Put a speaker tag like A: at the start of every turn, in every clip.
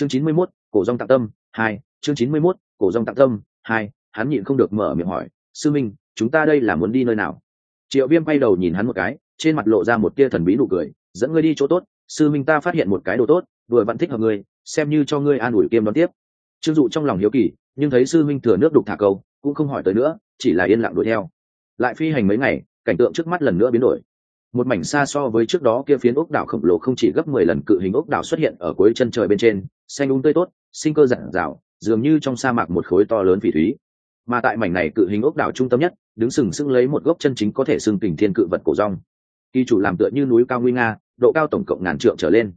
A: chương chín mươi 91, cổ dòng tặng tâm hai chương chín mươi 91, cổ dòng tặng tâm hai hắn nhịn không được mở miệng hỏi sư minh chúng ta đây là muốn đi nơi nào? Triệu viêm bay đầu nhìn hắn một cái trên mặt lộ ra một tia thần bí nụ cười dẫn ngươi đi chỗ tốt sư minh ta phát hiện một cái đồ tốt vừa vẫn thích hợp ngươi xem như cho ngươi an ủi kiêm đón tiếp. Trương dụ trong lòng hiếu kỳ nhưng thấy sư minh thừa nước đục thả câu cũng không hỏi tới nữa chỉ là yên lặng đuổi theo. Lại phi hành mấy ngày cảnh tượng trước mắt lần nữa biến đổi. Một mảnh xa so với trước đó kia phiến ốc đảo khổng lồ không chỉ gấp mười lần cự hình ốc đảo xuất hiện ở cuối chân trời bên trên xanh úng tươi tốt, sinh cơ giản dạo dường như trong sa mạc một khối to lớn phỉ thúy. Mà tại mảnh này cự hình ốc đảo trung tâm nhất, đứng sừng sững lấy một gốc chân chính có thể xưng tình thiên cự vật cổ rong. Kỳ chủ làm tựa như núi cao nguy nga, độ cao tổng cộng ngàn trượng trở lên.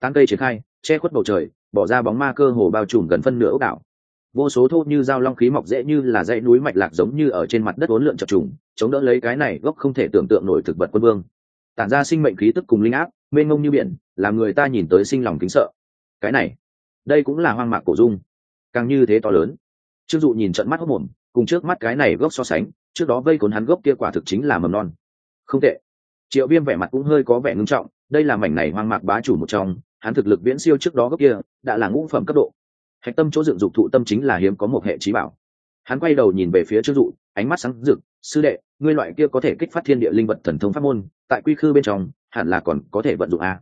A: Tán cây triển khai, che khuất bầu trời, bỏ ra bóng ma cơ hồ bao trùm gần phân nửa ốc đảo. Vô số thô như dao long khí mọc dễ như là dãy núi mạch lạc giống như ở trên mặt đất uốn lượn chập trùng, chống đỡ lấy cái này gốc không thể tưởng tượng nổi thực vật quân vương. Tản ra sinh mệnh khí tức cùng linh áp, mênh mông như biển, làm người ta nhìn tới sinh lòng kính sợ. Cái này đây cũng là hoang mạc cổ dung. Càng như thế to lớn. Trương dụ nhìn trận mắt hốc mồm, cùng trước mắt cái này gốc so sánh, trước đó vây cuốn hắn gốc kia quả thực chính là mầm non. Không tệ. Triệu viêm vẻ mặt cũng hơi có vẻ ngưng trọng, đây là mảnh này hoang mạc bá chủ một trong, hắn thực lực viễn siêu trước đó gốc kia, đã là ngũ phẩm cấp độ. Hạch tâm chỗ dựng dục thụ tâm chính là hiếm có một hệ trí bảo. Hắn quay đầu nhìn về phía trương dụ, ánh mắt sáng rực, sư đệ, ngươi loại kia có thể kích phát thiên địa linh vật thần thông pháp môn, tại quy khư bên trong, hẳn là còn có thể vận dụng a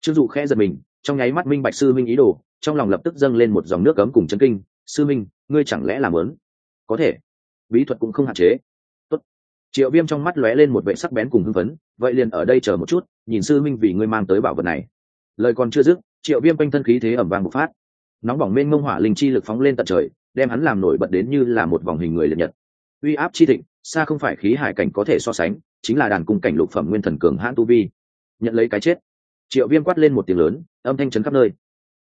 A: trương dụ khẽ giật mình, trong nháy mắt minh bạch sư minh ý đồ trong lòng lập tức dâng lên một dòng nước cấm cùng chân kinh. Sư minh, ngươi chẳng lẽ làm lớn có thể. Bí thuật cũng không hạn chế. Tốt. triệu viêm trong mắt lóe lên một vệ sắc bén cùng hưng phấn, vậy liền ở đây chờ một chút, nhìn sư minh vì ngươi mang tới bảo vật này. Lời còn chưa dứt, triệu viêm quanh thân khí thế ẩm vàng một phát. Nóng bỏng mênh mông hỏa linh chi lực phóng lên tận trời, đem hắn làm nổi bật đến như là một vòng hình người liệt nhật. Uy áp chi thịnh, xa không phải khí hải cảnh có thể so sánh, chính là đàn cung cảnh lục phẩm nguyên thần cường hãn tu vi. Nhận lấy cái chết. Triệu viêm quát lên một tiếng lớn, âm thanh chấn khắp nơi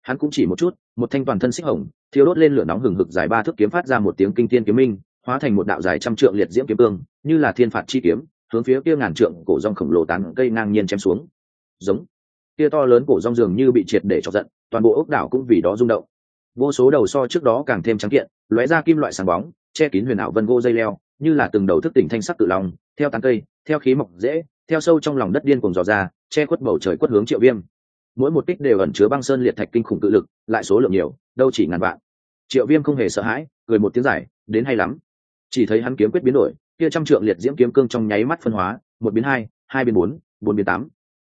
A: hắn cũng chỉ một chút, một thanh toàn thân xích hồng thiếu đốt lên lửa nóng hừng hực dài ba thước kiếm phát ra một tiếng kinh thiên kiếm minh, hóa thành một đạo dài trăm trượng liệt diễm kiếm cương, như là thiên phạt chi kiếm, hướng phía kia ngàn trượng cổ rong khổng lồ tán cây ngang nhiên chém xuống. Giống. Kia to lớn cổ rong dường như bị triệt để chọc giận, toàn bộ ốc đảo cũng vì đó rung động. Vô số đầu so trước đó càng thêm trắng kiện, lóe ra kim loại sáng bóng, che kín huyền ảo vân gỗ dây leo, như là từng đầu thức tỉnh thanh sắc tự lòng theo tán cây, theo khí mọc dễ, theo sâu trong lòng đất điên cùng dò ra, che khuất bầu trời quất hướng triệu viêm mỗi một kích đều ẩn chứa băng sơn liệt thạch kinh khủng tự lực, lại số lượng nhiều, đâu chỉ ngàn vạn. Triệu viêm không hề sợ hãi, cười một tiếng giải, đến hay lắm. Chỉ thấy hắn kiếm quyết biến đổi, kia trăm trượng liệt diễm kiếm cương trong nháy mắt phân hóa, một biến hai hai biến bốn bốn biến tám.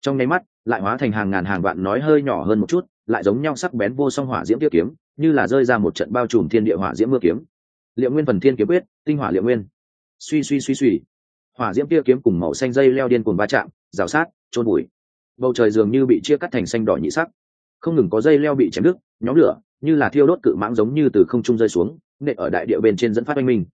A: Trong nháy mắt, lại hóa thành hàng ngàn hàng vạn nói hơi nhỏ hơn một chút, lại giống nhau sắc bén vô song hỏa diễm tiêu kiếm, như là rơi ra một trận bao trùm thiên địa hỏa diễm mưa kiếm. Liệu nguyên phần thiên kiếm quyết, tinh hỏa liệu nguyên. Suy suy suy suy. Hỏa diễm tiêu kiếm cùng màu xanh dây leo điên cùng va chạm, rào sát trôn bụi bầu trời dường như bị chia cắt thành xanh đỏ nhị sắc. Không ngừng có dây leo bị chém đứt, nhóm lửa như là thiêu đốt cự mãng giống như từ không trung rơi xuống nệ ở đại địa bên trên dẫn phát oanh minh.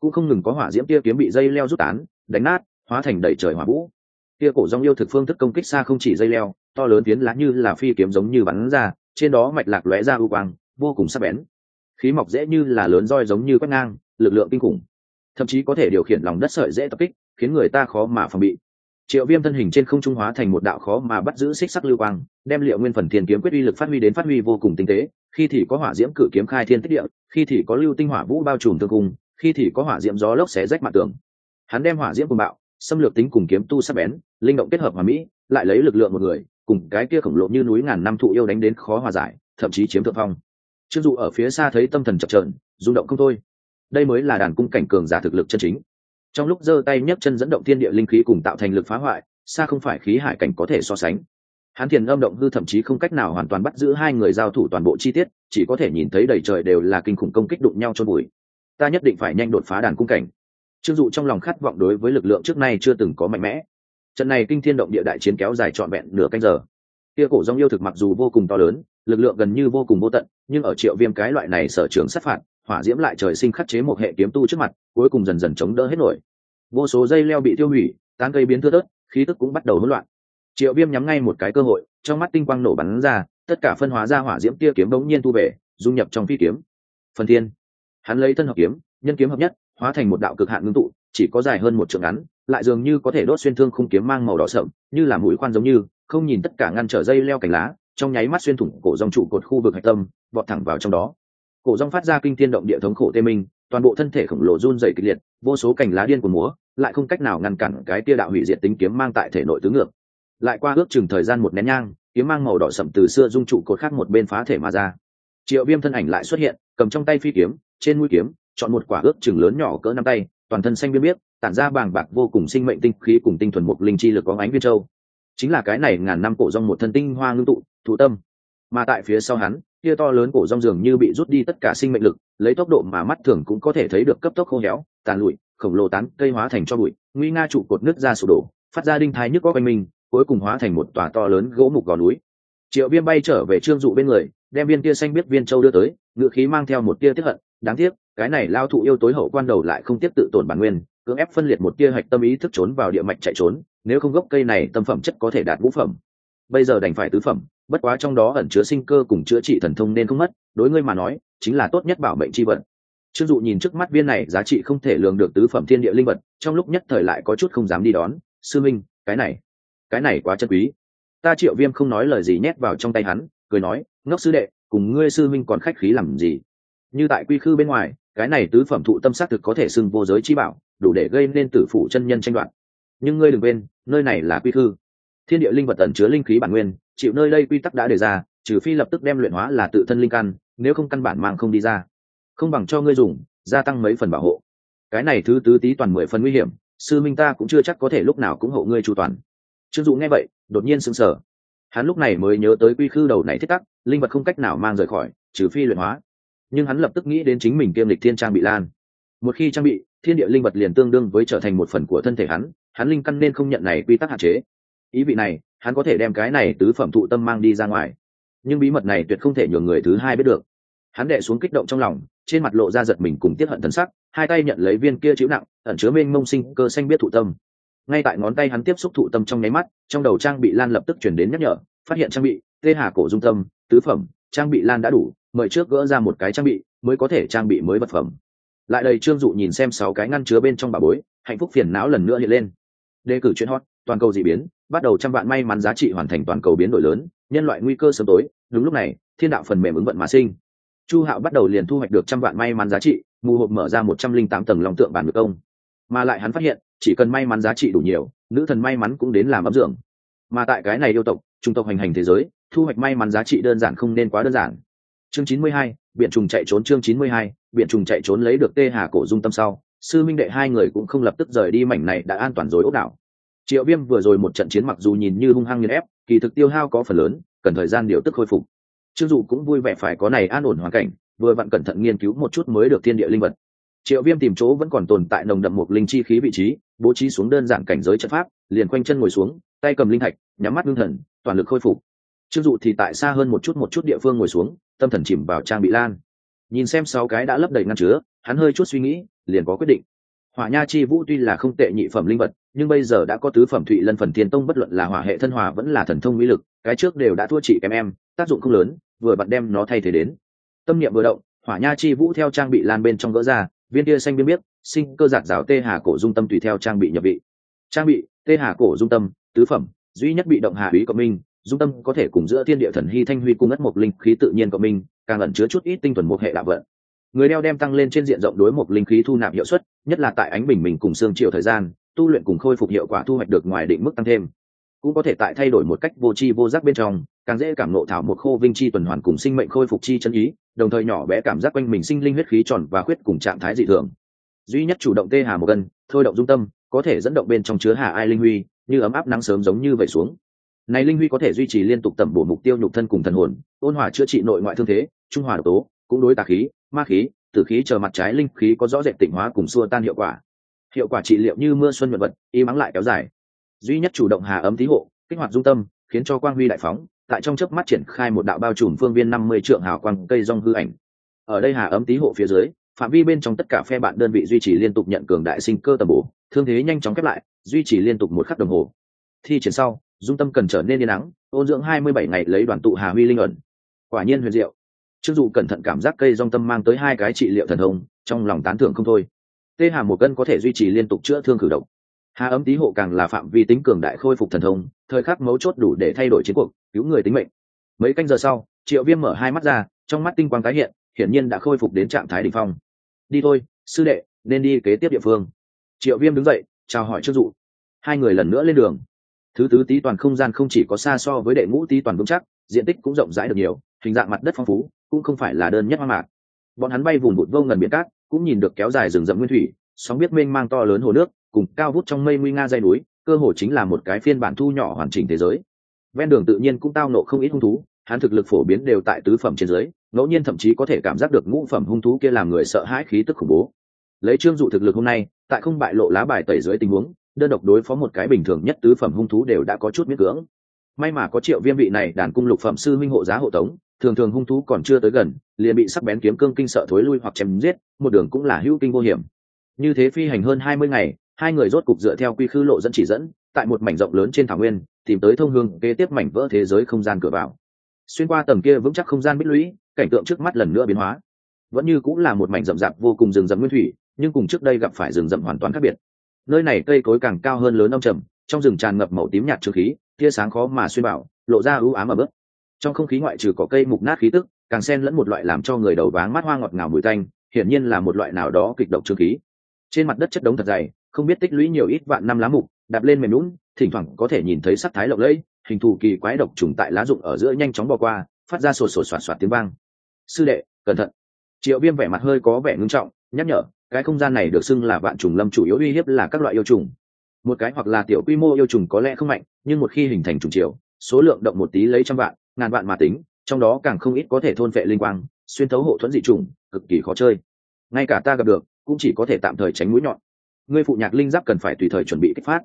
A: Cũng không ngừng có hỏa diễm tia kiếm bị dây leo rút tán, đánh nát, hóa thành đầy trời hỏa vũ. Tia cổ rong yêu thực phương thức công kích xa không chỉ dây leo, to lớn tiến lá như là phi kiếm giống như bắn ra, trên đó mạch lạc lóe ra u quang, vô cùng sắc bén. Khí mọc dễ như là lớn roi giống như quét ngang, lực lượng kinh khủng. Thậm chí có thể điều khiển lòng đất sợi dễ tập kích, khiến người ta khó mà phòng bị triệu viêm thân hình trên không trung hóa thành một đạo khó mà bắt giữ xích sắc lưu quang, đem liệu nguyên phần thiên kiếm quyết uy lực phát huy đến phát huy vô cùng tinh tế. Khi thì có hỏa diễm cử kiếm khai thiên tích địa, khi thì có lưu tinh hỏa vũ bao trùm tương cung, khi thì có hỏa diễm gió lốc xé rách mặt tường. Hắn đem hỏa diễm cùng bạo, xâm lược tính cùng kiếm tu sắc bén, linh động kết hợp hòa mỹ, lại lấy lực lượng một người, cùng cái kia khổng lồ như núi ngàn năm thụ yêu đánh đến khó hòa giải, thậm chí chiếm thượng phong. Chưng dụ ở phía xa thấy tâm thần chập trờn rung động không thôi. Đây mới là đàn cung cảnh cường giả thực lực chân chính trong lúc giơ tay nhấc chân dẫn động thiên địa linh khí cùng tạo thành lực phá hoại, xa không phải khí hải cảnh có thể so sánh. Hắn thiền âm động hư thậm chí không cách nào hoàn toàn bắt giữ hai người giao thủ toàn bộ chi tiết, chỉ có thể nhìn thấy đầy trời đều là kinh khủng công kích đụng nhau cho bụi. Ta nhất định phải nhanh đột phá đàn cung cảnh. Trương dụ trong lòng khát vọng đối với lực lượng trước nay chưa từng có mạnh mẽ. Trận này kinh thiên động địa đại chiến kéo dài trọn vẹn nửa canh giờ kia cổ dòng yêu thực mặc dù vô cùng to lớn, lực lượng gần như vô cùng vô tận, nhưng ở triệu viêm cái loại này sở trường sát phạt, hỏa diễm lại trời sinh khắc chế một hệ kiếm tu trước mặt, cuối cùng dần dần chống đỡ hết nổi. Vô số dây leo bị tiêu hủy, tán cây biến thưa tớt khí tức cũng bắt đầu hỗn loạn. Triệu viêm nhắm ngay một cái cơ hội, trong mắt tinh quang nổ bắn ra, tất cả phân hóa ra hỏa diễm kia kiếm bỗng nhiên thu về, dung nhập trong phi kiếm. Phần thiên. Hắn lấy thân hợp kiếm, nhân kiếm hợp nhất, hóa thành một đạo cực hạn ngưng tụ chỉ có dài hơn một trượng ngắn, lại dường như có thể đốt xuyên thương khung kiếm mang màu đỏ sậm, như là mũi khoan giống như, không nhìn tất cả ngăn trở dây leo cành lá, trong nháy mắt xuyên thủng cổ dòng trụ cột khu vực hạch tâm, vọt thẳng vào trong đó. Cổ rong phát ra kinh thiên động địa thống khổ tê minh, toàn bộ thân thể khổng lồ run dày kịch liệt, vô số cành lá điên của múa, lại không cách nào ngăn cản cái tia đạo hủy diệt tính kiếm mang tại thể nội tứ ngược. Lại qua ước chừng thời gian một nén nhang, kiếm mang màu đỏ sậm từ xưa dung trụ cột khác một bên phá thể mà ra. Triệu viêm thân ảnh lại xuất hiện, cầm trong tay phi kiếm, trên mũi kiếm, chọn một quả ước chừng lớn nhỏ cỡ năm tay toàn thân xanh biên biết tản ra bàng bạc vô cùng sinh mệnh tinh khí cùng tinh thuần mục linh chi lực có ánh viên châu. Chính là cái này ngàn năm cổ rong một thân tinh hoa ngưng tụ, thụ tâm. Mà tại phía sau hắn kia to lớn cổ rong dường như bị rút đi tất cả sinh mệnh lực, lấy tốc độ mà mắt thường cũng có thể thấy được cấp tốc khô héo, tàn lụi, khổng lồ tán, cây hóa thành cho bụi, nguy nga trụ cột nước ra sụp đổ, phát ra đinh thái nhức có quanh mình, cuối cùng hóa thành một tòa to lớn gỗ mục gò núi. Triệu viêm bay trở về trương dụ bên người, đem viên kia xanh biết viên châu đưa tới ngự khí mang theo một tia tiếp hận, đáng tiếc cái này lao thụ yêu tối hậu quan đầu lại không tiếp tự tổn bản nguyên, cưỡng ép phân liệt một tia hạch tâm ý thức trốn vào địa mạch chạy trốn, nếu không gốc cây này tâm phẩm chất có thể đạt ngũ phẩm. Bây giờ đành phải tứ phẩm, bất quá trong đó ẩn chứa sinh cơ cùng chữa trị thần thông nên không mất, đối ngươi mà nói, chính là tốt nhất bảo mệnh chi vật. Trương dụ nhìn trước mắt viên này, giá trị không thể lường được tứ phẩm thiên địa linh vật, trong lúc nhất thời lại có chút không dám đi đón. Sư minh, cái này cái này quá chân quý. Ta triệu viêm không nói lời gì nhét vào trong tay hắn, cười nói, ngốc sư đệ, cùng ngươi sư minh còn khách khí làm gì? Như tại quy khư bên ngoài cái này tứ phẩm thụ tâm xác thực có thể xưng vô giới chi bảo, đủ để gây nên tử phủ chân nhân tranh đoạt. Nhưng ngươi đừng quên, nơi này là quy khư. Thiên địa linh vật tẩn chứa linh khí bản nguyên, chịu nơi đây quy tắc đã đề ra, trừ phi lập tức đem luyện hóa là tự thân linh căn, nếu không căn bản mang không đi ra. Không bằng cho ngươi dùng, gia tăng mấy phần bảo hộ. Cái này thứ tứ tí toàn mười phần nguy hiểm, sư minh ta cũng chưa chắc có thể lúc nào cũng hộ ngươi chu toàn. Trương dụ nghe vậy, đột nhiên sững sờ. Hắn lúc này mới nhớ tới quy khư đầu này thiết tắc, linh vật không cách nào mang rời khỏi, trừ phi luyện hóa nhưng hắn lập tức nghĩ đến chính mình kiêm lịch thiên trang bị lan. Một khi trang bị, thiên địa linh vật liền tương đương với trở thành một phần của thân thể hắn hắn linh căn nên không nhận này quy tắc hạn chế. Ý vị này, hắn có thể đem cái này tứ phẩm thụ tâm mang đi ra ngoài. Nhưng bí mật này tuyệt không thể nhường người thứ hai biết được. Hắn đệ xuống kích động trong lòng, trên mặt lộ ra giật mình cùng tiết hận thần sắc, hai tay nhận lấy viên kia chịu nặng, ẩn chứa mênh mông sinh cơ xanh biết thụ tâm. Ngay tại ngón tay hắn tiếp xúc thụ tâm trong nháy mắt, trong đầu trang bị lan lập tức chuyển đến nhắc nhở, phát hiện trang bị tê hà cổ dung tâm, tứ phẩm, trang bị lan đã đủ mời trước gỡ ra một cái trang bị, mới có thể trang bị mới vật phẩm. Lại đầy trương dụ nhìn xem sáu cái ngăn chứa bên trong bà bối, hạnh phúc phiền não lần nữa hiện lên. Đề cử chuyện hot, toàn cầu d ị biến, bắt đầu trăm vạn may mắn giá trị hoàn thành toàn cầu biến đổi lớn, nhân loại nguy cơ sớm tối, đúng lúc này, thiên đạo phần mềm ứng vận mà sinh. Chu hạo bắt đầu liền thu hoạch được trăm vạn may mắn giá trị, mù hộp mở ra một trăm linh tám tầng lòng tượng bản ngược công. Mà lại hắn phát hiện, chỉ cần may mắn giá trị đủ nhiều, nữ thần may mắn cũng đến làm ấm dưỡng. Mà tại cái này yêu tộc trung tộc hành hành thế giới, thu hoạch may mắn giá trị đơn giản không nên quá đơn giản chương chín mươi hai biện trùng chạy trốn chương chín mươi hai biện trùng chạy trốn lấy được tê hà cổ dung tâm sau, sư minh đệ hai người cũng không lập tức rời đi mảnh này đã an toàn rồi ốc đảo. Triệu viêm vừa rồi một trận chiến mặc dù nhìn như hung hăng nghiền ép, kỳ thực tiêu hao có phần lớn, cần thời gian điều tức khôi phục. Trương dụ cũng vui vẻ phải có này an ổn hoàn cảnh, vừa vặn cẩn thận nghiên cứu một chút mới được thiên địa linh vật. Triệu viêm tìm chỗ vẫn còn tồn tại nồng đậm một linh chi khí vị trí, bố trí xuống đơn giản cảnh giới trận pháp, liền quanh chân ngồi xuống, tay cầm linh thạch, nhắm mắt ngưng thần, toàn lực khôi phục trương dụ thì tại xa hơn một chút một chút địa phương ngồi xuống, tâm thần chìm vào trang bị lan. Nhìn xem sáu cái đã lấp đầy ngăn chứa, hắn hơi chút suy nghĩ, liền có quyết định. Hỏa nha chi vũ tuy là không tệ nhị phẩm linh vật, nhưng bây giờ đã có tứ phẩm thụy lân phần thiên tông bất luận là hỏa hệ thân hòa vẫn là thần thông mỹ lực, cái trước đều đã thua chị em em, tác dụng không lớn, vừa bật đem nó thay thế đến. Tâm niệm vừa động, hỏa nha chi vũ theo trang bị lan bên trong gỡ ra, viên tia xanh biên biết sinh cơ giạt rào tê hà cổ dung tâm tùy theo trang bị nhập vị. Trang bị, tê hà cổ dung tâm, tứ phẩm, duy nhất bị động hà úy cộng minh dung tâm có thể cùng giữa thiên địa thần hy thanh huy cung ất một linh khí tự nhiên cộng minh, càng ẩn chứa chút ít tinh thuần một hệ đạo vận. Người đeo đem tăng lên trên diện rộng đối một linh khí thu nạp hiệu suất, nhất là tại ánh bình mình cùng xương chiều thời gian, tu luyện cùng khôi phục hiệu quả thu hoạch được ngoài định mức tăng thêm. Cũng có thể tại thay đổi một cách vô tri vô giác bên trong, càng dễ cảm nộ thảo một khô vinh chi tuần hoàn cùng sinh mệnh khôi phục chi chân ý, đồng thời nhỏ bé cảm giác quanh mình sinh linh huyết khí tròn và khuyết cùng trạng thái dị thường. Duy nhất chủ động tê hà một cân thôi động dung tâm, có thể dẫn động bên trong chứa hà ai linh huy, như ấm áp nắng sớm giống như vậy xuống này linh huy có thể duy trì liên tục tẩm bổ mục tiêu nhục thân cùng thần hồn, ôn hòa chữa trị nội ngoại thương thế, trung hòa độc tố, cũng đối tà khí, ma khí, tử khí chờ mặt trái linh khí có rõ rệt tỉnh hóa cùng xua tan hiệu quả. Hiệu quả trị liệu như mưa xuân nhuận vật, y mắng lại kéo dài. Duy nhất chủ động hà ấm tí hộ, kích hoạt dung tâm, khiến cho quang huy đại phóng, tại trong chớp mắt triển khai một đạo bao trùm phương viên năm mươi trượng hào quang cây rong hư ảnh. Ở đây hà ấm tí hộ phía dưới, phạm vi bên trong tất cả phe bạn đơn vị duy trì liên tục nhận cường đại sinh cơ tầm bổ, thương thế nhanh chóng khép lại, duy trì liên tục một khắc đồng hồ. Thi triển sau dung tâm cần trở nên yên nắng ôn dưỡng hai mươi bảy ngày lấy đoàn tụ hà huy linh ẩn. Quả nhiên huyền diệu. Chức dụ cẩn thận cảm giác cây rong tâm mang tới hai cái trị liệu thần thông, trong lòng tán thưởng không thôi. Tê hà một cân có thể duy trì liên tục chữa thương cử động. Hà ấm tý hộ càng là phạm vi tính cường đại khôi phục thần thông, thời khắc mấu chốt đủ để thay đổi chiến cuộc, cứu người tính mệnh. Mấy canh giờ sau, triệu viêm mở hai mắt ra, trong mắt tinh quang tái hiện, hiển nhiên đã khôi phục đến trạng thái đ ỉ n h phong. Đi thôi, sư đệ, nên đi kế tiếp địa phương. Triệu viêm đứng dậy, chào hỏi chức dụ. Hai người lần nữa lên đường thứ tứ tí toàn không gian không chỉ có xa so với đệ ngũ tí toàn vững chắc, diện tích cũng rộng rãi được nhiều, hình dạng mặt đất phong phú, cũng không phải là đơn nhất hoang mạc. Bọn hắn bay vùng bụt vô ngần biển cát, cũng nhìn được kéo dài rừng rậm nguyên thủy, sóng biết mênh mang to lớn hồ nước, cùng cao vút trong mây nguy nga dây núi, cơ hồ chính là một cái phiên bản thu nhỏ hoàn chỉnh thế giới. Ven đường tự nhiên cũng tao nộ không ít hung thú, hắn thực lực phổ biến đều tại tứ phẩm trên dưới, ngẫu nhiên thậm chí có thể cảm giác được ngũ phẩm hung thú kia làm người sợ hãi khí tức khủng bố. Lấy trương dụ thực lực hôm nay, tại không bại lộ lá bài tẩy dưới tình huống đơn độc đối phó một cái bình thường nhất tứ phẩm hung thú đều đã có chút miễn cưỡng. May mà có triệu viêm vị này đàn cung lục phẩm sư minh hộ giá hộ tống, thường thường hung thú còn chưa tới gần, liền bị sắc bén kiếm cương kinh sợ thối lui hoặc chém giết, một đường cũng là hữu kinh vô hiểm. Như thế phi hành hơn hai mươi ngày, hai người rốt cục dựa theo quy khư lộ dẫn chỉ dẫn, tại một mảnh rộng lớn trên thảo nguyên, tìm tới thông hương, kế tiếp mảnh vỡ thế giới không gian cửa vào. Xuyên qua tầng kia vững chắc không gian bích lũy, cảnh tượng trước mắt lần nữa biến hóa. Vẫn như cũng là một mảnh rậm rạp vô cùng rừng rậm nguyên thủy, nhưng cùng trước đây gặp phải rừng rậm hoàn toàn khác biệt nơi này cây cối càng cao hơn lớn âm trầm, trong rừng tràn ngập màu tím nhạt trừ khí, tia sáng khó mà xuyên bảo, lộ ra ưu ám ở bước trong không khí ngoại trừ có cây mục nát khí tức, càng xen lẫn một loại làm cho người đầu váng mắt hoa ngọt ngào mùi tanh, hiển nhiên là một loại nào đó kịch độc trừ khí. Trên mặt đất chất đống thật dày, không biết tích lũy nhiều ít vạn năm lá mục, đạp lên mềm lún thỉnh thoảng có thể nhìn thấy sắc thái lộng lẫy, hình thù kỳ quái độc trùng tại lá rụng ở giữa nhanh chóng bò qua, phát ra sột sột soạt soạt tiếng vang. Sư đệ, cẩn thận. Triệu viêm vẻ mặt hơi có vẻ ngưng trọng, nhắc nhở cái không gian này được xưng là vạn trùng lâm chủ yếu uy hiếp là các loại yêu trùng. Một cái hoặc là tiểu quy mô yêu trùng có lẽ không mạnh nhưng một khi hình thành trùng triều số lượng động một tí lấy trăm vạn ngàn vạn mà tính trong đó càng không ít có thể thôn vệ linh quang xuyên thấu hộ thuẫn dị trùng cực kỳ khó chơi. Ngay cả ta gặp được cũng chỉ có thể tạm thời tránh mũi nhọn. Ngươi phụ nhạc linh giáp cần phải tùy thời chuẩn bị kích phát.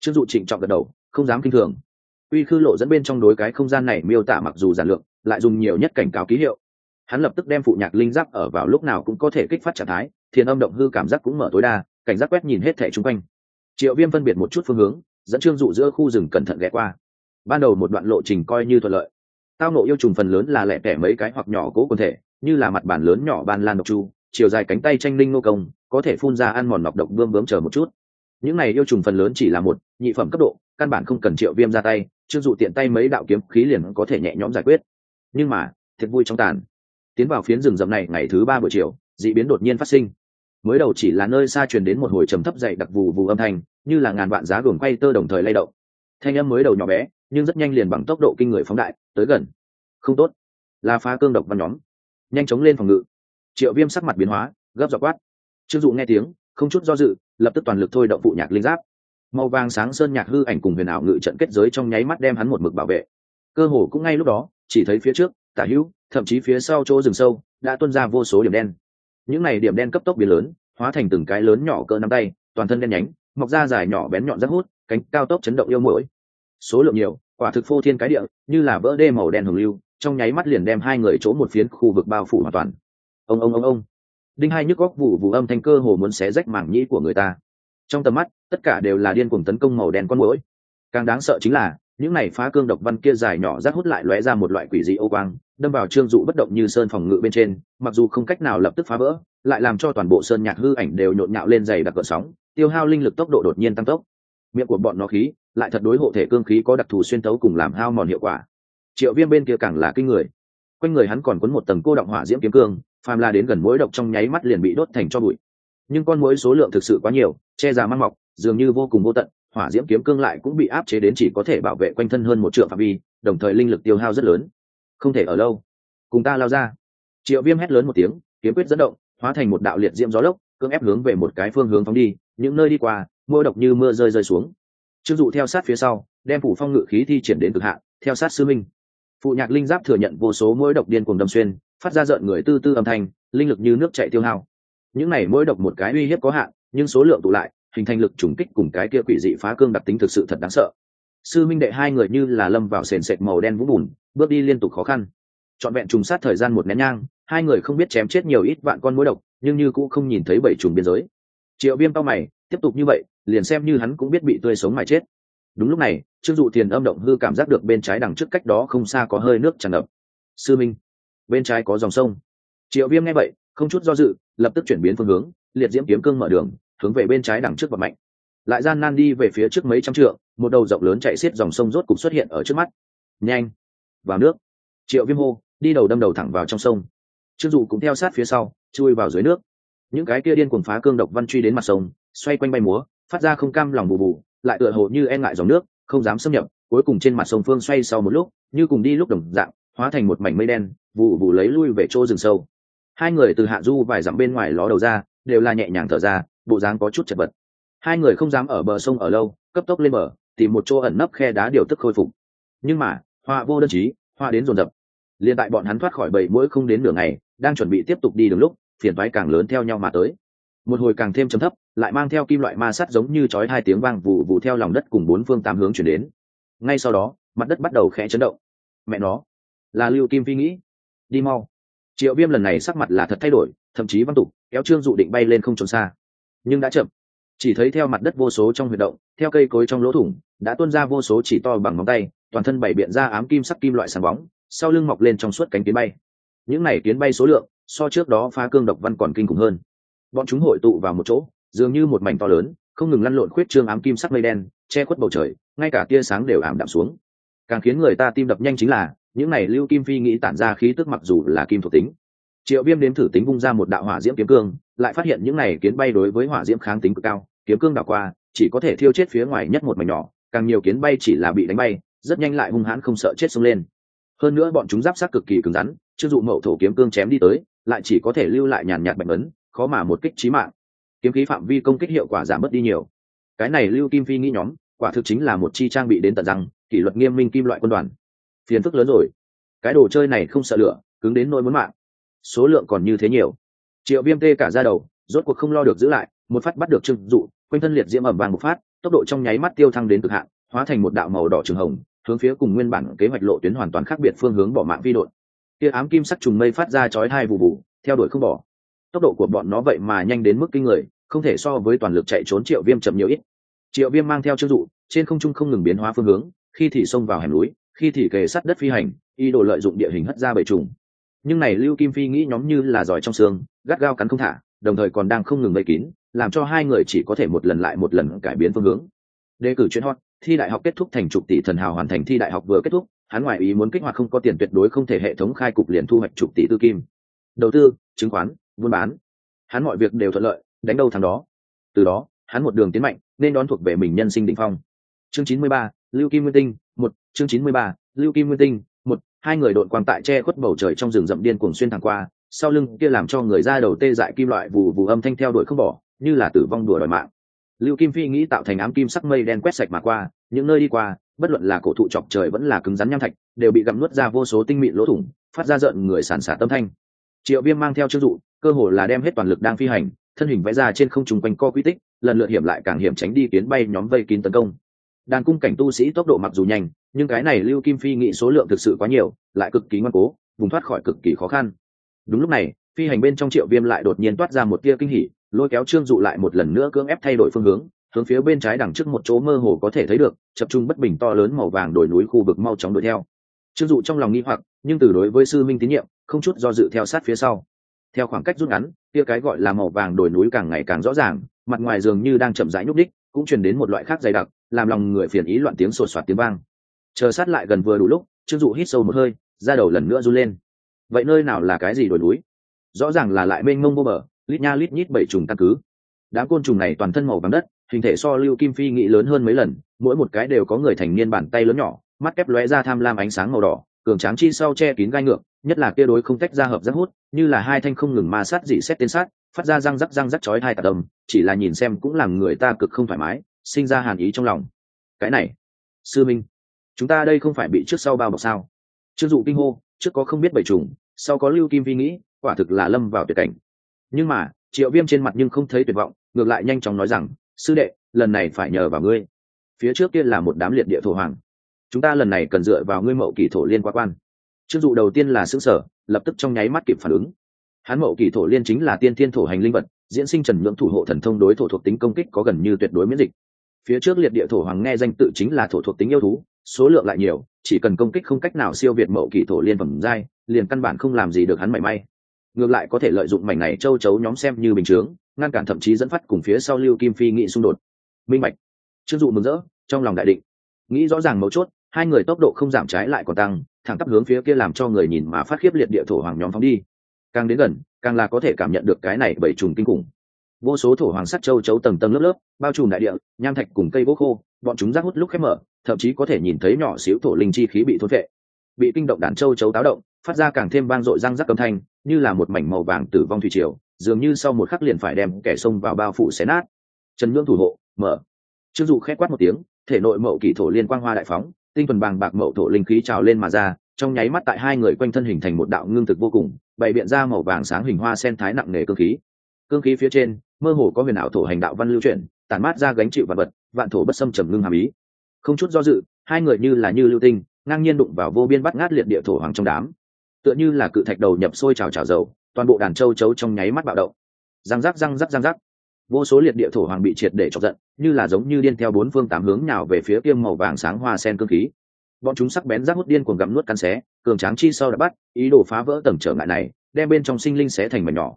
A: Chưng dụ trịnh trọng gật đầu không dám kinh thường. Uy khư lộ dẫn bên trong đối cái không gian này miêu tả mặc dù giản lược, lại dùng nhiều nhất cảnh cáo ký hiệu hắn lập tức đem phụ nhạc linh giáp ở vào lúc nào cũng có thể kích phát trạng thái, thiền âm động hư cảm giác cũng mở tối đa, cảnh giác quét nhìn hết thẻ chung quanh. Triệu viêm phân biệt một chút phương hướng, dẫn trương dụ giữa khu rừng cẩn thận ghé qua. Ban đầu một đoạn lộ trình coi như thuận lợi. Tao nộ yêu trùng phần lớn là lẻ tẻ mấy cái hoặc nhỏ cố quần thể, như là mặt bản lớn nhỏ ban lan độc chu, chiều dài cánh tay tranh linh nô công, có thể phun ra ăn mòn nọc độc bươm bướm chờ một chút. Những này yêu trùng phần lớn chỉ là một, nhị phẩm cấp độ, căn bản không cần triệu viêm ra tay, trương dụ tiện tay mấy đạo kiếm khí liền có thể nhẹ nhõm giải quyết. Nhưng mà, thiệt vui trong tàn tiến vào phiến rừng rậm này ngày thứ ba buổi chiều, d ị biến đột nhiên phát sinh. Mới đầu chỉ là nơi xa truyền đến một hồi trầm thấp dậy đặc vù vù âm thanh, như là ngàn vạn giá gồm quay tơ đồng thời lay động. Thanh âm mới đầu nhỏ bé, nhưng rất nhanh liền bằng tốc độ kinh người phóng đại, tới gần. Không tốt. Là phá cương độc văn nhóm. Nhanh chóng lên phòng ngự. Triệu viêm sắc mặt biến hóa, gấp dọc quát. Chưng dụ nghe tiếng, không chút do dự, lập tức toàn lực thôi động phụ nhạc linh giáp. Màu vàng sáng sơn nhạc hư ảnh cùng huyền ảo ngự trận kết giới trong nháy mắt đem hắn một mực bảo vệ. Cơ hồ cũng ngay lúc đó, chỉ thấy phía trước, tả hữu thậm chí phía sau chỗ rừng sâu đã tuân ra vô số điểm đen. Những này điểm đen cấp tốc biến lớn, hóa thành từng cái lớn nhỏ cỡ nắm tay, toàn thân đen nhánh, mọc ra dài nhỏ bén nhọn rất hút, cánh cao tốc chấn động yêu mũi số lượng nhiều, quả thực phô thiên cái địa, như là vỡ đê màu đen hồng lưu, trong nháy mắt liền đem hai người chỗ một phiến khu vực bao phủ hoàn toàn. Ông ông ông ông. Đinh hai nhức góc vụ vụ âm thanh cơ hồ muốn xé rách mảng nhĩ của người ta. Trong tầm mắt, tất cả đều là điên cuồng tấn công màu đen con mũi càng đáng sợ chính là, những này phá cương độc văn kia dài nhỏ rác hút lại lóe ra một loại quỷ dị ô quang đâm vào trương dụ bất động như sơn phòng ngự bên trên, mặc dù không cách nào lập tức phá vỡ, lại làm cho toàn bộ sơn nhạc hư ảnh đều nhộn nhạo lên dày đặc cỡ sóng, tiêu hao linh lực tốc độ đột nhiên tăng tốc. Miệng của bọn nó khí lại thật đối hộ thể cương khí có đặc thù xuyên tấu cùng làm hao mòn hiệu quả. Triệu viêm bên kia càng là kinh người. Quanh người hắn còn quấn một tầng cô động hỏa diễm kiếm cương, phàm la đến gần mối độc trong nháy mắt liền bị đốt thành cho bụi. Nhưng con mối số lượng thực sự quá nhiều, che già mang mọc, dường như vô cùng vô tận, hỏa diễm kiếm cương lại cũng bị áp chế đến chỉ có thể bảo vệ quanh thân hơn một triệu phạm vi, đồng thời linh lực tiêu hao rất lớn không thể ở lâu. Cùng ta lao ra. Triệu viêm hét lớn một tiếng, kiếm quyết dẫn động, hóa thành một đạo liệt diễm gió lốc, cưỡng ép hướng về một cái phương hướng phóng đi, những nơi đi qua, mưa độc như mưa rơi rơi xuống. Chưng dụ theo sát phía sau, đem phủ phong ngự khí thi triển đến cực hạn, theo sát sư minh. Phụ nhạc linh giáp thừa nhận vô số mỗi độc điên cùng đâm xuyên, phát ra rợn người tư tư âm thanh, linh lực như nước chạy tiêu hao. Những này mỗi độc một cái uy hiếp có hạn, nhưng số lượng tụ lại, hình thành lực trùng kích cùng cái kia quỷ dị phá cương đặc tính thực sự thật đáng sợ. Sư minh đệ hai người như là lâm vào sền sệt màu đen vũng bùn bước đi liên tục khó khăn. Trọn vẹn trùng sát thời gian một nén nhang, hai người không biết chém chết nhiều ít vạn con mũi độc, nhưng như cũng không nhìn thấy bảy trùng biên giới. Triệu viêm tao mày, tiếp tục như vậy, liền xem như hắn cũng biết bị tươi sống mà chết. Đúng lúc này, trương dụ tiền âm động hư cảm giác được bên trái đằng trước cách đó không xa có hơi nước tràn ngập. Sư minh, bên trái có dòng sông. Triệu viêm nghe vậy, không chút do dự, lập tức chuyển biến phương hướng, liệt diễm kiếm cương mở đường, hướng về bên trái đằng trước và mạnh. Lại gian nan đi về phía trước mấy trăm trượng, một đầu rộng lớn chạy xiết dòng sông rốt cục xuất hiện ở trước mắt. Nhanh! Vào nước. Triệu viêm hô, đi đầu đâm đầu thẳng vào trong sông. Trương dụ cũng theo sát phía sau, chui vào dưới nước. Những cái kia điên cuồng phá cương độc văn truy đến mặt sông, xoay quanh bay múa, phát ra không cam lòng bù bù, lại tựa hồ như e ngại dòng nước, không dám xâm nhập, cuối cùng trên mặt sông phương xoay sau một lúc, như cùng đi lúc đồng dạng, hóa thành một mảnh mây đen, vụ vụ lấy lui về chỗ rừng sâu. Hai người từ hạ du vài dặm bên ngoài ló đầu ra, đều là nhẹ nhàng thở ra, bộ dáng có chút chật vật. Hai người không dám ở bờ sông ở lâu, cấp tốc lên bờ, tìm một chỗ ẩn nấp khe đá điều tức khôi phục. Nhưng mà Họa vô đơn chí, họa đến dồn dập. Liền tại bọn hắn thoát khỏi bầy mũi không đến nửa ngày, đang chuẩn bị tiếp tục đi đường lúc, phiền thoái càng lớn theo nhau mà tới. Một hồi càng thêm chấm thấp, lại mang theo kim loại ma sắt giống như chói hai tiếng vang vụ vụ theo lòng đất cùng bốn phương tám hướng chuyển đến. Ngay sau đó, mặt đất bắt đầu khẽ chấn động. Mẹ nó, là lưu kim phi nghĩ. Đi mau. Triệu viêm lần này sắc mặt là thật thay đổi, thậm chí văn tục, kéo trương dụ định bay lên không trốn xa. Nhưng đã chậm. Chỉ thấy theo mặt đất vô số trong huyệt động, theo cây cối trong lỗ thủng, đã tuôn ra vô số chỉ to bằng ngón tay toàn thân bảy biện ra ám kim sắc kim loại sáng bóng, sau lưng mọc lên trong suốt cánh kiến bay. Những này kiến bay số lượng, so trước đó phá cương độc văn còn kinh khủng hơn. Bọn chúng hội tụ vào một chỗ, dường như một mảnh to lớn, không ngừng lăn lộn khuyết trương ám kim sắc mây đen, che khuất bầu trời, ngay cả tia sáng đều ảm đạm xuống. Càng khiến người ta tim đập nhanh chính là, những này lưu kim phi nghĩ tản ra khí tức mặc dù là kim thuộc tính. Triệu viêm đến thử tính vung ra một đạo hỏa diễm kiếm cương, lại phát hiện những này kiến bay đối với hỏa diễm kháng tính cực cao, kiếm cương đảo qua, chỉ có thể thiêu chết phía ngoài nhất một mảnh nhỏ, càng nhiều kiến bay chỉ là bị đánh bay rất nhanh lại hung hãn không sợ chết xông lên. Hơn nữa bọn chúng giáp sát cực kỳ cứng rắn chưng dụ mậu thổ kiếm cương chém đi tới, lại chỉ có thể lưu lại nhàn nhạt bệnh ấn, khó mà một kích trí mạng. Kiếm khí phạm vi công kích hiệu quả giảm mất đi nhiều. Cái này lưu kim phi nghĩ nhóm, quả thực chính là một chi trang bị đến tận răng, kỷ luật nghiêm minh kim loại quân đoàn. Phiền phức lớn rồi. Cái đồ chơi này không sợ lửa, cứng đến nỗi muốn mạng. Số lượng còn như thế nhiều. Triệu viêm tê cả ra đầu, rốt cuộc không lo được giữ lại, một phát bắt được trưng dụ, quanh thân liệt diễm ẩm vàng một phát, tốc độ trong nháy mắt tiêu thăng đến cực hạn, hóa thành một đạo màu đỏ trường hồng hướng phía cùng nguyên bản kế hoạch lộ tuyến hoàn toàn khác biệt phương hướng bỏ mạng vi đội. Tia ám kim sắc trùng mây phát ra chói hai vụ vụ, theo đuổi không bỏ. Tốc độ của bọn nó vậy mà nhanh đến mức kinh người, không thể so với toàn lực chạy trốn triệu viêm chậm nhiều ít. Triệu viêm mang theo chức dụ, trên không trung không ngừng biến hóa phương hướng, khi thì xông vào hẻm núi, khi thì kề sát đất phi hành y đồ lợi dụng địa hình hất ra bầy trùng. Nhưng này lưu kim phi nghĩ nhóm như là giỏi trong xương, gắt gao cắn không thả, đồng thời còn đang không ngừng vây kín, làm cho hai người chỉ có thể một lần lại một lần cải biến phương hướng. Đề cử chuyên hot thi đại học kết thúc thành chục tỷ thần hào hoàn thành thi đại học vừa kết thúc, hắn ngoại ý muốn kích hoạt không có tiền tuyệt đối không thể hệ thống khai cục liền thu hoạch chục tỷ tư kim. Đầu tư, chứng khoán, buôn bán. Hắn mọi việc đều thuận lợi, đánh đâu thằng đó. Từ đó, hắn một đường tiến mạnh, nên đón thuộc về mình nhân sinh định phong. Chương chín mươi ba, lưu kim nguyên tinh, một, chương chín mươi ba, lưu kim nguyên tinh, một, hai người đội quang tại che khuất bầu trời trong rừng rậm điên cuồng xuyên thẳng qua, sau lưng kia làm cho người ra đầu tê dại kim loại vù vù âm thanh theo đuổi không bỏ, như là tử vong đùa đòi mạng lưu kim phi nghĩ tạo thành ám kim sắc mây đen quét sạch mà qua, những nơi đi qua, bất luận là cổ thụ chọc trời vẫn là cứng rắn nham thạch, đều bị gặm nuốt ra vô số tinh mịn lỗ thủng, phát ra rợn người sản xả tâm thanh. Triệu viêm mang theo chức dụ, cơ hồ là đem hết toàn lực đang phi hành, thân hình vẽ ra trên không trùng quanh co quy tích, lần lượt hiểm lại càng hiểm tránh đi kiến bay nhóm vây kín tấn công. Đàn cung cảnh tu sĩ tốc độ mặc dù nhanh, nhưng cái này lưu kim phi nghĩ số lượng thực sự quá nhiều, lại cực kỳ ngoan cố vùng thoát khỏi cực kỳ khó khăn. Đúng lúc này, phi hành bên trong triệu viêm lại đột nhiên toát ra một tia kinh hỉ lôi kéo trương dụ lại một lần nữa cưỡng ép thay đổi phương hướng hướng phía bên trái đằng trước một chỗ mơ hồ có thể thấy được, chập trung bất bình to lớn màu vàng đồi núi khu vực mau chóng đuổi theo. Trương dụ trong lòng nghi hoặc, nhưng từ đối với sư minh tín nhiệm, không chút do dự theo sát phía sau. Theo khoảng cách rút ngắn, kia cái gọi là màu vàng đồi núi càng ngày càng rõ ràng, mặt ngoài dường như đang chậm rãi nhúc đích cũng truyền đến một loại khác dày đặc, làm lòng người phiền ý loạn tiếng sột soạt tiếng vang. Chờ sát lại gần vừa đủ lúc, trương dụ hít sâu một hơi ra đầu lần nữa run lên. Vậy nơi nào là cái gì đồi núi? Rõ ràng là lại mênh mông vô bờ lít nha lít nhít bảy trùng căn cứ. Đám côn trùng này toàn thân màu vàng đất hình thể so lưu kim phi nghĩ lớn hơn mấy lần mỗi một cái đều có người thành niên bàn tay lớn nhỏ mắt kép lóe ra tham lam ánh sáng màu đỏ cường tráng chi sau che kín gai ngược nhất là kia đối không tách ra hợp rác hút như là hai thanh không ngừng ma sát dị xét tên sát phát ra răng rắc răng rắc chói hai cả đồng, chỉ là nhìn xem cũng làm người ta cực không thoải mái sinh ra hàn ý trong lòng. Cái này sư minh chúng ta đây không phải bị trước sau bao bọc sao? Chưng dụ kinh hô trước có không biết bảy trùng sau có lưu kim Phi nghĩ quả thực là lâm vào tuyệt cảnh nhưng mà, triệu viêm trên mặt nhưng không thấy tuyệt vọng, ngược lại nhanh chóng nói rằng, sư đệ, lần này phải nhờ vào ngươi. Phía trước kia là một đám liệt địa thổ hoàng. Chúng ta lần này cần dựa vào ngươi mậu kỳ thổ liên qua quan. Chức dụ đầu tiên là xứ sở lập tức trong nháy mắt kịp phản ứng. Hắn mậu kỳ thổ liên chính là tiên thiên thổ hành linh vật, diễn sinh trần nhưỡng thủ hộ thần thông đối thổ thuộc tính công kích có gần như tuyệt đối miễn dịch. Phía trước liệt địa thổ hoàng nghe danh tự chính là thổ thuộc tính yêu thú, số lượng lại nhiều, chỉ cần công kích không cách nào siêu việt mậu kỳ thổ liên phẩm giai, liền căn bản không làm gì được hắn mảy may ngược lại có thể lợi dụng mảnh này châu chấu nhóm xem như bình chướng, ngăn cản thậm chí dẫn phát cùng phía sau lưu kim phi nghị xung đột. Minh mạch chưng dụ mừng rỡ, trong lòng đại định. Nghĩ rõ ràng mấu chốt, hai người tốc độ không giảm trái lại còn tăng, thẳng tắp hướng phía kia làm cho người nhìn mà phát khiếp liệt địa thổ hoàng nhóm phóng đi. Càng đến gần, càng là có thể cảm nhận được cái này bảy trùng kinh khủng. Vô số thổ hoàng sắt châu chấu tầng tầng lớp lớp, bao trùm đại địa, nham thạch cùng cây gỗ khô, bọn chúng rác hút lúc khép mở, thậm chí có thể nhìn thấy nhỏ xíu thổ linh chi khí bị thốt vệ bị kinh động đàn châu chấu táo động, phát ra càng thêm vang dội răng rắc âm thanh như là một mảnh màu vàng tử vong thủy triều, dường như sau một khắc liền phải đem kẻ xông vào bao phủ xé nát. Trần nhưỡng thủ hộ, mở. Trương dụ khét quát một tiếng, thể nội mậu kỷ thổ liên quang hoa đại phóng, tinh thuần bàng bạc mậu thổ linh khí trào lên mà ra, trong nháy mắt tại hai người quanh thân hình thành một đạo ngưng thực vô cùng, bày biện ra màu vàng sáng hình hoa sen thái nặng nề cơ khí. Cương khí phía trên, mơ hồ có huyền ảo thổ hành đạo văn lưu chuyển, tản mát ra gánh chịu vật vật, vạn thổ bất xâm trầm ngưng hàm ý. Không chút do dự, hai người như là như lưu tinh, ngang nhiên đụng vào vô biên bắt ngát liệt địa thổ hoàng trong đám tựa như là cự thạch đầu nhập sôi trào trào dầu, toàn bộ đàn châu chấu trong nháy mắt bạo động. Răng rắc răng rắc răng rắc. Vô số liệt địa thổ hoàng bị triệt để chọc giận, như là giống như điên theo bốn phương tám hướng nào về phía kiêm màu vàng sáng hoa sen cơ khí. Bọn chúng sắc bén rác hút điên cuồng gặm nuốt cắn xé, cường tráng chi sau đã bắt, ý đồ phá vỡ tầng trở ngại này, đem bên trong sinh linh xé thành mảnh nhỏ.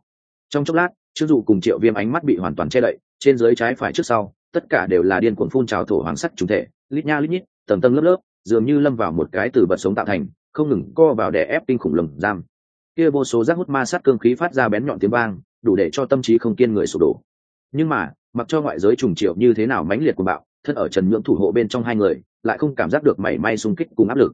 A: Trong chốc lát chưng dụ cùng triệu viêm ánh mắt bị hoàn toàn che đậy, trên dưới trái phải trước sau, tất cả đều là điên cuồng phun trào thổ hoàng sắc trùng thể, lít nha lít nhít, tầng tầng lớp lớp, dường như lâm vào một cái từ bật sống tạo thành không ngừng co vào đè ép kinh khủng lồng giam. Kia vô số rác hút ma sát cương khí phát ra bén nhọn tiếng vang, đủ để cho tâm trí không kiên người sụp đổ. Nhưng mà, mặc cho ngoại giới trùng triệu như thế nào mãnh liệt của bạo thân ở trần nhượng thủ hộ bên trong hai người, lại không cảm giác được mảy may xung kích cùng áp lực.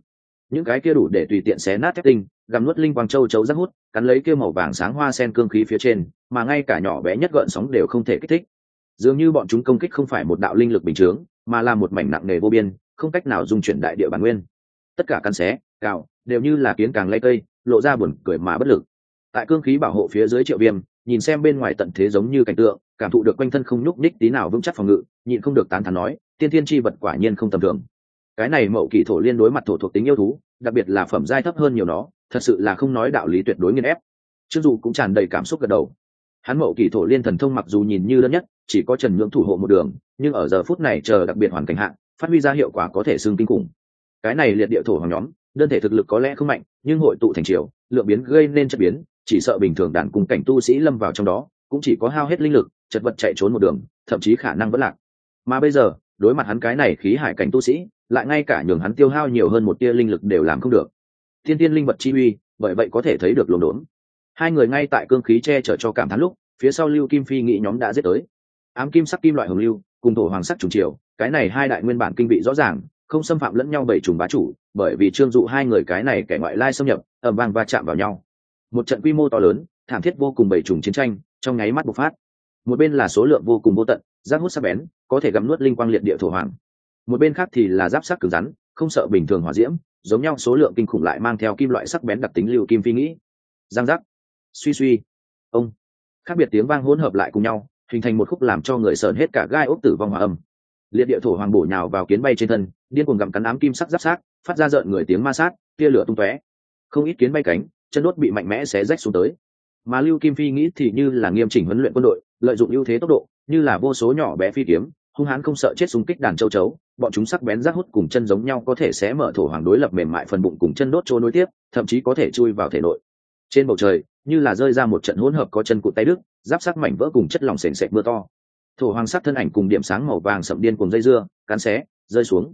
A: Những cái kia đủ để tùy tiện xé nát thép tinh, gặm nuốt linh quang châu chấu rác hút, cắn lấy kia màu vàng sáng hoa sen cương khí phía trên, mà ngay cả nhỏ bé nhất gợn sóng đều không thể kích thích. Dường như bọn chúng công kích không phải một đạo linh lực bình chướng, mà là một mảnh nặng nề vô biên, không cách nào dung chuyển đại địa bản nguyên. Tất cả căn xé cào, đều như là kiến càng lay cây, lộ ra buồn cười mà bất lực. Tại cương khí bảo hộ phía dưới triệu viêm, nhìn xem bên ngoài tận thế giống như cảnh tượng, cảm thụ được quanh thân không nhúc ních tí nào vững chắc phòng ngự, nhịn không được tán thán nói, tiên thiên tri vật quả nhiên không tầm thường. Cái này mậu kỳ thổ liên đối mặt thổ thuộc tính yêu thú, đặc biệt là phẩm giai thấp hơn nhiều nó, thật sự là không nói đạo lý tuyệt đối nghiên ép. Chưng dù cũng tràn đầy cảm xúc gật đầu. Hắn mậu kỳ thổ liên thần thông mặc dù nhìn như đơn nhất, chỉ có trần nhưỡng thủ hộ một đường, nhưng ở giờ phút này chờ đặc biệt hoàn cảnh hạn phát huy ra hiệu quả có thể xương kinh khủng. Cái này liệt địa thổ hoàng nhóm đơn thể thực lực có lẽ không mạnh, nhưng hội tụ thành triều, lượng biến gây nên chất biến, chỉ sợ bình thường đàn cùng cảnh tu sĩ lâm vào trong đó, cũng chỉ có hao hết linh lực, chật vật chạy trốn một đường, thậm chí khả năng vẫn lạc. Mà bây giờ, đối mặt hắn cái này khí hải cảnh tu sĩ, lại ngay cả nhường hắn tiêu hao nhiều hơn một tia linh lực đều làm không được. Thiên tiên linh vật chi uy, bởi vậy có thể thấy được lồn đốn. Hai người ngay tại cương khí che chở cho cảm thán lúc, phía sau lưu kim phi nghĩ nhóm đã giết tới. Ám kim sắc kim loại hồng lưu, cùng thổ hoàng sắc trùng triều, cái này hai đại nguyên bản kinh vị rõ ràng, không xâm phạm lẫn nhau bảy trùng bá chủ bởi vì trương dụ hai người cái này kẻ ngoại lai xâm nhập ẩm vang va chạm vào nhau. Một trận quy mô to lớn, thảm thiết vô cùng bảy trùng chiến tranh, trong nháy mắt bộc phát. Một bên là số lượng vô cùng vô tận, giáp hút sắc bén, có thể gắm nuốt linh quang liệt địa thổ hoàng. Một bên khác thì là giáp sắc cứng rắn, không sợ bình thường hỏa diễm, giống nhau số lượng kinh khủng lại mang theo kim loại sắc bén đặc tính lưu kim phi nghĩ. Giang giác. Suy suy. Ông. Khác biệt tiếng vang hỗn hợp lại cùng nhau, hình thành một khúc làm cho người sờn hết cả gai ốc tử vong hòa âm liệt địa thổ hoàng bổ nhào vào kiến bay trên thân, điên cuồng gặm cắn ám kim sắc giáp sát, phát ra rợn người tiếng ma sát, tia lửa tung tóe. Không ít kiến bay cánh, chân đốt bị mạnh mẽ xé rách xuống tới. Mà lưu kim phi nghĩ thì như là nghiêm chỉnh huấn luyện quân đội, lợi dụng ưu thế tốc độ, như là vô số nhỏ bé phi kiếm, hung hãn không sợ chết súng kích đàn châu chấu, bọn chúng sắc bén rác hút cùng chân giống nhau có thể xé mở thổ hoàng đối lập mềm mại phần bụng cùng chân đốt trôi nối tiếp, thậm chí có thể chui vào thể nội. Trên bầu trời, như là rơi ra một trận hỗn hợp có chân cụt tay đức giáp sắc mảnh vỡ cùng chất lỏng sền sệt mưa to thổ hoàng sắc thân ảnh cùng điểm sáng màu vàng sậm điên cùng dây dưa, cắn xé, rơi xuống.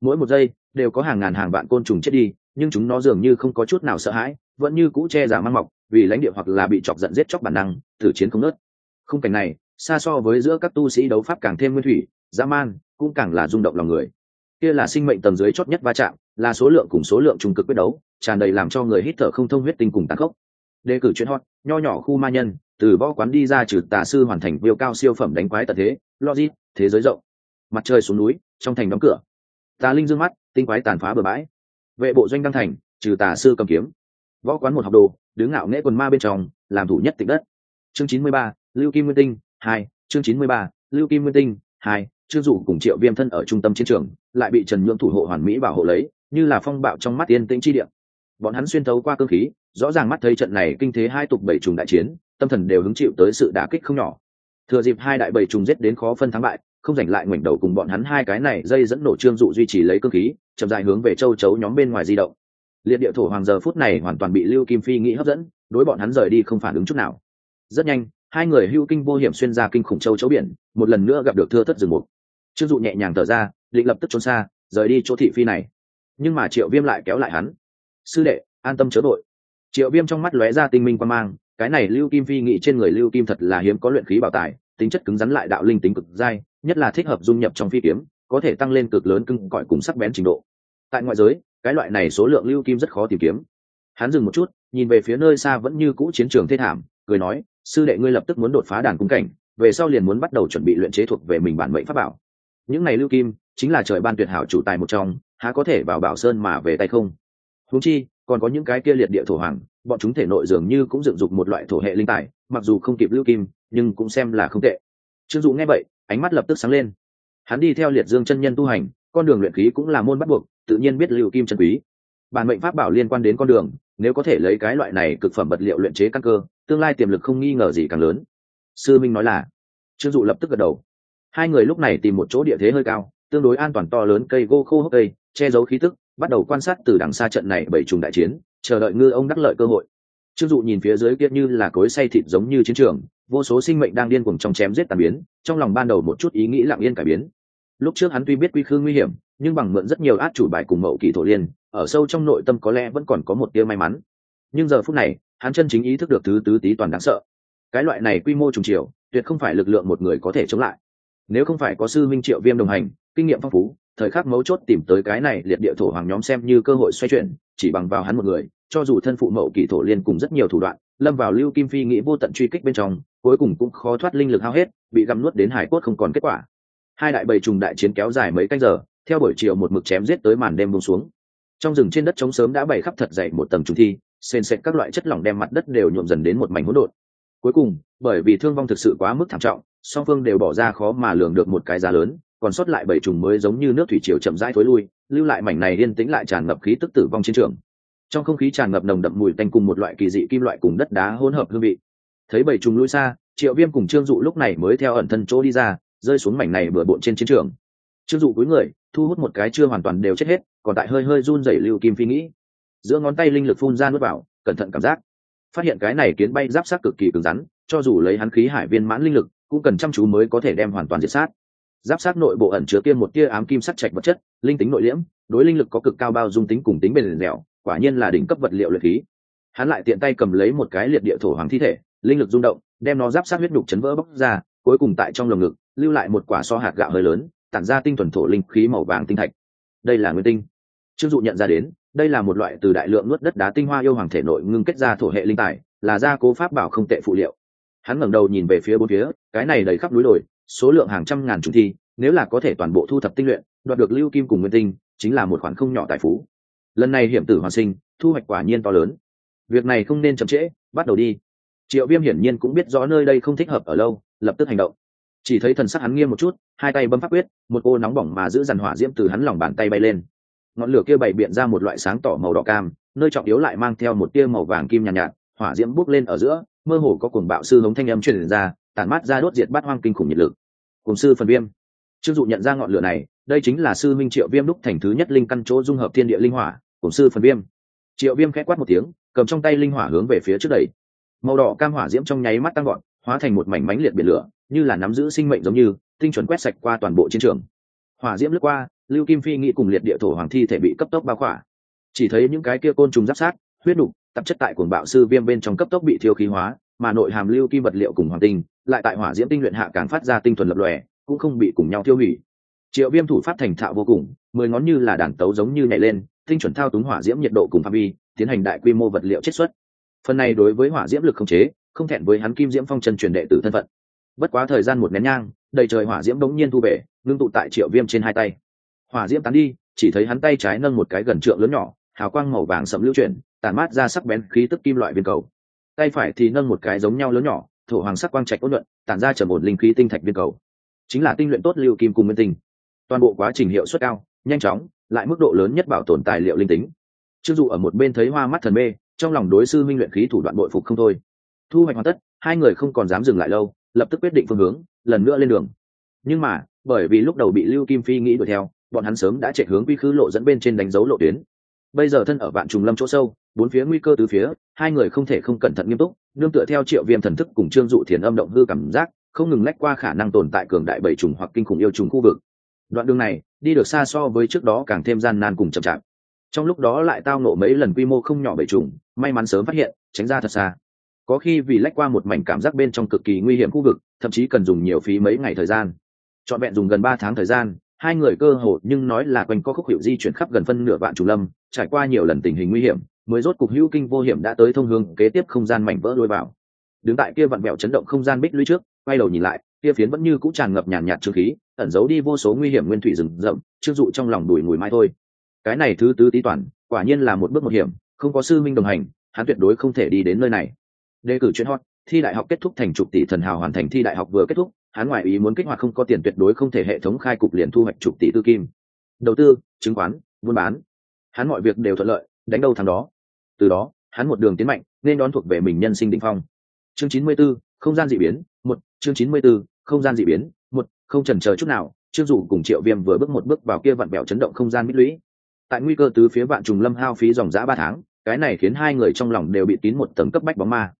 A: Mỗi một giây, đều có hàng ngàn hàng vạn côn trùng chết đi, nhưng chúng nó dường như không có chút nào sợ hãi, vẫn như cũ che giả mang mọc, vì lãnh địa hoặc là bị chọc giận giết chóc bản năng, thử chiến không nớt khung cảnh này, xa so với giữa các tu sĩ đấu pháp càng thêm nguyên thủy, dã man, cũng càng là rung động lòng người. Kia là sinh mệnh tầng dưới chót nhất va chạm, là số lượng cùng số lượng trung cực quyết đấu, tràn đầy làm cho người hít thở không thông huyết tinh cùng tàn khốc đề cử chuyện hot, nho nhỏ khu ma nhân, từ võ quán đi ra trừ tà sư hoàn thành viêu cao siêu phẩm đánh quái tật thế, logic, thế giới rộng. Mặt trời xuống núi, trong thành đóng cửa. Tà linh dương mắt, tinh quái tàn phá bừa bãi. Vệ bộ doanh đăng thành, trừ tà sư cầm kiếm. Võ quán một học đồ, đứng ngạo nghễ quần ma bên trong, làm thủ nhất tịch đất. Chương chín mươi ba, lưu kim nguyên tinh, hai, chương chín mươi ba, lưu kim nguyên tinh, hai chưa dụ cùng triệu viêm thân ở trung tâm chiến trường, lại bị trần nhượng thủ hộ hoàn mỹ bảo hộ lấy, như là phong bạo trong mắt yên tĩnh chi điện bọn hắn xuyên thấu qua cơ khí, rõ ràng mắt thấy trận này kinh thế hai tục bảy trùng đại chiến, tâm thần đều hứng chịu tới sự đả kích không nhỏ. Thừa dịp hai đại bảy trùng giết đến khó phân thắng bại, không giành lại ngoảnh đầu cùng bọn hắn hai cái này dây dẫn nổ trương dụ duy trì lấy cơ khí, chậm dài hướng về châu chấu nhóm bên ngoài di động. Liệt địa thổ hoàng giờ phút này hoàn toàn bị lưu kim phi nghĩ hấp dẫn, đối bọn hắn rời đi không phản ứng chút nào. Rất nhanh, hai người hưu kinh vô hiểm xuyên ra kinh khủng châu chấu biển, một lần nữa gặp được thưa thất rừng mục. Trương dụ nhẹ nhàng thở ra, định lập tức trốn xa, rời đi chỗ thị phi này. Nhưng mà triệu viêm lại kéo lại hắn sư đệ, an tâm chớ đội triệu viêm trong mắt lóe ra tinh minh quan mang, cái này lưu kim phi nghĩ trên người lưu kim thật là hiếm có luyện khí bảo tài, tính chất cứng rắn lại đạo linh tính cực dai, nhất là thích hợp dung nhập trong phi kiếm, có thể tăng lên cực lớn cưng cõi cùng sắc bén trình độ. Tại ngoại giới, cái loại này số lượng lưu kim rất khó tìm kiếm. Hắn dừng một chút, nhìn về phía nơi xa vẫn như cũ chiến trường thê thảm, cười nói, sư đệ ngươi lập tức muốn đột phá đàn cung cảnh, về sau liền muốn bắt đầu chuẩn bị luyện chế thuộc về mình bản mệnh pháp bảo. Những này lưu kim, chính là trời ban tuyệt hảo chủ tài một trong, há có thể vào bảo sơn mà về tay không? Húng chi, còn có những cái kia liệt địa thổ hoàng, bọn chúng thể nội dường như cũng dựng dục một loại thổ hệ linh tài, mặc dù không kịp lưu kim, nhưng cũng xem là không tệ. Trương dụ nghe vậy, ánh mắt lập tức sáng lên. Hắn đi theo liệt dương chân nhân tu hành, con đường luyện khí cũng là môn bắt buộc, tự nhiên biết lưu kim chân quý. Bản mệnh pháp bảo liên quan đến con đường, nếu có thể lấy cái loại này cực phẩm vật liệu luyện chế căn cơ, tương lai tiềm lực không nghi ngờ gì càng lớn. Sư minh nói là, trương dụ lập tức gật đầu. Hai người lúc này tìm một chỗ địa thế hơi cao, tương đối an toàn to lớn cây gô khô hốc cây, che giấu khí tức bắt đầu quan sát từ đằng xa trận này bảy trùng đại chiến, chờ đợi ngư ông đắc lợi cơ hội. Trương dụ nhìn phía dưới kia như là cối say thịt giống như chiến trường, vô số sinh mệnh đang điên cuồng trong chém giết tàn biến, trong lòng ban đầu một chút ý nghĩ lặng yên cải biến. Lúc trước hắn tuy biết quy khư nguy hiểm, nhưng bằng mượn rất nhiều át chủ bài cùng mậu kỳ thổ liên, ở sâu trong nội tâm có lẽ vẫn còn có một tia may mắn. Nhưng giờ phút này, hắn chân chính ý thức được thứ tứ tí toàn đáng sợ. Cái loại này quy mô trùng chiều, tuyệt không phải lực lượng một người có thể chống lại. Nếu không phải có sư minh triệu viêm đồng hành, kinh nghiệm phong phú thời khắc mấu chốt tìm tới cái này liệt địa thổ hoàng nhóm xem như cơ hội xoay chuyển, chỉ bằng vào hắn một người, cho dù thân phụ mậu kỳ thổ liên cùng rất nhiều thủ đoạn, lâm vào lưu kim phi nghĩ vô tận truy kích bên trong, cuối cùng cũng khó thoát linh lực hao hết, bị găm nuốt đến hải cốt không còn kết quả. Hai đại bầy trùng đại chiến kéo dài mấy canh giờ, theo buổi chiều một mực chém giết tới màn đêm buông xuống. Trong rừng trên đất trống sớm đã bày khắp thật dày một tầng trùng thi, sền sệt các loại chất lỏng đem mặt đất đều nhuộm dần đến một mảnh hỗn độn. Cuối cùng, bởi vì thương vong thực sự quá mức thảm trọng, song phương đều bỏ ra khó mà lường được một cái giá lớn còn sót lại bảy trùng mới giống như nước thủy triều chậm rãi thối lui, lưu lại mảnh này yên tĩnh lại tràn ngập khí tức tử vong chiến trường. Trong không khí tràn ngập nồng đậm mùi tanh cùng một loại kỳ dị kim loại cùng đất đá hỗn hợp hương vị. Thấy bảy trùng lui xa, triệu viêm cùng trương dụ lúc này mới theo ẩn thân chỗ đi ra, rơi xuống mảnh này bừa bộn trên chiến trường. Trương dụ cuối người, thu hút một cái chưa hoàn toàn đều chết hết, còn tại hơi hơi run rẩy lưu kim phi nghĩ. Giữa ngón tay linh lực phun ra nuốt vào, cẩn thận cảm giác. Phát hiện cái này kiến bay giáp sát cực kỳ cứng rắn, cho dù lấy hắn khí hải viên mãn linh lực, cũng cần chăm chú mới có thể đem hoàn toàn diệt sát giáp sát nội bộ ẩn chứa kia một tia ám kim sắc trạch vật chất, linh tính nội liễm, đối linh lực có cực cao bao dung tính cùng tính bền dẻo, quả nhiên là đỉnh cấp vật liệu luyện khí. Hắn lại tiện tay cầm lấy một cái liệt địa thổ hoàng thi thể, linh lực rung động, đem nó giáp sát huyết nhục chấn vỡ bóc ra, cuối cùng tại trong lồng ngực, lưu lại một quả so hạt gạo hơi lớn, tản ra tinh thuần thổ linh khí màu vàng tinh thạch. Đây là nguyên tinh. Trương dụ nhận ra đến, đây là một loại từ đại lượng nuốt đất đá tinh hoa yêu hoàng thể nội ngưng kết ra thổ hệ linh tài, là gia cố pháp bảo không tệ phụ liệu. Hắn ngẩng đầu nhìn về phía bốn phía, cái này đầy khắp núi đồi số lượng hàng trăm ngàn chủng thi nếu là có thể toàn bộ thu thập tinh luyện đoạt được lưu kim cùng nguyên tinh chính là một khoản không nhỏ tài phú. Lần này hiểm tử hoàn sinh thu hoạch quả nhiên to lớn. Việc này không nên chậm trễ bắt đầu đi. Triệu viêm hiển nhiên cũng biết rõ nơi đây không thích hợp ở lâu lập tức hành động. Chỉ thấy thần sắc hắn nghiêm một chút hai tay bấm pháp quyết một cô nóng bỏng mà giữ dằn hỏa diễm từ hắn lòng bàn tay bay lên. Ngọn lửa kia bày biện ra một loại sáng tỏ màu đỏ cam nơi trọng yếu lại mang theo một tia màu vàng kim nhàn nhạt, nhạt hỏa diễm bốc lên ở giữa mơ hồ có cuồng bạo sư hống thanh âm truyền ra tản mát ra đốt diệt bát hoang kinh khủng nhiệt lực cùng sư phần viêm. Chưng dụ nhận ra ngọn lửa này, đây chính là sư minh triệu viêm đúc thành thứ nhất linh căn chỗ dung hợp thiên địa linh hỏa, cùng sư phần viêm. Triệu viêm khẽ quát một tiếng, cầm trong tay linh hỏa hướng về phía trước đầy màu đỏ cam hỏa diễm trong nháy mắt tăng gọn hóa thành một mảnh mánh liệt biển lửa, như là nắm giữ sinh mệnh giống như, tinh chuẩn quét sạch qua toàn bộ chiến trường. Hỏa diễm lướt qua, lưu kim phi nghĩ cùng liệt địa thổ hoàng thi thể bị cấp tốc bao khỏa. Chỉ thấy những cái kia côn trùng giáp sát, huyết đục, tạp chất tại cuồng bạo sư viêm bên trong cấp tốc bị thiêu khí hóa, mà nội hàm lưu kim vật liệu cùng hoàng tinh lại tại hỏa diễm tinh luyện hạ càng phát ra tinh thuần lập lòe, cũng không bị cùng nhau tiêu hủy. Triệu viêm thủ pháp thành thạo vô cùng, mười ngón như là đàn tấu giống như nhảy lên, tinh chuẩn thao túng hỏa diễm nhiệt độ cùng phạm vi, tiến hành đại quy mô vật liệu chiết xuất. Phần này đối với hỏa diễm lực không chế, không thẹn với hắn kim diễm phong chân truyền đệ tử thân phận. Bất quá thời gian một nén nhang, đầy trời hỏa diễm đống nhiên thu về, ngưng tụ tại triệu viêm trên hai tay. Hỏa diễm tán đi, chỉ thấy hắn tay trái nâng một cái gần trượng lớn nhỏ, hào quang màu vàng sậm lưu chuyển, tản mát ra sắc bén khí tức kim loại viên cầu. Tay phải thì nâng một cái giống nhau lớn nhỏ thổ hoàng sắc quang trạch ôn luận tản ra trở một linh khí tinh thạch viên cầu. Chính là tinh luyện tốt lưu kim cùng nguyên tinh. Toàn bộ quá trình hiệu suất cao, nhanh chóng, lại mức độ lớn nhất bảo tồn tài liệu linh tính. Chưng dụ ở một bên thấy hoa mắt thần mê, trong lòng đối sư minh luyện khí thủ đoạn bội phục không thôi. Thu hoạch hoàn tất, hai người không còn dám dừng lại lâu, lập tức quyết định phương hướng, lần nữa lên đường. Nhưng mà, bởi vì lúc đầu bị lưu kim phi nghĩ đuổi theo, bọn hắn sớm đã chạy hướng quy khứ lộ dẫn bên trên đánh dấu lộ tuyến. Bây giờ thân ở vạn trùng lâm chỗ sâu bốn phía nguy cơ từ phía, hai người không thể không cẩn thận nghiêm túc, nương tựa theo triệu viêm thần thức cùng trương dụ thiền âm động hư cảm giác, không ngừng lách qua khả năng tồn tại cường đại bảy trùng hoặc kinh khủng yêu trùng khu vực. Đoạn đường này, đi được xa so với trước đó càng thêm gian nan cùng chậm chạp. Trong lúc đó lại tao nộ mấy lần quy mô không nhỏ bảy trùng, may mắn sớm phát hiện, tránh ra thật xa. Có khi vì lách qua một mảnh cảm giác bên trong cực kỳ nguy hiểm khu vực, thậm chí cần dùng nhiều phí mấy ngày thời gian. Trọn vẹn dùng gần ba tháng thời gian, hai người cơ hồ nhưng nói là quanh co khúc hiệu di chuyển khắp gần phân nửa vạn trùng lâm, trải qua nhiều lần tình hình nguy hiểm mới rốt cục hữu kinh vô hiểm đã tới thông hướng kế tiếp không gian mảnh vỡ lôi vào. Đứng tại kia vặn vẹo chấn động không gian bích lũy trước, quay đầu nhìn lại, kia phiến vẫn như cũ tràn ngập nhàn nhạt trương khí, ẩn giấu đi vô số nguy hiểm nguyên thủy rừng rậm chưng dụ trong lòng đùi mùi mai thôi. Cái này thứ tứ tí toàn, quả nhiên là một bước một hiểm, không có sư minh đồng hành, hắn tuyệt đối không thể đi đến nơi này. Đề cử chuyên hot, thi đại học kết thúc thành chục tỷ thần hào hoàn thành thi đại học vừa kết thúc, hắn ngoại ý muốn kích hoạt không có tiền tuyệt đối không thể hệ thống khai cục liền thu hoạch chục tỷ tư kim. Đầu tư, chứng khoán, buôn bán. Hắn mọi việc đều thuận lợi, đánh đâu thằng đó từ đó hắn một đường tiến mạnh nên đón thuộc về mình nhân sinh định phong. Chương chín mươi 94, không gian dị biến một chương chín mươi 94, không gian dị biến một không chần chờ chút nào trương dụ cùng triệu viêm vừa bước một bước vào kia vặn bẹo chấn động không gian mít lũy. Tại nguy cơ từ phía vạn trùng lâm hao phí dòng giã ba tháng cái này khiến hai người trong lòng đều bị tín một tầng cấp bách bóng ma.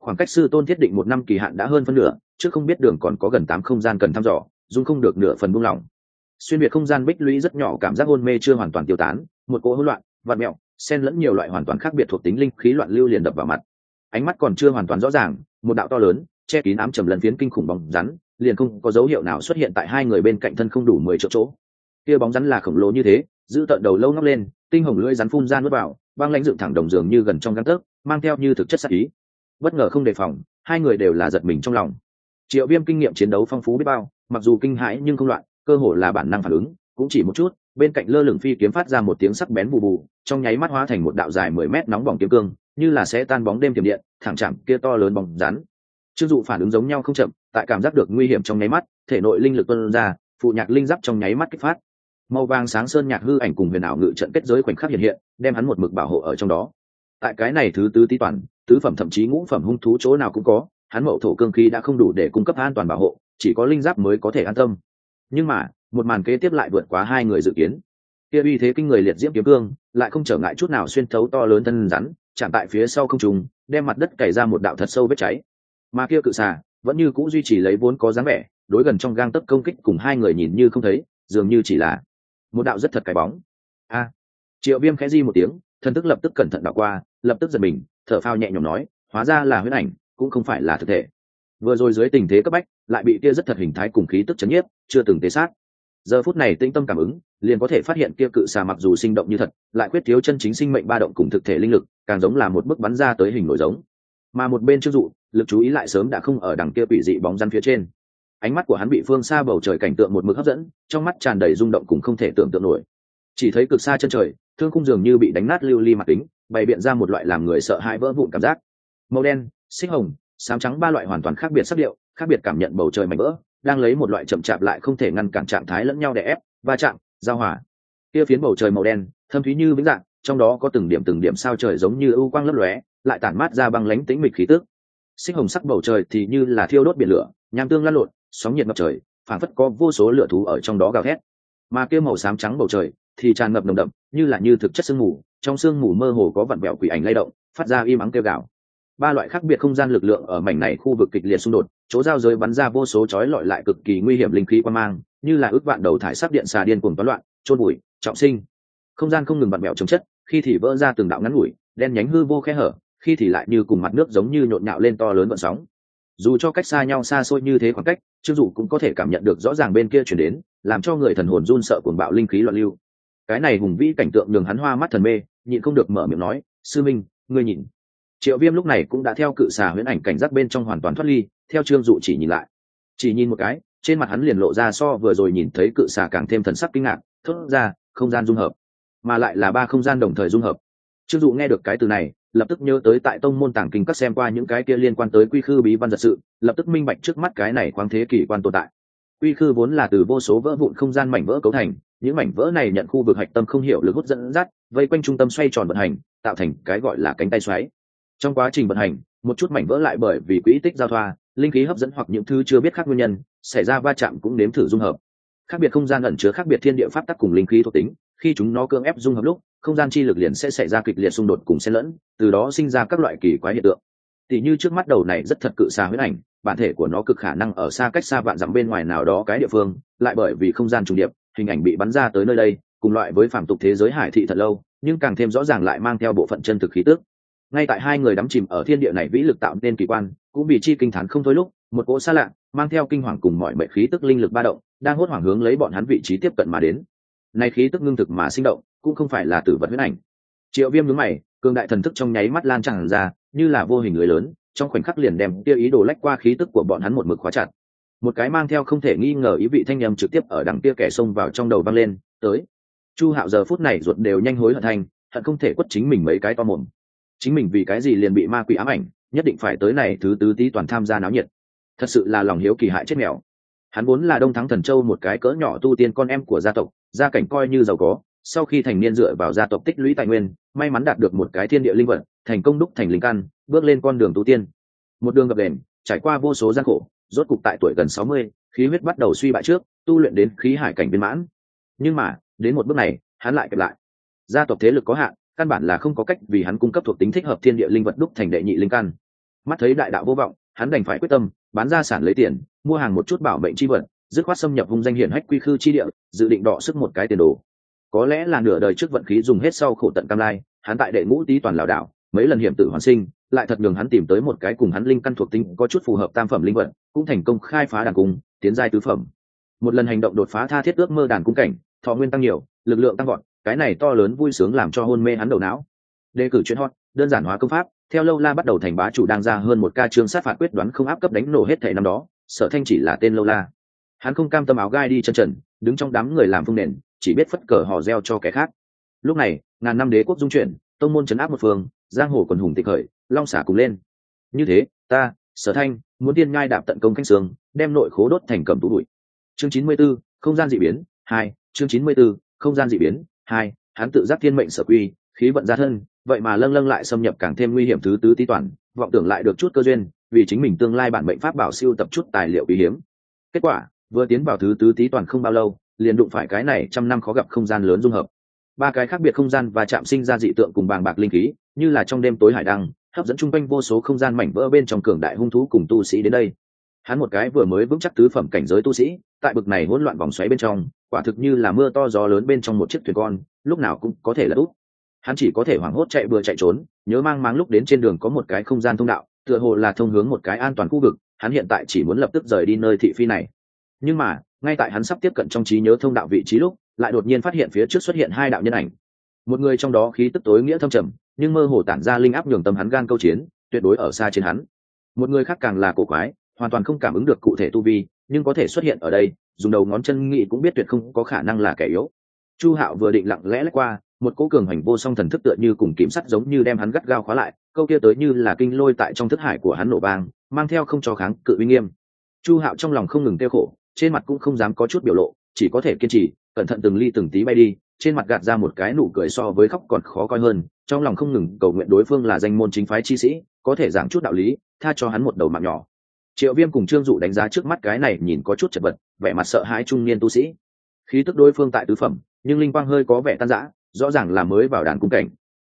A: Khoảng cách sư tôn thiết định một năm kỳ hạn đã hơn phân nửa chứ không biết đường còn có gần tám không gian cần thăm dò dung không được nửa phần buông lỏng. Xuyên biệt không gian bích lũy rất nhỏ cảm giác hôn mê chưa hoàn toàn tiêu tán một cỗ hỗn loạn vạt mẹo xen lẫn nhiều loại hoàn toàn khác biệt thuộc tính linh khí loạn lưu liền đập vào mặt. Ánh mắt còn chưa hoàn toàn rõ ràng, một đạo to lớn, che kín ám trầm lần phiến kinh khủng bóng rắn, liền không có dấu hiệu nào xuất hiện tại hai người bên cạnh thân không đủ mười chỗ chỗ. Kia bóng rắn là khổng lồ như thế, giữ tận đầu lâu ngóc lên, tinh hồng lưỡi rắn phun ra nuốt vào, băng lãnh dựng thẳng đồng giường như gần trong găng tấc mang theo như thực chất sắc ý. Bất ngờ không đề phòng, hai người đều là giật mình trong lòng. Triệu viêm kinh nghiệm chiến đấu phong phú biết bao, mặc dù kinh hãi nhưng không loạn, cơ hồ là bản năng phản ứng, cũng chỉ một chút bên cạnh lơ lửng phi kiếm phát ra một tiếng sắc bén bù bù, trong nháy mắt hóa thành một đạo dài mười mét nóng bỏng kiếm cương, như là sẽ tan bóng đêm tiềm điện, thẳng chạm kia to lớn bóng rắn. Chưng dụ phản ứng giống nhau không chậm, tại cảm giác được nguy hiểm trong nháy mắt, thể nội linh lực tuân ra, phụ nhạc linh giáp trong nháy mắt kích phát. Màu vàng sáng sơn nhạc hư ảnh cùng huyền ảo ngự trận kết giới khoảnh khắc hiện hiện, đem hắn một mực bảo hộ ở trong đó. Tại cái này thứ tứ tí toàn, tứ phẩm thậm chí ngũ phẩm hung thú chỗ nào cũng có, hắn mậu thổ cương khí đã không đủ để cung cấp an toàn bảo hộ, chỉ có linh giáp mới có thể an tâm. Nhưng mà một màn kế tiếp lại vượt quá hai người dự kiến. Kia uy thế kinh người liệt diễm kiếm cương, lại không trở ngại chút nào xuyên thấu to lớn thân rắn, chạm tại phía sau không trùng đem mặt đất cày ra một đạo thật sâu vết cháy. Mà kia cự xà, vẫn như cũ duy trì lấy vốn có dáng vẻ, đối gần trong gang tấc công kích cùng hai người nhìn như không thấy, dường như chỉ là một đạo rất thật cái bóng. A! Triệu viêm khẽ di một tiếng thần thức lập tức cẩn thận đảo qua, lập tức giật mình, thở phao nhẹ nhõm nói, hóa ra là huyết ảnh, cũng không phải là thực thể. Vừa rồi dưới tình thế cấp bách, lại bị kia rất thật hình thái cùng khí tức chấn nhiếp, chưa từng tế sát giờ phút này tinh tâm cảm ứng, liền có thể phát hiện kia cự xà mặc dù sinh động như thật, lại quyết thiếu chân chính sinh mệnh ba động cùng thực thể linh lực, càng giống là một bức bắn ra tới hình nổi giống. Mà một bên trước dụ, lực chú ý lại sớm đã không ở đằng kia bị dị bóng răn phía trên. Ánh mắt của hắn bị phương xa bầu trời cảnh tượng một mực hấp dẫn, trong mắt tràn đầy rung động cùng không thể tưởng tượng nổi. Chỉ thấy cực xa chân trời, thương khung dường như bị đánh nát lưu ly mặt kính, bày biện ra một loại làm người sợ hãi vỡ vụn cảm giác. Màu đen, xích hồng, xám trắng ba loại hoàn toàn khác biệt sắc điệu, khác biệt cảm nhận bầu trời mảnh vỡ đang lấy một loại chậm chạp lại không thể ngăn cản trạng thái lẫn nhau để ép, va chạm, giao hòa. Kia phiến bầu trời màu đen, thâm thúy như vĩnh dạng, trong đó có từng điểm từng điểm sao trời giống như ưu quang lấp lóe, lại tản mát ra băng lánh tĩnh mịch khí tước xích hồng sắc bầu trời thì như là thiêu đốt biển lửa, nham tương lăn lộn, sóng nhiệt ngập trời phản phất có vô số lửa thú ở trong đó gào thét. Mà kia màu xám trắng bầu trời thì tràn ngập nồng đậm, như là như thực chất sương mù, trong sương mù mơ hồ có vặn vẹo quỷ ảnh lay động, phát ra im ắng kêu gào. Ba loại khác biệt không gian lực lượng ở mảnh này khu vực kịch liệt xung đột chỗ giao giới bắn ra vô số chói lọi lại cực kỳ nguy hiểm linh khí quan mang, như là ước vạn đầu thải sắp điện xà điên cuồng toán loạn trôn bụi, trọng sinh. Không gian không ngừng vặn vẹo chống chất, khi thì vỡ ra từng đạo ngắn ngủi, đen nhánh hư vô khe hở, khi thì lại như cùng mặt nước giống như nhộn nhạo lên to lớn vận sóng. Dù cho cách xa nhau xa xôi như thế khoảng cách chưng dụ cũng có thể cảm nhận được rõ ràng bên kia chuyển đến, làm cho người thần hồn run sợ cuồng bạo linh khí loạn lưu. Cái này hùng vĩ cảnh tượng đường hắn hoa mắt thần mê, nhịn không được mở miệng nói, sư minh, ngươi nhìn. Triệu viêm lúc này cũng đã theo cự xà huyễn ảnh cảnh giác bên trong hoàn toàn thoát ly theo trương dụ chỉ nhìn lại. Chỉ nhìn một cái, trên mặt hắn liền lộ ra so vừa rồi nhìn thấy cự xà càng thêm thần sắc kinh ngạc, thốt ra, không gian dung hợp, mà lại là ba không gian đồng thời dung hợp. Trương dụ nghe được cái từ này, lập tức nhớ tới tại tông môn tàng kinh các xem qua những cái kia liên quan tới quy khư bí văn giật sự, lập tức minh bạch trước mắt cái này khoáng thế kỷ quan tồn tại. Quy khư vốn là từ vô số vỡ vụn không gian mảnh vỡ cấu thành, những mảnh vỡ này nhận khu vực hạch tâm không hiểu lực hút dẫn dắt, vây quanh trung tâm xoay tròn vận hành, tạo thành cái gọi là cánh tay xoáy. Trong quá trình vận hành, một chút mảnh vỡ lại bởi vì quỹ tích giao thoa linh khí hấp dẫn hoặc những thứ chưa biết khác nguyên nhân, xảy ra va chạm cũng nếm thử dung hợp. Khác biệt không gian ẩn chứa khác biệt thiên địa pháp tắc cùng linh khí thuộc tính, khi chúng nó cưỡng ép dung hợp lúc, không gian chi lực liền sẽ xảy ra kịch liệt xung đột cùng xen lẫn, từ đó sinh ra các loại kỳ quái hiện tượng. Tỉ như trước mắt đầu này rất thật cự xa huyết ảnh, bản thể của nó cực khả năng ở xa cách xa vạn dặm bên ngoài nào đó cái địa phương, lại bởi vì không gian trùng điệp, hình ảnh bị bắn ra tới nơi đây, cùng loại với phản tục thế giới hải thị thật lâu, nhưng càng thêm rõ ràng lại mang theo bộ phận chân thực khí tước ngay tại hai người đắm chìm ở thiên địa này vĩ lực tạo nên kỳ quan cũng vì chi kinh thán không thôi lúc, một cỗ xa lạ, mang theo kinh hoàng cùng mọi mệnh khí tức linh lực ba động, đang hốt hoảng hướng lấy bọn hắn vị trí tiếp cận mà đến. Này khí tức ngưng thực mà sinh động, cũng không phải là tử vật huyết ảnh. Triệu viêm nhướng mày, cường đại thần thức trong nháy mắt lan tràn ra, như là vô hình người lớn, trong khoảnh khắc liền đem tia ý đồ lách qua khí tức của bọn hắn một mực khóa chặt. Một cái mang theo không thể nghi ngờ ý vị thanh âm trực tiếp ở đằng kia kẻ xông vào trong đầu vang lên, tới. Chu hạo giờ phút này ruột đều nhanh hối hận thành, hận không thể quất chính mình mấy cái to mồm. Chính mình vì cái gì liền bị ma quỷ ám ảnh? Nhất định phải tới này thứ tứ tí toàn tham gia náo nhiệt. Thật sự là lòng hiếu kỳ hại chết mèo. Hắn vốn là đông thắng thần châu một cái cỡ nhỏ tu tiên con em của gia tộc, gia cảnh coi như giàu có, sau khi thành niên dựa vào gia tộc tích lũy tài nguyên, may mắn đạt được một cái thiên địa linh vật, thành công đúc thành linh căn, bước lên con đường tu tiên. Một đường gập đền, trải qua vô số gian khổ, rốt cục tại tuổi gần sáu mươi, khí huyết bắt đầu suy bại trước, tu luyện đến khí hải cảnh viên mãn. Nhưng mà, đến một bước này, hắn lại kẹp lại. Gia tộc thế lực có hạn, căn bản là không có cách vì hắn cung cấp thuộc tính thích hợp thiên địa linh vật đúc thành đệ nhị linh căn mắt thấy đại đạo vô vọng, hắn đành phải quyết tâm, bán gia sản lấy tiền, mua hàng một chút bảo mệnh chi vật, dứt khoát xâm nhập hung danh hiển hách quy khư chi địa, dự định đọ sức một cái tiền đồ. Có lẽ là nửa đời trước vận khí dùng hết sau khổ tận cam lai, hắn tại đệ ngũ tý toàn lảo đảo, mấy lần hiểm tử hoàn sinh, lại thật nhường hắn tìm tới một cái cùng hắn linh căn thuộc tính có chút phù hợp tam phẩm linh vật, cũng thành công khai phá đàn cung, tiến giai tứ phẩm. Một lần hành động đột phá tha thiết ước mơ đàn cung cảnh, thọ nguyên tăng nhiều, lực lượng tăng gọn cái này to lớn vui sướng làm cho hôn mê hắn đầu não. Đề cử chuyện hot, đơn giản hóa công pháp theo lâu la bắt đầu thành bá chủ đang ra hơn một ca chương sát phạt quyết đoán không áp cấp đánh nổ hết thể năm đó sở thanh chỉ là tên lâu la. Hắn không cam tâm áo gai đi chân trần đứng trong đám người làm phương nền chỉ biết phất cờ hò reo cho kẻ khác. Lúc này ngàn năm đế quốc dung chuyển tông môn chấn áp một phương giang hồ quần hùng tịch khởi long xả cùng lên. Như thế ta sở thanh muốn tiên ngai đạp tận công khanh sương đem nội khố đốt thành cầm tú bụi. Chương chín mươi 94, không gian dị biến hai chương chín mươi 94, không gian dị biến hai hắn tự giác thiên mệnh sở quy khí vận gia thân vậy mà lâng lâng lại xâm nhập càng thêm nguy hiểm thứ tứ tí toàn, vọng tưởng lại được chút cơ duyên, vì chính mình tương lai bản mệnh pháp bảo siêu tập chút tài liệu quý hiếm. Kết quả, vừa tiến vào thứ tứ tí toàn không bao lâu, liền đụng phải cái này trăm năm khó gặp không gian lớn dung hợp. Ba cái khác biệt không gian và chạm sinh ra dị tượng cùng bàng bạc linh khí, như là trong đêm tối hải đăng, hấp dẫn chung quanh vô số không gian mảnh vỡ bên trong cường đại hung thú cùng tu sĩ đến đây. Hắn một cái vừa mới vững chắc tứ phẩm cảnh giới tu sĩ, tại bực này hỗn loạn vòng xoáy bên trong, quả thực như là mưa to gió lớn bên trong một chiếc thuyền con, lúc nào cũng có thể là úp hắn chỉ có thể hoảng hốt chạy vừa chạy trốn, nhớ mang mang lúc đến trên đường có một cái không gian thông đạo, tựa hồ là thông hướng một cái an toàn khu vực, hắn hiện tại chỉ muốn lập tức rời đi nơi thị phi này. Nhưng mà, ngay tại hắn sắp tiếp cận trong trí nhớ thông đạo vị trí lúc, lại đột nhiên phát hiện phía trước xuất hiện hai đạo nhân ảnh. Một người trong đó khí tức tối nghĩa thâm trầm, nhưng mơ hồ tản ra linh áp nhường tâm hắn gan câu chiến, tuyệt đối ở xa trên hắn. Một người khác càng là cổ quái, hoàn toàn không cảm ứng được cụ thể tu vi, nhưng có thể xuất hiện ở đây, dùng đầu ngón chân nghị cũng biết tuyệt không có khả năng là kẻ yếu. Chu hạo vừa định lặng lẽ lách qua một cỗ cường hành vô song thần thức tựa như cùng kiếm sắt giống như đem hắn gắt gao khóa lại, câu kia tới như là kinh lôi tại trong thức hải của hắn nổ vang, mang theo không cho kháng cự uy nghiêm. Chu hạo trong lòng không ngừng tiêu khổ, trên mặt cũng không dám có chút biểu lộ, chỉ có thể kiên trì, cẩn thận từng ly từng tí bay đi, trên mặt gạt ra một cái nụ cười so với khóc còn khó coi hơn, trong lòng không ngừng cầu nguyện đối phương là danh môn chính phái chi sĩ, có thể giảng chút đạo lý, tha cho hắn một đầu mạng nhỏ. Triệu viêm cùng trương dụ đánh giá trước mắt cái này nhìn có chút chật vật, vẻ mặt sợ hãi trung niên tu sĩ. Khí tức đối phương tại tứ phẩm, nhưng linh quang hơi có vẻ tan rã rõ ràng là mới vào đàn cung cảnh.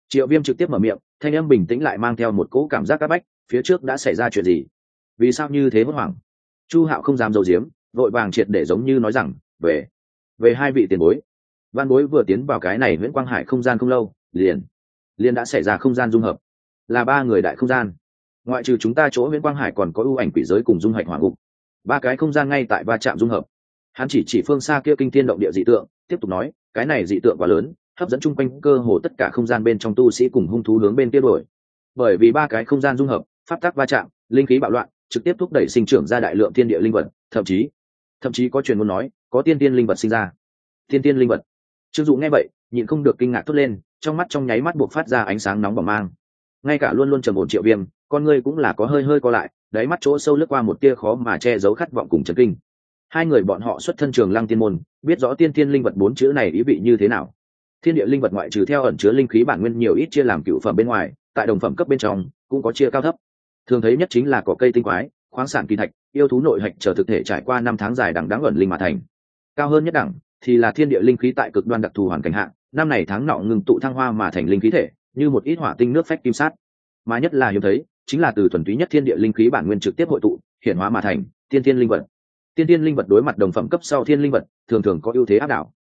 A: Triệu viêm trực tiếp mở miệng, thanh âm bình tĩnh lại mang theo một cỗ cảm giác c áp bách, phía trước đã xảy ra chuyện gì? Vì sao như thế hốt hoảng? Chu hạo không dám dầu diếm vội vàng triệt để giống như nói rằng, về về hai vị tiền bối. Văn bối vừa tiến vào cái này nguyễn quang hải không gian không lâu, liền liền đã xảy ra không gian dung hợp. Là ba người đại không gian. Ngoại trừ chúng ta chỗ nguyễn quang hải còn có ưu ảnh quỷ giới cùng dung hạch hỏa ngục. Ba cái không gian ngay tại va chạm dung hợp. Hắn chỉ chỉ phương xa kia kinh thiên động địa dị tượng, tiếp tục nói, cái này dị tượng quá lớn hấp dẫn chung quanh cơ hồ tất cả không gian bên trong tu sĩ cùng hung thú hướng bên kia đổi bởi vì ba cái không gian dung hợp, pháp tắc va chạm, linh khí bạo loạn, trực tiếp thúc đẩy sinh trưởng ra đại lượng thiên địa linh vật, thậm chí thậm chí có truyền muốn nói, có tiên tiên linh vật sinh ra. Tiên tiên linh vật. Trương dụ nghe vậy, nhịn không được kinh ngạc thốt lên, trong mắt trong nháy mắt buộc phát ra ánh sáng nóng bỏng mang. Ngay cả luôn luôn trầm ổn triệu viêm, con ngươi cũng là có hơi hơi co lại, đáy mắt chỗ sâu lướt qua một tia khó mà che giấu khát vọng cùng trần kinh. Hai người bọn họ xuất thân trường lăng tiên môn, biết rõ tiên tiên linh vật bốn chữ này ý vị như thế nào thiên địa linh vật ngoại trừ theo ẩn chứa linh khí bản nguyên nhiều ít chia làm cựu phẩm bên ngoài, tại đồng phẩm cấp bên trong, cũng có chia cao thấp. Thường thấy nhất chính là cỏ cây tinh quái, khoáng sản kỳ thạch, yêu thú nội hạch chờ thực thể trải qua năm tháng dài đằng đáng ẩn linh mà thành. Cao hơn nhất đẳng thì là thiên địa linh khí tại cực đoan đặc thù hoàn cảnh hạng. năm này tháng nọ ngừng tụ thăng hoa mà thành linh khí thể, như một ít hỏa tinh nước phách kim sát. Mà nhất là hiếm thấy, chính là từ thuần túy nhất thiên địa linh khí bản nguyên trực tiếp hội tụ hiện hóa mà thành tiên thiên linh vật. Tiên thiên linh vật đối mặt đồng phẩm cấp sau thiên linh vật, thường thường có ưu thế áp đảo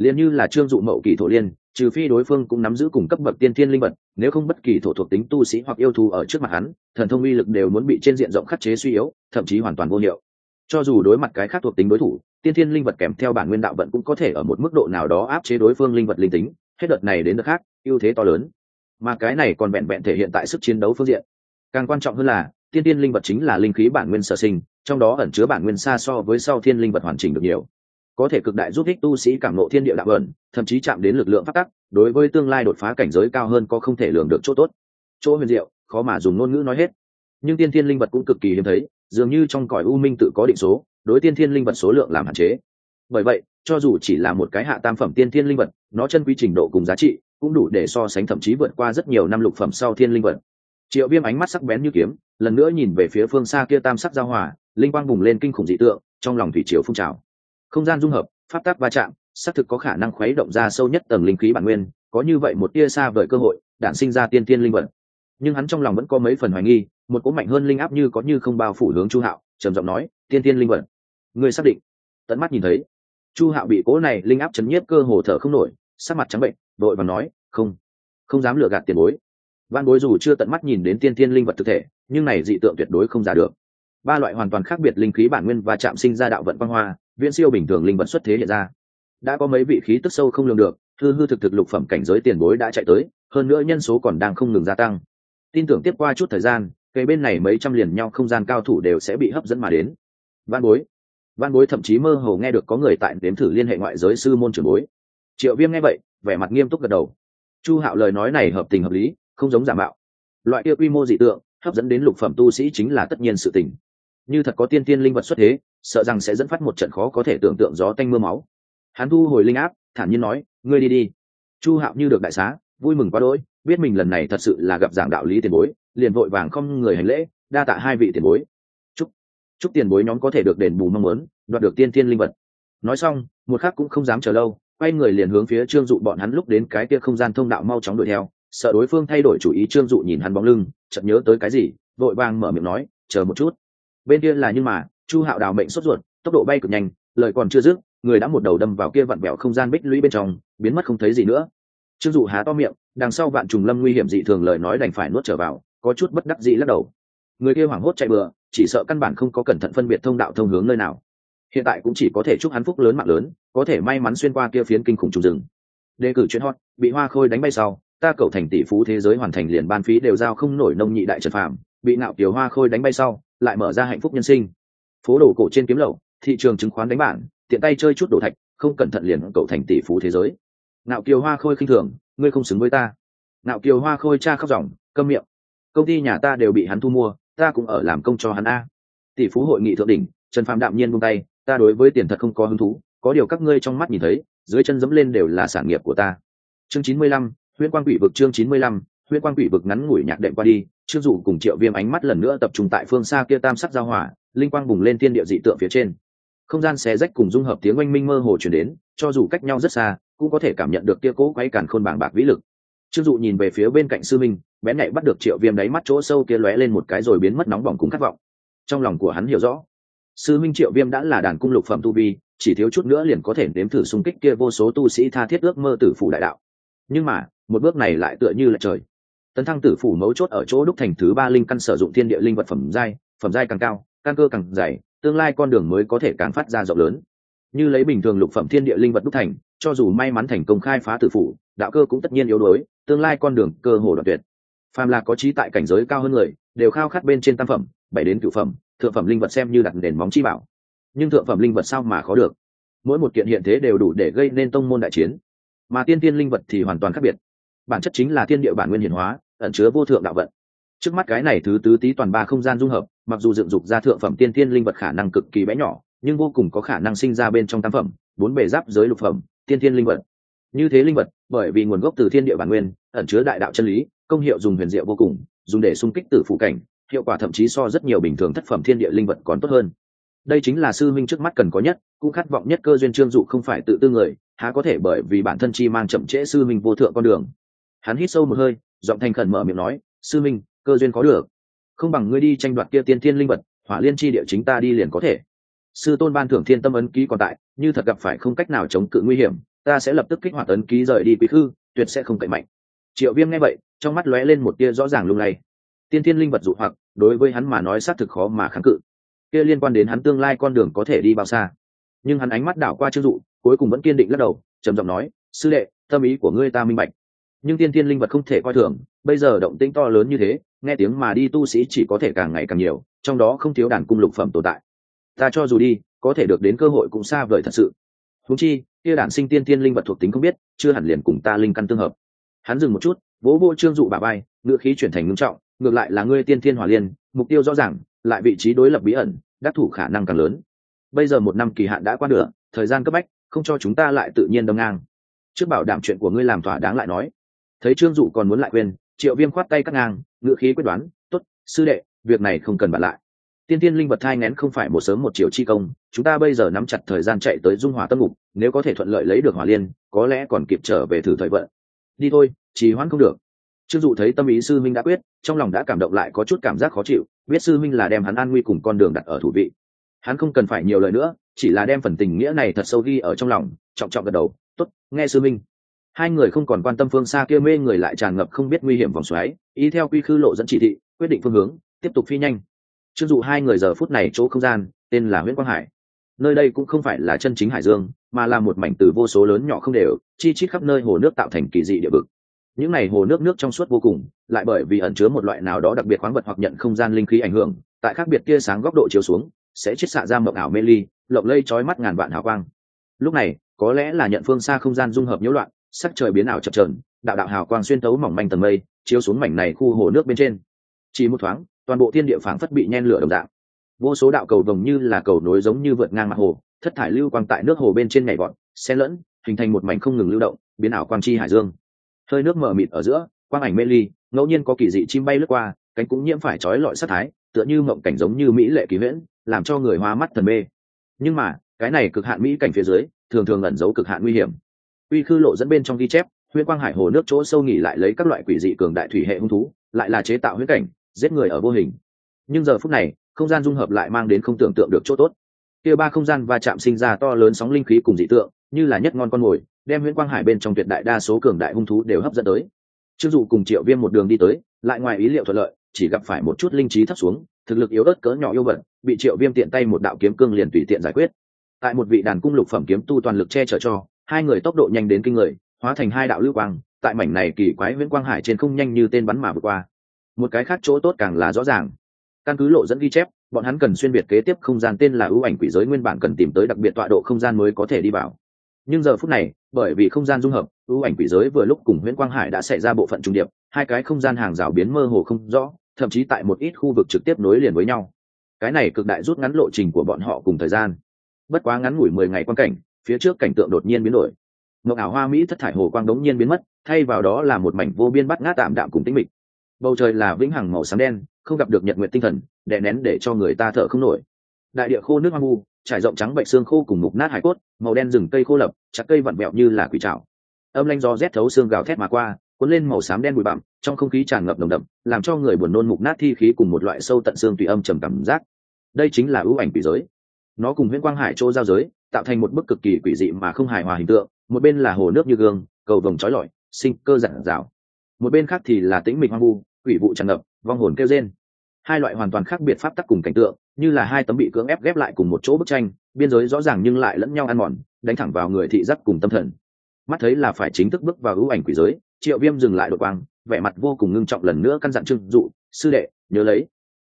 A: liền như là trương dụ mậu kỳ thổ liên, trừ phi đối phương cũng nắm giữ cùng cấp bậc tiên thiên linh vật, nếu không bất kỳ thổ thuộc tính tu sĩ hoặc yêu thù ở trước mặt hắn, thần thông uy lực đều muốn bị trên diện rộng khắc chế suy yếu, thậm chí hoàn toàn vô hiệu. Cho dù đối mặt cái khác thuộc tính đối thủ, tiên thiên linh vật kèm theo bản nguyên đạo vận cũng có thể ở một mức độ nào đó áp chế đối phương linh vật linh tính, hết đợt này đến đợt khác, ưu thế to lớn. Mà cái này còn vẹn vẹn thể hiện tại sức chiến đấu phương diện. Càng quan trọng hơn là, tiên tiên linh vật chính là linh khí bản nguyên sở sinh, trong đó ẩn chứa bản nguyên xa so với sau thiên linh vật hoàn chỉnh được nhiều có thể cực đại giúp ích tu sĩ cảm nộ thiên địa đạo ẩn, thậm chí chạm đến lực lượng phát tắc, đối với tương lai đột phá cảnh giới cao hơn có không thể lường được chỗ tốt. Chỗ huyền diệu, khó mà dùng ngôn ngữ nói hết. Nhưng tiên thiên linh vật cũng cực kỳ hiếm thấy, dường như trong cõi u minh tự có định số, đối tiên thiên linh vật số lượng làm hạn chế. Bởi vậy, cho dù chỉ là một cái hạ tam phẩm tiên thiên linh vật, nó chân quy trình độ cùng giá trị cũng đủ để so sánh thậm chí vượt qua rất nhiều năm lục phẩm sau thiên linh vật. Triệu viêm ánh mắt sắc bén như kiếm, lần nữa nhìn về phía phương xa kia tam sắc giao hòa, linh quang bùng lên kinh khủng dị tượng, trong lòng thủy triều phun trào không gian dung hợp, pháp tác va chạm, xác thực có khả năng khuấy động ra sâu nhất tầng linh khí bản nguyên, có như vậy một tia xa vời cơ hội, đản sinh ra tiên tiên linh vật. Nhưng hắn trong lòng vẫn có mấy phần hoài nghi, một cỗ mạnh hơn linh áp như có như không bao phủ hướng chu hạo, trầm giọng nói, tiên tiên linh vật người xác định? Tận mắt nhìn thấy, chu hạo bị cỗ này linh áp chấn nhiếp cơ hồ thở không nổi, sắc mặt trắng bệnh, đội và nói, không không dám lừa gạt tiền bối. Văn bối dù chưa tận mắt nhìn đến tiên tiên linh vật thực thể, nhưng này dị tượng tuyệt đối không giả được. Ba loại hoàn toàn khác biệt linh khí bản nguyên và chạm sinh ra đạo vận văn hoa viễn siêu bình thường linh vật xuất thế hiện ra. Đã có mấy vị khí tức sâu không lường được, hư hư thực thực lục phẩm cảnh giới tiền bối đã chạy tới, hơn nữa nhân số còn đang không ngừng gia tăng. Tin tưởng tiếp qua chút thời gian cây bên này mấy trăm liền nhau không gian cao thủ đều sẽ bị hấp dẫn mà đến. Văn bối. Văn bối thậm chí mơ hồ nghe được có người tại đếm thử liên hệ ngoại giới sư môn trưởng bối. Triệu viêm nghe vậy, vẻ mặt nghiêm túc gật đầu. Chu hạo lời nói này hợp tình hợp lý, không giống giả mạo. Loại kia quy mô dị tượng, hấp dẫn đến lục phẩm tu sĩ chính là tất nhiên sự tình. Như thật có tiên tiên linh vật xuất thế sợ rằng sẽ dẫn phát một trận khó có thể tưởng tượng gió tanh mưa máu. Hắn thu hồi linh áp, thản nhiên nói, ngươi đi đi. Chu hạo như được đại xá, vui mừng quá đỗi, biết mình lần này thật sự là gặp giảng đạo lý tiền bối, liền vội vàng không người hành lễ, đa tạ hai vị tiền bối. Chúc chúc tiền bối nhóm có thể được đền bù mong muốn, đoạt được tiên tiên linh vật. Nói xong, một khắc cũng không dám chờ lâu, quay người liền hướng phía trương dụ bọn hắn lúc đến cái kia không gian thông đạo mau chóng đuổi theo, sợ đối phương thay đổi chủ ý trương dụ nhìn hắn bóng lưng, chợt nhớ tới cái gì, vội vàng mở miệng nói, chờ một chút. Bên kia là nhưng mà chu hạo đào mệnh sốt ruột, tốc độ bay cực nhanh, lời còn chưa dứt, người đã một đầu đâm vào kia vặn vẹo không gian bích lũy bên trong, biến mất không thấy gì nữa. Trương dụ há to miệng, đằng sau vạn trùng lâm nguy hiểm dị thường lời nói đành phải nuốt trở vào, có chút bất đắc dĩ lắc đầu. Người kia hoảng hốt chạy bừa, chỉ sợ căn bản không có cẩn thận phân biệt thông đạo thông hướng nơi nào. Hiện tại cũng chỉ có thể chúc hắn phúc lớn mạng lớn, có thể may mắn xuyên qua kia phiến kinh khủng trùng rừng. Đề cử chuyến hot, bị hoa khôi đánh bay sau, ta cầu thành tỷ phú thế giới hoàn thành liền ban phí đều giao không nổi nông nhị đại trật phạm bị nạo tiểu hoa khôi đánh bay sau, lại mở ra hạnh phúc nhân sinh phố đồ cổ trên kiếm lậu, thị trường chứng khoán đánh bản, tiện tay chơi chút đồ thạch, không cẩn thận liền cậu thành tỷ phú thế giới. Nạo kiều hoa khôi khinh thường, ngươi không xứng với ta. Nạo kiều hoa khôi cha khóc ròng, câm miệng. Công ty nhà ta đều bị hắn thu mua, ta cũng ở làm công cho hắn a. Tỷ phú hội nghị thượng đỉnh, trần phạm đạm nhiên buông tay, ta đối với tiền thật không có hứng thú, có điều các ngươi trong mắt nhìn thấy, dưới chân dẫm lên đều là sản nghiệp của ta. Chương chín mươi lăm, huyễn quang quỷ vực chương chín mươi lăm, huyễn quang quỷ vực ngắn ngủi nhạc đệm qua đi, trương dụ cùng triệu viêm ánh mắt lần nữa tập trung tại phương xa kia tam sắc giao hỏa linh quang bùng lên thiên địa dị tượng phía trên. Không gian xé rách cùng dung hợp tiếng oanh minh mơ hồ chuyển đến, cho dù cách nhau rất xa, cũng có thể cảm nhận được kia cố quay càn khôn bảng bạc vĩ lực. Chưng dụ nhìn về phía bên cạnh sư minh bén nhạy bắt được triệu viêm đáy mắt chỗ sâu kia lóe lên một cái rồi biến mất nóng bỏng cùng khát vọng. Trong lòng của hắn hiểu rõ, sư minh triệu viêm đã là đàn cung lục phẩm tu vi, chỉ thiếu chút nữa liền có thể nếm thử xung kích kia vô số tu sĩ tha thiết ước mơ tử phủ đại đạo. Nhưng mà, một bước này lại tựa như là trời. Tấn thăng tử phủ mấu chốt ở chỗ đúc thành thứ ba linh căn sử dụng thiên địa linh vật phẩm giai phẩm giai càng cao căn cơ càng dày, tương lai con đường mới có thể càng phát ra rộng lớn. Như lấy bình thường lục phẩm thiên địa linh vật đúc thành, cho dù may mắn thành công khai phá tử phủ, đạo cơ cũng tất nhiên yếu đuối, tương lai con đường cơ hồ đoạn tuyệt. Phàm là có trí tại cảnh giới cao hơn người, đều khao khát bên trên tam phẩm, bảy đến cửu phẩm, thượng phẩm linh vật xem như đặt nền móng chi bảo. Nhưng thượng phẩm linh vật sao mà khó được? Mỗi một kiện hiện thế đều đủ để gây nên tông môn đại chiến. Mà tiên tiên linh vật thì hoàn toàn khác biệt. Bản chất chính là thiên địa bản nguyên hiển hóa, ẩn chứa vô thượng đạo vận. Trước mắt cái này thứ tứ tí toàn ba không gian dung hợp mặc dù dựng dục ra thượng phẩm tiên tiên linh vật khả năng cực kỳ bé nhỏ, nhưng vô cùng có khả năng sinh ra bên trong tam phẩm, bốn bề giáp giới lục phẩm, tiên tiên linh vật. Như thế linh vật, bởi vì nguồn gốc từ thiên địa bản nguyên, ẩn chứa đại đạo chân lý, công hiệu dùng huyền diệu vô cùng, dùng để xung kích tử phụ cảnh, hiệu quả thậm chí so rất nhiều bình thường thất phẩm thiên địa linh vật còn tốt hơn. Đây chính là sư minh trước mắt cần có nhất, cũng khát vọng nhất cơ duyên trương dụ không phải tự tư người, há có thể bởi vì bản thân chi mang chậm trễ sư minh vô thượng con đường. Hắn hít sâu một hơi, giọng thành khẩn mở miệng nói, sư minh cơ duyên có được không bằng ngươi đi tranh đoạt kia tiên thiên linh vật, hỏa liên chi địa chính ta đi liền có thể. Sư tôn ban thưởng thiên tâm ấn ký còn tại, như thật gặp phải không cách nào chống cự nguy hiểm, ta sẽ lập tức kích hoạt ấn ký rời đi quý khư, tuyệt sẽ không cậy mạnh. Triệu viêm nghe vậy, trong mắt lóe lên một tia rõ ràng lung lay. Tiên thiên linh vật dụ hoặc, đối với hắn mà nói xác thực khó mà kháng cự. Kia liên quan đến hắn tương lai con đường có thể đi bao xa. Nhưng hắn ánh mắt đảo qua chưng dụ, cuối cùng vẫn kiên định lắc đầu, trầm giọng nói, sư đệ, tâm ý của ngươi ta minh bạch nhưng tiên thiên linh vật không thể coi thường, bây giờ động tĩnh to lớn như thế, nghe tiếng mà đi tu sĩ chỉ có thể càng ngày càng nhiều, trong đó không thiếu đàn cung lục phẩm tồn tại. Ta cho dù đi, có thể được đến cơ hội cũng xa vời thật sự. Húng chi, kia đản sinh tiên tiên linh vật thuộc tính không biết, chưa hẳn liền cùng ta linh căn tương hợp. Hắn dừng một chút, vỗ vô trương dụ bà bay ngựa khí chuyển thành ngưng trọng, ngược lại là ngươi tiên thiên hỏa liên, mục tiêu rõ ràng, lại vị trí đối lập bí ẩn, đắc thủ khả năng càng lớn. Bây giờ một năm kỳ hạn đã qua nửa, thời gian cấp bách, không cho chúng ta lại tự nhiên đông ngang. Trước bảo đảm chuyện của ngươi làm thỏa đáng lại nói thấy trương dụ còn muốn lại quên triệu viêm khoát tay cắt ngang ngựa khí quyết đoán t ố t sư đệ, việc này không cần bàn lại. Tiên tiên linh vật thai ngén không phải một sớm một chiều chi công, chúng ta bây giờ nắm chặt thời gian chạy tới dung hỏa tâm ngục, nếu có thể thuận lợi lấy được hỏa liên, có lẽ còn kịp trở về thử thời vận. Đi thôi, trì hoãn không được. Trương dụ thấy tâm ý sư minh đã quyết, trong lòng đã cảm động lại có chút cảm giác khó chịu, biết sư minh là đem hắn an nguy cùng con đường đặt ở thủ vị. Hắn không cần phải nhiều lời nữa, chỉ là đem phần tình nghĩa này thật sâu ghi ở trong lòng, trọng trọng gật đầu t ố t nghe sư minh hai người không còn quan tâm phương xa kia mê người lại tràn ngập không biết nguy hiểm vòng xoáy ý theo quy khư lộ dẫn chỉ thị, quyết định phương hướng, tiếp tục phi nhanh. Chưng dụ hai người giờ phút này chỗ không gian, tên là nguyễn quang hải. Nơi đây cũng không phải là chân chính hải dương, mà là một mảnh từ vô số lớn nhỏ không đều, chi chít khắp nơi hồ nước tạo thành kỳ dị địa vực. Những này hồ nước nước trong suốt vô cùng, lại bởi vì ẩn chứa một loại nào đó đặc biệt khoáng vật hoặc nhận không gian linh khí ảnh hưởng, tại khác biệt tia sáng góc độ chiếu xuống, sẽ chiết xạ ra mộng ảo mê ly, lộng lây trói mắt ngàn vạn hào quang. Lúc này, có lẽ là nhận phương xa không gian dung hợp nhiễu loạn sắc trời biến ảo chập trờn đạo đạo hào quang xuyên tấu mỏng manh tầng mây, chiếu xuống mảnh này khu hồ nước bên trên. Chỉ một thoáng, toàn bộ thiên địa phảng phất bị nhen lửa đồng dạng. Vô số đạo cầu vồng như là cầu nối giống như vượt ngang mặt hồ, thất thải lưu quang tại nước hồ bên trên nhảy vọt, xen lẫn, hình thành một mảnh không ngừng lưu động, biến ảo quang chi hải dương. Hơi nước mở mịt ở giữa, quang ảnh mê ly, ngẫu nhiên có kỳ dị chim bay lướt qua, cánh cũng nhiễm phải trói lọi sát thái, tựa như mộng cảnh giống như mỹ lệ kỳ huyễn, làm cho người hoa mắt thần mê. Nhưng mà, cái này cực hạn mỹ cảnh phía dưới, thường thường ẩn giấu cực hạn nguy hiểm uy khư lộ dẫn bên trong ghi chép, huyễn quang hải hồ nước chỗ sâu nghỉ lại lấy các loại quỷ dị cường đại thủy hệ hung thú, lại là chế tạo huyễn cảnh, giết người ở vô hình. Nhưng giờ phút này, không gian dung hợp lại mang đến không tưởng tượng được chỗ tốt. Kia ba không gian va chạm sinh ra to lớn sóng linh khí cùng dị tượng, như là nhất ngon con mồi, đem huyễn quang hải bên trong tuyệt đại đa số cường đại hung thú đều hấp dẫn tới. Chưng dụ cùng triệu viêm một đường đi tới, lại ngoài ý liệu thuận lợi, chỉ gặp phải một chút linh trí thấp xuống, thực lực yếu ớt cỡ nhỏ yêu vật, bị triệu viêm tiện tay một đạo kiếm cương liền tùy tiện giải quyết. Tại một vị đàn cung lục phẩm kiếm tu toàn lực che chở cho hai người tốc độ nhanh đến kinh người, hóa thành hai đạo lưu quang, tại mảnh này kỳ quái viễn quang hải trên không nhanh như tên bắn mà vượt qua. Một cái khác chỗ tốt càng là rõ ràng. Căn cứ lộ dẫn ghi chép, bọn hắn cần xuyên biệt kế tiếp không gian tên là ưu ảnh quỷ giới nguyên bản cần tìm tới đặc biệt tọa độ không gian mới có thể đi vào. Nhưng giờ phút này, bởi vì không gian dung hợp, ưu ảnh quỷ giới vừa lúc cùng nguyễn quang hải đã xảy ra bộ phận trung điệp, hai cái không gian hàng rào biến mơ hồ không rõ, thậm chí tại một ít khu vực trực tiếp nối liền với nhau. Cái này cực đại rút ngắn lộ trình của bọn họ cùng thời gian. Bất quá ngắn ngủi mười ngày quan cảnh phía trước cảnh tượng đột nhiên biến đổi. Ngọc ảo hoa mỹ thất thải hồ quang đống nhiên biến mất, thay vào đó là một mảnh vô biên bắt ngát tạm đạm cùng tĩnh mịch. Bầu trời là vĩnh hằng màu xám đen, không gặp được nhật nguyện tinh thần, đè nén để cho người ta thở không nổi. Đại địa khô nước hoang vu, trải rộng trắng bệnh xương khô cùng mục nát hải cốt, màu đen rừng cây khô lập, chặt cây vặn vẹo như là quỷ trào âm lanh do rét thấu xương gào thét mà qua, cuốn lên màu xám đen bụi bặm, trong không khí tràn ngập nồng đậm, làm cho người buồn nôn mục nát thi khí cùng một loại sâu tận xương tùy âm trầm cảm giác. Đây chính là ưu ảnh quỷ giới. Nó cùng huyễn quang hải chỗ giao giới tạo thành một bức cực kỳ quỷ dị mà không hài hòa hình tượng, một bên là hồ nước như gương, cầu vồng trói lọi, sinh cơ giản rào một bên khác thì là tĩnh mịch hoang vu, quỷ vụ tràn ngập, vong hồn kêu rên. Hai loại hoàn toàn khác biệt pháp tắc cùng cảnh tượng, như là hai tấm bị cưỡng ép ghép lại cùng một chỗ bức tranh, biên giới rõ ràng nhưng lại lẫn nhau ăn mòn, đánh thẳng vào người thị giác cùng tâm thần. Mắt thấy là phải chính thức bước vào ưu ảnh quỷ giới, triệu viêm dừng lại đội quang, vẻ mặt vô cùng ngưng trọng lần nữa căn dặn trưng dụ, sư đệ, nhớ lấy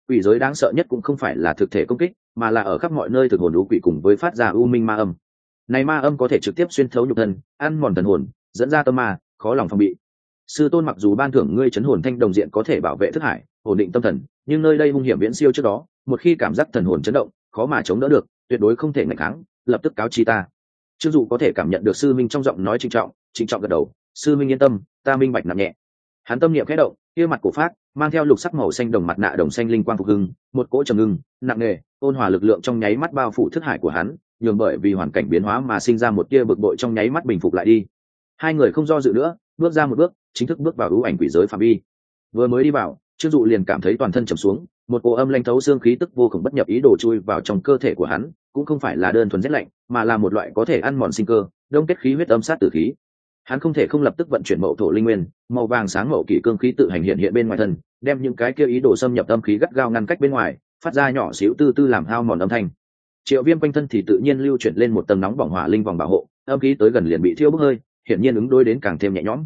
A: quỷ giới đáng sợ nhất cũng không phải là thực thể công kích, mà là ở khắp mọi nơi thực hồn lũ quỷ cùng với phát ra u minh ma âm. Này ma âm có thể trực tiếp xuyên thấu nhục thân, ăn mòn thần hồn, dẫn ra tâm ma, khó lòng phòng bị. Sư tôn mặc dù ban thưởng ngươi chấn hồn thanh đồng diện có thể bảo vệ thức hải, ổn định tâm thần, nhưng nơi đây hung hiểm viễn siêu trước đó, một khi cảm giác thần hồn chấn động, khó mà chống đỡ được, tuyệt đối không thể ngạch kháng lập tức cáo chi ta. Chưng dụ có thể cảm nhận được sư minh trong giọng nói trinh trọng trinh trọng gật đầu, sư minh yên tâm, ta minh bạch nặng nhẹ hắn tâm niệm khẽ động, kia mặt cổ phát, mang theo lục sắc màu xanh đồng mặt nạ đồng xanh linh quang phục hưng, một cỗ trầm ngưng, nặng nề, ôn hòa lực lượng trong nháy mắt bao phủ thức hải của hắn, nhường bởi vì hoàn cảnh biến hóa mà sinh ra một tia bực bội trong nháy mắt bình phục lại đi. Hai người không do dự nữa, bước ra một bước, chính thức bước vào ưu ảnh quỷ giới phạm vi. Vừa mới đi vào, trương dụ liền cảm thấy toàn thân trầm xuống, một cỗ âm lanh thấu xương khí tức vô cùng bất nhập ý đồ chui vào trong cơ thể của hắn, cũng không phải là đơn thuần rét lạnh, mà là một loại có thể ăn mòn sinh cơ, đông kết khí huyết âm sát tử khí hắn không thể không lập tức vận chuyển mậu thổ linh nguyên, màu vàng sáng mậu kỷ cương khí tự hành hiện hiện bên ngoài thân, đem những cái kia ý đồ xâm nhập âm khí gắt gao ngăn cách bên ngoài, phát ra nhỏ xíu tư tư làm hao mòn âm thanh. Triệu viêm quanh thân thì tự nhiên lưu chuyển lên một tầng nóng bỏng hỏa linh vòng bảo hộ, âm khí tới gần liền bị thiêu bốc hơi, hiển nhiên ứng đối đến càng thêm nhẹ nhõm.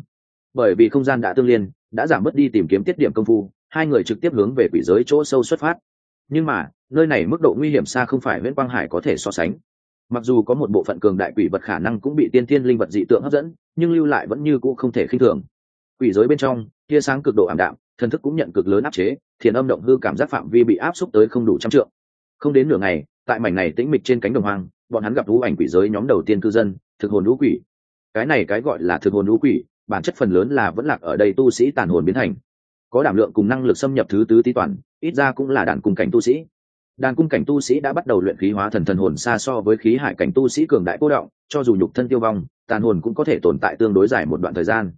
A: Bởi vì không gian đã tương liên, đã giảm bớt đi tìm kiếm tiết điểm công phu, hai người trực tiếp hướng về quỷ giới chỗ sâu xuất phát. Nhưng mà, nơi này mức độ nguy hiểm xa không phải nguyễn quang hải có thể so sánh mặc dù có một bộ phận cường đại quỷ vật khả năng cũng bị tiên thiên linh vật dị tượng hấp dẫn, nhưng lưu lại vẫn như cũ không thể khinh thường. Quỷ giới bên trong, tia sáng cực độ ảm đạm, thần thức cũng nhận cực lớn áp chế, thiền âm động hư cảm giác phạm vi bị áp xúc tới không đủ trăm trượng. Không đến nửa ngày, tại mảnh này tĩnh mịch trên cánh đồng hoang, bọn hắn gặp lũ ảnh quỷ giới nhóm đầu tiên cư dân, thực hồn lũ quỷ. Cái này cái gọi là thực hồn lũ quỷ, bản chất phần lớn là vẫn lạc ở đây tu sĩ tàn hồn biến thành. Có đảm lượng cùng năng lực xâm nhập thứ tứ tí toàn, ít ra cũng là đàn cung cảnh tu sĩ đàn cung cảnh tu sĩ đã bắt đầu luyện khí hóa thần thần hồn xa so với khí hải cảnh tu sĩ cường đại cô động, cho dù nhục thân tiêu vong, tàn hồn cũng có thể tồn tại tương đối dài một đoạn thời gian.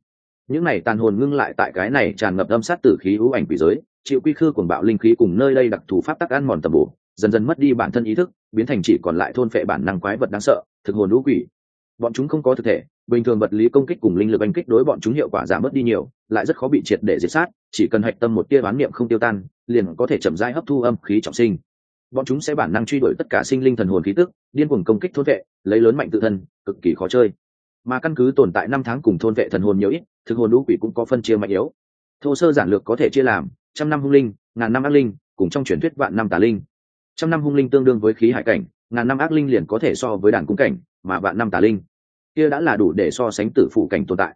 A: Những này tàn hồn ngưng lại tại cái này tràn ngập âm sát tử khí hữu ảnh quỷ giới, chịu quy khư cuồng bạo linh khí cùng nơi đây đặc thù pháp tắc ăn mòn tầm bổ, dần dần mất đi bản thân ý thức, biến thành chỉ còn lại thôn phệ bản năng quái vật đáng sợ, thực hồn lũ quỷ. Bọn chúng không có thực thể, bình thường vật lý công kích cùng linh lực anh kích đối bọn chúng hiệu quả giảm mất đi nhiều, lại rất khó bị triệt để diệt sát, chỉ cần hạch tâm một tia bán niệm không tiêu tan, liền có thể chậm rãi hấp thu âm khí trọng sinh bọn chúng sẽ bản năng truy đuổi tất cả sinh linh thần hồn khí tức, điên cuồng công kích thôn vệ, lấy lớn mạnh tự thân, cực kỳ khó chơi. Mà căn cứ tồn tại năm tháng cùng thôn vệ thần hồn nhiều ít, thực hồn lũ quỷ cũng có phân chia mạnh yếu. Thô sơ giản lược có thể chia làm trăm năm hung linh, ngàn năm ác linh, cùng trong truyền thuyết vạn năm tà linh. Trăm năm hung linh tương đương với khí hải cảnh, ngàn năm ác linh liền có thể so với đàn cung cảnh, mà vạn năm tà linh. Kia đã là đủ để so sánh tử phụ cảnh tồn tại.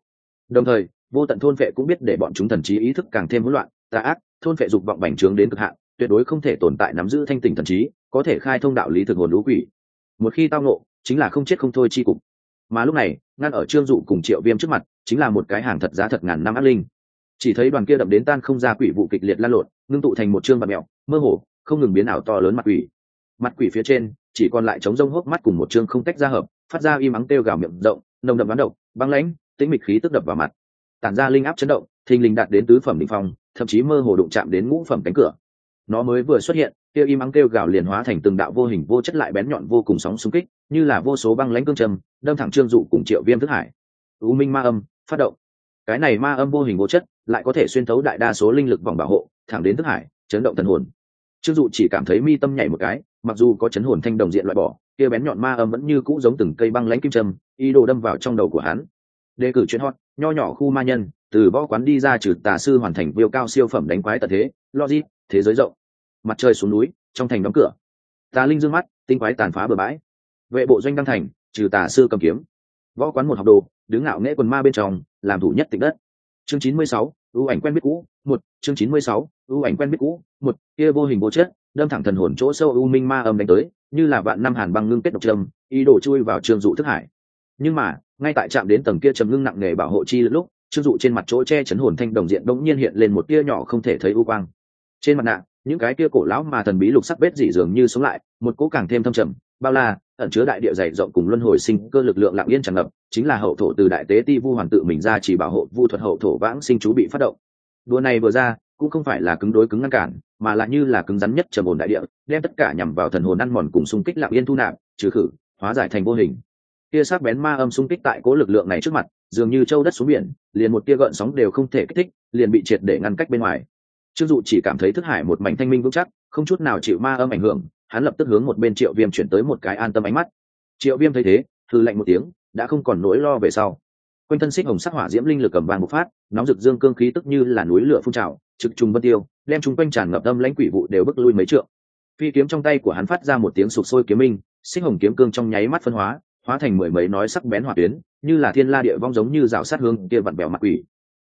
A: Đồng thời, vô tận thôn vệ cũng biết để bọn chúng thần trí ý thức càng thêm hỗn loạn, tà ác, thôn vệ dục vọng bành trướng đến cực hạn tuyệt đối không thể tồn tại nắm giữ thanh tình thần trí, có thể khai thông đạo lý thực hồn lũ quỷ. Một khi tao ngộ, chính là không chết không thôi chi cục. Mà lúc này, ngăn ở trương dụ cùng triệu viêm trước mặt, chính là một cái hàng thật giá thật ngàn năm ác linh. Chỉ thấy đoàn kia đậm đến tan không ra quỷ vụ kịch liệt lan lộn, ngưng tụ thành một chương bạt mẹo mơ hồ, không ngừng biến ảo to lớn mặt quỷ. Mặt quỷ phía trên, chỉ còn lại trống rông hốc mắt cùng một chương không tách ra hợp, phát ra im ắng têu gào miệng rộng, nồng đậm bán độc, băng lãnh, tĩnh mịch khí tức đập vào mặt. Tản ra linh áp chấn động, thình lình đạt đến tứ phẩm định phong, thậm chí mơ hồ đụng chạm đến ngũ phẩm cánh cửa nó mới vừa xuất hiện kêu im ắng kêu gào liền hóa thành từng đạo vô hình vô chất lại bén nhọn vô cùng sóng xung kích, như là vô số băng lãnh cương trầm, đâm thẳng trương dụ cùng triệu viêm thức hải. U minh ma âm, phát động. Cái này ma âm vô hình vô chất, lại có thể xuyên thấu đại đa số linh lực vòng bảo hộ, thẳng đến thức hải, chấn động thần hồn. Trương dụ chỉ cảm thấy mi tâm nhảy một cái, mặc dù có chấn hồn thanh đồng diện loại bỏ, kia bén nhọn ma âm vẫn như cũ giống từng cây băng lãnh kim trầm, ý đồ đâm vào trong đầu của hắn. Đề cử chuyên hot, nho nhỏ khu ma nhân, từ võ quán đi ra trừ tà sư hoàn thành viêu cao siêu phẩm đánh quái tật thế, logic, thế giới rộng mặt trời xuống núi, trong thành đóng cửa. Tà linh dương mắt, tinh quái tàn phá bờ bãi. Vệ bộ doanh đăng thành, trừ tà sư cầm kiếm. Võ quán một học đồ, đứng ngạo nghễ quần ma bên trong, làm thủ nhất tịch đất. Chương chín mươi sáu, ưu ảnh quen biết cũ, một. Chương chín mươi sáu, ưu ảnh quen biết cũ, một. Kia vô hình vô chất, đâm thẳng thần hồn chỗ sâu u minh ma âm đánh tới, như là vạn năm hàn băng ngưng kết độc trầm ý đồ chui vào trường dụ thức hải. Nhưng mà, ngay tại chạm đến tầng kia trầm ngưng nặng nề bảo hộ chi lúc, trương dụ trên mặt chỗ che chấn hồn thanh đồng diện đống nhiên hiện lên một tia nhỏ không thể thấy u quang. Trên mặt nạ những cái kia cổ lão mà thần bí lục sắc vết dỉ dường như sống lại, một cỗ càng thêm thâm trầm, bao la, ẩn chứa đại địa dày rộng cùng luân hồi sinh cơ lực lượng lặng yên tràn ngập, chính là hậu thổ từ đại tế ti vu hoàn tự mình ra chỉ bảo hộ vu thuật hậu thổ vãng sinh chú bị phát động. Đua này vừa ra, cũng không phải là cứng đối cứng ngăn cản, mà là như là cứng rắn nhất trầm ổn đại địa, đem tất cả nhằm vào thần hồn ăn mòn cùng xung kích lặng yên thu nạp, trừ khử, hóa giải thành vô hình. Kia sắc bén ma âm xung kích tại cố lực lượng này trước mặt, dường như châu đất xuống biển, liền một tia gợn sóng đều không thể kích thích, liền bị triệt để ngăn cách bên ngoài trương dụ chỉ cảm thấy thức hải một mảnh thanh minh vững chắc, không chút nào chịu ma âm ảnh hưởng, hắn lập tức hướng một bên triệu viêm chuyển tới một cái an tâm ánh mắt. Triệu viêm thấy thế thư lạnh một tiếng, đã không còn nỗi lo về sau. Quanh thân xích hồng sắc hỏa diễm linh lực cầm vàng một phát, nóng rực dương cương khí tức như là núi lửa phun trào, trực trùng vân tiêu, đem chúng quanh tràn ngập âm lãnh quỷ vụ đều bước lui mấy trượng. Phi kiếm trong tay của hắn phát ra một tiếng sụp sôi kiếm minh, xích hồng kiếm cương trong nháy mắt phân hóa hóa thành mười mấy nói sắc bén hỏa tuyến, như là thiên la địa vong giống như rào sát hương kia vặn bèo mặt quỷ.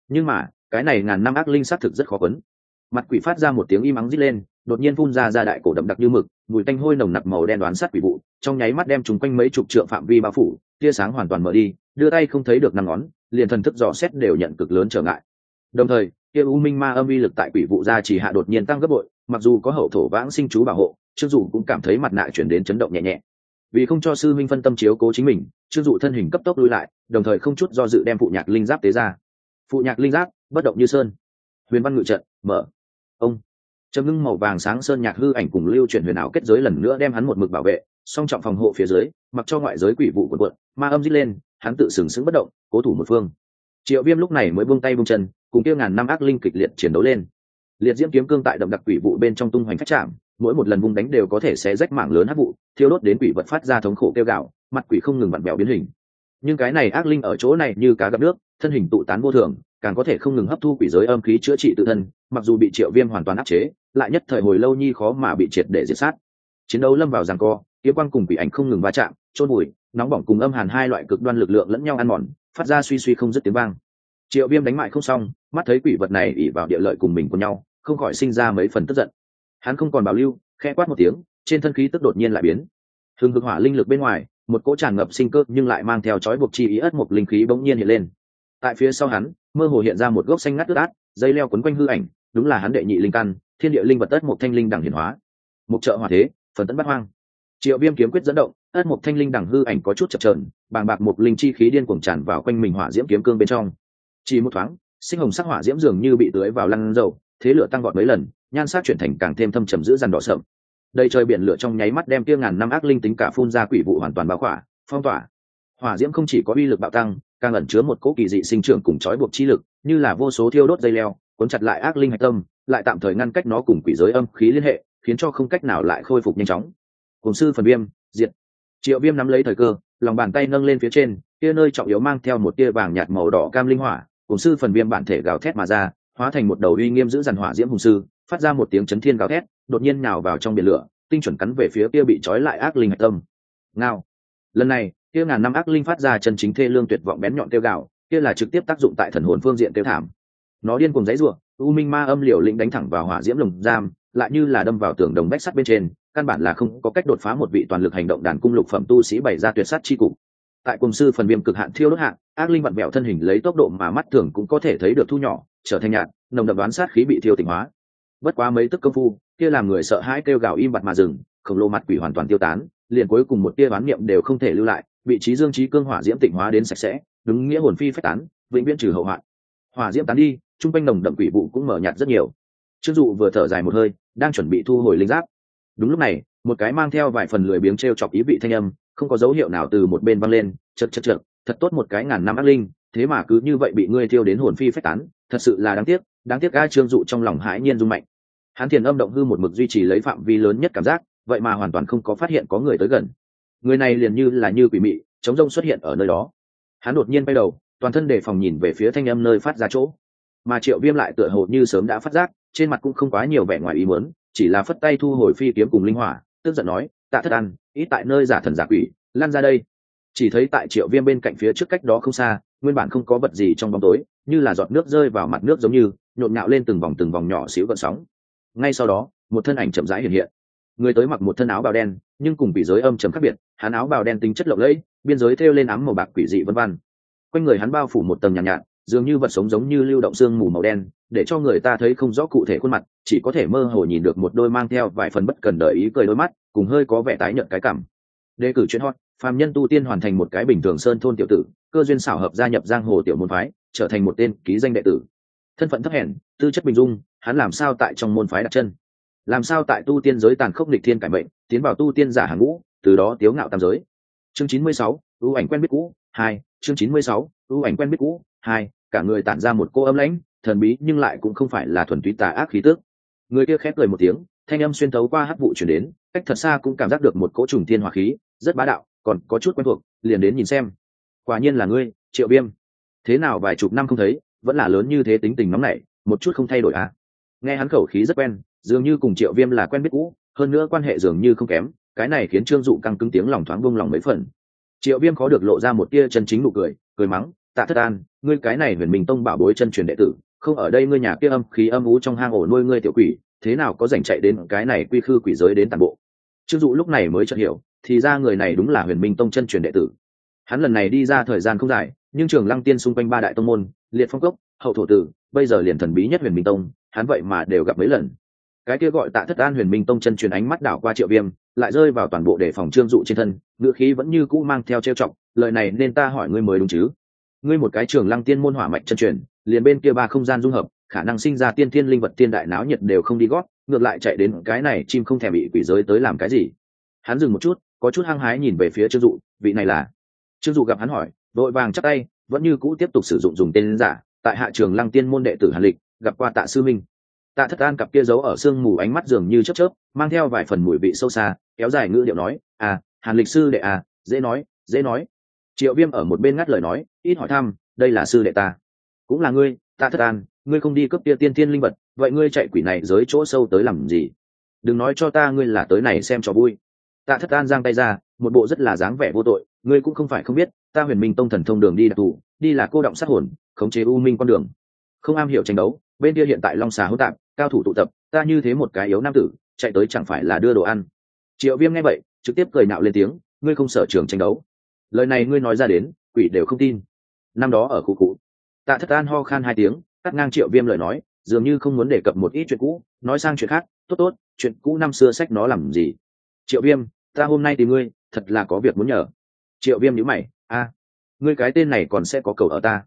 A: Nhưng mà, cái này ngàn năm ác linh sát thực rất khó quấn mặt quỷ phát ra một tiếng im ắng rít lên, đột nhiên phun ra ra đại cổ đậm đặc như mực, mùi tanh hôi nồng nặc màu đen đoán sát quỷ vụ, trong nháy mắt đem chúng quanh mấy chục trượng phạm vi bao phủ, tia sáng hoàn toàn mở đi, đưa tay không thấy được năm ngón, liền thần thức dò xét đều nhận cực lớn trở ngại. Đồng thời, kia u minh ma âm uy lực tại quỷ vụ ra chỉ hạ đột nhiên tăng gấp bội, mặc dù có hậu thổ vãng sinh chú bảo hộ trương dụ cũng cảm thấy mặt nạ chuyển đến chấn động nhẹ nhẹ. Vì không cho sư minh phân tâm chiếu cố chính mình trương dụ thân hình cấp tốc lui lại, đồng thời không chút do dự đem phụ nhạc linh giáp tế ra. Phụ nhạc linh giáp, bất động như sơn. Huyền văn ngự trận, mở ông. Trầm ngưng màu vàng sáng sơn nhạc hư ảnh cùng lưu chuyển huyền ảo kết giới lần nữa đem hắn một mực bảo vệ, song trọng phòng hộ phía dưới, mặc cho ngoại giới quỷ vụ quần quận ma âm dít lên, hắn tự sừng sững bất động, cố thủ một phương. Triệu viêm lúc này mới buông tay buông chân, cùng kia ngàn năm ác linh kịch liệt chiến đấu lên. Liệt diễm kiếm cương tại đậm đặc quỷ vụ bên trong tung hoành phát chạm mỗi một lần vung đánh đều có thể sẽ rách mạng lớn hắc vụ, thiêu đốt đến quỷ vật phát ra thống khổ kêu gạo mặt quỷ không ngừng vặn bẹo biến hình. Nhưng cái này ác linh ở chỗ này như cá gặp nước, thân hình tụ tán vô thường càng có thể không ngừng hấp thu quỷ giới âm khí chữa trị tự thân, mặc dù bị triệu viêm hoàn toàn áp chế, lại nhất thời hồi lâu nhi khó mà bị triệt để diệt sát. Chiến đấu lâm vào giằng co kiếm quang cùng quỷ ảnh không ngừng va chạm trôn bụi nóng bỏng cùng âm hàn hai loại cực đoan lực lượng lẫn nhau ăn mòn, phát ra suy suy không dứt tiếng vang. Triệu viêm đánh mại không xong, mắt thấy quỷ vật này ỉ vào địa lợi cùng mình của nhau, không khỏi sinh ra mấy phần tức giận. Hắn không còn bảo lưu khe quát một tiếng, trên thân khí tức đột nhiên lại biến. Thường hực hỏa linh lực bên ngoài, một cỗ tràn ngập sinh cơ nhưng lại mang theo chói buộc chi ý ất một linh khí bỗng nhiên hiện lên. Tại phía sau hắn mơ hồ hiện ra một gốc xanh ngắt ướt át, dây leo quấn quanh hư ảnh, đúng là hắn đệ nhị linh căn, thiên địa linh vật tất một thanh linh đẳng hiển hóa. Một trợ hỏa thế, phần tấn bắt hoang. Triệu viêm kiếm quyết dẫn động ất một thanh linh đẳng hư ảnh có chút chập trờn bàng bạc một linh chi khí điên cuồng tràn vào quanh mình hỏa diễm kiếm cương bên trong. Chỉ một thoáng, sinh hồng sắc hỏa diễm dường như bị tưới vào lăn dầu, thế lửa tăng gọn mấy lần, nhan sắc chuyển thành càng thêm thâm trầm giữ dằn đỏ sậm. Đây trời biển lửa trong nháy mắt đem tiêu ngàn năm ác linh tính cả phun ra quỷ vụ hoàn toàn bao khỏa phong tỏa. Hỏa diễm không chỉ có uy lực bạo tăng càng ẩn chứa một cỗ kỳ dị sinh trưởng cùng trói buộc chi lực, như là vô số thiêu đốt dây leo, cuốn chặt lại ác linh hạch tâm, lại tạm thời ngăn cách nó cùng quỷ giới âm khí liên hệ, khiến cho không cách nào lại khôi phục nhanh chóng. Cùng sư phần viêm, diệt. Triệu viêm nắm lấy thời cơ, lòng bàn tay nâng lên phía trên, kia nơi trọng yếu mang theo một tia vàng nhạt màu đỏ cam linh hỏa cùng sư phần viêm bản thể gào thét mà ra, hóa thành một đầu uy nghiêm giữ dàn hỏa diễm hùng sư, phát ra một tiếng chấn thiên gào thét, đột nhiên nhào vào trong biển lửa, tinh chuẩn cắn về phía kia bị trói lại ác linh hạch tâm. Ngao. Lần này kia ngàn năm ác linh phát ra chân chính thê lương tuyệt vọng bén nhọn tiêu gạo kia là trực tiếp tác dụng tại thần hồn phương diện tiêu thảm. Nó điên cùng giấy ruộng u minh ma âm liều lĩnh đánh thẳng vào hỏa diễm lồng giam, lại như là đâm vào tường đồng bách sắt bên trên, căn bản là không có cách đột phá một vị toàn lực hành động đàn cung lục phẩm tu sĩ bày ra tuyệt sát chi cục. Tại cùng sư phần viêm cực hạn thiêu đốt hạn ác linh vặn vẹo thân hình lấy tốc độ mà mắt thường cũng có thể thấy được thu nhỏ, trở thành nhạt nồng đậm đoán sát khí bị thiêu tỉnh hóa. Bất quá mấy tức công phu, kia làm người sợ hãi kêu gào im bặt mà dừng, khổng lồ mặt quỷ hoàn toàn tiêu tán, liền cuối cùng một tia đoán niệm đều không thể lưu lại vị trí dương trí cương hỏa diễm tịnh hóa đến sạch sẽ, đúng nghĩa hồn phi phách tán, vĩnh viễn trừ hậu hoạn. Hỏa diễm tán đi trung quanh nồng đậm quỷ vụ cũng mở nhạt rất nhiều. Trương dụ vừa thở dài một hơi, đang chuẩn bị thu hồi linh giáp. Đúng lúc này, một cái mang theo vài phần lười biếng t r e o chọc ý vị thanh âm, không có dấu hiệu nào từ một bên văng lên, chật chật chật, thật tốt một cái ngàn năm ác linh, thế mà cứ như vậy bị ngươi thiêu đến hồn phi phách tán, thật sự là đáng tiếc đáng tiếc ga trương dụ trong lòng hãi nhiên rung mạnh. Hắn thiền âm động hư một mực duy trì lấy phạm vi lớn nhất cảm giác, vậy mà hoàn toàn không có phát hiện có người tới gần người này liền như là như quỷ mị, chống rông xuất hiện ở nơi đó. Hắn đột nhiên bay đầu, toàn thân đề phòng nhìn về phía thanh âm nơi phát ra chỗ. Mà triệu viêm lại tựa hồ như sớm đã phát giác, trên mặt cũng không quá nhiều vẻ ngoài ý muốn, chỉ là phất tay thu hồi phi kiếm cùng linh hỏa, tức giận nói, tạ thất ăn ít tại nơi giả thần giả quỷ, lan ra đây. Chỉ thấy tại triệu viêm bên cạnh phía trước cách đó không xa, nguyên bản không có vật gì trong bóng tối, như là giọt nước rơi vào mặt nước giống như, nhộn nhạo lên từng vòng từng vòng nhỏ xíu gợn sóng. Ngay sau đó, một thân ảnh chậm rãi hiện hiện người tới mặc một thân áo bào đen nhưng cùng bị giới âm trầm khác biệt hắn áo bào đen tính chất lộng lẫy biên giới thêu lên ám màu bạc quỷ dị vân vân. Quanh người hắn bao phủ một tầng nhàn nhạt, nhạt dường như vật sống giống như lưu động xương mù màu đen để cho người ta thấy không rõ cụ thể khuôn mặt chỉ có thể mơ hồ nhìn được một đôi mang theo vài phần bất cần đợi ý cười đôi mắt cùng hơi có vẻ tái nhận cái cảm. Đề cử chuyên hot phàm nhân tu tiên hoàn thành một cái bình thường sơn thôn tiểu tử cơ duyên xảo hợp gia nhập giang hồ tiểu môn phái trở thành một tên ký danh đệ tử. Thân phận thấp hèn tư chất bình dung hắn làm sao tại trong môn phái đặt chân? Làm sao tại tu tiên giới tàn khốc lịch thiên cải mệnh, tiến vào tu tiên giả hàng ngũ, từ đó tiếu ngạo tam giới. Chương chín mươi sáu, ưu ảnh quen biết cũ, hai, chương chín mươi sáu, ưu ảnh quen biết cũ, hai, cả người tản ra một cô âm lãnh, thần bí nhưng lại cũng không phải là thuần túy tà ác khí tước người kia khép cười một tiếng, thanh âm xuyên tấu qua hắc vụ chuyển đến, cách thật xa cũng cảm giác được một cỗ trùng thiên hỏa khí, rất bá đạo, còn có chút quen thuộc, liền đến nhìn xem. Quả nhiên là ngươi, triệu viêm. Thế nào vài chục năm không thấy, vẫn là lớn như thế tính tình nóng nảy, một chút không thay đổi à? Nghe hắn khẩu khí rất quen dường như cùng triệu viêm là quen biết cũ, hơn nữa quan hệ dường như không kém, cái này khiến trương dụ căng cứng tiếng lòng thoáng vung lòng mấy phần. Triệu viêm khó được lộ ra một tia chân chính nụ cười cười mắng, tạ thất an, ngươi cái này huyền minh tông bảo bối chân truyền đệ tử, không ở đây ngươi nhà kia âm khí âm ú trong hang ổ nuôi ngươi tiểu quỷ, thế nào có dành chạy đến cái này quy khư quỷ giới đến tàn bộ? Trương dụ lúc này mới chợt hiểu, thì ra người này đúng là huyền minh tông chân truyền đệ tử. Hắn lần này đi ra thời gian không dài, nhưng trường lăng tiên xung quanh ba đại tông môn, liệt phong cốc, hậu thổ tử, bây giờ liền thần bí nhất huyền minh tông, hắn vậy mà đều gặp mấy lần cái kia gọi tạ thất an huyền minh tông chân truyền ánh mắt đảo qua triệu viêm, lại rơi vào toàn bộ đề phòng trương dụ trên thân, ngữ khí vẫn như cũ mang theo trêu trọng lời này nên ta hỏi ngươi mới đúng chứ? Ngươi một cái trường lăng tiên môn hỏa mạnh chân truyền, liền bên kia ba không gian dung hợp, khả năng sinh ra tiên thiên linh vật tiên đại náo nhiệt đều không đi gót, ngược lại chạy đến cái này chim không thèm bị quỷ giới tới làm cái gì? Hắn dừng một chút, có chút hăng hái nhìn về phía trương dụ, vị này là? Trương dụ gặp hắn hỏi đội vàng chắc tay, vẫn như cũ tiếp tục sử dụng dùng tên giả, tại hạ trường lăng tiên môn đệ tử hàn lịch, gặp qua tạ sư minh tạ thất an cặp kia giấu ở sương mù ánh mắt dường như chớp chớp, mang theo vài phần mùi vị sâu xa, kéo dài ngữ điệu nói à hàn lịch sư đệ à dễ nói dễ nói. Triệu viêm ở một bên ngắt lời nói, ít hỏi thăm, đây là sư đệ ta. Cũng là ngươi, tạ thất an, ngươi không đi cấp tia tiên tiên linh vật, vậy ngươi chạy quỷ này dưới chỗ sâu tới làm gì? Đừng nói cho ta ngươi là tới này xem cho vui. Tạ thất an giang tay ra, một bộ rất là dáng vẻ vô tội, ngươi cũng không phải không biết, ta huyền minh tông thần thông đường đi đặc thù đi là cô động sát hồn, khống chế u minh con đường. Không am hiểu tranh đấu, bên kia hiện tại long xà hỗn tạp cao thủ tụ tập, ta như thế một cái yếu nam tử, chạy tới chẳng phải là đưa đồ ăn. Triệu viêm nghe vậy, trực tiếp cười nạo lên tiếng, ngươi không sợ trường tranh đấu. Lời này ngươi nói ra đến, quỷ đều không tin. Năm đó ở khu cụ tạ thất an ho khan hai tiếng, cắt ngang triệu viêm lời nói, dường như không muốn đề cập một ít chuyện cũ, nói sang chuyện khác, tốt tốt, chuyện cũ năm xưa sách nó làm gì? Triệu viêm, ta hôm nay tìm ngươi, thật là có việc muốn nhờ. Triệu viêm nhữ mày, a, ngươi cái tên này còn sẽ có cầu ở ta.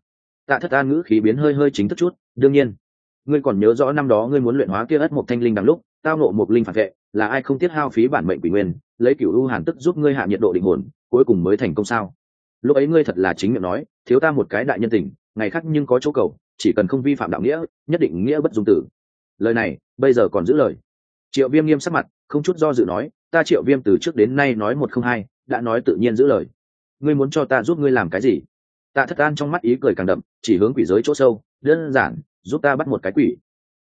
A: Tạ thất an ngữ khí biến hơi hơi chính thức chút, đương nhiên ngươi còn nhớ rõ năm đó ngươi muốn luyện hóa kia ất một thanh linh đằng lúc, tao nộ một linh phản vệ, là ai không tiết hao phí bản mệnh quỷ nguyên, lấy cựu u hàn tức giúp ngươi hạ nhiệt độ định hồn, cuối cùng mới thành công sao? Lúc ấy ngươi thật là chính miệng nói, thiếu ta một cái đại nhân tình, ngày khác nhưng có chỗ cầu, chỉ cần không vi phạm đạo nghĩa, nhất định nghĩa bất dung tử. Lời này, bây giờ còn giữ lời. Triệu viêm nghiêm sắc mặt, không chút do dự nói, ta triệu viêm từ trước đến nay nói một không hai, đã nói tự nhiên giữ lời. Ngươi muốn cho ta giúp ngươi làm cái gì? Tạ thất an trong mắt ý cười càng đậm, chỉ hướng quỷ giới chỗ sâu, đơn giản giúp ta bắt một cái quỷ.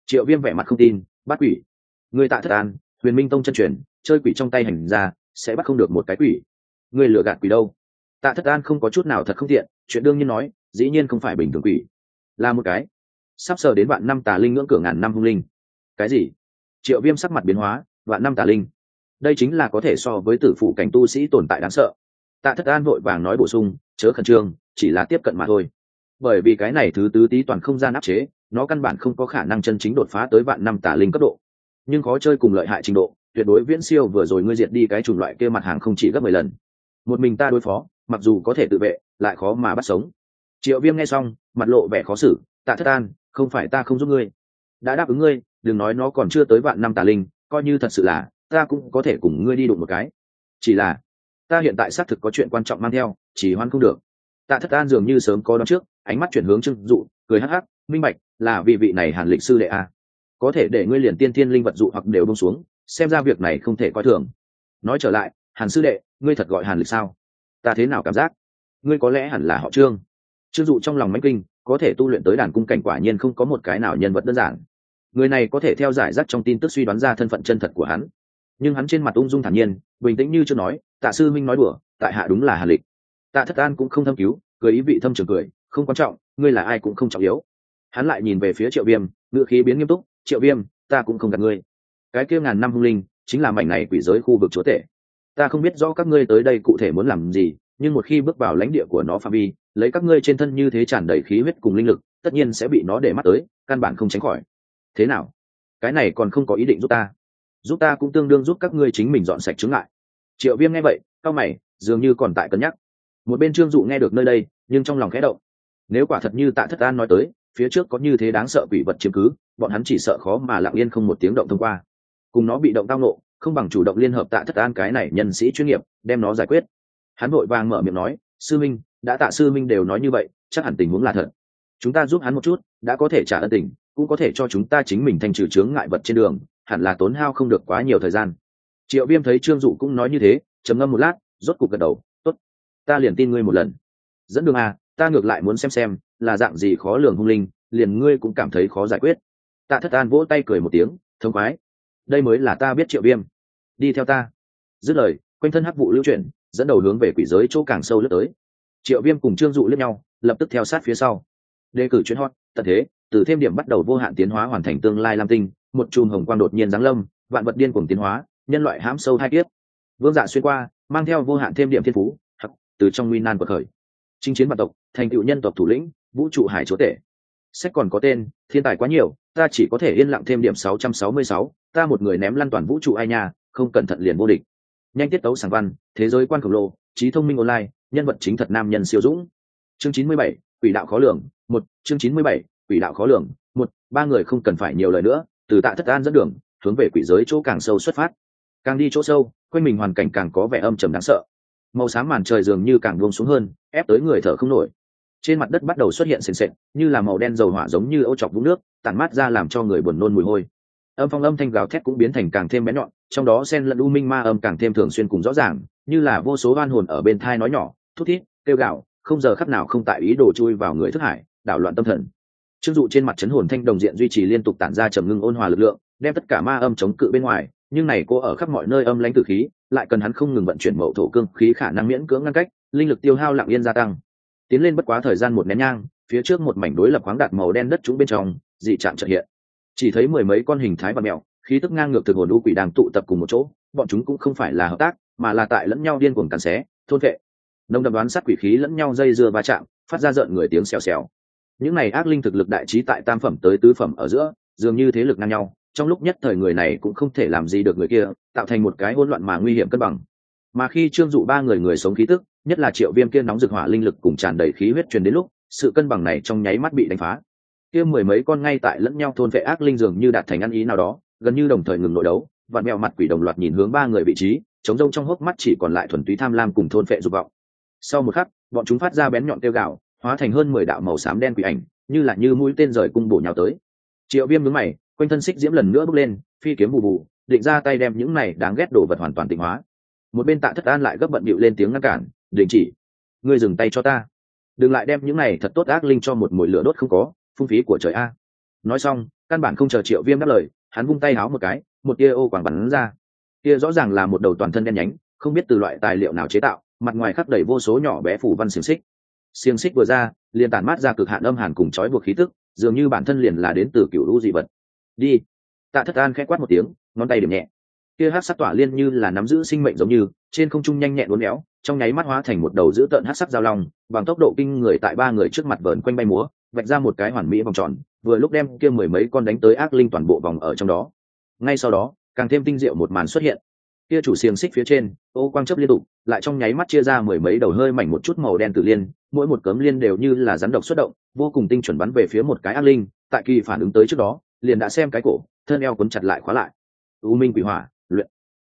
A: Triệu viêm vẻ mặt không tin, bắt quỷ. Người tạ thất an, huyền minh tông chân truyền, chơi quỷ trong tay hành ra sẽ bắt không được một cái quỷ. Người lừa gạt quỷ đâu? Tạ thất an không có chút nào thật không tiện, chuyện đương nhiên nói, dĩ nhiên không phải bình thường quỷ. Là một cái. Sắp sờ đến vạn năm tà linh ngưỡng cửa ngàn năm hung linh. Cái gì? Triệu viêm sắc mặt biến hóa, vạn năm tà linh. Đây chính là có thể so với tử phụ cảnh tu sĩ tồn tại đáng sợ. Tạ thất an vội vàng nói bổ sung, chớ khẩn trương, chỉ là tiếp cận mà thôi. Bởi vì cái này thứ tứ tí toàn không gian áp chế nó căn bản không có khả năng chân chính đột phá tới vạn năm tà linh cấp độ. Nhưng khó chơi cùng lợi hại trình độ, tuyệt đối viễn siêu vừa rồi ngươi diệt đi cái chủng loại kia mặt hàng không chỉ gấp mười lần. Một mình ta đối phó, mặc dù có thể tự vệ, lại khó mà bắt sống. Triệu viêm nghe xong, mặt lộ vẻ khó xử, tạ thất an, không phải ta không giúp ngươi. Đã đáp ứng ngươi, đừng nói nó còn chưa tới vạn năm tà linh, coi như thật sự là, ta cũng có thể cùng ngươi đi đụng một cái. Chỉ là, ta hiện tại xác thực có chuyện quan trọng mang theo, chỉ hoan không được. Tạ thất an dường như sớm có đón trước, ánh mắt chuyển hướng trưng dụ, cười hắc hắc minh bạch, là vì vị này hàn lịch sư đệ a. Có thể để ngươi liền tiên thiên linh vật dụ hoặc đều bông xuống, xem ra việc này không thể coi thường. Nói trở lại, hàn sư đệ, ngươi thật gọi hàn lịch sao? Ta thế nào cảm giác? Ngươi có lẽ hẳn là họ trương. Trương dụ trong lòng mánh kinh, có thể tu luyện tới đàn cung cảnh quả nhiên không có một cái nào nhân vật đơn giản. Người này có thể theo giải rác trong tin tức suy đoán ra thân phận chân thật của hắn. Nhưng hắn trên mặt ung dung thản nhiên, bình tĩnh như chưa nói, tạ sư minh nói đùa, tại hạ đúng là hàn lịch. Tạ thất an cũng không thâm cứu, cười ý vị thâm trường cười, không quan trọng, ngươi là ai cũng không trọng yếu hắn lại nhìn về phía triệu viêm ngự khí biến nghiêm túc, triệu viêm, ta cũng không gặp ngươi. Cái kia ngàn năm hung linh, chính là mảnh này quỷ giới khu vực chúa tể. Ta không biết rõ các ngươi tới đây cụ thể muốn làm gì, nhưng một khi bước vào lãnh địa của nó phạm vi, lấy các ngươi trên thân như thế tràn đầy khí huyết cùng linh lực, tất nhiên sẽ bị nó để mắt tới, căn bản không tránh khỏi. Thế nào? Cái này còn không có ý định giúp ta. Giúp ta cũng tương đương giúp các ngươi chính mình dọn sạch chứng lại triệu viêm nghe vậy cao mày, dường như còn tại cân nhắc. Một bên trương dụ nghe được nơi đây, nhưng trong lòng khẽ động. Nếu quả thật như tạ thất an nói tới phía trước có như thế đáng sợ quỷ vật chiếm cứ, bọn hắn chỉ sợ khó mà lặng yên không một tiếng động thông qua. Cùng nó bị động tao nộ không bằng chủ động liên hợp tạ thất an cái này nhân sĩ chuyên nghiệp, đem nó giải quyết. Hắn vội vàng mở miệng nói, sư minh, đã tạ sư minh đều nói như vậy, chắc hẳn tình huống là thật. Chúng ta giúp hắn một chút, đã có thể trả ân tình, cũng có thể cho chúng ta chính mình thành trừ chướng ngại vật trên đường, hẳn là tốn hao không được quá nhiều thời gian. Triệu viêm thấy trương dụ cũng nói như thế, trầm ngâm một lát, rốt cục gật đầu t ố t ta liền tin ngươi một lần. Dẫn đường à ta ngược lại muốn xem xem là dạng gì khó lường hung linh, liền ngươi cũng cảm thấy khó giải quyết. Tạ thất an vỗ tay cười một tiếng, thông khoái, đây mới là ta biết triệu viêm. Đi theo ta. Dứt lời, quanh thân hắc vụ lưu chuyển, dẫn đầu hướng về quỷ giới chỗ càng sâu lướt tới. Triệu viêm cùng trương dụ lướt nhau, lập tức theo sát phía sau. Đề cử chuyến hot, tận thế, từ thêm điểm bắt đầu vô hạn tiến hóa hoàn thành tương lai lam tinh, một chùm hồng quang đột nhiên giáng lâm, vạn vật điên cuồng tiến hóa, nhân loại hãm sâu hai kiếp. Vương dạ xuyên qua, mang theo vô hạn thêm điểm thiên phú từ trong nguy nan của khởi. Chinh chiến vạn tộc, thành tựu nhân tộc thủ lĩnh vũ trụ hải chúa tể. Sách còn có tên thiên tài quá nhiều ta chỉ có thể yên lặng thêm điểm 666, ta một người ném lăn toàn vũ trụ ai nha không cẩn thận liền vô địch. Nhanh tiết tấu sáng văn thế giới quan khổng lồ trí thông minh online nhân vật chính thật nam nhân siêu dũng. Chương 97, quỷ đạo khó lường một. Chương 97, quỷ đạo khó lường một. Ba người không cần phải nhiều lời nữa từ tạ thất an dẫn đường hướng về quỷ giới chỗ càng sâu xuất phát. Càng đi chỗ sâu quanh mình hoàn cảnh càng có vẻ âm trầm đáng sợ. Màu xám màn trời dường như càng buông xuống hơn ép tới người thở không nổi trên mặt đất bắt đầu xuất hiện sền sệt, như là màu đen dầu hỏa giống như âu chọc vũng nước, tản mát ra làm cho người buồn nôn mùi hôi. Âm phong âm thanh gào thét cũng biến thành càng thêm bén nhọn, trong đó sen lẫn u minh ma âm càng thêm thường xuyên cùng rõ ràng, như là vô số oan hồn ở bên thai nói nhỏ, thút thít, kêu gạo không giờ khắc nào không tại ý đồ chui vào người thức hải, đảo loạn tâm thần. Chưng dụ trên mặt chấn hồn thanh đồng diện duy trì liên tục tản ra trầm ngưng ôn hòa lực lượng, đem tất cả ma âm chống cự bên ngoài, nhưng này cô ở khắp mọi nơi âm lãnh tử khí, lại cần hắn không ngừng vận chuyển mậu thổ cương khí khả năng miễn cưỡng ngăn cách, linh lực tiêu hao lặng yên gia tăng tiến lên bất quá thời gian một nén nhang, phía trước một mảnh đối lập khoáng đạt màu đen đất trũng bên trong, dị trạng trợ hiện. Chỉ thấy mười mấy con hình thái và mèo khí tức ngang ngược thực hồn u quỷ đang tụ tập cùng một chỗ, bọn chúng cũng không phải là hợp tác, mà là tại lẫn nhau điên cuồng cắn xé, thôn vệ. Nông đậm đoán sát quỷ khí lẫn nhau dây dưa va chạm, phát ra rợn người tiếng xèo xèo. Những này ác linh thực lực đại trí tại tam phẩm tới tứ phẩm ở giữa, dường như thế lực ngang nhau, trong lúc nhất thời người này cũng không thể làm gì được người kia, tạo thành một cái hỗn loạn mà nguy hiểm cân bằng mà khi trương dụ ba người người sống khí tức, nhất là triệu viêm kia nóng rực hỏa linh lực cùng tràn đầy khí huyết truyền đến lúc, sự cân bằng này trong nháy mắt bị đánh phá. Kia mười mấy con ngay tại lẫn nhau thôn vệ ác linh dường như đạt thành ăn ý nào đó, gần như đồng thời ngừng nội đấu và mèo mặt quỷ đồng loạt nhìn hướng ba người vị trí, chống rông trong hốc mắt chỉ còn lại thuần túy tham lam cùng thôn vệ dục vọng. Sau một khắc, bọn chúng phát ra bén nhọn tiêu gạo hóa thành hơn mười đạo màu xám đen quỷ ảnh, như là như mũi tên rời cung bổ nhào tới. Triệu viêm mướn mày, quanh thân xích diễm lần nữa bước lên, phi kiếm bù bù, định ra tay đem những này đáng ghét đồ vật hoàn toàn tịnh hóa một bên tạ thất an lại gấp bận bịu lên tiếng ngăn cản, đình chỉ, ngươi dừng tay cho ta. Đừng lại đem những này thật tốt ác linh cho một mùi lửa đốt không có, phung phí của trời a. Nói xong, căn bản không chờ triệu viêm đáp lời, hắn vung tay háo một cái, một tia ô quảng bắn ra. Tia rõ ràng là một đầu toàn thân đen nhánh, không biết từ loại tài liệu nào chế tạo, mặt ngoài khắc đầy vô số nhỏ bé phủ văn xiềng xích. Xiềng xích vừa ra, liền tản mát ra cực hạn âm hàn cùng trói buộc khí tức, dường như bản thân liền là đến từ cựu lũ dị vật. Đi. Tạ thất an k h ẽ quát một tiếng, ngón tay điểm nhẹ kia hát sắc tỏa liên như là nắm giữ sinh mệnh giống như, trên không trung nhanh nhẹn uốn éo, trong nháy mắt hóa thành một đầu giữ tợn hát sắc giao long, bằng tốc độ kinh người tại ba người trước mặt vờn quanh bay múa, vạch ra một cái hoàn mỹ vòng tròn, vừa lúc đem kia mười mấy con đánh tới ác linh toàn bộ vòng ở trong đó. Ngay sau đó, càng thêm tinh diệu một màn xuất hiện. Kia chủ xiềng xích phía trên, ô quang chấp liên tục, lại trong nháy mắt chia ra mười mấy đầu hơi mảnh một chút màu đen tử liên, mỗi một cấm liên đều như là rắn độc xuất động, vô cùng tinh chuẩn bắn về phía một cái ác linh, tại kỳ phản ứng tới trước đó, liền đã xem cái cổ, thân eo cuốn chặt lại khóa lại. U minh quỷ hỏa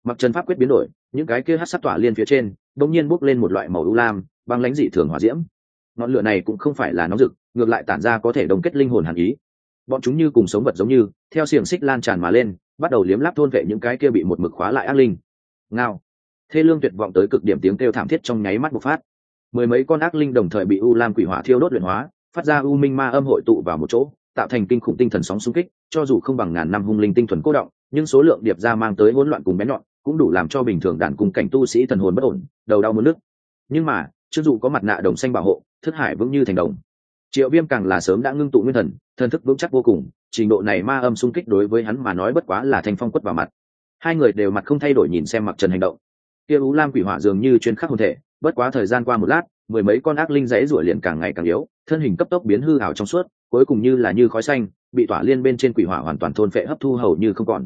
A: mặc trần pháp quyết biến đổi, những cái kia hát sát tỏa liên phía trên đông nhiên bốc lên một loại màu u lam, băng lãnh dị thường hòa diễm. Ngọn lửa này cũng không phải là nóng rực, ngược lại tản ra có thể đồng kết linh hồn hàn ý. Bọn chúng như cùng sống vật giống như, theo xiềng xích lan tràn mà lên, bắt đầu liếm láp thôn vệ những cái kia bị một mực khóa lại ác linh. Ngao. Thê lương tuyệt vọng tới cực điểm tiếng kêu thảm thiết trong nháy mắt bộc phát. Mười mấy con ác linh đồng thời bị u lam quỷ hỏa thiêu đốt luyện hóa, phát ra u minh ma âm hội tụ vào một chỗ, tạo thành kinh khủng tinh thần sóng xung kích, cho dù không bằng ngàn năm hung linh tinh thuần cố động, nhưng số lượng điệp ra mang tới hỗn loạn cùng bén nhọn cũng đủ làm cho bình thường đàn cùng cảnh tu sĩ thần hồn bất ổn, đầu đau mất nước nhưng mà chưng dụ có mặt nạ đồng xanh bảo hộ thức hải vững như thành đồng. Triệu viêm càng là sớm đã ngưng tụ nguyên thần thần thức vững chắc vô cùng, trình độ này ma âm xung kích đối với hắn mà nói bất quá là thanh phong quất vào mặt. Hai người đều mặt không thay đổi nhìn xem mặc trần hành động. Kia ú lam quỷ hỏa dường như chuyên khắc hồn thể, bất quá thời gian qua một lát, mười mấy con ác linh dãy rủa liền càng ngày càng yếu, thân hình cấp tốc biến hư hảo trong suốt, cuối cùng như là như khói xanh, bị tỏa liên bên trên quỷ hỏa hoàn toàn thôn phệ hấp thu hầu như không còn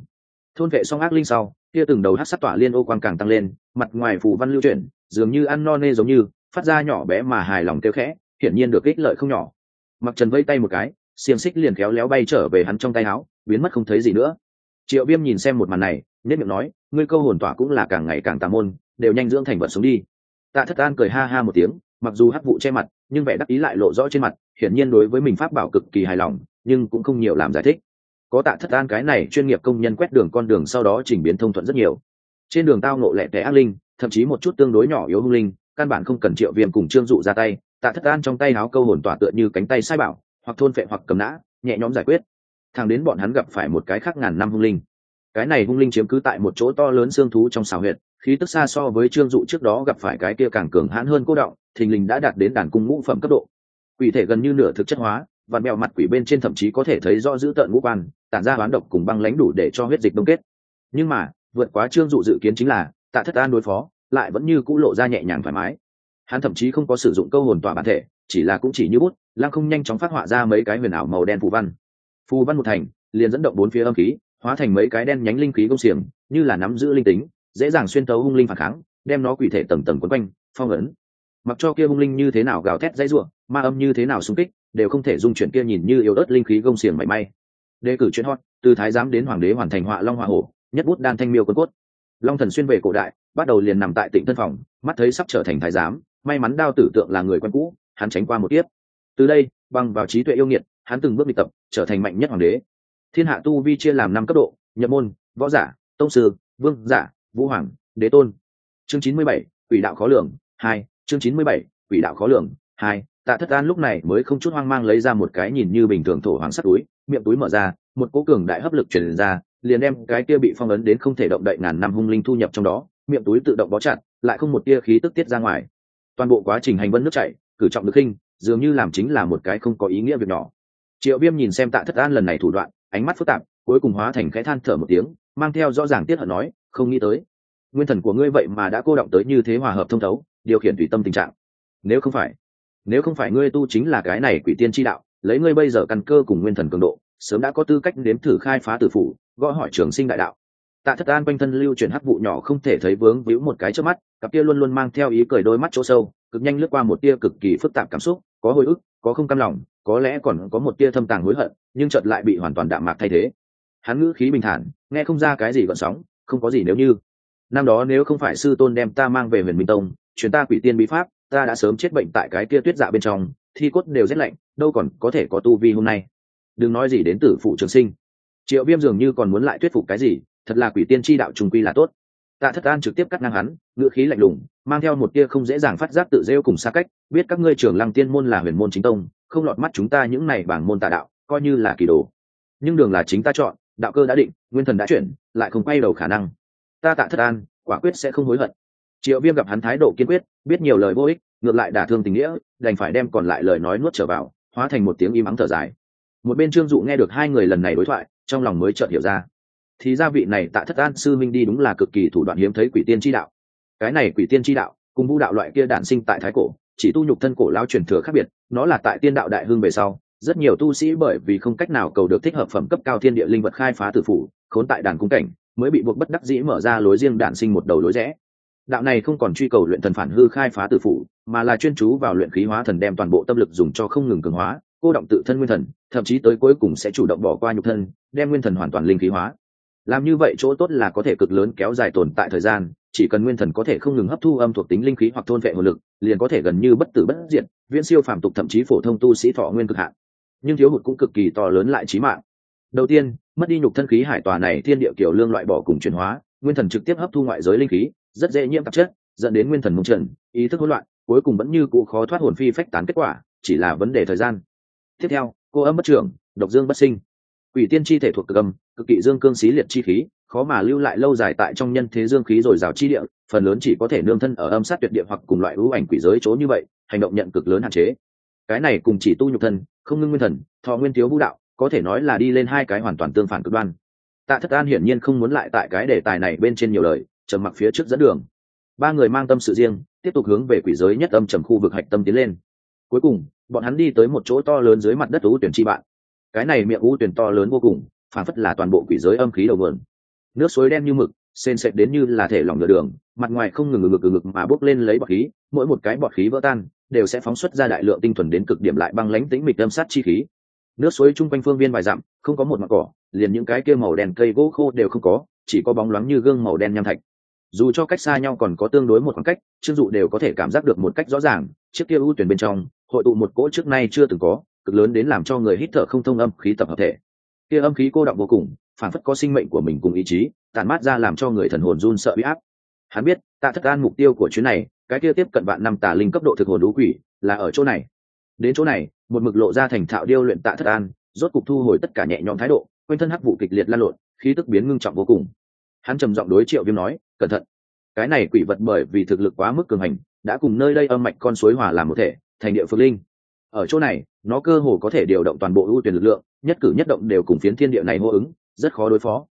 A: thôn vệ xong ác linh sau, kia từng đầu hát sát tỏa liên ô quang càng tăng lên, mặt ngoài phù văn lưu chuyển, dường như ăn no nê giống như, phát ra nhỏ bé mà hài lòng kêu khẽ, hiển nhiên được ích lợi không nhỏ. Mặc trần vây tay một cái, xiềng xích liền khéo léo bay trở về hắn trong tay áo, biến mất không thấy gì nữa. Triệu viêm nhìn xem một màn này nhất miệng nói, ngươi câu hồn tỏa cũng là càng ngày càng tà môn, đều nhanh dưỡng thành vật sống đi. Tạ thất an cười ha ha một tiếng, mặc dù hắc vụ che mặt, nhưng vẻ đắc ý lại lộ rõ trên mặt, hiển nhiên đối với mình pháp bảo cực kỳ hài lòng, nhưng cũng không nhiều làm giải thích có tạ thất an cái này chuyên nghiệp công nhân quét đường con đường sau đó chỉnh biến thông thuận rất nhiều. Trên đường tao ngộ lẹ tẻ ác linh, thậm chí một chút tương đối nhỏ yếu hung linh, căn bản không cần triệu viêm cùng trương dụ ra tay, tạ thất an trong tay áo câu hồn tỏa tựa như cánh tay sai bảo, hoặc thôn phệ hoặc cầm nã, nhẹ nhõm giải quyết. Thằng đến bọn hắn gặp phải một cái khác ngàn năm hung linh. Cái này hung linh chiếm cứ tại một chỗ to lớn xương thú trong xào huyệt, khí tức xa so với trương dụ trước đó gặp phải cái kia càng cường hãn hơn cô động, thình lình đã đạt đến đàn cung ngũ phẩm cấp độ. Quỷ thể gần như nửa thực chất hóa và mèo mặt quỷ bên trên thậm chí có thể thấy rõ giữ tợn ngũ quan, tản ra hoán độc cùng băng lãnh đủ để cho huyết dịch đông kết. Nhưng mà, vượt quá trương dụ dự kiến chính là, tạ thất an đối phó, lại vẫn như cũ lộ ra nhẹ nhàng thoải mái. Hắn thậm chí không có sử dụng câu hồn tỏa bản thể, chỉ là cũng chỉ như bút, lăng không nhanh chóng phát họa ra mấy cái huyền ảo màu đen phù văn. Phù văn một thành, liền dẫn động bốn phía âm khí, hóa thành mấy cái đen nhánh linh khí công xiềng, như là nắm giữ linh tính, dễ dàng xuyên tấu hung linh phản kháng, đem nó quỷ thể tầng tầng quấn quanh, phong ấn. Mặc cho kia hung linh như thế nào gào thét dãy ruộng ma âm như thế nào xung kích đều không thể dung chuyển kia nhìn như yếu ớt linh khí gông xiềng mảy may. Đề cử chuyên hot, từ thái giám đến hoàng đế hoàn thành họa long họa hổ, nhất bút đan thanh miêu quân cốt. Long thần xuyên về cổ đại, bắt đầu liền nằm tại tỉnh tân phòng, mắt thấy sắp trở thành thái giám, may mắn đao tử tượng là người quen cũ, hắn tránh qua một tiếp từ đây, bằng vào trí tuệ yêu nghiệt, hắn từng bước bị tập, trở thành mạnh nhất hoàng đế. Thiên hạ tu vi chia làm năm cấp độ, nhập môn, võ giả, tông sư, vương giả, vũ hoàng, đế tôn. Chương chín mươi bảy, quỷ đạo khó lường hai, chương chín mươi bảy, quỷ đạo khó lường hai tạ thất an lúc này mới không chút hoang mang lấy ra một cái nhìn như bình thường thổ hoàng sắt túi, miệng túi mở ra, một cố cường đại hấp lực truyền ra, liền đem cái kia bị phong ấn đến không thể động đậy ngàn năm hung linh thu nhập trong đó, miệng túi tự động bó chặt, lại không một tia khí tức tiết ra ngoài. Toàn bộ quá trình hành vân nước chảy, cử trọng được khinh, dường như làm chính là một cái không có ý nghĩa việc nhỏ. Triệu viêm nhìn xem tạ thất an lần này thủ đoạn, ánh mắt phức tạp, cuối cùng hóa thành cái than thở một tiếng, mang theo rõ ràng tiết hận nói, không nghĩ tới, nguyên thần của ngươi vậy mà đã cô động tới như thế hòa hợp thông thấu, điều khiển tùy tâm tình trạng. Nếu không phải nếu không phải ngươi tu chính là cái này quỷ tiên tri đạo, lấy ngươi bây giờ căn cơ cùng nguyên thần cường độ, sớm đã có tư cách nếm thử khai phá tử phủ, gõ hỏi trường sinh đại đạo. Tạ thất an quanh thân lưu chuyển hắc vụ nhỏ không thể thấy vướng víu một cái trước mắt, cặp kia luôn luôn mang theo ý cười đôi mắt chỗ sâu, cực nhanh lướt qua một tia cực kỳ phức tạp cảm xúc, có hồi ức, có không cam lòng, có lẽ còn có một tia thâm tàng hối hận, nhưng chợt lại bị hoàn toàn đạm mạc thay thế. Hắn ngữ khí bình thản, nghe không ra cái gì gợn sóng, không có gì nếu như. Năm đó nếu không phải sư tôn đem ta mang về huyền minh tông chuyến ta quỷ tiên bí pháp ta đã sớm chết bệnh tại cái kia tuyết dạ bên trong, thi cốt đều rét lạnh, đâu còn có thể có tu vi hôm nay. Đừng nói gì đến tử phụ trường sinh. Triệu viêm dường như còn muốn lại thuyết phục cái gì, thật là quỷ tiên tri đạo trùng quy là tốt. Tạ thất an trực tiếp cắt ngang hắn ngựa khí lạnh lùng, mang theo một tia không dễ dàng phát giác tự rêu cùng xa cách, biết các ngươi trưởng lăng tiên môn là huyền môn chính tông, không lọt mắt chúng ta những này bảng môn tà đạo, coi như là kỳ đồ. Nhưng đường là chính ta chọn, đạo cơ đã định, nguyên thần đã chuyển, lại không quay đầu khả năng. Ta tạ thất an, quả quyết sẽ không hối hận. Triệu viêm gặp hắn thái độ kiên quyết, biết nhiều lời vô ích ngược lại đả thương tình nghĩa, đành phải đem còn lại lời nói nuốt trở vào, hóa thành một tiếng im ắng thở dài. Một bên trương dụ nghe được hai người lần này đối thoại, trong lòng mới chợt hiểu ra. Thì gia vị này tạ thất an sư minh đi đúng là cực kỳ thủ đoạn hiếm thấy quỷ tiên tri đạo. Cái này quỷ tiên tri đạo, cùng vũ đạo loại kia đản sinh tại thái cổ, chỉ tu nhục thân cổ lao truyền thừa khác biệt, nó là tại tiên đạo đại hương về sau, rất nhiều tu sĩ bởi vì không cách nào cầu được thích hợp phẩm cấp cao thiên địa linh vật khai phá tử phủ, khốn tại đàn cung cảnh, mới bị buộc bất đắc dĩ mở ra lối riêng đản sinh một đầu lối rẽ đạo này không còn truy cầu luyện thần phản hư khai phá tự phụ mà là chuyên chú vào luyện khí hóa thần đem toàn bộ tâm lực dùng cho không ngừng cường hóa, cô động tự thân nguyên thần, thậm chí tới cuối cùng sẽ chủ động bỏ qua nhục thân, đem nguyên thần hoàn toàn linh khí hóa. Làm như vậy chỗ tốt là có thể cực lớn kéo dài tồn tại thời gian, chỉ cần nguyên thần có thể không ngừng hấp thu âm thuộc tính linh khí hoặc thôn vệ hồn lực, liền có thể gần như bất tử bất diệt, viễn siêu phàm tục thậm chí phổ thông tu sĩ thọ nguyên cực hạn. Nhưng thiếu hụt cũng cực kỳ to lớn lại trí mạng. Đầu tiên, mất đi nhục thân khí hải tòa này thiên địa kiểu lương loại bỏ cùng chuyển hóa, nguyên thần trực tiếp hấp thu ngoại giới linh khí rất dễ nhiễm tạp chất, dẫn đến nguyên thần mông trần, ý thức hỗn loạn, cuối cùng vẫn như cụ khó thoát hồn phi phách tán kết quả, chỉ là vấn đề thời gian. Tiếp theo, cô âm bất trưởng, độc dương bất sinh. Quỷ tiên chi thể thuộc cực âm, cực kỵ dương cương xí liệt chi khí, khó mà lưu lại lâu dài tại trong nhân thế dương khí dồi rào chi địa, phần lớn chỉ có thể nương thân ở âm sát tuyệt địa hoặc cùng loại ưu ảnh quỷ giới chỗ như vậy, hành động nhận cực lớn hạn chế. Cái này cùng chỉ tu nhục thân, không ngưng nguyên thần, thọ nguyên thiếu vũ đạo, có thể nói là đi lên hai cái hoàn toàn tương phản cực đoan. Tạ thất an hiển nhiên không muốn lại tại cái đề tài này bên trên nhiều lời trầm mặc phía trước dẫn đường. Ba người mang tâm sự riêng, tiếp tục hướng về quỷ giới nhất âm trầm khu vực hạch tâm tiến lên. Cuối cùng, bọn hắn đi tới một chỗ to lớn dưới mặt đất u tuyển chi bạn. Cái này miệng u tuyển to lớn vô cùng phản phất là toàn bộ quỷ giới âm khí đầu vườn nước suối đen như mực, sền sệt đến như là thể lỏng nửa đường, mặt ngoài không ngừng ngực ngực mà bốc lên lấy bọt khí, mỗi một cái bọt khí vỡ tan, đều sẽ phóng xuất ra đại lượng tinh thuần đến cực điểm lại băng lánh tĩnh mịch âm sát chi khí. Nước suối chung quanh phương viên vài dặm, không có một mặt cỏ, liền những cái kia màu đen cây gỗ khô đều không có, chỉ có bóng loáng như gương màu đen nham thạch dù cho cách xa nhau còn có tương đối một khoảng cách, trương dụ đều có thể cảm giác được một cách rõ ràng, chiếc kia ưu tuyển bên trong, hội tụ một cỗ trước nay chưa từng có, cực lớn đến làm cho người hít thở không thông âm khí tập hợp thể. Kia âm khí cô động vô cùng, phản phất có sinh mệnh của mình cùng ý chí tàn mát ra làm cho người thần hồn run sợ bị áp. Hắn biết tạ thất an mục tiêu của chuyến này, cái kia tiếp cận vạn năm tà linh cấp độ thực hồn đú quỷ, là ở chỗ này. Đến chỗ này, một mực lộ ra thành thạo điêu luyện tạ thất an, rốt cục thu hồi tất cả nhẹ nhõm thái độ, quanh thân hắc vụ kịch liệt lan lộn, khí tức biến ngưng trọng vô cùng. Hắn trầm giọng đối triệu viêm nói cẩn thận. Cái này quỷ vật bởi vì thực lực quá mức cường hành, đã cùng nơi đây âm mạch con suối hòa làm một thể, thành địa phương linh. Ở chỗ này, nó cơ hồ có thể điều động toàn bộ ưu tuyển lực lượng, nhất cử nhất động đều cùng phiến thiên địa này hô ứng, rất khó đối phó.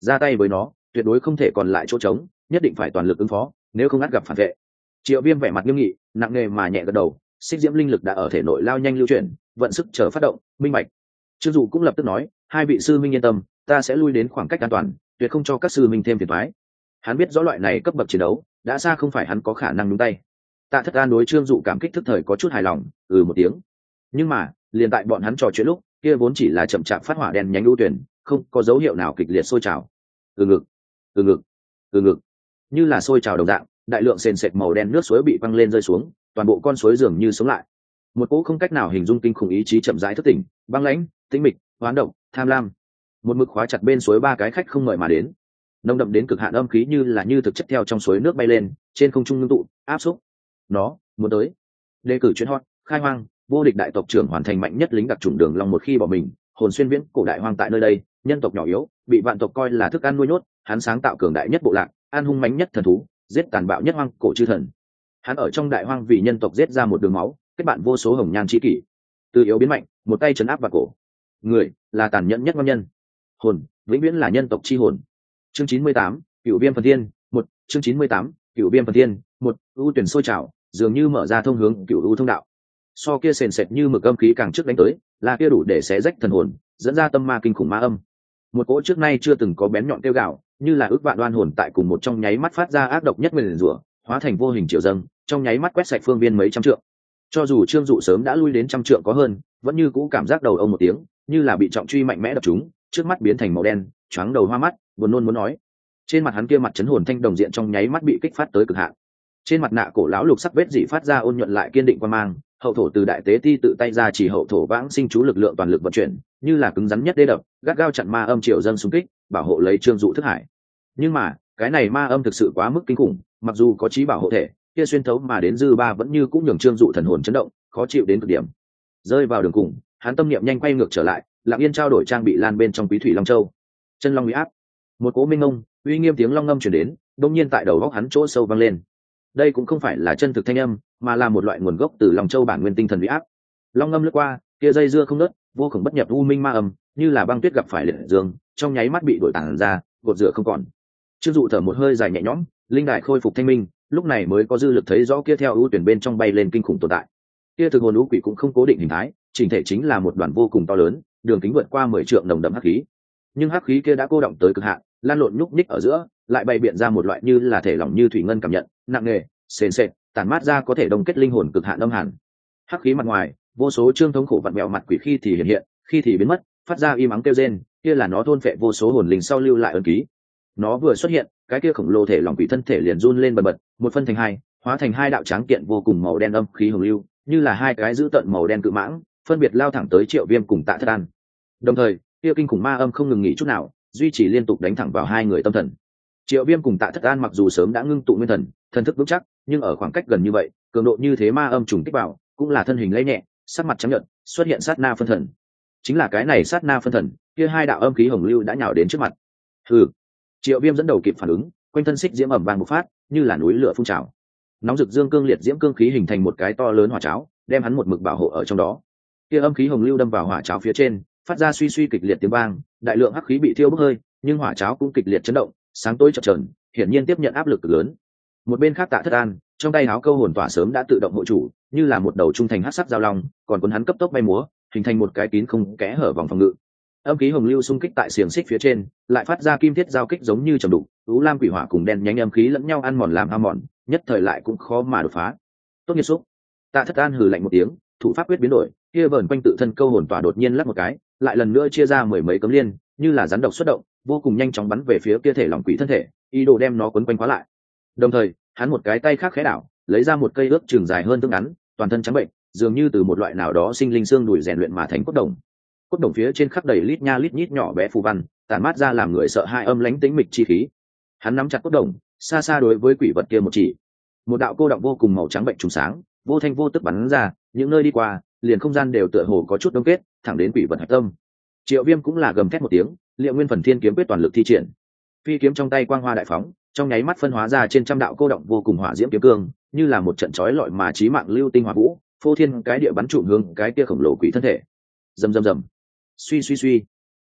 A: Ra tay với nó, tuyệt đối không thể còn lại chỗ trống, nhất định phải toàn lực ứng phó, nếu không ngắt gặp phản vệ. Triệu viêm vẻ mặt nghiêm nghị, nặng nề mà nhẹ gật đầu, xích diễm linh lực đã ở thể nội lao nhanh lưu chuyển, vận sức chờ phát động, minh mạch. Trương dụ cũng lập tức nói, hai vị sư minh yên tâm, ta sẽ lui đến khoảng cách an toàn, tuyệt không cho các sư minh thêm phiền thoái hắn biết rõ loại này cấp bậc chiến đấu, đã xa không phải hắn có khả năng nhúng tay. Tạ thất an đối trương dụ cảm kích thức thời có chút hài lòng ừ một tiếng. Nhưng mà, liền tại bọn hắn trò chuyện lúc, kia vốn chỉ là chậm chạp phát hỏa đèn nhánh ưu tuyển, không có dấu hiệu nào kịch liệt sôi trào. Từ ngực từ ngực từ ngực. Như là sôi trào đồng dạng, đại lượng sền sệt màu đen nước suối bị văng lên rơi xuống, toàn bộ con suối dường như sống lại. Một cỗ không cách nào hình dung kinh khủng ý chí chậm rãi thất tỉnh, băng lãnh, tĩnh mịch, hoán động tham lam. Một mực khóa chặt bên suối ba cái khách không mời mà đến nông đậm đến cực hạn âm khí như là như thực chất theo trong suối nước bay lên, trên không trung ngưng tụ, áp xúc. Nó, muốn tới. Đề cử chuyến hot, khai hoang, vô địch đại tộc trưởng hoàn thành mạnh nhất lính đặc trùng đường long một khi bỏ mình, hồn xuyên viễn, cổ đại hoang tại nơi đây, nhân tộc nhỏ yếu, bị vạn tộc coi là thức ăn nuôi nhốt, hắn sáng tạo cường đại nhất bộ lạc an hung mãnh nhất thần thú, giết tàn bạo nhất hoang, cổ chư thần. Hắn ở trong đại hoang vì nhân tộc giết ra một đường máu, kết bạn vô số hồng nhan chi kỷ. Từ yếu biến mạnh, một tay chấn áp vào cổ. Người là tàn nhẫn nhất ngon nhân. Hồn, vĩnh viễn là nhân tộc chi hồn chương chín mươi tám cựu viêm phần thiên, một, chương chín mươi tám cựu viêm phần thiên, một, ưu tuyển sôi trào, dường như mở ra thông hướng cựu ưu thông đạo. So kia sền sệt như mực âm khí càng trước đánh tới, là kia đủ để xé rách thần hồn, dẫn ra tâm ma kinh khủng ma âm. Một cỗ trước nay chưa từng có bén nhọn tiêu gạo, như là ước vạn đoan hồn tại cùng một trong nháy mắt phát ra ác độc nhất nguyền rủa, hóa thành vô hình triệu dâng, trong nháy mắt quét sạch phương viên mấy trăm trượng. Cho dù trương dụ sớm đã lui đến trăm trượng có hơn, vẫn như cũ cảm giác đầu ông một tiếng như là bị trọng truy mạnh mẽ đập chúng, trước mắt biến thành màu đen, choáng đầu hoa mắt, buồn nôn muốn nói. Trên mặt hắn kia mặt chấn hồn thanh đồng diện trong nháy mắt bị kích phát tới cực hạn. Trên mặt nạ cổ lão lục sắc vết dị phát ra ôn nhuận lại kiên định quan mang, hậu thổ từ đại tế ti tự tay ra chỉ hậu thổ vãng sinh chú lực lượng toàn lực vận chuyển, như là cứng rắn nhất đê đập, gắt gao chặn ma âm triệu dân xung kích, bảo hộ lấy trương dụ thức hải. Nhưng mà, cái này ma âm thực sự quá mức kinh khủng, mặc dù có trí bảo hộ thể, kia xuyên thấu mà đến dư ba vẫn như cũng nhường trương dụ thần hồn chấn động, khó chịu đến cực điểm. Rơi vào đường cùng hắn tâm niệm nhanh quay ngược trở lại, lặng yên trao đổi trang bị lan bên trong quý thủy long châu. Chân long uy áp. Một cố minh ông uy nghiêm tiếng long ngâm chuyển đến đông nhiên tại đầu góc hắn chỗ sâu vang lên. Đây cũng không phải là chân thực thanh âm, mà là một loại nguồn gốc từ lòng châu bản nguyên tinh thần uy áp. Long ngâm lướt qua, kia dây dưa không nớt vô cùng bất nhập u minh ma âm, như là băng tuyết gặp phải liệt dương, trong nháy mắt bị đổi tản ra, gột rửa không còn. Chưng dụ thở một hơi dài nhẹ nhõm, linh đại khôi phục thanh minh, lúc này mới có dư lực thấy rõ kia theo ưu tuyển bên trong bay lên kinh khủng tồn tại kia thực hồn lũ quỷ cũng không cố định hình thái, chỉnh thể chính là một đoàn vô cùng to lớn, đường kính vượt qua mười trượng nồng đậm hắc khí. Nhưng hắc khí kia đã cô động tới cực hạn, lan lộn nhúc ních ở giữa, lại bày biện ra một loại như là thể lỏng như thủy ngân cảm nhận, nặng nề, sền sệt tàn mát ra có thể đông kết linh hồn cực hạn âm hàn. Hắc khí mặt ngoài, vô số trương thống khổ vặn mẹo mặt quỷ khi thì hiện hiện, khi thì biến mất, phát ra im ắng kêu rên, kia là nó thôn phệ vô số hồn linh sau lưu lại ân ký. Nó vừa xuất hiện, cái kia khổng lồ thể lòng quỷ thân thể liền run lên bần bật, một phân thành hai, hóa thành hai đạo tráng kiện vô cùng màu đen âm khí hồng lưu như là hai cái giữ tận màu đen cự mãng, phân biệt lao thẳng tới triệu viêm cùng tạ thất an. Đồng thời kia kinh khủng ma âm không ngừng nghỉ chút nào, duy trì liên tục đánh thẳng vào hai người tâm thần. Triệu viêm cùng tạ thất an mặc dù sớm đã ngưng tụ nguyên thần thần thức vững chắc, nhưng ở khoảng cách gần như vậy, cường độ như thế ma âm trùng kích vào cũng là thân hình lấy nhẹ, sắc mặt chấp nhận xuất hiện sát na phân thần. Chính là cái này sát na phân thần, kia hai đạo âm khí hồng lưu đã nhào đến trước mặt. Ừ triệu viêm dẫn đầu kịp phản ứng, quanh thân xích diễm ẩm vàng một phát, như là núi lửa phun trào nóng rực dương cương liệt diễm cương khí hình thành một cái to lớn hỏa cháo, đem hắn một mực bảo hộ ở trong đó. Kia âm khí hồng lưu đâm vào hỏa cháo phía trên, phát ra suy suy kịch liệt tiếng vang, đại lượng hắc khí bị thiêu bốc hơi, nhưng hỏa cháo cũng kịch liệt chấn động, sáng tối chập trờn hiển nhiên tiếp nhận áp lực cực lớn. Một bên khác tạ thất an, trong tay áo câu hồn tỏa sớm đã tự động hộ chủ, như là một đầu trung thành hát sắc giao long, còn cuốn hắn cấp tốc bay múa, hình thành một cái kín không kẽ hở vòng phòng ngự. Âm khí hồng lưu xung kích tại xiềng xích phía trên, lại phát ra kim thiết giao kích giống như trầm đục ú lam quỷ hỏa cùng đen nhánh âm khí lẫn nhau ăn mòn làm ham mòn nhất thời lại cũng khó mà đột phá. Tốt nghiệp xúc tạ thất an hừ lạnh một tiếng, thủ pháp quyết biến đổi, kia vờn quanh tự thân câu hồn tỏa đột nhiên lắc một cái, lại lần nữa chia ra mười mấy cấm liên, như là rắn độc xuất động, vô cùng nhanh chóng bắn về phía kia thể lòng quỷ thân thể, ý đồ đem nó quấn quanh khóa lại. Đồng thời, hắn một cái tay khác khẽ đảo, lấy ra một cây ước trường dài hơn tương ngắn, toàn thân trắng bệnh, dường như từ một loại nào đó sinh linh xương đùi rèn luyện mà thành cốt đồng. Cốt đồng phía trên khắc đầy lít nha lít nhít nhỏ bé phù văn, tản mát ra làm người sợ hai âm lánh tính mịch chi khí. Hắn nắm chặt cốt đồng xa xa đối với quỷ vật kia một chỉ. Một đạo cô động vô cùng màu trắng bệnh trùng sáng, vô thanh vô tức bắn ra, những nơi đi qua, liền không gian đều tựa hồ có chút đông kết, thẳng đến quỷ vật hạch tâm. Triệu viêm cũng là gầm thét một tiếng liệu nguyên phần thiên kiếm quyết toàn lực thi triển. Phi kiếm trong tay quang hoa đại phóng, trong nháy mắt phân hóa ra trên trăm đạo cô động vô cùng hỏa diễm kiếm cương, như là một trận trói lọi mà trí mạng lưu tinh hỏa vũ, phô thiên cái địa bắn trụm hướng cái kia khổng lồ quỷ thân thể. Rầm rầm rầm. Suy suy suy.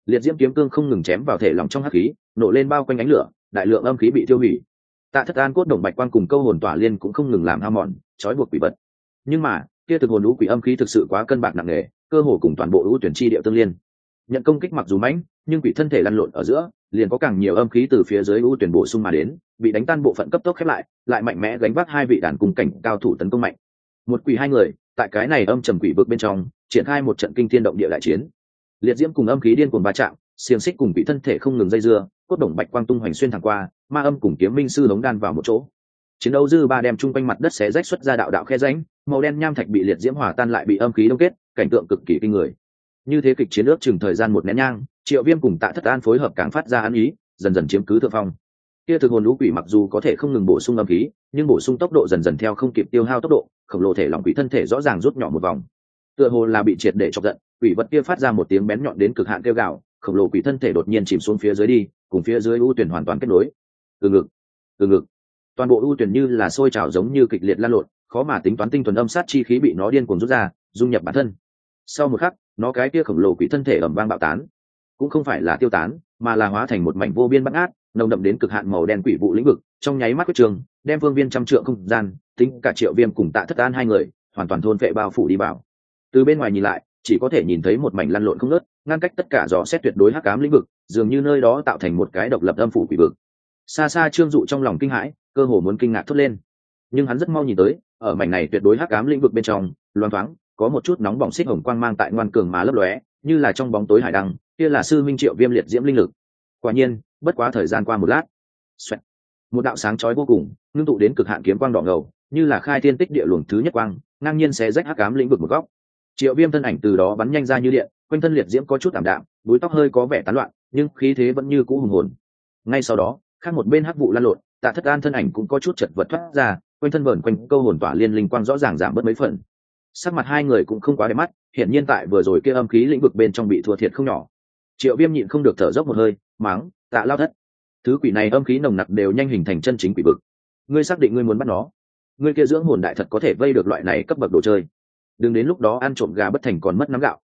A: Liệt diễm kiếm cương không ngừng chém vào thể lòng trong hắc khí, nổ lên bao quanh ánh lửa, đại lượng âm khí bị tiêu hủy tạ thất an cốt động bạch quan cùng câu hồn tỏa liên cũng không ngừng làm hao mòn, trói buộc quỷ vật. Nhưng mà, kia thực hồn lũ quỷ âm khí thực sự quá cân bạc nặng nề, cơ hồ cùng toàn bộ lũ tuyển chi địa tương liên. Nhận công kích mặc dù mãnh, nhưng quỷ thân thể lăn lộn ở giữa, liền có càng nhiều âm khí từ phía dưới lũ tuyển bổ sung mà đến, bị đánh tan bộ phận cấp tốc khép lại lại mạnh mẽ gánh vác hai vị đàn cùng cảnh cao thủ tấn công mạnh. Một quỷ hai người, tại cái này âm trầm quỷ vực bên trong, triển khai một trận kinh thiên động địa đại chiến. Liệt diễm cùng âm khí điên cuồng va chạm, xiềng xích cùng bị thân thể không ngừng dây dưa, cốt đồng bạch quang tung hoành xuyên thẳng qua ma âm cùng kiếm minh sư hống đan vào một chỗ. Chiến đấu dư ba đem chung quanh mặt đất xé rách xuất ra đạo đạo khe ránh màu đen nham thạch bị liệt diễm hỏa tan lại bị âm khí đông kết, cảnh tượng cực kỳ kinh người. Như thế kịch chiến ước chừng thời gian một nén nhang, triệu viêm cùng tạ thất an phối hợp càng phát ra ăn ý, dần dần chiếm cứ thượng phong. Kia thực hồn lũ quỷ mặc dù có thể không ngừng bổ sung âm khí, nhưng bổ sung tốc độ dần dần theo không kịp tiêu hao tốc độ, khổng lồ thể lòng quỷ thân thể rõ ràng rút nhỏ một vòng. Tựa hồ là bị triệt để chọc giận, quỷ vật kia phát ra một tiếng bén nhọn đến cực hạn kêu gạo khổng lồ quỷ thân thể đột nhiên chìm xuống phía dưới đi, cùng phía dưới ưu tuyển hoàn toàn kết nối từ ngực từ ngực. Toàn bộ ưu tuyển như là sôi trào giống như kịch liệt lan lộn, khó mà tính toán tinh thuần âm sát chi khí bị nó điên cuồng rút ra, dung nhập bản thân. Sau một khắc, nó cái kia khổng lồ quỷ thân thể ẩm vang bạo tán. Cũng không phải là tiêu tán, mà là hóa thành một mảnh vô biên bắt át nồng đậm đến cực hạn màu đen quỷ vụ lĩnh vực, trong nháy mắt quyết trường, đem phương viên trăm trượng không gian, tính cả triệu viêm cùng tạ thất an hai người, hoàn toàn thôn vệ bao phủ đi vào. Từ bên ngoài nhìn lại, chỉ có thể nhìn thấy một mảnh lăn lộn không nớt ngăn cách tất cả dò xét tuyệt đối hắc cám lĩnh vực, dường như nơi đó tạo thành một cái độc lập âm phủ quỷ vực xa xa trương dụ trong lòng kinh hãi, cơ hồ muốn kinh ngạc thốt lên. Nhưng hắn rất mau nhìn tới, ở mảnh này tuyệt đối hắc cám lĩnh vực bên trong, loang thoáng, có một chút nóng bỏng xích hồng quang mang tại ngoan cường mà lấp lóe, như là trong bóng tối hải đăng, kia là sư minh triệu viêm liệt diễm linh lực. Quả nhiên, bất quá thời gian qua một lát, Xoẹt. một đạo sáng chói vô cùng, ngưng tụ đến cực hạn kiếm quang đỏ ngầu, như là khai thiên tích địa luồng thứ nhất quang, ngang nhiên xé rách hắc ám lĩnh vực một góc. Triệu viêm thân ảnh từ đó bắn nhanh ra như điện, quanh thân liệt diễm có chút ảm đạm, búi tóc hơi có vẻ tán loạn, nhưng khí thế vẫn như cũ hùng hồn. Ngay sau đó khác một bên hắc vụ lan lộn, tạ thất an thân ảnh cũng có chút chật vật thoát ra, quanh thân vờn quanh câu hồn tỏa liên linh quang rõ ràng giảm bớt mấy phần. Sắc mặt hai người cũng không quá đẹp mắt hiện nhiên tại vừa rồi kia âm khí lĩnh vực bên trong bị thua thiệt không nhỏ. Triệu viêm nhịn không được thở dốc một hơi máng tạ lao thất, thứ quỷ này âm khí nồng nặc đều nhanh hình thành chân chính quỷ vực. Ngươi xác định ngươi muốn bắt nó. Ngươi kia dưỡng hồn đại thật có thể vây được loại này cấp bậc đồ chơi. Đừng đến lúc đó ăn trộm gà bất thành còn mất nắm gạo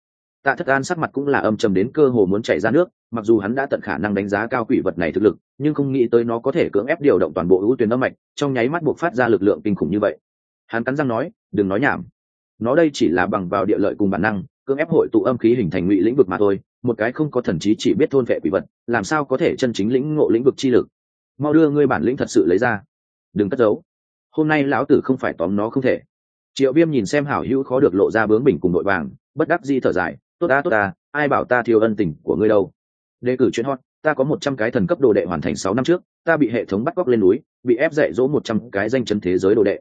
A: tạ thất an sắc mặt cũng là âm trầm đến cơ hồ muốn chảy ra nước, mặc dù hắn đã tận khả năng đánh giá cao quỷ vật này thực lực, nhưng không nghĩ tới nó có thể cưỡng ép điều động toàn bộ ưu tuyến âm mạch, trong nháy mắt buộc phát ra lực lượng kinh khủng như vậy. Hắn cắn răng nói, đừng nói nhảm. Nó đây chỉ là bằng vào địa lợi cùng bản năng, cưỡng ép hội tụ âm khí hình thành ngụy lĩnh vực mà thôi, một cái không có thần trí chỉ biết thôn vệ quỷ vật, làm sao có thể chân chính lĩnh ngộ lĩnh vực chi lực? Mau đưa ngươi bản lĩnh thật sự lấy ra. Đừng cất giấu. Hôm nay lão tử không phải tóm nó không thể. Triệu viêm nhìn xem hảo hữu khó được lộ ra bướng bình cùng đội vàng, bất đắc di thở dài tốt ta tốt ta ai bảo ta thiếu ân tình của ngươi đâu? Đề cử chuyên hot, ta có một trăm cái thần cấp đồ đệ hoàn thành sáu năm trước, ta bị hệ thống bắt cóc lên núi, bị ép dạy dỗ một trăm cái danh chân thế giới đồ đệ.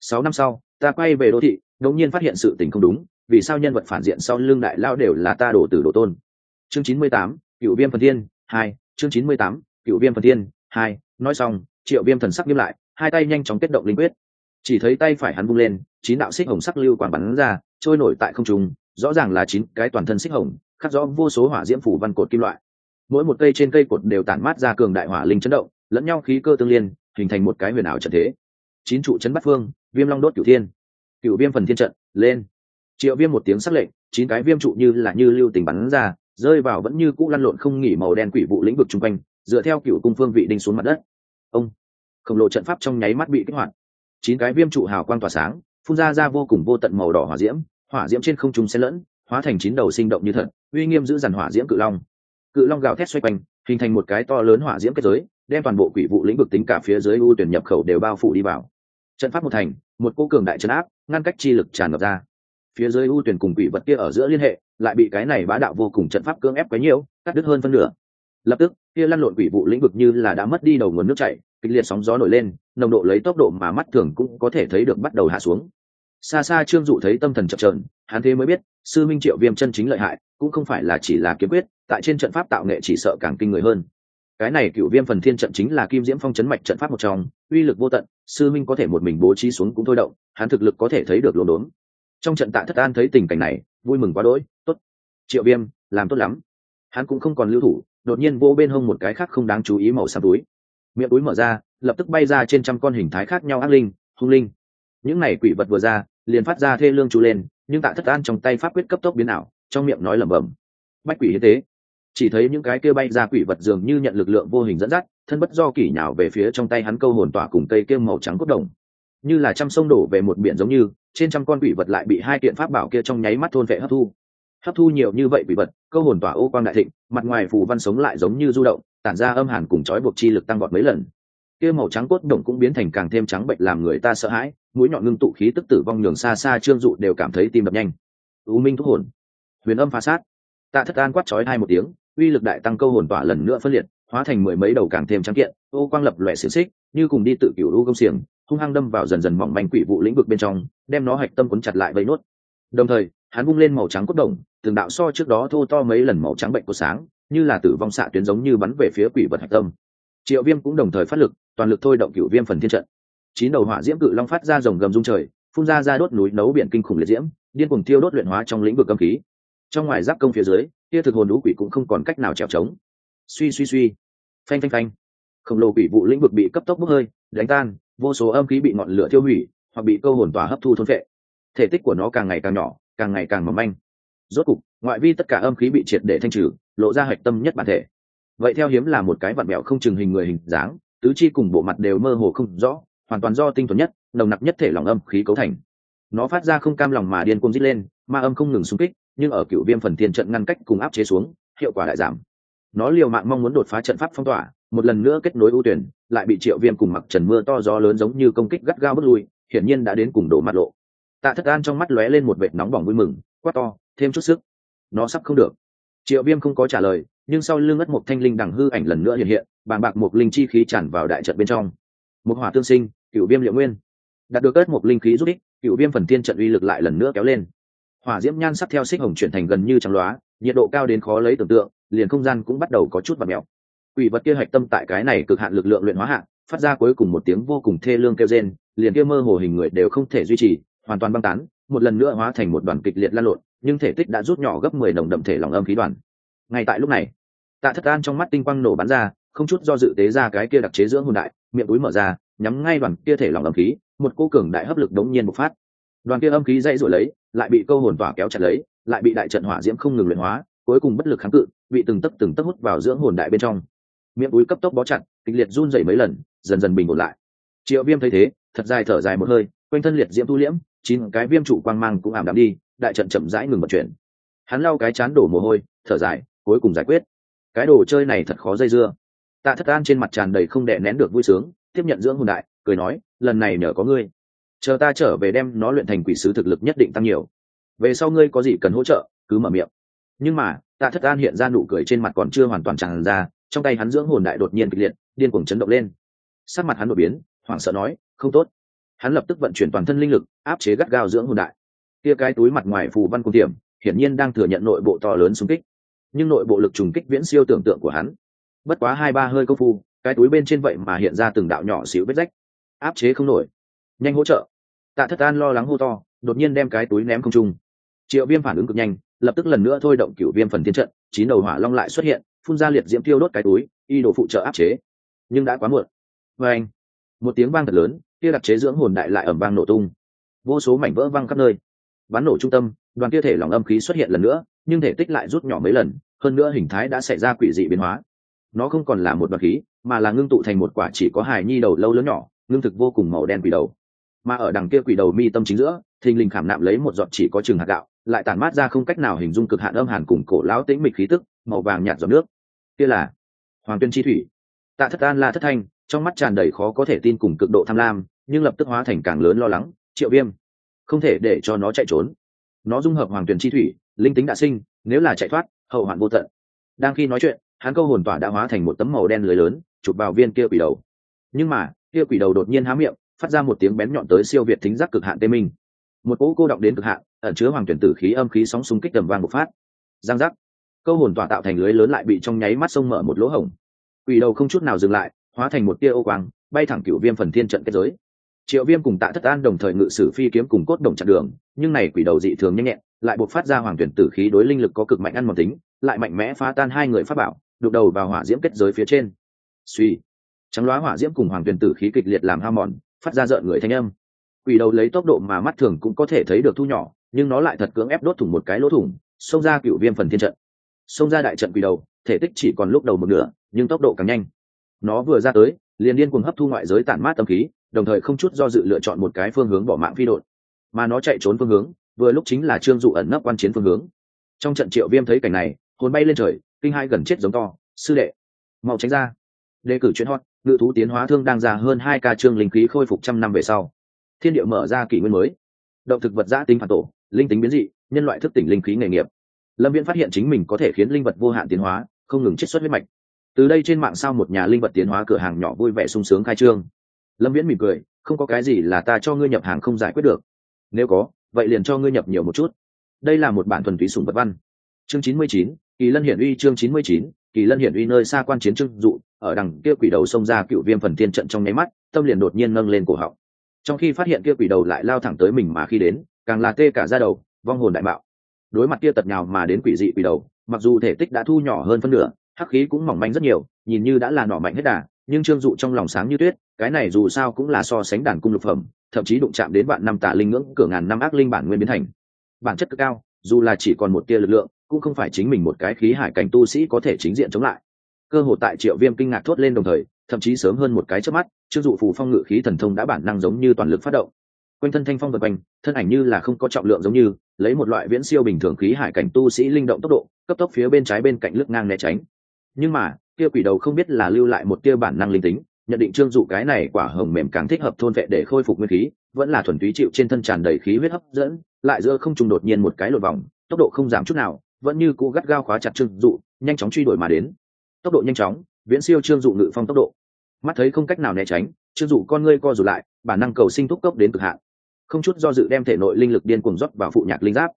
A: Sáu năm sau, ta quay về đô thị, đột nhiên phát hiện sự tình không đúng, vì sao nhân vật phản diện sau lưng đại lao đều là ta đổ tử đồ tôn? Chương chín mươi tám, cựu viêm phần thiên, hai, chương chín mươi tám, cựu viêm phần thiên, hai, nói xong, triệu viêm thần sắc nghiêm lại, hai tay nhanh chóng kết động linh quyết. Chỉ thấy tay phải hắn bung lên, chín đạo xích hồng sắc lưu quản bắn ra, trôi nổi tại không trung rõ ràng là chín cái toàn thân xích hồng, khắc rõ vô số hỏa diễm phủ văn cột kim loại. Mỗi một cây trên cây cột đều tản mát ra cường đại hỏa linh chấn động, lẫn nhau khí cơ tương liên, hình thành một cái huyền ảo trận thế. Chín trụ chấn bắt phương, viêm long đốt cửu thiên. Cửu viêm phần thiên trận, lên. Triệu viêm một tiếng sắc lệnh, chín cái viêm trụ như là như lưu tình bắn ra, rơi vào vẫn như cũ lăn lộn không nghỉ màu đen quỷ vụ lĩnh vực chung quanh, dựa theo cựu cung phương vị đinh xuống mặt đất. Ông. Khổng lồ trận pháp trong nháy mắt bị kích hoạt. Chín cái viêm trụ hào quang tỏa sáng, phun ra ra vô cùng vô tận màu đỏ hỏa diễm hỏa diễm trên không trung xen lẫn, hóa thành chín đầu sinh động như thật, uy nghiêm giữ dằn hỏa diễm cự long. Cự long gào thét xoay quanh, hình thành một cái to lớn hỏa diễm kết giới, đem toàn bộ quỷ vụ lĩnh vực tính cả phía dưới ưu tuyển nhập khẩu đều bao phủ đi vào. Trận pháp một thành, một cô cường đại trấn áp, ngăn cách chi lực tràn ngập ra. Phía dưới ưu tuyển cùng quỷ vật kia ở giữa liên hệ, lại bị cái này bá đạo vô cùng trận pháp cưỡng ép quấy nhiễu, cắt đứt hơn phân nửa. Lập tức, kia lăn lộn quỷ vụ lĩnh vực như là đã mất đi đầu nguồn nước chảy, kịch liệt sóng gió nổi lên, nồng độ lấy tốc độ mà mắt thường cũng có thể thấy được bắt đầu hạ xuống xa xa trương dụ thấy tâm thần chập trờn hắn thế mới biết, sư minh triệu viêm chân chính lợi hại, cũng không phải là chỉ là kiếm quyết, tại trên trận pháp tạo nghệ chỉ sợ càng kinh người hơn. Cái này cựu viêm phần thiên trận chính là kim diễm phong chấn mạch trận pháp một trong, uy lực vô tận, sư minh có thể một mình bố trí xuống cũng thôi động, hắn thực lực có thể thấy được lồn đốn. Trong trận tạ thất an thấy tình cảnh này, vui mừng quá đỗi, tốt. Triệu viêm, làm tốt lắm. Hắn cũng không còn lưu thủ, đột nhiên vô bên hông một cái khác không đáng chú ý màu xám túi. Miệng túi mở ra, lập tức bay ra trên trăm con hình thái khác nhau ác linh, hung linh. Những này quỷ vật vừa ra liền phát ra thê lương chú lên, nhưng tạ thất an trong tay pháp quyết cấp tốc biến ảo, trong miệng nói lẩm bẩm, bách quỷ hiến tế. Chỉ thấy những cái kia bay ra quỷ vật dường như nhận lực lượng vô hình dẫn dắt, thân bất do kỷ nhào về phía trong tay hắn câu hồn tỏa cùng cây kia màu trắng cốt đồng. Như là trăm sông đổ về một biển giống như, trên trăm con quỷ vật lại bị hai kiện pháp bảo kia trong nháy mắt thôn vệ hấp thu. Hấp thu nhiều như vậy quỷ vật, câu hồn tỏa ô quang đại thịnh, mặt ngoài phù văn sống lại giống như du động, tản ra âm hàn cùng trói buộc chi lực tăng vọt mấy lần kia màu trắng cốt đồng cũng biến thành càng thêm trắng bệnh làm người ta sợ hãi, mũi nhọn ngưng tụ khí tức tử vong nhường xa xa trương dụ đều cảm thấy tim đập nhanh. U minh thúc hồn. Huyền âm phá sát. Tạ thất an quát chói hai một tiếng, uy lực đại tăng câu hồn tỏa lần nữa phân liệt, hóa thành mười mấy đầu càng thêm trắng kiện, ô quang lập loại xiềng xích, như cùng đi tự cửu u công xiềng, hung hăng đâm vào dần dần mỏng manh quỷ vụ lĩnh vực bên trong, đem nó hạch tâm quấn chặt lại vây nốt. Đồng thời, hắn bung lên màu trắng cốt đồng, từng đạo so trước đó thô to mấy lần màu trắng bệnh của sáng, như là tử vong xạ tuyến giống như bắn về phía quỷ vật hạch tâm. Triệu viêm cũng đồng thời phát lực toàn lực thôi động cựu viêm phần thiên trận. Chín đầu hỏa diễm cự long phát ra dòng gầm dung trời, phun ra ra đốt núi nấu biển kinh khủng liệt diễm, điên cuồng tiêu đốt luyện hóa trong lĩnh vực âm khí. Trong ngoài giáp công phía dưới, kia thực hồn lũ quỷ cũng không còn cách nào trèo trống. Suy suy suy. Phanh phanh phanh. Khổng lồ quỷ vụ lĩnh vực bị cấp tốc bốc hơi, đánh tan, vô số âm khí bị ngọn lửa tiêu hủy, hoặc bị câu hồn tỏa hấp thu thôn phệ. Thể tích của nó càng ngày càng nhỏ, càng ngày càng mỏng manh. Rốt cục, ngoại vi tất cả âm khí bị triệt để thanh trừ, lộ ra hạch tâm nhất bản thể. Vậy theo hiếm là một cái vặn mẹo không chừng hình người hình dáng tứ chi cùng bộ mặt đều mơ hồ không rõ, hoàn toàn do tinh thuần nhất, nồng nặc nhất thể lòng âm khí cấu thành. Nó phát ra không cam lòng mà điên cuồng dít lên, ma âm không ngừng xung kích, nhưng ở cựu viêm phần thiên trận ngăn cách cùng áp chế xuống, hiệu quả lại giảm. Nó liều mạng mong muốn đột phá trận pháp phong tỏa, một lần nữa kết nối ưu tuyển, lại bị triệu viêm cùng mặc trần mưa to gió lớn giống như công kích gắt gao bước lui, hiển nhiên đã đến cùng đổ mặt lộ. Tạ thất an trong mắt lóe lên một vệt nóng bỏng vui mừng, quát to, thêm chút sức. Nó sắp không được. Triệu viêm không có trả lời nhưng sau lưng ất một thanh linh đằng hư ảnh lần nữa hiện hiện bàn bạc một linh chi khí tràn vào đại trận bên trong. Một hỏa tương sinh cựu viêm liệu nguyên. Đạt được ất một linh khí giúp ích cựu viêm phần thiên trận uy lực lại lần nữa kéo lên. Hỏa diễm nhan sắc theo xích hồng chuyển thành gần như trắng loá, nhiệt độ cao đến khó lấy tưởng tượng, liền không gian cũng bắt đầu có chút và mèo. Quỷ vật kia hạch tâm tại cái này cực hạn lực lượng luyện hóa hạn phát ra cuối cùng một tiếng vô cùng thê lương kêu rên, liền kia mơ hồ hình người đều không thể duy trì, hoàn toàn băng tán, một lần nữa hóa thành một đoàn kịch liệt lan lộn, nhưng thể tích đã rút nhỏ gấp mười nồng đậm thể lòng âm khí đoàn ngay tại lúc này, tạ thất an trong mắt tinh quang nổ bắn ra, không chút do dự tế ra cái kia đặc chế dưỡng hồn đại, miệng túi mở ra, nhắm ngay đoàn kia thể lòng âm khí, một cô cường đại hấp lực đống nhiên bộc phát. Đoàn kia âm khí dãy rồi lấy, lại bị câu hồn tỏa kéo chặt lấy, lại bị đại trận hỏa diễm không ngừng luyện hóa, cuối cùng bất lực kháng cự, bị từng tấc từng tấc hút vào dưỡng hồn đại bên trong. Miệng túi cấp tốc bó chặt, kịch liệt run dày mấy lần, dần dần bình ổn lại. Triệu viêm thấy thế, thật dài thở dài một hơi, quanh thân liệt diễm tu liễm, chín cái viêm trụ quang mang cũng ảm đạm đi, đại trận chậm rãi ngừng vận chuyển. Hắn lau cái chán đổ mồ hôi, thở dài cuối cùng giải quyết. Cái đồ chơi này thật khó dây dưa. Tạ thất an trên mặt tràn đầy không đè nén được vui sướng, tiếp nhận dưỡng hồn đại, cười nói, lần này nhờ có ngươi. Chờ ta trở về đem nó luyện thành quỷ sứ thực lực nhất định tăng nhiều. Về sau ngươi có gì cần hỗ trợ, cứ mở miệng. Nhưng mà, tạ thất an hiện ra nụ cười trên mặt còn chưa hoàn toàn tràn ra, trong tay hắn dưỡng hồn đại đột nhiên kịch liệt, điên cuồng chấn động lên. Sắc mặt hắn đột biến, hoảng sợ nói, không tốt. Hắn lập tức vận chuyển toàn thân linh lực, áp chế gắt gao dưỡng hồn đại. Kia cái túi mặt ngoài phù văn cung tiềm hiển nhiên đang thừa nhận nội bộ to lớn xung kích nhưng nội bộ lực trùng kích viễn siêu tưởng tượng của hắn. Bất quá hai ba hơi công phu, cái túi bên trên vậy mà hiện ra từng đạo nhỏ xíu vết rách. Áp chế không nổi. Nhanh hỗ trợ. Tạ thất an lo lắng hô to, đột nhiên đem cái túi ném không trung. Triệu viêm phản ứng cực nhanh, lập tức lần nữa thôi động cửu viêm phần tiên trận, chín đầu hỏa long lại xuất hiện, phun ra liệt diễm tiêu đốt cái túi, y đồ phụ trợ áp chế. Nhưng đã quá muộn. Vê anh, một tiếng vang thật lớn, kia đặc chế dưỡng hồn đại lại ẩm vang nổ tung. Vô số mảnh vỡ văng khắp nơi. Bắn nổ trung tâm, đoàn kia thể lỏng âm khí xuất hiện lần nữa nhưng thể tích lại rút nhỏ mấy lần, hơn nữa hình thái đã xảy ra quỷ dị biến hóa. Nó không còn là một đoạn khí, mà là ngưng tụ thành một quả chỉ có hài nhi đầu lâu lớn nhỏ, ngưng thực vô cùng màu đen quỷ đầu. Mà ở đằng kia quỷ đầu mi tâm chính giữa, thình lình khảm nạm lấy một giọt chỉ có chừng hạt gạo, lại tản mát ra không cách nào hình dung cực hạn âm hàn cùng cổ lão tĩnh mịch khí tức, màu vàng nhạt giọt nước. Kia là hoàng tuyên chi thủy. Tạ thất an la thất thanh, trong mắt tràn đầy khó có thể tin cùng cực độ tham lam, nhưng lập tức hóa thành càng lớn lo lắng, triệu viêm, không thể để cho nó chạy trốn. Nó dung hợp hoàng tuyển chi thủy linh tính đã sinh, nếu là chạy thoát, hậu hoạn vô tận. Đang khi nói chuyện, hắn câu hồn tỏa đã hóa thành một tấm màu đen lưới lớn, chụp vào viên kia quỷ đầu. Nhưng mà, kia quỷ đầu đột nhiên há miệng, phát ra một tiếng bén nhọn tới siêu việt thính giác cực hạn tê minh. Một cỗ cô động đến cực hạn, ẩn chứa hoàng tuyển tử khí âm khí sóng xung kích tầm vang một phát. Giang giác. Câu hồn tỏa tạo thành lưới lớn lại bị trong nháy mắt sông mở một lỗ hổng. Quỷ đầu không chút nào dừng lại, hóa thành một tia ô quang, bay thẳng cửu viêm phần thiên trận kết giới triệu viêm cùng tạ thất an đồng thời ngự sử phi kiếm cùng cốt đồng chặn đường, nhưng này quỷ đầu dị thường nhanh nhẹn, lại buộc phát ra hoàng tuyển tử khí đối linh lực có cực mạnh ăn mòn tính, lại mạnh mẽ phá tan hai người pháp bảo, đục đầu vào hỏa diễm kết giới phía trên. Suy, trắng loá hỏa diễm cùng hoàng tuyển tử khí kịch liệt làm hao mòn, phát ra rợn người thanh âm. Quỷ đầu lấy tốc độ mà mắt thường cũng có thể thấy được thu nhỏ, nhưng nó lại thật cưỡng ép đốt thủng một cái lỗ thủng, xông ra cựu viêm phần thiên trận. Xông ra đại trận quỷ đầu, thể tích chỉ còn lúc đầu một nửa, nhưng tốc độ càng nhanh. Nó vừa ra tới, liền điên cuồng hấp thu ngoại giới tản mát tâm khí đồng thời không chút do dự lựa chọn một cái phương hướng bỏ mạng phi đột. Mà nó chạy trốn phương hướng, vừa lúc chính là trương dụ ẩn nấp quan chiến phương hướng. Trong trận triệu viêm thấy cảnh này, hồn bay lên trời, kinh hai gần chết giống to, sư đệ, mau tránh ra. Đề cử chuyến hot, ngự thú tiến hóa thương đang ra hơn hai ca trương linh khí khôi phục trăm năm về sau. Thiên địa mở ra kỷ nguyên mới. Động thực vật giã tính phản tổ, linh tính biến dị, nhân loại thức tỉnh linh khí nghề nghiệp. Lâm viễn phát hiện chính mình có thể khiến linh vật vô hạn tiến hóa, không ngừng chiết xuất huyết mạch. Từ đây trên mạng sao một nhà linh vật tiến hóa cửa hàng nhỏ vui vẻ sung sướng khai trương lâm viễn mỉm cười, không có cái gì là ta cho ngươi nhập hàng không giải quyết được. Nếu có, vậy liền cho ngươi nhập nhiều một chút. Đây là một bản thuần túy sùng vật văn. Chương chín mươi chín, kỳ lân hiển uy chương chín mươi chín, kỳ lân hiển uy nơi xa quan chiến trưng dụ, ở đằng kia quỷ đầu xông ra cựu viêm phần thiên trận trong nháy mắt, tâm liền đột nhiên nâng lên cổ họng. Trong khi phát hiện kia quỷ đầu lại lao thẳng tới mình mà khi đến, càng là tê cả ra đầu, vong hồn đại bạo đối mặt kia tật nhào mà đến quỷ dị quỷ đầu, mặc dù thể tích đã thu nhỏ hơn phân nửa, hắc khí cũng mỏng manh rất nhiều, nhìn như đã là nỏ mạnh hết đà nhưng trương dụ trong lòng sáng như tuyết, cái này dù sao cũng là so sánh đàn cung lục phẩm, thậm chí đụng chạm đến vạn năm tà linh ngưỡng, cửa ngàn năm ác linh bản nguyên biến thành. Bản chất cực cao, dù là chỉ còn một tia lực lượng, cũng không phải chính mình một cái khí hải cảnh tu sĩ có thể chính diện chống lại. Cơ hội tại triệu viêm kinh ngạc thốt lên đồng thời, thậm chí sớm hơn một cái trước mắt, trương dụ phù phong ngự khí thần thông đã bản năng giống như toàn lực phát động. Quanh thân thanh phong vật quanh, thân ảnh như là không có trọng lượng giống như, lấy một loại viễn siêu bình thường khí hải cảnh tu sĩ linh động tốc độ, cấp tốc phía bên trái bên cạnh lướt ngang né tránh. Nhưng mà kia quỷ đầu không biết là lưu lại một tia bản năng linh tính, nhận định trương dụ cái này quả hồng mềm càng thích hợp thôn vệ để khôi phục nguyên khí, vẫn là thuần túy chịu trên thân tràn đầy khí huyết hấp dẫn, lại giữa không trùng đột nhiên một cái lột vòng, tốc độ không giảm chút nào, vẫn như cũ gắt gao khóa chặt trương dụ, nhanh chóng truy đuổi mà đến. Tốc độ nhanh chóng, viễn siêu trương dụ ngự phong tốc độ. Mắt thấy không cách nào né tránh, trương dụ con ngươi co rụt lại, bản năng cầu sinh thúc cốc đến cực hạn. Không chút do dự đem thể nội linh lực điên cuồng rót vào phụ nhạc linh giáp.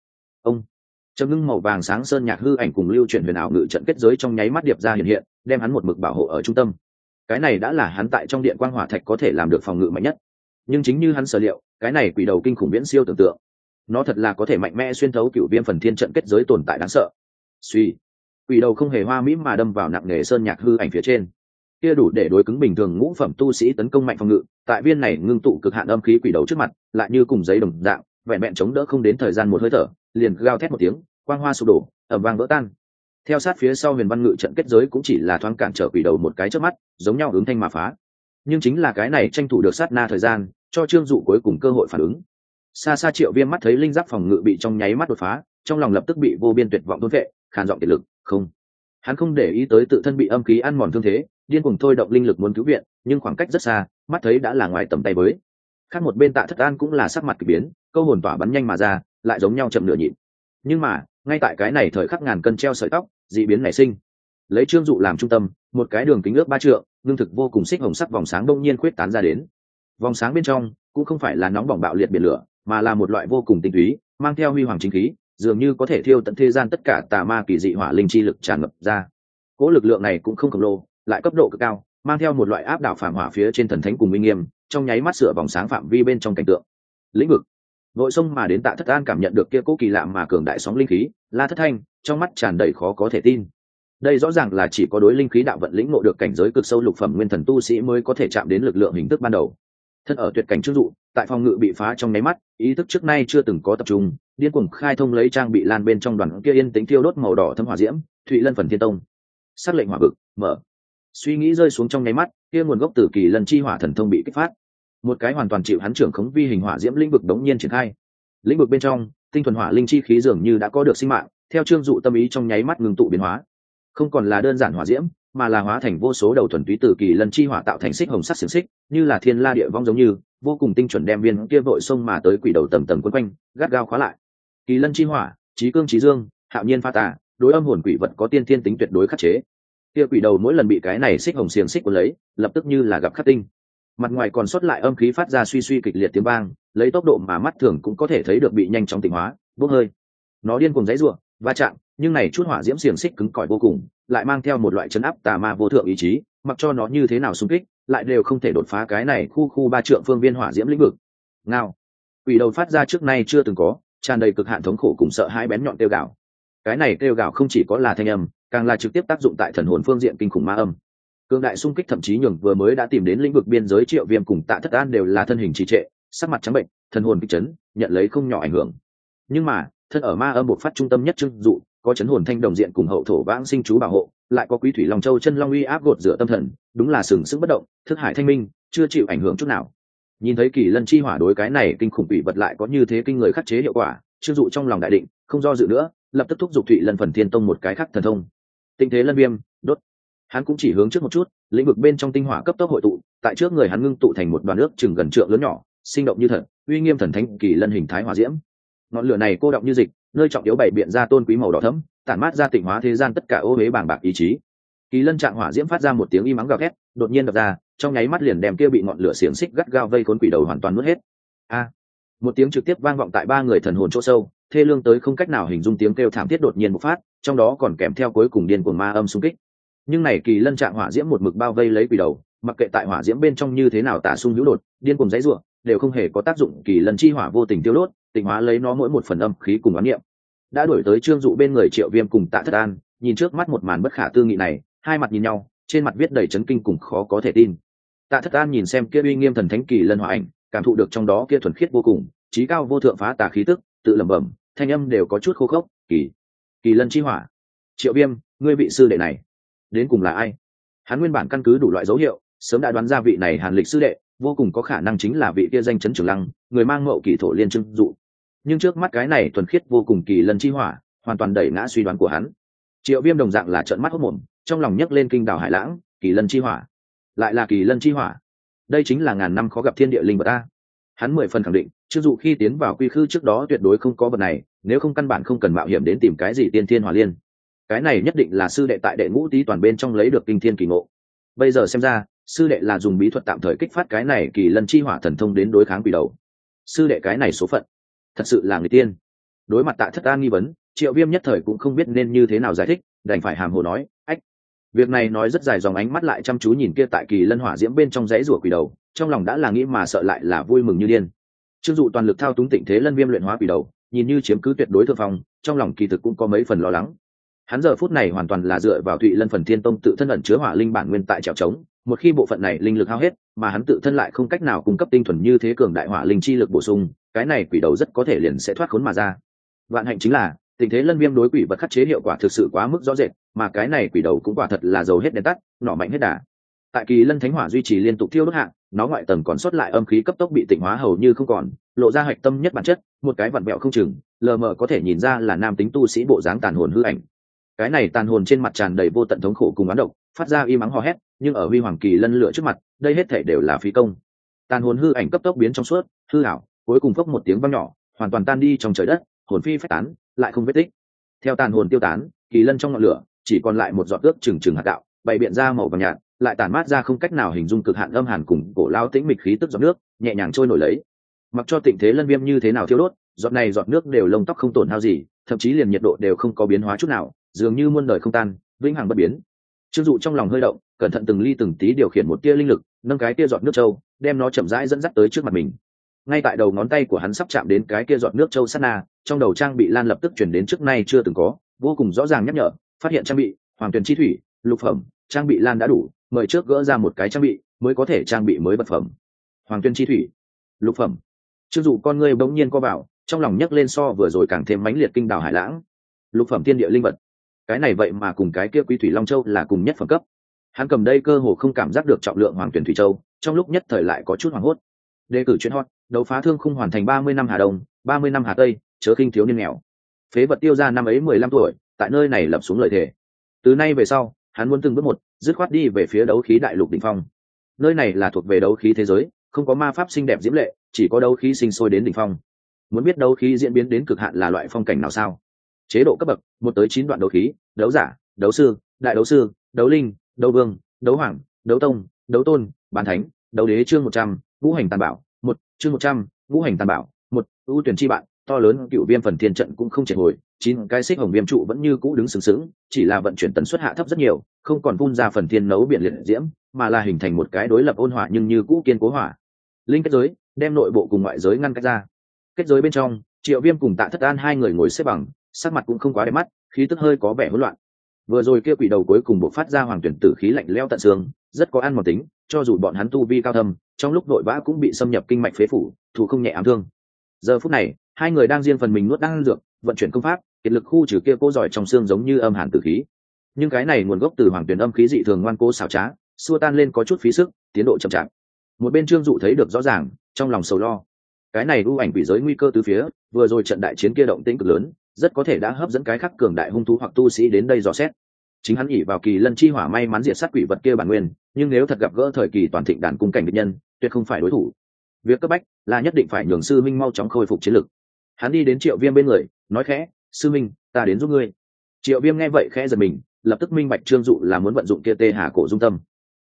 A: Ông! Trầm ngưng màu vàng sáng sơn nhạc hư ảnh cùng lưu chuyển huyền ảo ngự trận kết giới trong nháy mắt điệp ra hiện hiện, đem hắn một mực bảo hộ ở trung tâm. Cái này đã là hắn tại trong điện quan hỏa thạch có thể làm được phòng ngự mạnh nhất. Nhưng chính như hắn sở liệu, cái này quỷ đầu kinh khủng viễn siêu tưởng tượng. Nó thật là có thể mạnh mẽ xuyên thấu cựu viêm phần thiên trận kết giới tồn tại đáng sợ. Suy, quỷ đầu không hề hoa mỹ mà đâm vào nặng nghề sơn nhạc hư ảnh phía trên. Kia đủ để đối cứng bình thường ngũ phẩm tu sĩ tấn công mạnh phòng ngự, tại viên này ngưng tụ cực hạn âm khí quỷ đầu trước mặt, lại như cùng giấy đồng dạng, vẹn vẹn chống đỡ không đến thời gian một hơi thở liền gào thét một tiếng, quang hoa sụp đổ ẩm vang vỡ tan. Theo sát phía sau huyền văn ngự trận kết giới cũng chỉ là thoáng cản trở quỷ đầu một cái trước mắt, giống nhau ứng thanh mà phá. Nhưng chính là cái này tranh thủ được sát na thời gian, cho trương dụ cuối cùng cơ hội phản ứng. Xa xa triệu viêm mắt thấy linh giáp phòng ngự bị trong nháy mắt đột phá, trong lòng lập tức bị vô biên tuyệt vọng tôn vệ, khàn giọng kiệt lực, không. Hắn không để ý tới tự thân bị âm khí ăn mòn thương thế, điên cùng thôi động linh lực muốn cứu viện, nhưng khoảng cách rất xa, mắt thấy đã là ngoài tầm tay với. Khác một bên tạ thất an cũng là sắc mặt k ỳ biến, câu hồn tỏa bắn nhanh mà ra lại giống nhau chậm nửa nhịn nhưng mà, ngay tại cái này thời khắc ngàn cân treo sợi tóc d ị biến nảy sinh. Lấy trương dụ làm trung tâm, một cái đường kính ước ba trượng lương thực vô cùng xích hồng sắc vòng sáng đông nhiên khuyết tán ra đến. Vòng sáng bên trong, cũng không phải là nóng bỏng bạo liệt biển lửa, mà là một loại vô cùng tinh túy, mang theo huy hoàng chính khí, dường như có thể thiêu tận thế gian tất cả tà ma kỳ dị hỏa linh chi lực tràn ngập ra. Cỗ lực lượng này cũng không khổng lồ, lại cấp độ cực cao, mang theo một loại áp đảo phản hỏa phía trên thần thánh cùng minh nghiêm, trong nháy mắt sửa vòng sáng phạm vi bên trong cảnh tượng. Lĩnh vực nội sông mà đến tạ thất an cảm nhận được kia cố kỳ lạ mà cường đại sóng linh khí, la thất thanh, trong mắt tràn đầy khó có thể tin. Đây rõ ràng là chỉ có đối linh khí đạo vận lĩnh ngộ được cảnh giới cực sâu lục phẩm nguyên thần tu sĩ mới có thể chạm đến lực lượng hình thức ban đầu. Thân ở tuyệt cảnh trước dụ, tại phòng ngự bị phá trong nháy mắt, ý thức trước nay chưa từng có tập trung, điên cuồng khai thông lấy trang bị lan bên trong đoàn kia yên tính thiêu đốt màu đỏ thâm hỏa diễm, thụy lân phần thiên tông. Xác lệnh hỏa vực, mở. Suy nghĩ rơi xuống trong nháy mắt, kia nguồn gốc từ kỳ lân chi hỏa thần thông bị kích phát một cái hoàn toàn chịu hắn trưởng khống vi hình hỏa diễm lĩnh vực đống nhiên triển khai. Lĩnh vực bên trong, tinh thuần hỏa linh chi khí dường như đã có được sinh mạng, theo trương dụ tâm ý trong nháy mắt ngừng tụ biến hóa. Không còn là đơn giản hỏa diễm, mà là hóa thành vô số đầu thuần túy từ kỳ lân chi hỏa tạo thành xích hồng sắc xiềng xích, như là thiên la địa vong giống như, vô cùng tinh chuẩn đem viên kia vội sông mà tới quỷ đầu tầm tầm quấn quanh, gắt gao khóa lại. Kỳ lân chi hỏa trí cương trí dương, hạo nhiên pha tà, đối âm hồn quỷ vật có tiên thiên tính tuyệt đối khắc chế. Kia quỷ đầu mỗi lần bị cái này xích hồng xiềng xích của lấy, lập tức như là gặp khắc tinh mặt ngoài còn sót lại âm khí phát ra suy suy kịch liệt tiếng vang lấy tốc độ mà mắt thường cũng có thể thấy được bị nhanh chóng tỉnh hóa bốc hơi. Nó điên cùng dãy ruộng va chạm nhưng này chút hỏa diễm xiềng xích cứng cỏi vô cùng lại mang theo một loại chấn áp tà ma vô thượng ý chí mặc cho nó như thế nào xung kích lại đều không thể đột phá cái này khu khu ba trượng phương viên hỏa diễm lĩnh vực. Ngao, quỷ đầu phát ra trước nay chưa từng có tràn đầy cực hạn thống khổ cùng sợ hai bén nhọn tiêu gạo cái này tiêu gạo không chỉ có là thanh âm càng là trực tiếp tác dụng tại thần hồn phương diện kinh khủng ma âm cương đại xung kích thậm chí nhường vừa mới đã tìm đến lĩnh vực biên giới triệu viêm cùng tạ thất an đều là thân hình trì trệ, sắc mặt trắng bệnh, thần hồn kích chấn, nhận lấy không nhỏ ảnh hưởng. Nhưng mà, thân ở ma âm một phát trung tâm nhất trưng dụ, có chấn hồn thanh đồng diện cùng hậu thổ vãng sinh chú bảo hộ, lại có quý thủy long châu chân long uy áp gột rửa tâm thần, đúng là sừng sững bất động, thức hải thanh minh, chưa chịu ảnh hưởng chút nào. Nhìn thấy kỳ lân chi hỏa đối cái này kinh khủng quỷ vật lại có như thế kinh người khắc chế hiệu quả trương dụ trong lòng đại định, không do dự nữa, lập tức thúc giục thụy lân phần thiên tông một cái khắc thần thông. Tinh thế lân viêm, đốt hắn cũng chỉ hướng trước một chút, lĩnh vực bên trong tinh hỏa cấp tốc hội tụ, tại trước người hắn ngưng tụ thành một đoàn nước chừng gần trượng lớn nhỏ, sinh động như thật, uy nghiêm thần thánh kỳ lân hình thái hòa diễm. Ngọn lửa này cô động như dịch, nơi trọng yếu bảy biện ra tôn quý màu đỏ thấm tản mát ra tịnh hóa thế gian tất cả ô huế bàng bạc ý chí. Kỳ lân trạng hỏa diễm phát ra một tiếng y mắng gào thét, đột nhiên đập ra, trong nháy mắt liền đem kia bị ngọn lửa xiềng xích gắt gao vây khốn quỷ đầu hoàn toàn nuốt hết. A! Một tiếng trực tiếp vang vọng tại ba người thần hồn chỗ sâu, thê lương tới không cách nào hình dung tiếng kêu thảm thiết đột nhiên bộc phát, trong đó còn kèm theo cuối cùng điên cuồng ma âm xung kích nhưng này kỳ lân trạng hỏa diễm một mực bao vây lấy quỷ đầu, mặc kệ tại hỏa diễm bên trong như thế nào tả sung hữu đột, điên cùng dãy ruộng đều không hề có tác dụng kỳ lân chi hỏa vô tình tiêu đốt, tịnh hóa lấy nó mỗi một phần âm khí cùng oán niệm. Đã đổi tới trương dụ bên người triệu viêm cùng tạ thất an, nhìn trước mắt một màn bất khả tư nghị này, hai mặt nhìn nhau, trên mặt viết đầy chấn kinh cùng khó có thể tin. Tạ thất an nhìn xem kia uy nghiêm thần thánh kỳ lân hỏa ảnh, cảm thụ được trong đó kia thuần khiết vô cùng, trí cao vô thượng phá tà khí tức, tự lẩm bẩm, thanh âm đều có chút khô khốc, kỳ kỳ lân chi hỏa. Triệu viêm, ngươi vị sư đệ này đến cùng là ai? Hắn nguyên bản căn cứ đủ loại dấu hiệu, sớm đã đoán ra vị này hàn lịch sư đệ, vô cùng có khả năng chính là vị kia danh chấn trường lăng, người mang mậu kỳ thổ liên trưng dụ. Nhưng trước mắt cái này thuần khiết vô cùng kỳ lân chi hỏa, hoàn toàn đẩy ngã suy đoán của hắn. Triệu viêm đồng dạng là trợn mắt hốc mồm, trong lòng nhấc lên kinh đảo hải lãng, kỳ lân chi hỏa. Lại là kỳ lân chi hỏa. Đây chính là ngàn năm khó gặp thiên địa linh vật ta. Hắn mười phần khẳng định chưng dụ khi tiến vào quy khư trước đó tuyệt đối không có vật này, nếu không căn bản không cần mạo hiểm đến tìm cái gì tiên thiên hỏa liên cái này nhất định là sư đệ tại đệ ngũ tý toàn bên trong lấy được kinh thiên kỳ ngộ. Bây giờ xem ra, sư đệ là dùng bí thuật tạm thời kích phát cái này kỳ lân chi hỏa thần thông đến đối kháng quỷ đầu. Sư đệ cái này số phận, thật sự là người tiên. Đối mặt tạ thất an nghi vấn, triệu viêm nhất thời cũng không biết nên như thế nào giải thích, đành phải hàm hồ nói, ách. Việc này nói rất dài dòng ánh mắt lại chăm chú nhìn kia tại kỳ lân hỏa diễm bên trong dãy rủa quỷ đầu, trong lòng đã là nghĩ mà sợ lại là vui mừng như điên. Chưng dụ toàn lực thao túng tịnh thế lân viêm luyện hóa quỷ đầu, nhìn như chiếm cứ tuyệt đối thượng phong, trong lòng kỳ thực cũng có mấy phần lo lắng hắn giờ phút này hoàn toàn là dựa vào thụy lân phần thiên tông tự thân ẩn chứa hỏa linh bản nguyên tại trèo trống một khi bộ phận này linh lực hao hết, mà hắn tự thân lại không cách nào cung cấp tinh thuần như thế cường đại hỏa linh chi lực bổ sung, cái này quỷ đầu rất có thể liền sẽ thoát khốn mà ra. Vạn hạnh chính là, tình thế lân viêm đối quỷ vật khắc chế hiệu quả thực sự quá mức rõ rệt, mà cái này quỷ đầu cũng quả thật là dầu hết đèn tắt nỏ mạnh hết đà. Tại kỳ lân thánh hỏa duy trì liên tục thiêu đốt hạng nó ngoại tầng còn sót lại âm khí cấp tốc bị tịnh hóa hầu như không còn, lộ ra hạch tâm nhất bản chất, một cái vặn vẹo không chừng, lờ mờ có thể nhìn ra là nam tính tu sĩ bộ dáng tàn hồn hư ảnh cái này tàn hồn trên mặt tràn đầy vô tận thống khổ cùng bán độc, phát ra y mắng hò hét, nhưng ở huy hoàng kỳ lân lửa trước mặt, đây hết thể đều là phi công. Tàn hồn hư ảnh cấp tốc biến trong suốt, hư ảo, cuối cùng phốc một tiếng văng nhỏ, hoàn toàn tan đi trong trời đất, hồn phi phát tán, lại không vết tích. Theo tàn hồn tiêu tán, kỳ lân trong ngọn lửa, chỉ còn lại một giọt ướp trừng trừng hạt đạo bày biện ra màu vàng nhạt, lại tàn mát ra không cách nào hình dung cực hạn âm hàn cùng cổ lao tĩnh mịch khí tức giọt nước, nhẹ nhàng trôi nổi lấy. Mặc cho tình thế lân viêm như thế nào thiêu đốt, giọt này giọt nước đều lông tóc không tổn hao gì, thậm chí liền nhiệt độ đều không có biến hóa chút nào dường như muôn đời không tan, vĩnh hằng bất biến. Trương dụ trong lòng hơi động, cẩn thận từng ly từng tí điều khiển một tia linh lực, nâng cái tia giọt nước trâu, đem nó chậm rãi dẫn dắt tới trước mặt mình. Ngay tại đầu ngón tay của hắn sắp chạm đến cái kia giọt nước trâu sát na, trong đầu trang bị lan lập tức chuyển đến trước nay chưa từng có, vô cùng rõ ràng nhắc nhở, phát hiện trang bị, hoàng tuyền chi thủy, lục phẩm, trang bị lan đã đủ, mời trước gỡ ra một cái trang bị, mới có thể trang bị mới vật phẩm. Hoàng tuyên chi thủy, lục phẩm. Chưng dụ con ngươi bỗng nhiên co bảo trong lòng nhấc lên so vừa rồi càng thêm mãnh liệt kinh đào hải lãng. Lục phẩm thiên địa linh vật cái này vậy mà cùng cái kia quý thủy long châu là cùng nhất phẩm cấp. Hắn cầm đây cơ hồ không cảm giác được trọng lượng hoàng tuyển thủy châu, trong lúc nhất thời lại có chút hoảng hốt. Đề cử chuyên hot, đấu phá thương không hoàn thành ba mươi năm hà đông, ba mươi năm hà tây, chớ khinh thiếu niên nghèo. Phế vật tiêu ra năm ấy mười lăm tuổi, tại nơi này lập xuống lời thề. Từ nay về sau, hắn muốn từng bước một, dứt khoát đi về phía đấu khí đại lục đ ỉ n h phong. Nơi này là thuộc về đấu khí thế giới, không có ma pháp xinh đẹp diễm lệ, chỉ có đấu khí sinh sôi đến đ ỉ n h phong. Muốn biết đấu khí diễn biến đến cực hạn là loại phong cảnh nào sao? Chế độ cấp bậc, một tới chín đoạn đấu khí, đấu giả, đấu sư, đại đấu sư, đấu linh, đấu vương, đấu hoàng, đấu tông, đấu tôn bàn thánh, đấu đế chương một trăm, ngũ hành tàn bảo một, chương một trăm, ngũ hành tàn bảo một, ưu tuyển chi bạn, to lớn cựu viêm phần thiên trận cũng không triệt hồi, chín cái xích hồng viêm trụ vẫn như cũ đứng sừng sững, chỉ là vận chuyển tần suất hạ thấp rất nhiều, không còn phun ra phần thiên nấu biển liệt diễm, mà là hình thành một cái đối lập ôn hòa nhưng như cũ kiên cố hỏa. Linh kết giới, đem nội bộ cùng ngoại giới ngăn cách ra. Kết giới bên trong, triệu viêm cùng tạ thất an hai người ngồi xếp bằng sắc mặt cũng không quá đẹp mắt, khí tức hơi có vẻ hỗn loạn. Vừa rồi kia quỷ đầu cuối cùng buộc phát ra hoàng tuyển tử khí lạnh leo tận xương, rất có ăn một tính, cho dù bọn hắn tu vi cao thâm, trong lúc đội vã cũng bị xâm nhập kinh mạch phế phủ thủ không nhẹ ám thương. Giờ phút này, hai người đang riêng phần mình nuốt đang dược, vận chuyển công pháp, kiệt lực khu trừ kia cố giỏi trong xương giống như âm hàn tử khí. Nhưng cái này nguồn gốc từ hoàng tuyển âm khí dị thường ngoan cố xảo trá, xua tan lên có chút phí sức, tiến độ chậm chạp. Một bên trương dụ thấy được rõ ràng, trong lòng sầu lo. Cái này ưu ảnh quỷ giới nguy cơ từ phía, vừa rồi trận đại chiến kia động tĩnh cực lớn rất có thể đã hấp dẫn cái khắc cường đại hung thú hoặc tu sĩ đến đây dò xét. Chính hắn ỉ vào kỳ lân chi hỏa may mắn diệt sát quỷ vật kia bản nguyên, nhưng nếu thật gặp gỡ thời kỳ toàn thịnh đàn cung cảnh địch nhân, tuyệt không phải đối thủ. Việc cấp bách là nhất định phải nhường sư minh mau chóng khôi phục chiến lực. Hắn đi đến triệu viêm bên người, nói khẽ, sư minh, ta đến giúp ngươi. Triệu viêm nghe vậy khẽ giật mình, lập tức minh bạch trương dụ là muốn vận dụng kia tê hà cổ dung tâm.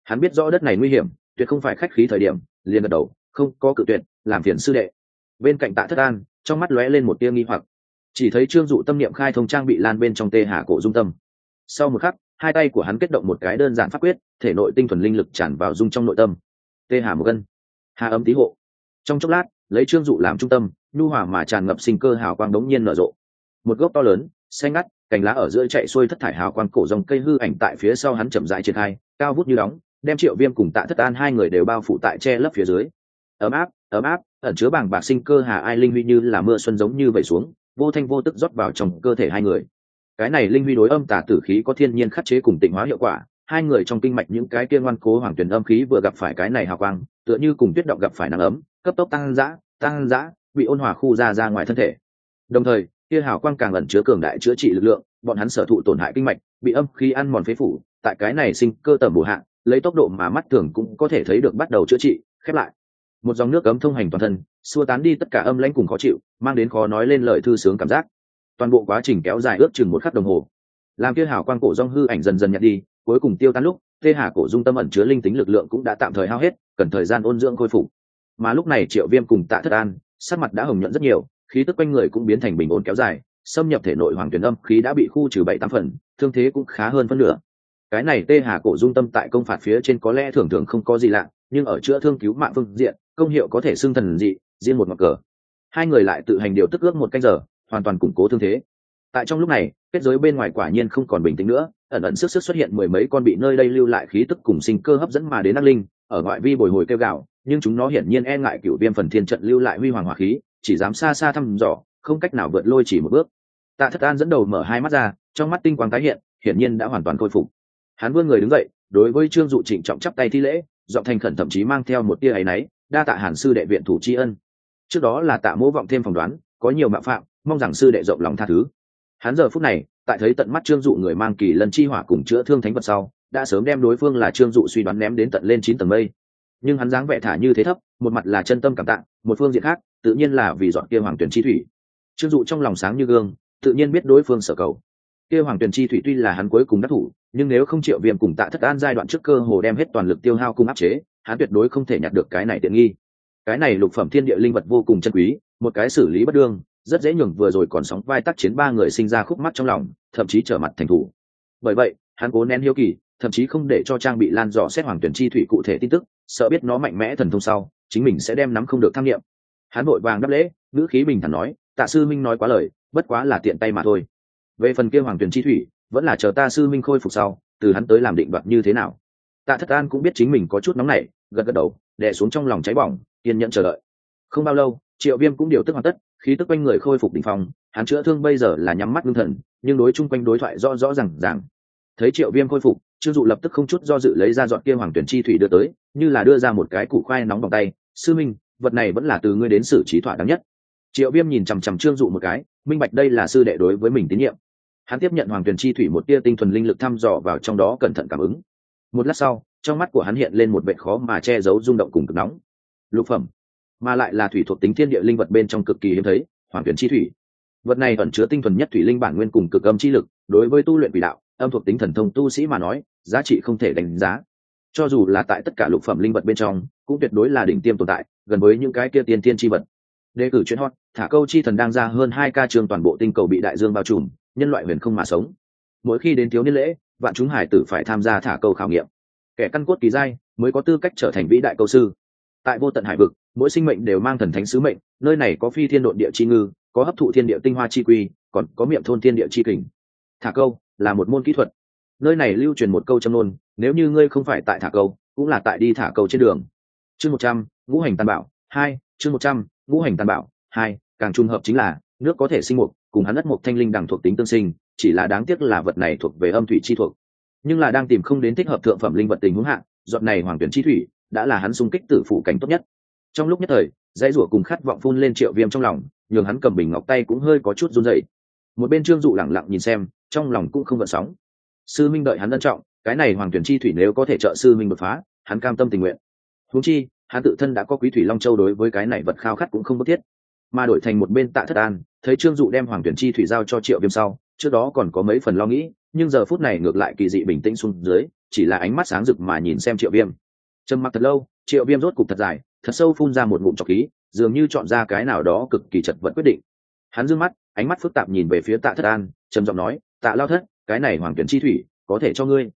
A: Hắn biết rõ đất này nguy hiểm, tuyệt không phải khách khí thời điểm, liền gật đầu, không, có cự tuyệt, làm phiền sư đệ. Bên cạnh tạ thất an, trong mắt lóe lên một tia nghi hoặc chỉ thấy trương dụ tâm niệm khai thông trang bị lan bên trong tê hà cổ dung tâm. Sau một khắc, hai tay của hắn kết động một cái đơn giản pháp quyết, thể nội tinh thuần linh lực tràn vào dung trong nội tâm. Tê hà một gân. Hà ấm tí hộ. Trong chốc lát, lấy trương dụ làm trung tâm, nhu hòa mà tràn ngập sinh cơ hào quang đống nhiên nở rộ. Một gốc to lớn, xanh ngắt, cành lá ở giữa chạy xuôi thất thải hào quang cổ dòng cây hư ảnh tại phía sau hắn chậm dại triển khai, cao vút như đóng, đem triệu viêm cùng tạ thất an hai người đều bao phủ tại che lấp phía dưới. Ấm áp ấm áp, ẩn chứa bảng bạc sinh cơ hà ai linh huy như là mưa xuân giống như vậy xuống vô thanh vô tức rót vào trong cơ thể hai người. Cái này linh huy đối âm tả tử khí có thiên nhiên khắc chế cùng tịnh hóa hiệu quả, hai người trong kinh mạch những cái kia ngoan cố hoàng tuyển âm khí vừa gặp phải cái này hào quang, tựa như cùng tuyết động gặp phải nắng ấm, cấp tốc tăng dã tăng dã, bị ôn hòa khu ra ra ngoài thân thể. Đồng thời, kia hào quang càng ẩn chứa cường đại chữa trị lực lượng, bọn hắn sở thụ tổn hại kinh mạch, bị âm khí ăn mòn phế phủ, tại cái này sinh cơ tầm bổ hạ, lấy tốc độ mà mắt thường cũng có thể thấy được bắt đầu chữa trị, khép lại một dòng nước ấm thông hành toàn thân, xua tán đi tất cả âm lãnh cùng khó chịu, mang đến khó nói lên lời thư sướng cảm giác. Toàn bộ quá trình kéo dài ước chừng một khắc đồng hồ. Làm kia hào quang cổ rong hư ảnh dần dần nhạt đi, cuối cùng tiêu tan lúc, tê hà cổ dung tâm ẩn chứa linh tính lực lượng cũng đã tạm thời hao hết, cần thời gian ôn dưỡng khôi phục. Mà lúc này triệu viêm cùng tạ thất an, sắc mặt đã hồng nhuận rất nhiều, khí tức quanh người cũng biến thành bình ổn kéo dài, xâm nhập thể nội hoàng tuyển âm, khí đã bị khu trừ bảy tám phần, thương thế cũng khá hơn phân nửa. Cái này tê hà cổ dung tâm tại công phạt phía trên có lẽ thường thường không có gì lạ, nhưng ở chữa thương cứu mạng phương diện công hiệu có thể xưng thần dị, riêng một mặt cờ. Hai người lại tự hành điều tức ước một canh giờ, hoàn toàn củng cố thương thế. Tại trong lúc này, kết giới bên ngoài quả nhiên không còn bình tĩnh nữa, ẩn ẩn sức sức xuất hiện mười mấy con bị nơi đây lưu lại khí tức cùng sinh cơ hấp dẫn mà đến ác linh, ở ngoại vi bồi hồi kêu gạo, nhưng chúng nó hiển nhiên e ngại cựu viêm phần thiên trận lưu lại huy hoàng hỏa khí, chỉ dám xa xa thăm dò, không cách nào vượt lôi chỉ một bước. Tạ thất an dẫn đầu mở hai mắt ra, trong mắt tinh quang tái hiện, hiển nhiên đã hoàn toàn khôi phục. Hắn vươn người đứng dậy, đối với trương dụ trịnh trọng chắp tay thi lễ, giọng thành khẩn thậm chí mang theo một tia áy náy đa tạ hàn sư đệ viện thủ tri ân. Trước đó là tạ mỗ vọng thêm phỏng đoán, có nhiều mạo phạm, mong rằng sư đệ rộng lòng tha thứ. Hắn giờ phút này, tại thấy tận mắt trương dụ người mang kỳ lần chi hỏa cùng chữa thương thánh vật sau, đã sớm đem đối phương là trương dụ suy đoán ném đến tận lên chín tầng mây. Nhưng hắn dáng vẻ thả như thế thấp, một mặt là chân tâm cảm tạng một phương diện khác, tự nhiên là vì dọn kia hoàng tuyển chi thủy. Trương dụ trong lòng sáng như gương, tự nhiên biết đối phương sở cầu. Kia hoàng tuyển chi thủy tuy là hắn cuối cùng đắc thủ, nhưng nếu không triệu viêm cùng tạ thất an giai đoạn trước cơ hồ đem hết toàn lực tiêu hao cung áp chế hắn tuyệt đối không thể nhặt được cái này tiện nghi. Cái này lục phẩm thiên địa linh vật vô cùng chân quý, một cái xử lý bất đương, rất dễ nhường vừa rồi còn sóng vai tác chiến ba người sinh ra khúc mắt trong lòng, thậm chí trở mặt thành thủ. Bởi vậy, hắn cố nén hiếu kỳ, thậm chí không để cho trang bị lan dò xét hoàng tuyển chi thủy cụ thể tin tức, sợ biết nó mạnh mẽ thần thông sau, chính mình sẽ đem nắm không được tham nghiệm hắn vội vàng đáp lễ, ngữ khí bình thản nói, tạ sư minh nói quá lời, bất quá là tiện tay mà thôi. Về phần kia hoàng tuyển chi thủy, vẫn là chờ ta sư minh khôi phục sau, từ hắn tới làm định đoạt như thế nào? Tạ thất an cũng biết chính mình có chút nóng nảy gật gật đầu, đè xuống trong lòng cháy bỏng, kiên nhẫn chờ đợi. Không bao lâu, triệu viêm cũng điều tức hoàn tất, khí tức quanh người khôi phục đ ỉ n h phòng hắn chữa thương bây giờ là nhắm mắt ngưng thần, nhưng đối chung quanh đối thoại rõ rõ r à n g ràng. Thấy triệu viêm khôi phục, trương dụ lập tức không chút do dự lấy ra dọn kia hoàng tuyển chi thủy đưa tới, như là đưa ra một cái củ khoai nóng vòng tay, sư minh, vật này vẫn là từ ngươi đến xử trí thỏa đáng nhất. Triệu viêm nhìn chằm chằm trương dụ một cái, minh bạch đây là sư đệ đối với mình tín nhiệm. Hắn tiếp nhận hoàng tuyển chi thủy một tia tinh thuần linh lực thăm dò vào trong đó cẩn thận cảm ứng. Một lát sau trong mắt của hắn hiện lên một vệ khó mà che giấu rung động cùng cực nóng. Lục phẩm, mà lại là thủy thuộc tính thiên địa linh vật bên trong cực kỳ hiếm thấy hoàng tuyển chi thủy. Vật này ẩn chứa tinh thuần nhất thủy linh bản nguyên cùng cực âm chi lực, đối với tu luyện quỷ đạo, âm thuộc tính thần thông tu sĩ mà nói, giá trị không thể đánh giá. Cho dù là tại tất cả lục phẩm linh vật bên trong, cũng tuyệt đối là đỉnh tiêm tồn tại, gần với những cái kia tiên tiên chi vật. Đề cử chuyên hot, thả câu chi thần đang ra hơn hai ca trường toàn bộ tinh cầu bị đại dương bao trùm, nhân loại huyền không mà sống. Mỗi khi đến thiếu niên lễ, vạn chúng hải tử phải tham gia thả câu khảo nghiệm kẻ căn cốt kỳ giai mới có tư cách trở thành vĩ đại câu sư. Tại vô tận hải vực, mỗi sinh mệnh đều mang thần thánh sứ mệnh, nơi này có phi thiên độn địa chi ngư, có hấp thụ thiên địa tinh hoa chi quy, còn có miệng thôn thiên địa chi kình. Thả câu là một môn kỹ thuật. Nơi này lưu truyền một câu châm nôn nếu như ngươi không phải tại thả câu, cũng là tại đi thả câu trên đường. Chương một trăm, ngũ hành tàn bảo hai, chương một trăm, ngũ hành tàn bảo hai, càng trùng hợp chính là, nước có thể sinh mục, cùng hắn đất mục thanh linh đẳng thuộc tính tương sinh, chỉ là đáng tiếc là vật này thuộc về âm thủy chi thuộc nhưng là đang tìm không đến thích hợp thượng phẩm linh vật tình huống hạn giọt này hoàng tuyển chi thủy đã là hắn xung kích tử phủ cảnh tốt nhất. Trong lúc nhất thời, dãy rủa cùng khát vọng phun lên triệu viêm trong lòng, nhường hắn cầm bình ngọc tay cũng hơi có chút run dậy một bên trương dụ lẳng lặng nhìn xem, trong lòng cũng không gợn sóng. Sư minh đợi hắn ân trọng, cái này hoàng tuyển chi thủy nếu có thể trợ sư minh đột phá, hắn cam tâm tình nguyện. Huống chi, hắn tự thân đã có quý thủy long châu đối với cái này vật khao khát cũng không bất thiết. Mà đổi thành một bên tạ thất an, thấy trương dụ đem hoàng tuyển chi thủy giao cho triệu viêm sau, trước đó còn có mấy phần lo nghĩ nhưng giờ phút này ngược lại kỳ dị bình tĩnh xuống dưới, chỉ là ánh mắt sáng rực mà nhìn xem triệu viêm. Trầm mặc thật lâu, triệu viêm rốt cục thật dài, thật sâu phun ra một ngụm trọc khí, dường như chọn ra cái nào đó cực kỳ chật vật quyết định. Hắn d mắt, ánh mắt phức tạp nhìn về phía tạ thất an, trầm giọng nói, tạ lao thất, cái này hoàng tuyển chi thủy, có thể cho ngươi.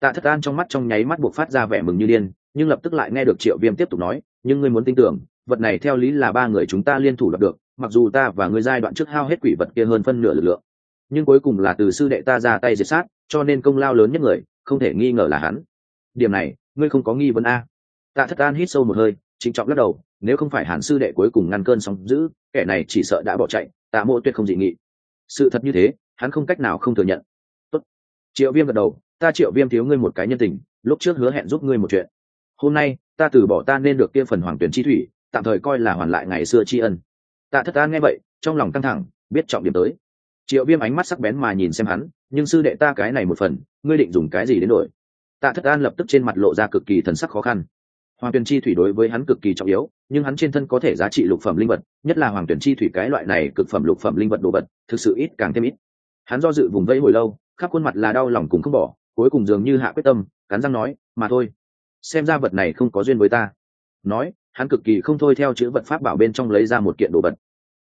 A: Tạ thất an trong mắt trong nháy mắt buộc phát ra vẻ mừng như điên, nhưng lập tức lại nghe được triệu viêm tiếp tục nói, nhưng ngươi muốn tin tưởng, vật này theo lý là ba người chúng ta liên thủ đoạt được, mặc dù ta và ngươi giai đoạn trước hao hết quỷ vật kia hơn phân nửa lực lượng nhưng cuối cùng là từ sư đệ ta ra tay diệt sát, cho nên công lao lớn nhất người, không thể nghi ngờ là hắn. Điểm này, ngươi không có nghi vấn a. Tạ thất an hít sâu một hơi, trịnh trọng lắc đầu, nếu không phải hàn sư đệ cuối cùng ngăn cơn sóng giữ kẻ này chỉ sợ đã bỏ chạy, tạ mộ tuyệt không dị nghị. Sự thật như thế, hắn không cách nào không thừa nhận. Tốt. triệu viêm gật đầu, ta triệu viêm thiếu ngươi một cái nhân tình, lúc trước hứa hẹn giúp ngươi một chuyện. Hôm nay, ta từ bỏ ta nên được kia phần hoàng tuyển chi thủy, tạm thời coi là hoàn lại ngày xưa tri ân. Tạ thất an nghe vậy, trong lòng căng thẳng, biết trọng điểm tới triệu viêm ánh mắt sắc bén mà nhìn xem hắn, nhưng sư đệ ta cái này một phần, ngươi định dùng cái gì đến đổi? Tạ thất an lập tức trên mặt lộ ra cực kỳ thần sắc khó khăn. Hoàng tuyển chi thủy đối với hắn cực kỳ trọng yếu, nhưng hắn trên thân có thể giá trị lục phẩm linh vật, nhất là hoàng tuyển chi thủy cái loại này cực phẩm lục phẩm linh vật đồ vật, thực sự ít càng thêm ít. Hắn do dự vùng vẫy hồi lâu, khắp khuôn mặt là đau lòng cùng không bỏ, cuối cùng dường như hạ quyết tâm, cắn răng nói, mà thôi, xem ra vật này không có duyên với ta. Nói, hắn cực kỳ không thôi theo chữ vật pháp bảo bên trong lấy ra một kiện đồ vật.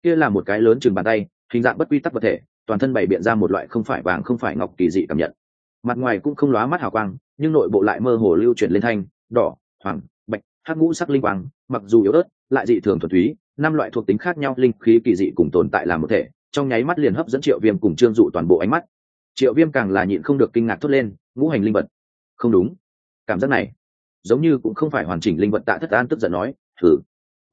A: Kia là một cái lớn chừng bàn tay, hình dạng bất quy tắc vật thể toàn thân bày biện ra một loại không phải vàng không phải ngọc kỳ dị cảm nhận. Mặt ngoài cũng không lóa mắt hào quang, nhưng nội bộ lại mơ hồ lưu chuyển lên thanh, đỏ, hoàng, bạch, hắc ngũ sắc linh quang, mặc dù yếu ớt, lại dị thường thuần túy, năm loại thuộc tính khác nhau linh khí kỳ dị cùng tồn tại làm một thể, trong nháy mắt liền hấp dẫn triệu viêm cùng trương dụ toàn bộ ánh mắt. Triệu viêm càng là nhịn không được kinh ngạc thốt lên, ngũ hành linh vật? Không đúng. Cảm giác này, giống như cũng không phải hoàn chỉnh linh vật tạ thất an tức giận nói thử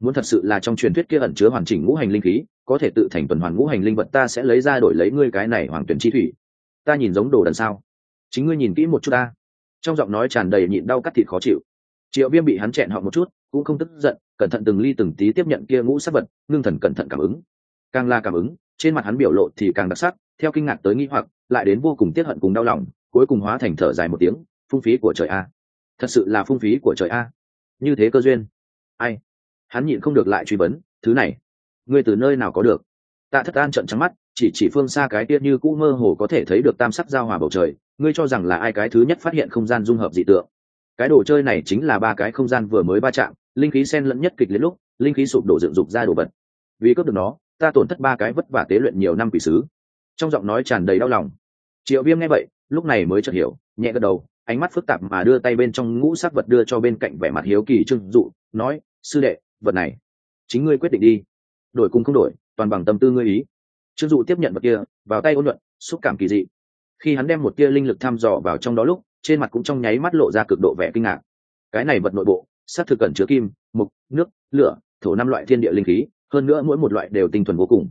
A: muốn thật sự là trong truyền thuyết kia ẩn chứa hoàn chỉnh ngũ hành linh khí có thể tự thành tuần hoàn ngũ hành linh vật, ta sẽ lấy ra đổi lấy ngươi cái này hoàng tuyển chi thủy. Ta nhìn giống đồ đần sao? Chính ngươi nhìn kỹ một chút ta. Trong giọng nói tràn đầy nhịn đau cắt thịt khó chịu. Triệu viêm bị hắn chẹn họ một chút, cũng không tức giận, cẩn thận từng ly từng tí tiếp nhận kia ngũ sắc vật, ngưng thần cẩn thận cảm ứng. Càng là cảm ứng, trên mặt hắn biểu lộ thì càng đặc sắc, theo kinh ngạc tới nghi hoặc, lại đến vô cùng tiết hận cùng đau lòng, cuối cùng hóa thành thở dài một tiếng, phung phí của trời a. Thật sự là phung phí của trời a. Như thế cơ duyên. Ai? Hắn nhịn không được lại truy vấn, thứ này ngươi từ nơi nào có được? Tạ thất an trận trắng mắt, chỉ chỉ phương xa cái kia như cũ mơ hồ có thể thấy được tam sắc giao hòa bầu trời, ngươi cho rằng là ai cái thứ nhất phát hiện không gian dung hợp dị tượng? Cái đồ chơi này chính là ba cái không gian vừa mới va chạm, linh khí sen lẫn nhất kịch liệt lúc, linh khí sụp đổ dựng dục ra đồ vật. Vì cướp được nó, ta tổn thất ba cái vất vả tế luyện nhiều năm quỷ sứ. Trong giọng nói tràn đầy đau lòng. Triệu viêm nghe vậy, lúc này mới chợt hiểu, nhẹ gật đầu, ánh mắt phức tạp mà đưa tay bên trong ngũ sắc vật đưa cho bên cạnh vẻ mặt hiếu kỳ trưng dụ, nói, sư đệ, vật này, chính ngươi quyết định đi đổi cùng không đổi, toàn bằng tâm tư ngươi ý. Trương dụ tiếp nhận vật kia, vào tay ôn luận xúc cảm kỳ dị. Khi hắn đem một tia linh lực thăm dò vào trong đó lúc, trên mặt cũng trong nháy mắt lộ ra cực độ vẻ kinh ngạc. Cái này vật nội bộ s á t thực cẩn chứa kim, mục, nước, lửa, thổ năm loại thiên địa linh khí, hơn nữa mỗi một loại đều tinh thuần vô cùng.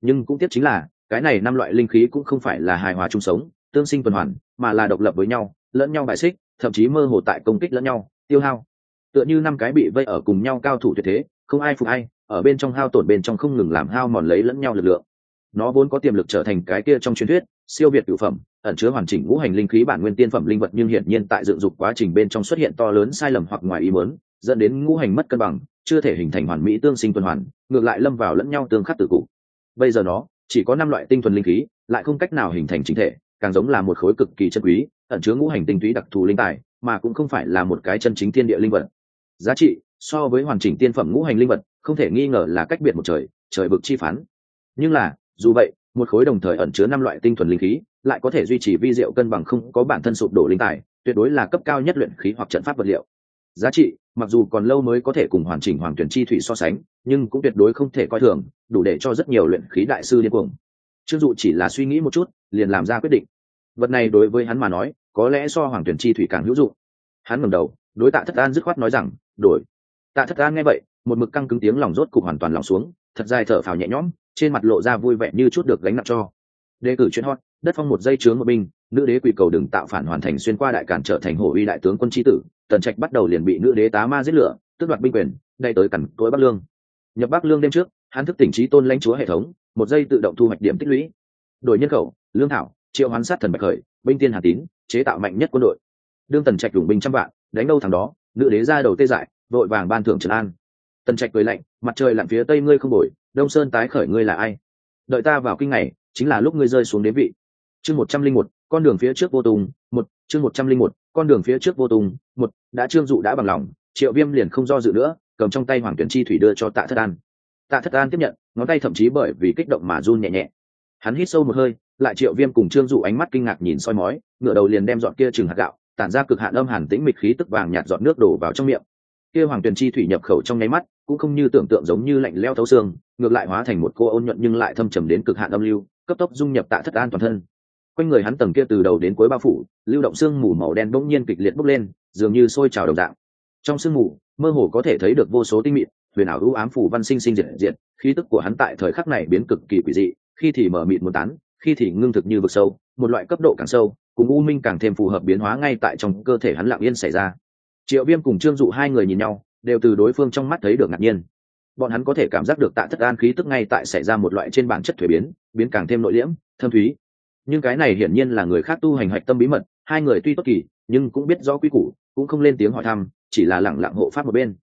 A: Nhưng cũng tiếc chính là, cái này năm loại linh khí cũng không phải là hài hòa chung sống, tương sinh tuần hoàn, mà là độc lập với nhau, lẫn nhau bài xích, thậm chí mơ hồ tại công kích lẫn nhau, tiêu hao. Tựa như năm cái bị vây ở cùng nhau cao thủ tuyệt thế không ai phục ai, ở bên trong hao tổn bên trong không ngừng làm hao mòn lấy lẫn nhau lực lượng. Nó vốn có tiềm lực trở thành cái kia trong truyền thuyết, siêu việt cửu phẩm, ẩn chứa hoàn chỉnh ngũ hành linh khí bản nguyên tiên phẩm linh vật nhưng hiển nhiên tại dựng dục quá trình bên trong xuất hiện to lớn sai lầm hoặc ngoài ý muốn, dẫn đến ngũ hành mất cân bằng, chưa thể hình thành hoàn mỹ tương sinh tuần hoàn, ngược lại lâm vào lẫn nhau tương khắc tự cụ. Bây giờ nó chỉ có năm loại tinh thuần linh khí, lại không cách nào hình thành chính thể, càng giống là một khối cực kỳ chân quý, ẩn chứa ngũ hành tinh túy đặc thù linh tài, mà cũng không phải là một cái chân chính thiên địa linh vật giá trị, so với hoàn chỉnh tiên phẩm ngũ hành linh vật, không thể nghi ngờ là cách biệt một trời trời vực chi phán. Nhưng là, dù vậy, một khối đồng thời ẩn chứa năm loại tinh thuần linh khí, lại có thể duy trì vi diệu cân bằng không có bản thân sụp đổ linh tài, tuyệt đối là cấp cao nhất luyện khí hoặc trận pháp vật liệu. Giá trị, mặc dù còn lâu mới có thể cùng hoàn chỉnh hoàng tuyển chi thủy so sánh, nhưng cũng tuyệt đối không thể coi thường, đủ để cho rất nhiều luyện khí đại sư điên cuồng. Chưng dụ chỉ là suy nghĩ một chút, liền làm ra quyết định. Vật này đối với hắn mà nói, có lẽ so hoàng tuyển chi thủy càng hữu dụng. Hắn ngẩng đầu đối tạ thất an dứt khoát nói rằng, đổi. Tạ thất an nghe vậy, một mực căng cứng tiếng lòng rốt cục hoàn toàn lòng xuống, thật dài thở phào nhẹ nhõm, trên mặt lộ ra vui vẻ như chút được gánh nặng cho. Đề cử chuyện hot, đất phong một dây chướng một binh, nữ đế quỷ cầu đừng tạo phản hoàn thành xuyên qua đại cản trở thành hổ uy đại tướng quân tri tử, tần trạch bắt đầu liền bị nữ đế tá ma giết lửa, tước đoạt binh quyền đây tới cẩn cỗi bắc lương. Nhập bắc lương đêm trước, hắn thức tỉnh trí tôn lãnh chúa hệ thống, một dây tự động thu hoạch điểm tích lũy. Đổi nhân khẩu, lương thảo, triệu hoán sát thần bạch khởi, binh tiên hà tín, chế tạo mạnh nhất quân đội. Đương tần trạch đủ binh trăm vạn đánh đâu thằng đó, nữ đế ra đầu tê dại, vội vàng ban thưởng trần an. Tần trạch cười lạnh, mặt trời lặn phía tây ngươi không bồi đông sơn tái khởi ngươi là ai? Đợi ta vào kinh này chính là lúc ngươi rơi xuống đế vị. Chương một trăm linh một, con đường phía trước vô tùng, một, chương một trăm linh một, con đường phía trước vô tùng, một, đã trương dụ đã bằng lòng, triệu viêm liền không do dự nữa, cầm trong tay hoàng tuyển chi thủy đưa cho tạ thất an. Tạ thất an tiếp nhận, ngón tay thậm chí bởi vì kích động mà run nhẹ nhẹ. Hắn hít sâu một hơi, lại triệu viêm cùng trương dụ ánh mắt kinh ngạc nhìn soi mói ngựa đầu liền đem dọn kia chừng hạt gạo tản ra cực hạn âm hàn tĩnh mịch khí tức vàng nhạt giọt nước đổ vào trong miệng. Kia hoàng tuyền chi thủy nhập khẩu trong nháy mắt, cũng không như tưởng tượng giống như lạnh leo thấu xương, ngược lại hóa thành một cô ôn nhuận nhưng lại thâm trầm đến cực hạn âm lưu, cấp tốc dung nhập tạ thất an toàn thân. Quanh người hắn tầng kia từ đầu đến cuối bao phủ, lưu động xương mù màu đen bỗng nhiên kịch liệt bốc lên, dường như sôi trào đồng dạng. Trong sương mù, mơ hồ có thể thấy được vô số tinh mịn, huyền ảo ưu ám phủ văn sinh sinh diệt diệt, khí tức của hắn tại thời khắc này biến cực kỳ quỷ dị, khi thì mở mịt một tán, khi thì ngưng thực như vực sâu, một loại cấp độ càng sâu cùng u minh càng thêm phù hợp biến hóa ngay tại trong cơ thể hắn lặng yên xảy ra. Triệu viêm cùng trương dụ hai người nhìn nhau, đều từ đối phương trong mắt thấy được ngạc nhiên. Bọn hắn có thể cảm giác được tạ thất an khí tức ngay tại xảy ra một loại trên bản chất thuế biến biến càng thêm nội liễm, thâm thúy. Nhưng cái này hiển nhiên là người khác tu hành hạch tâm bí mật, hai người tuy tốt kỳ, nhưng cũng biết rõ quy củ, cũng không lên tiếng hỏi thăm, chỉ là lẳng lặng hộ pháp một bên.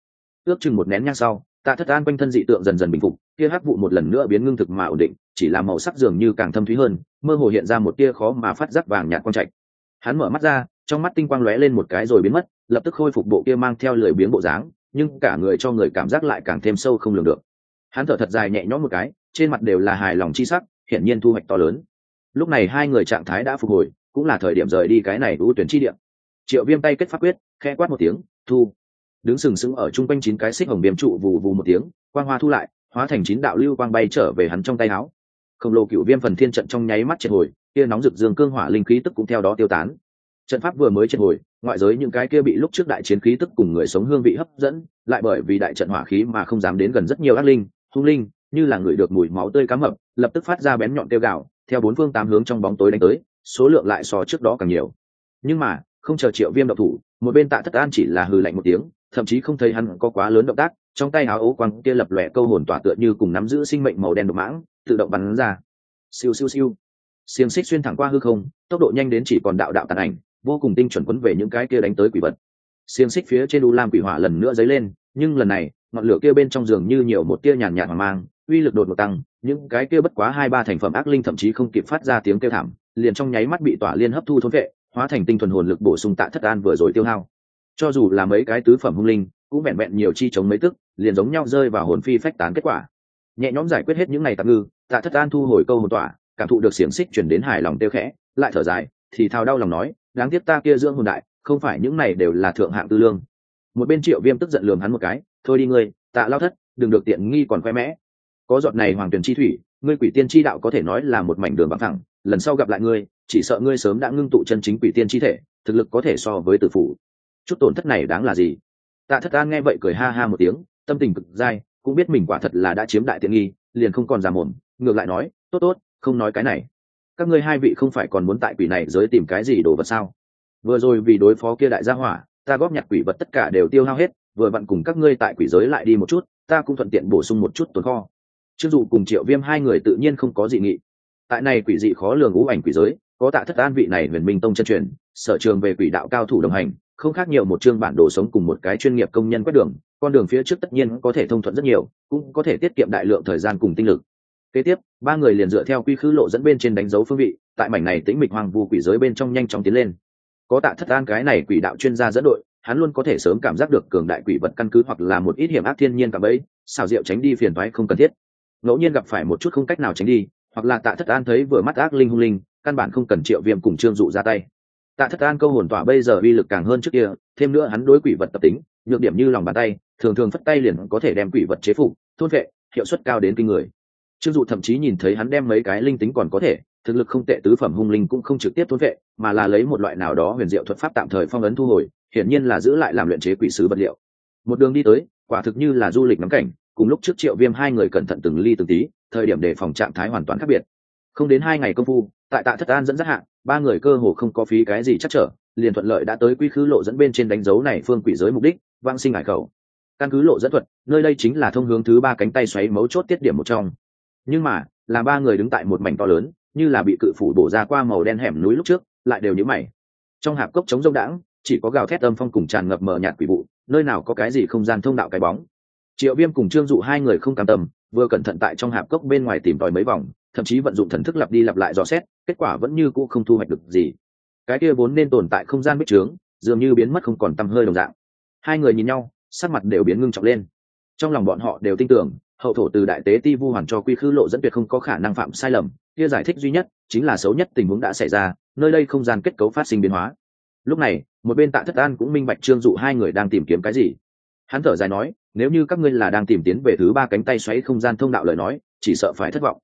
A: Ước chừng một nén nhang sau tạ thất an quanh thân dị tượng dần dần bình phục, kia hắc vụ một lần nữa biến ngưng thực mà ổn định, chỉ là màu sắc dường như càng thâm thúy hơn, mơ hồ hiện ra một tia khó mà phát giác vàng nhạt quang trạch. Hắn mở mắt ra, trong mắt tinh quang lóe lên một cái rồi biến mất, lập tức khôi phục bộ kia mang theo lười biếng bộ dáng, nhưng cả người cho người cảm giác lại càng thêm sâu không lường được. Hắn thở thật dài nhẹ nhõm một cái, trên mặt đều là hài lòng chi sắc, hiển nhiên thu hoạch to lớn. Lúc này hai người trạng thái đã phục hồi, cũng là thời điểm rời đi cái này ưu tuyển chi điểm triệu viêm tay kết pháp quyết khe quát một tiếng, thu đứng sừng sững ở chung quanh chín cái xích hồng biếm trụ vù vù một tiếng, quang hoa thu lại, hóa thành chín đạo lưu quang bay trở về hắn trong tay áo. Khổng lồ cựu viêm phần thiên trận trong nháy mắt triệt hồi kia nóng rực dương cương hỏa linh khí tức cũng theo đó tiêu tán. Trận pháp vừa mới triệt hồi, ngoại giới những cái kia bị lúc trước đại chiến khí tức cùng người sống hương vị hấp dẫn, lại bởi vì đại trận hỏa khí mà không dám đến gần rất nhiều ác linh, hung linh, như là người được mùi máu tươi cá mập, lập tức phát ra bén nhọn tiêu gạo theo bốn phương tám hướng trong bóng tối đánh tới, số lượng lại so trước đó càng nhiều. Nhưng mà, không chờ triệu viêm độc thủ, một bên tạ thất an chỉ là hừ lạnh một tiếng thậm chí không thấy hắn có quá lớn động tác, trong tay áo ố quang kia lập lòe câu hồn tỏa tựa như cùng nắm giữ sinh mệnh màu đen độc mãng, tự động bắn ra. Siêu siêu siêu. Xiềng xích xuyên thẳng qua hư không, tốc độ nhanh đến chỉ còn đạo đạo tàn ảnh, vô cùng tinh chuẩn quấn về những cái kia đánh tới quỷ vật. Xiềng xích phía trên u lam quỷ hỏa lần nữa dấy lên, nhưng lần này, ngọn lửa kia bên trong giường như nhiều một tia nhàn nhạt mà mang, uy lực đột ngột tăng, những cái kia bất quá hai ba thành phẩm ác linh thậm chí không kịp phát ra tiếng kêu thảm, liền trong nháy mắt bị tỏa liên hấp thu thốn vệ, hóa thành tinh thuần hồn lực bổ sung tạ thất an vừa rồi tiêu hao cho dù là mấy cái tứ phẩm hung linh, cũng vẹn vẹn nhiều chi chống mấy tức, liền giống nhau rơi vào hồn phi phách tán kết quả. Nhẹ nhõm giải quyết hết những ngày tạm ngư, tạ thất an thu hồi câu hồn tỏa cảm thụ được xiềng xích chuyển đến hài lòng tiêu khẽ, lại thở dài, thì thao đau lòng nói, đáng tiếc ta kia dưỡng hồn đại, không phải những này đều là thượng hạng tư lương. Một bên triệu viêm tức giận lường hắn một cái, thôi đi ngươi, tạ lao thất, đừng được tiện nghi còn khoe mẽ. Có giọt này hoàng tuyển chi thủy, ngươi quỷ tiên chi đạo có thể nói là một mảnh đường bằng thẳng, lần sau gặp lại ngươi, chỉ sợ ngươi sớm đã ngưng tụ chân chính quỷ tiên chi thể, thực lực có thể so với tử phủ chút tổn thất này đáng là gì? Tạ thất an nghe vậy cười ha ha một tiếng, tâm tình cực dai, cũng biết mình quả thật là đã chiếm đại tiện nghi, liền không còn giả mồm, ngược lại nói, tốt tốt, không nói cái này. Các ngươi hai vị không phải còn muốn tại quỷ này giới tìm cái gì đồ vật sao? Vừa rồi vì đối phó kia đại gia hỏa, ta góp nhặt quỷ vật tất cả đều tiêu hao hết, vừa vặn cùng các ngươi tại quỷ giới lại đi một chút, ta cũng thuận tiện bổ sung một chút tồn kho. Chưng dụ cùng triệu viêm hai người tự nhiên không có dị nghị. Tại này quỷ dị khó lường ngũ ảnh quỷ giới, có tạ thất an vị này huyền minh tông chân truyền, sở trường về quỷ đạo cao thủ đồng hành không khác nhiều một chương bản đồ sống cùng một cái chuyên nghiệp công nhân quét đường, con đường phía trước tất nhiên có thể thông thuận rất nhiều, cũng có thể tiết kiệm đại lượng thời gian cùng tinh lực. Kế tiếp, ba người liền dựa theo quy khứ lộ dẫn bên trên đánh dấu phương vị, tại mảnh này tĩnh mịch hoàng vu quỷ giới bên trong nhanh chóng tiến lên. Có tạ thất an cái này quỷ đạo chuyên gia dẫn đội, hắn luôn có thể sớm cảm giác được cường đại quỷ vật căn cứ hoặc là một ít hiểm ác thiên nhiên cả bấy xào rượu tránh đi phiền thoái không cần thiết. Ngẫu nhiên gặp phải một chút không cách nào tránh đi, hoặc là tạ thất an thấy vừa mắt ác linh hung linh, căn bản không cần triệu viêm cùng trương dụ ra tay tạ thất an câu hồn tỏa bây giờ uy lực càng hơn trước kia, thêm nữa hắn đối quỷ vật tập tính, nhược điểm như lòng bàn tay, thường thường phất tay liền có thể đem quỷ vật chế phục, thôn vệ, hiệu suất cao đến kinh người. Chưng dụ thậm chí nhìn thấy hắn đem mấy cái linh tính còn có thể, thực lực không tệ tứ phẩm hung linh cũng không trực tiếp thôn vệ, mà là lấy một loại nào đó huyền diệu thuật pháp tạm thời phong ấn thu hồi, hiển nhiên là giữ lại làm luyện chế quỷ sứ vật liệu. Một đường đi tới, quả thực như là du lịch ngắm cảnh, cùng lúc trước triệu viêm hai người cẩn thận từng ly từng tí, thời điểm đề phòng trạng thái hoàn toàn khác biệt. Không đến hai ngày công phu, tại tạ thất an dẫn dắt hạng ba người cơ hồ không có phí cái gì chắc trở, liền thuận lợi đã tới quy khứ lộ dẫn bên trên đánh dấu này phương quỷ giới mục đích, vang sinh hải khẩu. Căn cứ lộ dẫn thuật, nơi đây chính là thông hướng thứ ba cánh tay xoáy mấu chốt tiết điểm một trong. Nhưng mà, là ba người đứng tại một mảnh to lớn, như là bị cự phủ bổ ra qua màu đen hẻm núi lúc trước, lại đều nhíu mày. Trong hạp cốc chống rông đãng, chỉ có gào thét âm phong cùng tràn ngập mờ nhạt quỷ vụ, nơi nào có cái gì không gian thông đạo cái bóng. Triệu viêm cùng trương dụ hai người không cam tâm, vừa cẩn thận tại trong hạp cốc bên ngoài tìm tòi mấy vòng thậm chí vận dụng thần thức lặp đi lặp lại dò xét, kết quả vẫn như cũ không thu hoạch được gì. Cái kia vốn nên tồn tại không gian bích trướng, dường như biến mất không còn tăm hơi đồng dạng. Hai người nhìn nhau, sắc mặt đều biến ngưng trọng lên. Trong lòng bọn họ đều tin tưởng, hậu thổ từ đại tế ti vu hoàn cho quy khư lộ dẫn tuyệt không có khả năng phạm sai lầm, kia giải thích duy nhất chính là xấu nhất tình huống đã xảy ra, nơi đây không gian kết cấu phát sinh biến hóa. Lúc này, một bên tạ thất an cũng minh bạch trương dụ hai người đang tìm kiếm cái gì. Hắn thở dài nói, nếu như các ngươi là đang tìm tiến về thứ ba cánh tay xoáy không gian thông đạo lời nói, chỉ sợ phải thất vọng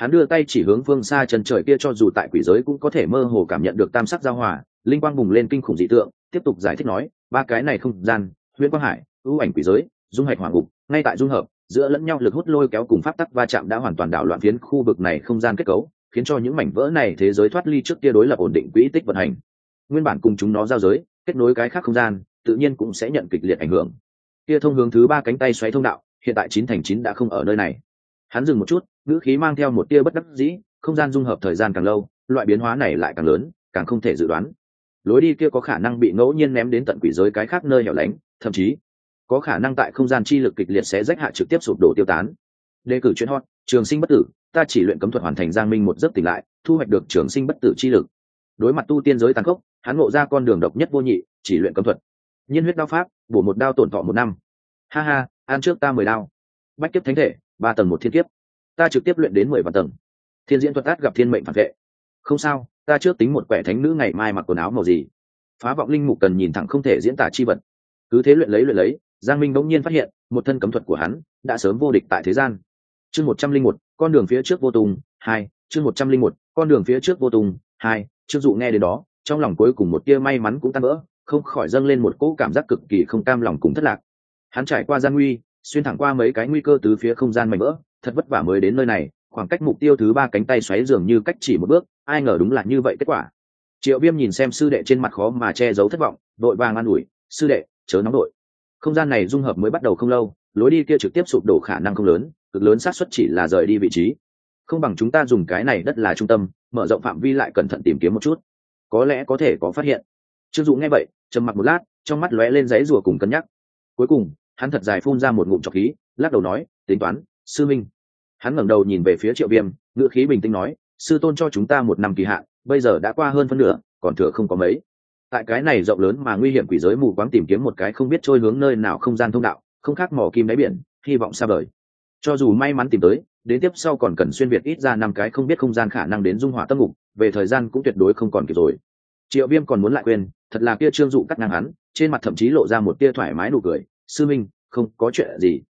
A: hắn đưa tay chỉ hướng phương xa chân trời kia cho dù tại quỷ giới cũng có thể mơ hồ cảm nhận được tam sắc giao hòa, linh quang bùng lên kinh khủng dị tượng, tiếp tục giải thích nói, ba cái này không gian huyễn quang hải, ưu ảnh quỷ giới, dung hạch hoàng ngục, ngay tại dung hợp, giữa lẫn nhau lực hút lôi kéo cùng pháp tắc va chạm đã hoàn toàn đảo loạn phiến khu vực này không gian kết cấu, khiến cho những mảnh vỡ này thế giới thoát ly trước kia đối lập ổn định quỹ tích vận hành. Nguyên bản cùng chúng nó giao giới, kết nối cái khác không gian, tự nhiên cũng sẽ nhận kịch liệt ảnh hưởng. Kia thông hướng thứ ba cánh tay xoáy thông đạo, hiện tại chín thành chín đã không ở nơi này hắn dừng một chút, ngữ khí mang theo một tia bất đắc dĩ, không gian dung hợp thời gian càng lâu, loại biến hóa này lại càng lớn, càng không thể dự đoán. Lối đi kia có khả năng bị ngẫu nhiên ném đến tận quỷ giới cái khác nơi hẻo lánh, thậm chí có khả năng tại không gian chi lực kịch liệt sẽ rách hạ trực tiếp sụp đổ tiêu tán. Đề cử chuyên hot, trường sinh bất tử, ta chỉ luyện cấm thuật hoàn thành giang minh một giấc tỉnh lại, thu hoạch được trường sinh bất tử chi lực. Đối mặt tu tiên giới tàn khốc, hắn ngộ ra con đường độc nhất vô nhị, chỉ luyện cấm thuật. Nhiên huyết đao pháp, bổ một đao tổn thọ một năm. Ha ha, ăn trước ta mười đao. Bách kiếp thánh thể ba tầng một thiên kiếp. Ta trực tiếp luyện đến mười vạn tầng. Thiên diễn thuật át gặp thiên mệnh phản vệ. Không sao, ta trước tính một quẻ thánh nữ ngày mai mặc quần áo màu gì. Phá vọng linh mục cần nhìn thẳng không thể diễn tả chi vật. Cứ thế luyện lấy luyện lấy, giang minh bỗng nhiên phát hiện, một thân cấm thuật của hắn đã sớm vô địch tại thế gian. Chương một trăm linh một, con đường phía trước vô tùng, hai, chương một trăm linh một, con đường phía trước vô tùng, hai chưng dụ nghe đến đó, trong lòng cuối cùng một tia may mắn cũng tan vỡ, không khỏi dâng lên một cỗ cảm giác cực kỳ không cam lòng cùng thất lạc. Hắn trải qua gian nguy xuyên thẳng qua mấy cái nguy cơ từ phía không gian mảnh vỡ, thật vất vả mới đến nơi này, khoảng cách mục tiêu thứ ba cánh tay xoáy dường như cách chỉ một bước, ai ngờ đúng là như vậy kết quả. Triệu viêm nhìn xem sư đệ trên mặt khó mà che giấu thất vọng, đội vàng an ủi, sư đệ, chớ nóng đội. Không gian này dung hợp mới bắt đầu không lâu, lối đi kia trực tiếp sụp đổ khả năng không lớn, cực lớn xác suất chỉ là rời đi vị trí. Không bằng chúng ta dùng cái này đất là trung tâm, mở rộng phạm vi lại cẩn thận tìm kiếm một chút. Có lẽ có thể có phát hiện. Trương dụ nghe vậy, trầm mặc một lát, trong mắt lóe lên giấy rùa cùng cân nhắc. Cuối cùng hắn thật dài phun ra một ngụm trọc khí, lắc đầu nói, tính toán, sư minh. Hắn ngẩng đầu nhìn về phía triệu viêm, ngữ khí bình tĩnh nói, sư tôn cho chúng ta một năm kỳ hạn, bây giờ đã qua hơn phân nửa, còn thừa không có mấy. Tại cái này rộng lớn mà nguy hiểm quỷ giới mù quáng tìm kiếm một cái không biết trôi hướng nơi nào không gian thông đạo, không khác mỏ kim đáy biển, hy vọng xa vời. Cho dù may mắn tìm tới, đến tiếp sau còn cần xuyên việt ít ra năm cái không biết không gian khả năng đến dung hỏa tâm ngục, về thời gian cũng tuyệt đối không còn kịp rồi. Triệu viêm còn muốn lại quên, thật là kia trương dụ cắt ngang hắn, trên mặt thậm chí lộ ra một tia thoải mái nụ cười sư minh, không có chuyện gì.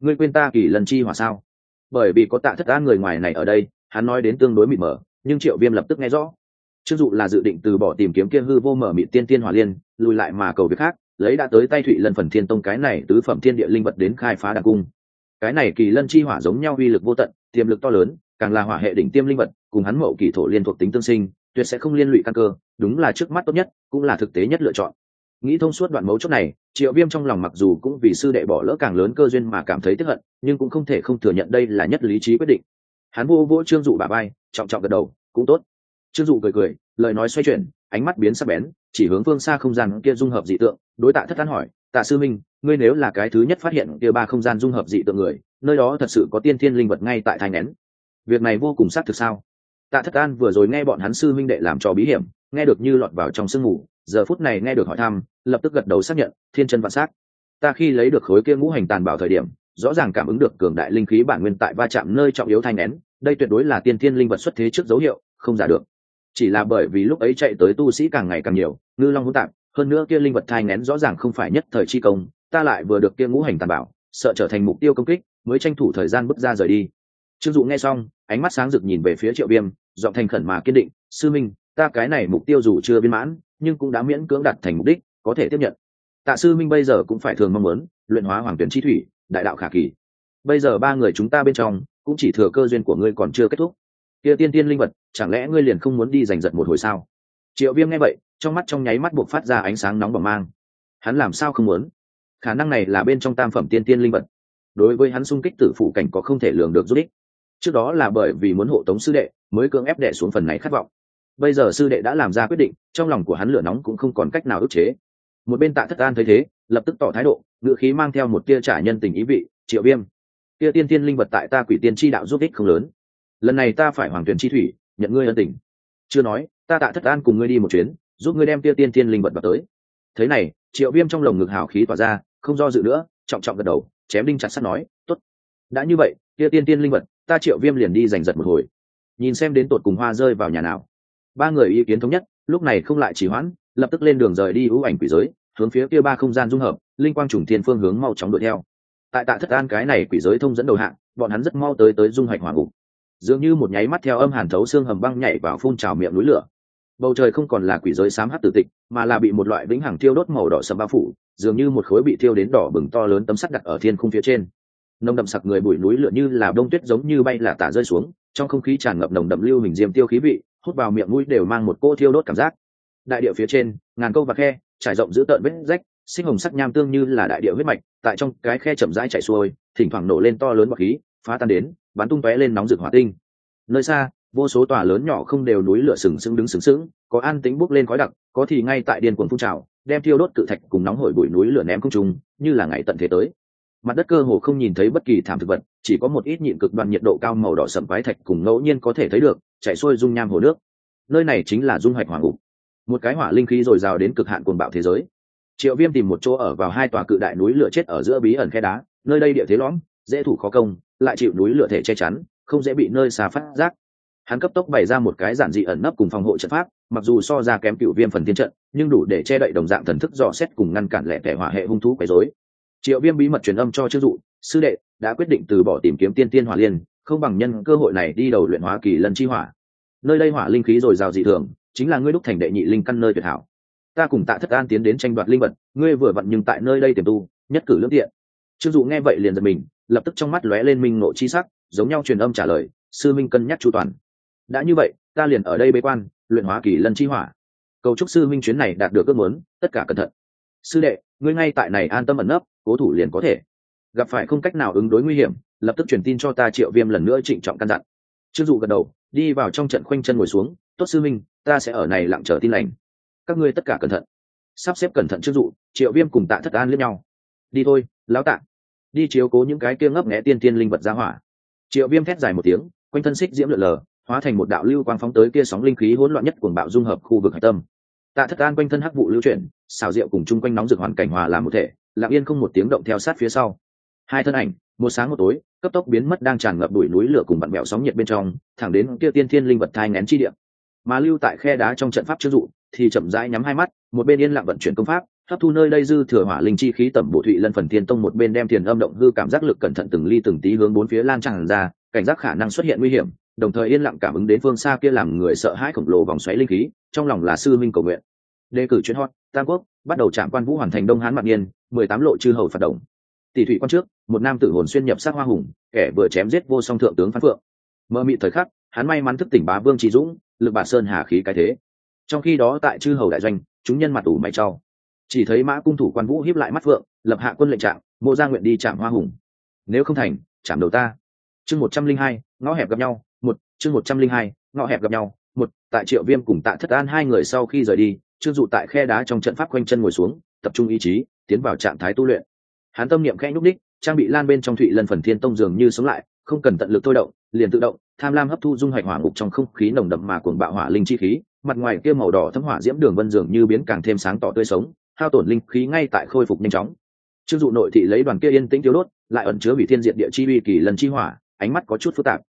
A: Ngươi quên ta kỳ lần chi hỏa sao? Bởi vì có tạ thất an người ngoài này ở đây, hắn nói đến tương đối mịt mờ, nhưng triệu viêm lập tức nghe rõ. Chưng dụ là dự định từ bỏ tìm kiếm kia hư vô mở mịt tiên tiên hỏa liên, lùi lại mà cầu việc khác, lấy đã tới tay thụy lần phần thiên tông cái này tứ phẩm thiên địa linh vật đến khai phá đặc cung. Cái này kỳ lân chi hỏa giống nhau uy lực vô tận, tiềm lực to lớn, càng là hỏa hệ đỉnh tiêm linh vật, cùng hắn mậu kỳ thổ liên thuộc tính tương sinh, tuyệt sẽ không liên lụy căn cơ, đúng là trước mắt tốt nhất, cũng là thực tế nhất lựa chọn nghĩ thông suốt đoạn mấu chốt này, triệu viêm trong lòng mặc dù cũng vì sư đệ bỏ lỡ càng lớn cơ duyên mà cảm thấy tức hận, nhưng cũng không thể không thừa nhận đây là nhất lý trí quyết định. Hắn vô vỗ trương dụ bà bay trọng trọng gật đầu, cũng tốt. Trương dụ cười cười, lời nói xoay chuyển, ánh mắt biến sắc bén, chỉ hướng phương xa không gian kia dung hợp dị tượng, đối tạ thất tán hỏi, tạ sư minh, ngươi nếu là cái thứ nhất phát hiện kia ba không gian dung hợp dị tượng người, nơi đó thật sự có tiên thiên linh vật ngay tại thai nén? Việc này vô cùng xác thực sao? Tạ thất an vừa rồi nghe bọn hắn sư minh đệ làm cho bí hiểm, nghe được như lọt vào trong sương mù giờ phút này nghe được hỏi thăm, lập tức gật đầu xác nhận, thiên chân vạn s ta khi lấy được khối kia ngũ hành tàn bảo thời điểm, rõ ràng cảm ứng được cường đại linh khí bản nguyên tại va chạm nơi trọng yếu thanh nén đây tuyệt đối là tiên thiên linh vật xuất thế trước dấu hiệu, không giả được. Chỉ là bởi vì lúc ấy chạy tới tu sĩ càng ngày càng nhiều, ngư long hỗn tạp, hơn nữa kia linh vật thai nén rõ ràng không phải nhất thời chi công, ta lại vừa được kia ngũ hành tàn bảo, sợ trở thành mục tiêu công kích, mới tranh thủ thời gian bước ra rời đi. Trương dụ nghe xong, ánh mắt sáng rực nhìn về phía triệu viêm, giọng thành khẩn mà kiên định, sư minh, ta cái này mục tiêu dù chưa viên mãn nhưng cũng đã miễn cưỡng đạt thành mục đích, có thể tiếp nhận. Tạ sư minh bây giờ cũng phải thường mong muốn luyện hóa hoàng tuyển chi thủy, đại đạo khả kỳ. Bây giờ ba người chúng ta bên trong, cũng chỉ thừa cơ duyên của ngươi còn chưa kết thúc. Kia tiên tiên linh vật, chẳng lẽ ngươi liền không muốn đi giành giật một hồi sao? Triệu viêm nghe vậy, trong mắt trong nháy mắt buộc phát ra ánh sáng nóng bỏng mang. Hắn làm sao không muốn? Khả năng này là bên trong tam phẩm tiên tiên linh vật. Đối với hắn xung kích tử phụ cảnh có không thể lường được rút ích. Trước đó là bởi vì muốn hộ tống sư đệ, mới cưỡng ép đệ xuống phần này khát vọng bây giờ sư đệ đã làm ra quyết định, trong lòng của hắn lửa nóng cũng không còn cách nào ức chế. Một bên tạ thất an thấy thế, lập tức tỏ thái độ ngựa khí mang theo một tia trả nhân tình ý vị, triệu viêm tia tiên tiên linh vật tại ta quỷ tiên chi đạo giúp ích không lớn. Lần này ta phải hoàng tuyển chi thủy, nhận ngươi ân tình. Chưa nói, ta tạ thất an cùng ngươi đi một chuyến, giúp ngươi đem tia tiên tiên linh vật vào tới. Thế này, triệu viêm trong lồng ngực hào khí tỏa ra, không do dự nữa, trọng trọng gật đầu, chém đinh chặt sắt nói t ố t đã như vậy tia tiên tiên linh vật, ta triệu viêm liền đi giành giật một hồi. Nhìn xem đến tột cùng hoa rơi vào nhà nào ba người ý kiến thống nhất, lúc này không lại chỉ hoãn, lập tức lên đường rời đi ưu ảnh quỷ giới, hướng phía kia ba không gian dung hợp, linh quang trùng thiên phương hướng mau chóng đuổi theo. Tại tạ thất an cái này quỷ giới thông dẫn đầu hạng, bọn hắn rất mau tới tới dung hoạch hỏa ngục. Dường như một nháy mắt theo âm hàn thấu xương hầm băng nhảy vào phun trào miệng núi lửa. Bầu trời không còn là quỷ giới sám hát tử tịch, mà là bị một loại vĩnh hằng tiêu đốt màu đỏ sầm bao phủ, dường như một khối bị thiêu đến đỏ bừng to lớn tấm sắt đặt ở thiên khung phía trên. Nồng đậm sặc người bụi núi lửa như là đông tuyết giống như bay là tả rơi xuống, trong không khí tràn ngập nồng đậm lưu hình diêm tiêu khí vị hút vào miệng mũi đều mang một cô thiêu đốt cảm giác. Đại địa phía trên, ngàn câu và khe, trải rộng giữ tợn vết rách, sinh hồng sắc nham tương như là đại địa huyết mạch, tại trong cái khe chậm rãi chảy xuôi, thỉnh thoảng nổ lên to lớn bọc khí, phá tan đến, bắn tung tóe lên nóng rực hỏa tinh. Nơi xa, vô số tòa lớn nhỏ không đều núi lửa sừng sững đứng sừng sững, có an tính bốc lên khói đặc, có thì ngay tại điên cuồng phun trào, đem thiêu đốt cự thạch cùng nóng hổi bụi núi lửa ném không trung, như là ngày tận thế tới mặt đất cơ hồ không nhìn thấy bất kỳ thảm thực vật, chỉ có một ít nhịn cực đoan nhiệt độ cao màu đỏ sậm quái thạch cùng ngẫu nhiên có thể thấy được, chạy xuôi dung nham hồ nước. Nơi này chính là dung hoạch hỏa ngục. Một cái hỏa linh khí dồi dào đến cực hạn cuồng bạo thế giới. Triệu viêm tìm một chỗ ở vào hai tòa cự đại núi lửa chết ở giữa bí ẩn khe đá, nơi đây địa thế lõm, dễ thủ khó công, lại chịu núi lửa thể che chắn, không dễ bị nơi xa phát giác. Hắn cấp tốc bày ra một cái giản dị ẩn nấp cùng phòng hộ trận pháp, mặc dù so ra kém cựu viêm phần tiên trận, nhưng đủ để che đậy đồng dạng thần thức dò xét cùng ngăn cản lẻ tẻ hỏa hệ hung thú quấy rối triệu viêm bí mật truyền âm cho chức dụ, sư đệ, đã quyết định từ bỏ tìm kiếm tiên tiên hỏa liên, không bằng nhân cơ hội này đi đầu luyện hóa kỳ lân chi hỏa. Nơi đây hỏa linh khí dồi dào dị thường, chính là ngươi đúc thành đệ nhị linh căn nơi tuyệt hảo. Ta cùng tạ thất an tiến đến tranh đoạt linh vật, ngươi vừa vặn nhưng tại nơi đây tiềm tu, nhất cử lương tiện. Chưng dụ nghe vậy liền giật mình, lập tức trong mắt lóe lên minh nộ chi sắc, giống nhau truyền âm trả lời, sư minh cân nhắc chu toàn. Đã như vậy, ta liền ở đây bế quan, luyện hóa kỳ lân chi hỏa. Cầu chúc sư minh chuyến này đạt được ước muốn, tất cả cẩn thận. Sư đệ, ngươi ngay tại này an tâm ẩn nấp cố thủ liền có thể. Gặp phải không cách nào ứng đối nguy hiểm, lập tức truyền tin cho ta triệu viêm lần nữa trịnh trọng căn dặn. Chưng dụ gật đầu, đi vào trong trận khoanh chân ngồi xuống, tốt sư minh, ta sẽ ở này lặng chờ tin lành. Các ngươi tất cả cẩn thận. Sắp xếp cẩn thận chưng dụ, triệu viêm cùng tạ thất an lẫn nhau. Đi thôi, lão tạ. Đi chiếu cố những cái kia ngấp nghẽ tiên tiên linh vật ra hỏa. Triệu viêm thét dài một tiếng, quanh thân xích diễm lượn lờ, hóa thành một đạo lưu quang phóng tới kia sóng linh khí hỗn loạn nhất cuồng bạo dung hợp khu vực hải tâm. Tạ thất an quanh thân hắc vụ lưu chuyển, xào rượu cùng chung quanh nóng rực hoàn cảnh hòa làm một thể lặng yên không một tiếng động theo sát phía sau. Hai thân ảnh, một sáng một tối, cấp tốc biến mất đang tràn ngập đuổi núi lửa cùng bạn mẹo sóng nhiệt bên trong, thẳng đến kia tiên thiên linh vật thai ngén chi điểm mà lưu tại khe đá trong trận pháp chưng dụ, thì chậm rãi nhắm hai mắt, một bên yên lặng vận chuyển công pháp, hấp thu nơi đây dư thừa hỏa linh chi khí tẩm bổ thụy lân phần thiên tông một bên đem tiền âm động hư cảm giác lực cẩn thận từng ly từng tí hướng bốn phía lan tràn ra, cảnh giác khả năng xuất hiện nguy hiểm, đồng thời yên lặng cảm ứng đến phương xa kia làm người sợ hãi khổng lồ vòng xoáy linh khí, trong lòng là sư minh cầu nguyện đề cử chuyến hot, tam quốc, bắt đầu trạm quan vũ hoàn thành đông hán mặt niên mười tám lộ chư hầu phạt động. Tỷ thủy quan trước, một nam tử hồn xuyên nhập sát hoa hùng, kẻ vừa chém giết vô song thượng tướng phan phượng. Mơ mị thời khắc, hắn may mắn thức tỉnh bá vương trí dũng, lực bà sơn hà khí cái thế. Trong khi đó tại chư hầu đại doanh, chúng nhân mặt ủ mày trao chỉ thấy mã cung thủ quan vũ hiếp lại mắt phượng, lập hạ quân lệnh trạng mộ ra nguyện đi chạm hoa hùng. Nếu không thành chạm đầu ta. Chương một trăm linh hai, ngõ hẹp gặp nhau, một, chương một trăm linh hai, ngõ hẹp gặp nhau, một, tại triệu viêm cùng tạ thất an hai người sau khi rời đi trương dụ tại khe đá trong trận pháp quanh chân ngồi xuống, tập trung ý chí, tiến vào trạng thái tu luyện. Hắn tâm niệm khẽ nhúc đích trang bị lan bên trong thụy lần phần thiên tông dường như sống lại, không cần tận lực thôi động, liền tự động, tham lam hấp thu dung hoạch hỏa ngục trong không khí nồng đậm mà cuồng bạo hỏa linh chi khí, mặt ngoài kia màu đỏ thấm hỏa diễm đường vân dường như biến càng thêm sáng tỏ tươi sống, hao tổn linh khí ngay tại khôi phục nhanh chóng. Trương dụ nội thị lấy đoàn kia yên tĩnh tiêu đốt, lại ẩn chứa bị thiên diện địa chi uy kỳ lần chi hỏa, ánh mắt có chút phức tạp.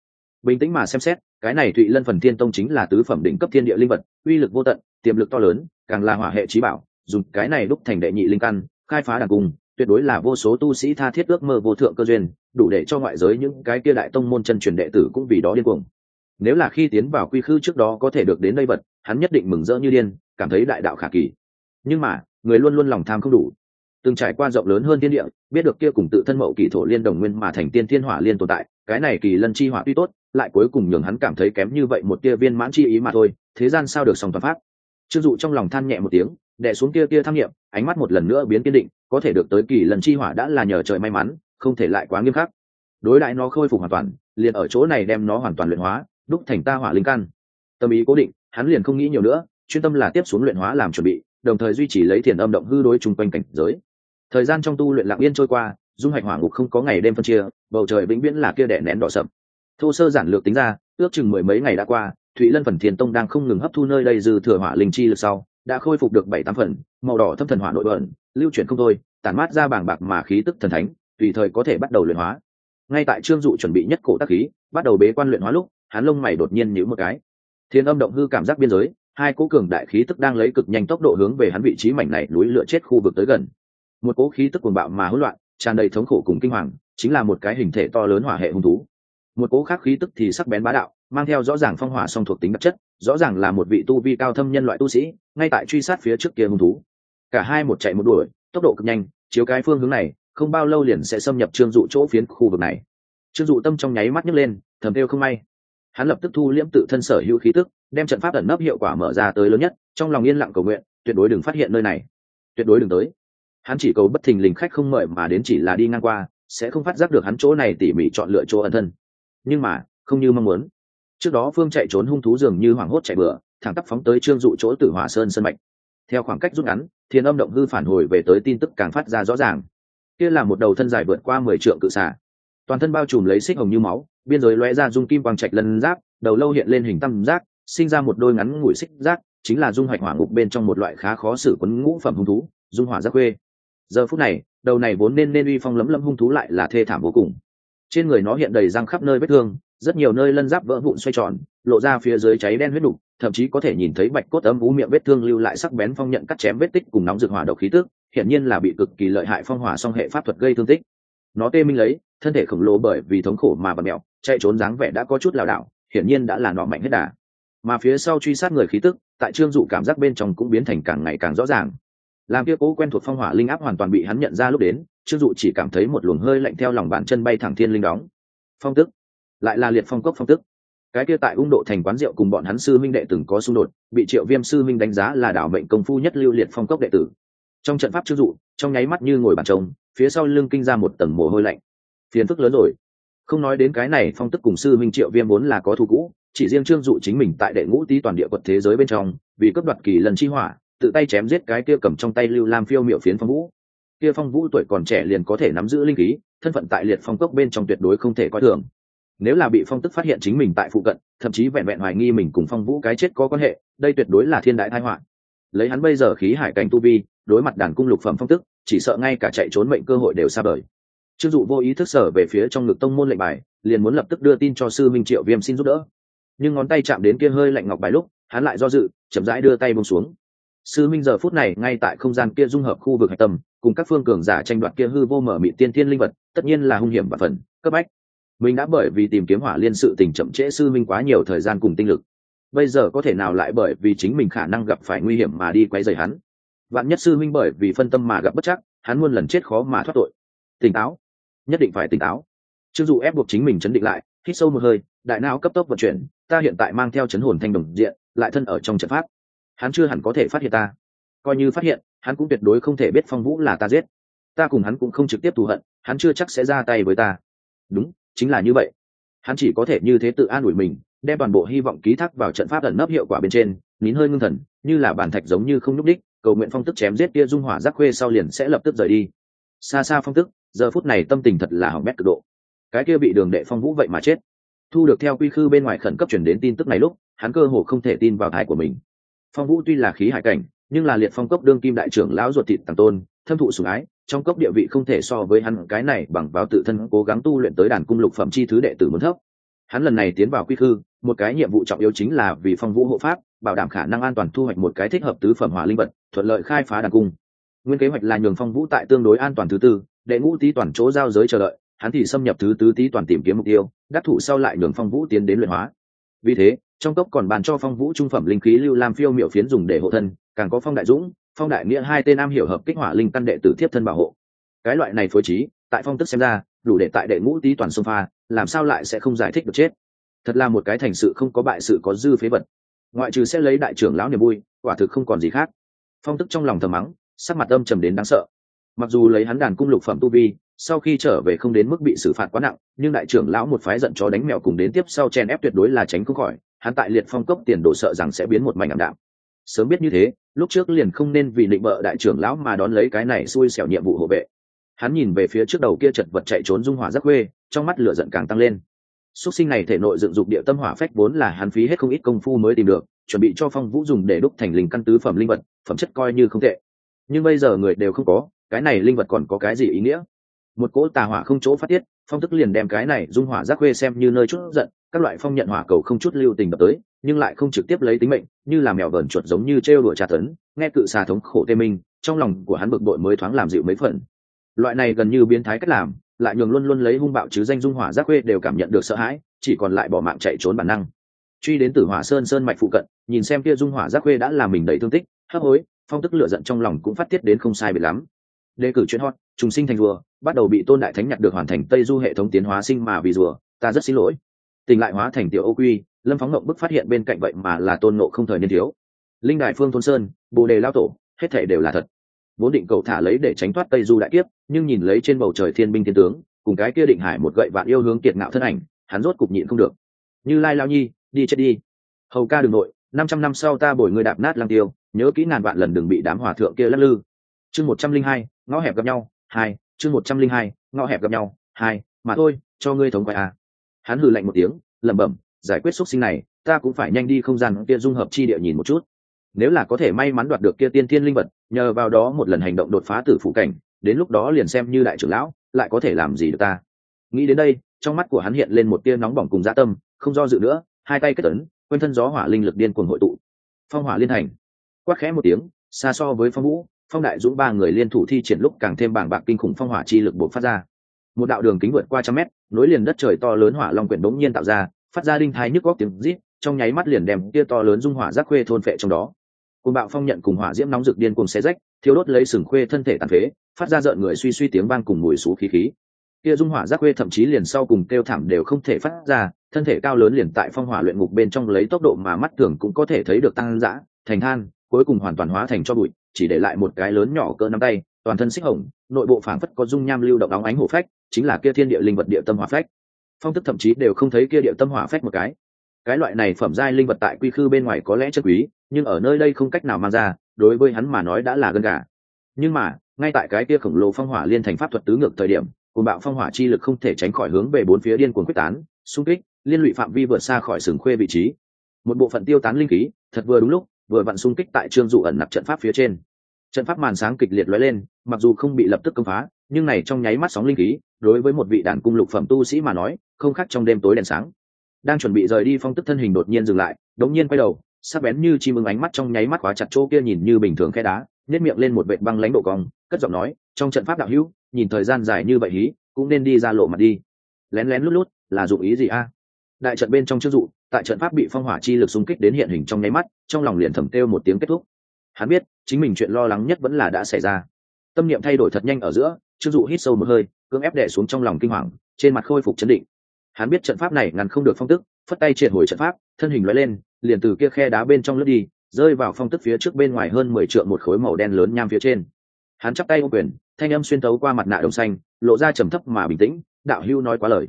A: Bình tĩnh mà xem xét, cái này thụy lân phần thiên tông chính là tứ phẩm đỉnh cấp thiên địa linh vật, uy lực vô tận, tiềm lực to lớn càng là hỏa hệ trí bảo, dùng cái này đúc thành đệ nhị linh căn, khai phá đàn cung tuyệt đối là vô số tu sĩ tha thiết ước mơ vô thượng cơ duyên, đủ để cho ngoại giới những cái kia đại tông môn chân truyền đệ tử cũng vì đó điên cuồng. Nếu là khi tiến vào quy khư trước đó có thể được đến đây vật, hắn nhất định mừng rỡ như điên, cảm thấy đại đạo khả kỳ. Nhưng mà, người luôn luôn lòng tham không đủ. Từng trải qua rộng lớn hơn thiên địa, biết được kia cùng tự thân mậu kỳ thổ liên đồng nguyên mà thành tiên thiên hỏa liên tồn tại, cái này kỳ lân chi hỏa tuy tốt, lại cuối cùng nhường hắn cảm thấy kém như vậy một tia viên mãn chi ý mà thôi, thế gian sao được song toàn phát chưng dụ trong lòng than nhẹ một tiếng đẻ xuống kia kia tham nghiệm ánh mắt một lần nữa biến kiên định, có thể được tới kỳ lần chi hỏa đã là nhờ trời may mắn, không thể lại quá nghiêm khắc. Đối lại nó khôi phục hoàn toàn, liền ở chỗ này đem nó hoàn toàn luyện hóa, đúc thành ta hỏa linh căn. Tâm ý cố định, hắn liền không nghĩ nhiều nữa, chuyên tâm là tiếp xuống luyện hóa làm chuẩn bị, đồng thời duy trì lấy thiền âm động hư đối chung quanh cảnh giới. Thời gian trong tu luyện lặng yên trôi qua, dung hạch hỏa ngục không có ngày đêm phân chia, bầu trời vĩnh viễn là kia đẻ nén đỏ sậm. Thô sơ giản lược tính ra, ước chừng mười mấy ngày đã qua thụy lân phần thiền tông đang không ngừng hấp thu nơi đây dư thừa hỏa linh chi lực sau, đã khôi phục được bảy tám phần, màu đỏ thâm thần hỏa nội bẩn, lưu chuyển không thôi, tản mát ra bàng bạc mà khí tức thần thánh, tùy thời có thể bắt đầu luyện hóa. Ngay tại trương dụ chuẩn bị nhất cổ tác khí, bắt đầu bế quan luyện hóa lúc, hắn lông mày đột nhiên nhíu một cái. Thiên âm động hư cảm giác biên giới, hai cố cường đại khí tức đang lấy cực nhanh tốc độ hướng về hắn vị trí mảnh này núi lửa chết khu vực tới gần. Một cố khí tức cuồng bạo mà hỗn loạn, tràn đầy thống khổ cùng kinh hoàng, chính là một cái hình thể to lớn hỏa hệ hung thú. Một cố khác khí tức thì sắc bén bá đạo mang theo rõ ràng phong hỏa song thuộc tính đặc chất, rõ ràng là một vị tu vi cao thâm nhân loại tu sĩ, ngay tại truy sát phía trước kia hung thú. Cả hai một chạy một đuổi, tốc độ cực nhanh, chiếu cái phương hướng này, không bao lâu liền sẽ xâm nhập trương dụ chỗ phiến khu vực này. Trương dụ tâm trong nháy mắt nhấc lên, thầm kêu không may. Hắn lập tức thu liễm tự thân sở hữu khí tức, đem trận pháp ẩn nấp hiệu quả mở ra tới lớn nhất, trong lòng yên lặng cầu nguyện, tuyệt đối đừng phát hiện nơi này. Tuyệt đối đừng tới. Hắn chỉ cầu bất thình lình khách không mời mà đến chỉ là đi ngang qua, sẽ không phát giác được hắn chỗ này tỉ mỉ chọn lựa chỗ ẩn thân. Nhưng mà, không như mong muốn trước đó phương chạy trốn hung thú dường như hoảng hốt chạy bừa, thẳng tắp phóng tới trương dụ chỗ tử hỏa sơn sân mạch. Theo khoảng cách rút ngắn, thiên âm động hư phản hồi về tới tin tức càng phát ra rõ ràng. Kia là một đầu thân dài vượt qua mười trượng cự xả toàn thân bao trùm lấy xích hồng như máu, biên giới lóe ra dung kim quang trạch lân giáp, đầu lâu hiện lên hình tam giác, sinh ra một đôi ngắn ngủi xích giác, chính là dung hoạch hỏa ngục bên trong một loại khá khó xử quấn ngũ phẩm hung thú, dung hỏa giác khuê. Giờ phút này, đầu này vốn nên nên uy phong lấm lấm hung thú lại là thê thảm vô cùng. Trên người nó hiện đầy răng khắp nơi vết thương rất nhiều nơi lân giáp vỡ vụn xoay tròn, lộ ra phía dưới cháy đen huyết đục, thậm chí có thể nhìn thấy bạch cốt ấm vú miệng vết thương lưu lại sắc bén phong nhận cắt chém vết tích cùng nóng rực hỏa độc khí tức, hiển nhiên là bị cực kỳ lợi hại phong hỏa song hệ pháp thuật gây thương tích. Nó tê minh lấy, thân thể khổng lồ bởi vì thống khổ mà bật mẹo chạy trốn dáng vẻ đã có chút lảo đảo, hiển nhiên đã là nọ mạnh hết đà. Mà phía sau truy sát người khí tức, tại trương dụ cảm giác bên trong cũng biến thành càng ngày càng rõ ràng. Làm kia cố quen thuộc phong hỏa linh áp hoàn toàn bị hắn nhận ra lúc đến, trương dụ chỉ cảm thấy một luồng hơi lạnh theo lòng bàn chân bay thẳng thiên linh đóng. Phong tức lại là liệt phong cốc phong tức. Cái kia tại ung độ thành quán rượu cùng bọn hắn sư minh đệ từng có xung đột, bị triệu viêm sư minh đánh giá là đảo mệnh công phu nhất lưu liệt phong cốc đệ tử. Trong trận pháp chưng dụ, trong nháy mắt như ngồi bàn trông phía sau lưng kinh ra một tầng mồ hôi lạnh. Phiền phức lớn rồi. Không nói đến cái này, phong tức cùng sư minh triệu viêm vốn là có thu cũ, chỉ riêng trương dụ chính mình tại đệ ngũ tý toàn địa quật thế giới bên trong, vì cấp đoạt kỳ lần chi hỏa, tự tay chém giết cái kia cầm trong tay lưu lam phiêu miệu phiến phong vũ. Kia phong vũ tuổi còn trẻ liền có thể nắm giữ linh khí, thân phận tại liệt phong cốc bên trong tuyệt đối không thể coi thường nếu là bị phong tức phát hiện chính mình tại phụ cận, thậm chí vẹn vẹn hoài nghi mình cùng phong vũ cái chết có quan hệ, đây tuyệt đối là thiên đại thái họa. Lấy hắn bây giờ khí hải cảnh tu vi, đối mặt đàn cung lục phẩm phong tức, chỉ sợ ngay cả chạy trốn mệnh cơ hội đều xa vời. Chưng dụ vô ý thức sở về phía trong ngực tông môn lệnh bài, liền muốn lập tức đưa tin cho sư minh triệu viêm xin giúp đỡ. Nhưng ngón tay chạm đến kia hơi lạnh ngọc bài lúc, hắn lại do dự, chậm rãi đưa tay bông xuống. Sư minh giờ phút này ngay tại không gian kia dung hợp khu vực hạch tâm, cùng các phương cường giả tranh đoạt kia hư vô mở mị tiên thiên linh vật, tất nhiên là hung hiểm và phần cấp bách mình đã bởi vì tìm kiếm hỏa liên sự tình chậm trễ sư minh quá nhiều thời gian cùng tinh lực. Bây giờ có thể nào lại bởi vì chính mình khả năng gặp phải nguy hiểm mà đi quay dày hắn? Vạn nhất sư minh bởi vì phân tâm mà gặp bất chắc, hắn muôn lần chết khó mà thoát tội. Tỉnh táo. Nhất định phải tỉnh táo. Chưng dụ ép buộc chính mình chấn định lại, hít sâu một hơi, đại não cấp tốc vận chuyển, ta hiện tại mang theo chấn hồn thanh đồng diện, lại thân ở trong trận pháp. Hắn chưa hẳn có thể phát hiện ta. Coi như phát hiện, hắn cũng tuyệt đối không thể biết phong vũ là ta giết. Ta cùng hắn cũng không trực tiếp thù hận, hắn chưa chắc sẽ ra tay với ta. Đúng chính là như vậy. Hắn chỉ có thể như thế tự an ủi mình, đem toàn bộ hy vọng ký thác vào trận pháp ẩn nấp hiệu quả bên trên, nín hơi ngưng thần, như là bản thạch giống như không nhúc đích, cầu nguyện phong tức chém giết kia dung hỏa giác khuê sau liền sẽ lập tức rời đi. Xa xa phong tức, giờ phút này tâm tình thật là hỏng bét cực độ. Cái kia bị đường đệ phong vũ vậy mà chết. Thu được theo quy khư bên ngoài khẩn cấp chuyển đến tin tức này lúc, hắn cơ hồ không thể tin vào thái của mình. Phong vũ tuy là khí hải cảnh, nhưng là liệt phong cốc đương kim đại trưởng lão ruột thịt tàng tôn, thâm thụ sủng ái trong cốc địa vị không thể so với hắn, cái này bằng vào tự thân cố gắng tu luyện tới đàn cung lục phẩm chi thứ đệ tử muốn thấp. Hắn lần này tiến vào quy khư, một cái nhiệm vụ trọng yếu chính là vì phong vũ hộ pháp, bảo đảm khả năng an toàn thu hoạch một cái thích hợp tứ phẩm hỏa linh vật, thuận lợi khai phá đàn cung. Nguyên kế hoạch là nhường phong vũ tại tương đối an toàn thứ tư, đệ ngũ tý toàn chỗ giao giới chờ đợi, hắn thì xâm nhập thứ tứ tý toàn tìm kiếm mục tiêu, đắc thủ sau lại nhường phong vũ tiến đến luyện hóa. Vì thế, trong cốc còn bàn cho phong vũ trung phẩm linh khí lưu lam phiêu miệu phiến dùng để hộ thân, càng có phong đại dũng phong đại nghĩa hai tên nam hiểu hợp kích hỏa linh căn đệ tử thiếp thân bảo hộ. Cái loại này phối trí, tại phong tức xem ra, đủ để tại đệ ngũ tý toàn sông pha, làm sao lại sẽ không giải thích được chết? Thật là một cái thành sự không có bại sự có dư phế vật. Ngoại trừ sẽ lấy đại trưởng lão niềm vui, quả thực không còn gì khác. Phong tức trong lòng thầm mắng, sắc mặt âm trầm đến đáng sợ. Mặc dù lấy hắn đàn cung lục phẩm tu vi, sau khi trở về không đến mức bị xử phạt quá nặng, nhưng đại trưởng lão một phái giận chó đánh mèo cùng đến tiếp sau chen ép tuyệt đối là tránh không khỏi, hắn tại liệt phong cốc tiền đồ sợ rằng sẽ biến một mảnh ảm đạm. Sớm biết như thế lúc trước liền không nên vì định vợ đại trưởng lão mà đón lấy cái này xui xẻo nhiệm vụ hộ vệ. Hắn nhìn về phía trước đầu kia chật vật chạy trốn dung hỏa giác khuê, trong mắt lửa giận càng tăng lên. Xuất sinh này thể nội dựng dục địa tâm hỏa phách vốn là hắn phí hết không ít công phu mới tìm được, chuẩn bị cho phong vũ dùng để đúc thành linh căn tứ phẩm linh vật, phẩm chất coi như không tệ. Nhưng bây giờ người đều không có, cái này linh vật còn có cái gì ý nghĩa? Một cỗ tà hỏa không chỗ phát tiết, phong tức liền đem cái này dung hỏa giác khuê xem như nơi chút giận, các loại phong nhận hỏa cầu không chút lưu tình đập tới, nhưng lại không trực tiếp lấy tính mệnh, như là mèo vờn chuột giống như trêu đùa trà tấn, nghe cự xà thống khổ tê minh, trong lòng của hắn bực bội mới thoáng làm dịu mấy phần. Loại này gần như biến thái cách làm, lại nhường luôn luôn lấy hung bạo chứ danh dung hỏa giác khuê đều cảm nhận được sợ hãi, chỉ còn lại bỏ mạng chạy trốn bản năng. Truy đến tử hỏa sơn sơn mạch phụ cận, nhìn xem kia dung hỏa giác khuê đã làm mình đầy thương tích, hấp hối, phong tức lửa giận trong lòng cũng phát tiết đến không sai bị lắm đề cử chuyện hot, trùng sinh thành rùa, bắt đầu bị tôn đại thánh nhặt được hoàn thành tây du hệ thống tiến hóa sinh mà vì rùa, ta rất xin lỗi. Tình lại hóa thành tiểu ô quy, lâm phóng ngộng bức phát hiện bên cạnh vậy mà là tôn nộ không thời niên thiếu. Linh đại phương thôn sơn, bồ đề lao tổ, hết thể đều là thật. Vốn định cầu thả lấy để tránh thoát tây du đại kiếp, nhưng nhìn lấy trên bầu trời thiên binh thiên tướng, cùng cái kia định hải một gậy vạn yêu hướng kiệt ngạo thân ảnh, hắn rốt cục nhịn không được. Như lai lao nhi, đi chết đi. Hầu ca đường nội, năm trăm năm sau ta bồi người đạp nát lang tiêu, nhớ kỹ ngàn vạn lần đừng bị đám hòa thượng kia lắc lư. Chương một trăm linh hai ngõ hẹp gặp nhau, hai, chương một trăm linh hai, ngõ hẹp gặp nhau, hai, mà thôi, cho ngươi thống quay à. hắn hừ lạnh một tiếng, lẩm bẩm, giải quyết xúc sinh này, ta cũng phải nhanh đi không gian kia dung hợp chi địa nhìn một chút. Nếu là có thể may mắn đoạt được kia tiên thiên linh vật, nhờ vào đó một lần hành động đột phá tử phụ cảnh, đến lúc đó liền xem như đại trưởng lão, lại có thể làm gì được ta. Nghĩ đến đây, trong mắt của hắn hiện lên một tia nóng bỏng cùng dã tâm, không do dự nữa, hai tay kết tấn quanh thân gió hỏa linh lực điên cuồng hội tụ. Phong hỏa liên hành quát khẽ một tiếng, xa so với phong vũ phong đại dũng ba người liên thủ thi triển lúc càng thêm bảng bạc kinh khủng phong hỏa chi lực buộc phát ra. Một đạo đường kính vượt qua trăm mét, nối liền đất trời to lớn hỏa long quyển bỗng nhiên tạo ra, phát ra đinh thái nhức góc tiếng rít, trong nháy mắt liền đem kia to lớn dung hỏa giác khuê thôn phệ trong đó. Cùng bạo phong nhận cùng hỏa diễm nóng rực điên cùng xé rách thiếu đốt lấy sừng khuê thân thể tàn phế, phát ra rợn người suy suy tiếng vang cùng mùi xú khí khí. Kia dung hỏa giác khuê thậm chí liền sau cùng kêu thảm đều không thể phát ra, thân thể cao lớn liền tại phong hỏa luyện ngục bên trong lấy tốc độ mà mắt thường cũng có thể thấy được tăng dã, thành than, cuối cùng hoàn toàn hóa thành cho bụi chỉ để lại một cái lớn nhỏ cỡ nắm tay, toàn thân xích hồng, nội bộ phảng phất có dung nham lưu động óng ánh hổ phách, chính là kia thiên địa linh vật địa tâm hỏa phách. Phong tức thậm chí đều không thấy kia địa tâm hỏa phách một cái. Cái loại này phẩm giai linh vật tại quy khư bên ngoài có lẽ chất quý, nhưng ở nơi đây không cách nào mang ra, đối với hắn mà nói đã là gần cả nhưng mà, ngay tại cái kia khổng lồ phong hỏa liên thành pháp thuật tứ ngược thời điểm cùng bạo phong hỏa chi lực không thể tránh khỏi hướng về bốn phía điên cuồng quyết tán, xung kích, liên lụy phạm vi vượt xa khỏi sừng khuê vị trí. Một bộ phận tiêu tán linh khí, thật vừa đúng lúc vừa vặn xung kích tại trương dụ ẩn nặc trận pháp phía trên. Trận pháp màn sáng kịch liệt lóe lên, mặc dù không bị lập tức công phá, nhưng này trong nháy mắt sóng linh khí, đối với một vị đàn cung lục phẩm tu sĩ mà nói, không khác trong đêm tối đèn sáng. Đang chuẩn bị rời đi phong tức thân hình đột nhiên dừng lại, đống nhiên quay đầu, sắc bén như chim ưng ánh mắt trong nháy mắt khóa chặt chỗ kia nhìn như bình thường khe đá nếp miệng lên một vệ băng lãnh độ cong, cất giọng nói, trong trận pháp đạo hữu, nhìn thời gian dài như vậy hí, cũng nên đi ra lộ mặt đi. Lén lén lút lút, là dụng ý gì a? Đại trận bên trong chức dụ, tại trận pháp bị phong hỏa chi lực xung kích đến hiện hình trong nháy mắt, trong lòng liền thầm kêu một tiếng kết thúc. Hắn biết, chính mình chuyện lo lắng nhất vẫn là đã xảy ra. Tâm niệm thay đổi thật nhanh ở giữa chức dụ hít sâu một hơi, cưỡng ép đẻ xuống trong lòng kinh hoàng, trên mặt khôi phục chấn định. Hắn biết trận pháp này ngăn không được phong tức, phất tay triệt hồi trận pháp, thân hình loại lên, liền từ kia khe đá bên trong lướt đi, rơi vào phong tức phía trước bên ngoài hơn mười trượng một khối màu đen lớn nham phía trên. Hắn chắp tay ô quyền, thanh âm xuyên tấu qua mặt nạ đồng xanh, lộ ra trầm thấp mà bình tĩnh, đạo hưu nói quá lời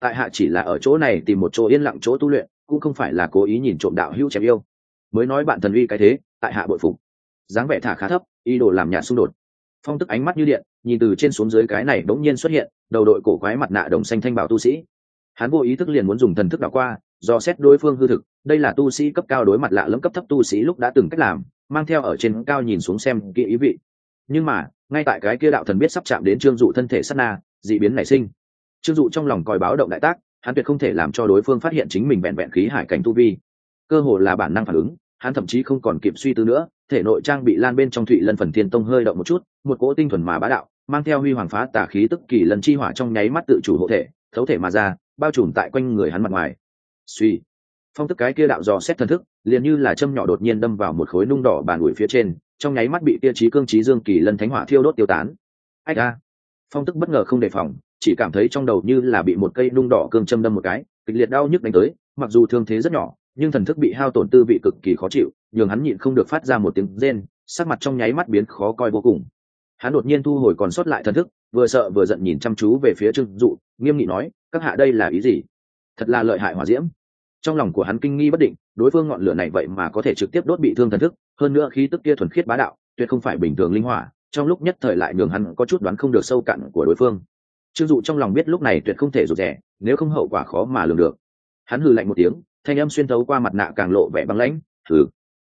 A: tại hạ chỉ là ở chỗ này tìm một chỗ yên lặng chỗ tu luyện, cũng không phải là cố ý nhìn trộm đạo hưu chém yêu. Mới nói bạn thần uy cái thế, tại hạ bội phục. Dáng vẻ thả khá thấp, ý đồ làm nhà xung đột. Phong tức ánh mắt như điện, nhìn từ trên xuống dưới cái này đống nhiên xuất hiện, đầu đội cổ quái mặt nạ đồng xanh thanh bảo tu sĩ. Hắn vô ý thức liền muốn dùng thần thức đảo qua, do xét đối phương hư thực. Đây là tu sĩ cấp cao đối mặt lạ lẫm cấp thấp tu sĩ lúc đã từng cách làm, mang theo ở trên cao nhìn xuống xem kỹ ý vị. Nhưng mà, ngay tại cái kia đạo thần biết sắp chạm đến trương dụ thân thể sắt na, dị biến nảy sinh trương dụ trong lòng coi báo động đại tác, hắn tuyệt không thể làm cho đối phương phát hiện chính mình vẹn vẹn khí hải cảnh tu vi. Cơ hồ là bản năng phản ứng, hắn thậm chí không còn kịp suy tư nữa, thể nội trang bị lan bên trong thụy lân phần thiên tông hơi động một chút, một cỗ tinh thuần mà bá đạo, mang theo huy hoàng phá tả khí tức kỳ lần chi hỏa trong nháy mắt tự chủ hộ thể, thấu thể mà ra, bao trùm tại quanh người hắn mặt ngoài. Suy. Phong tức cái kia đạo dò xét thần thức, liền như là châm nhỏ đột nhiên đâm vào một khối nung đỏ bàn ủi phía trên, trong nháy mắt bị kia trí cương trí dương kỳ lân thánh hỏa thiêu đốt tiêu tán. Ách a. Phong tức bất ngờ không đề phòng chỉ cảm thấy trong đầu như là bị một cây nung đỏ cương châm đâm một cái, kịch liệt đau nhức đánh tới, mặc dù thương thế rất nhỏ, nhưng thần thức bị hao tổn tư vị cực kỳ khó chịu, nhường hắn nhịn không được phát ra một tiếng rên, sắc mặt trong nháy mắt biến khó coi vô cùng. Hắn đột nhiên thu hồi còn sót lại thần thức, vừa sợ vừa giận nhìn chăm chú về phía trương dụ, nghiêm nghị nói, các hạ đây là ý gì? Thật là lợi hại hỏa diễm. Trong lòng của hắn kinh nghi bất định, đối phương ngọn lửa này vậy mà có thể trực tiếp đốt bị thương thần thức, hơn nữa khí tức kia thuần khiết bá đạo, tuyệt không phải bình thường linh hỏa, trong lúc nhất thời lại nhường hắn có chút đoán không được sâu cặn của đối phương trương dụ trong lòng biết lúc này tuyệt không thể rụt rẻ nếu không hậu quả khó mà lường được. Hắn hừ lạnh một tiếng, thanh âm xuyên thấu qua mặt nạ càng lộ vẻ băng lãnh thử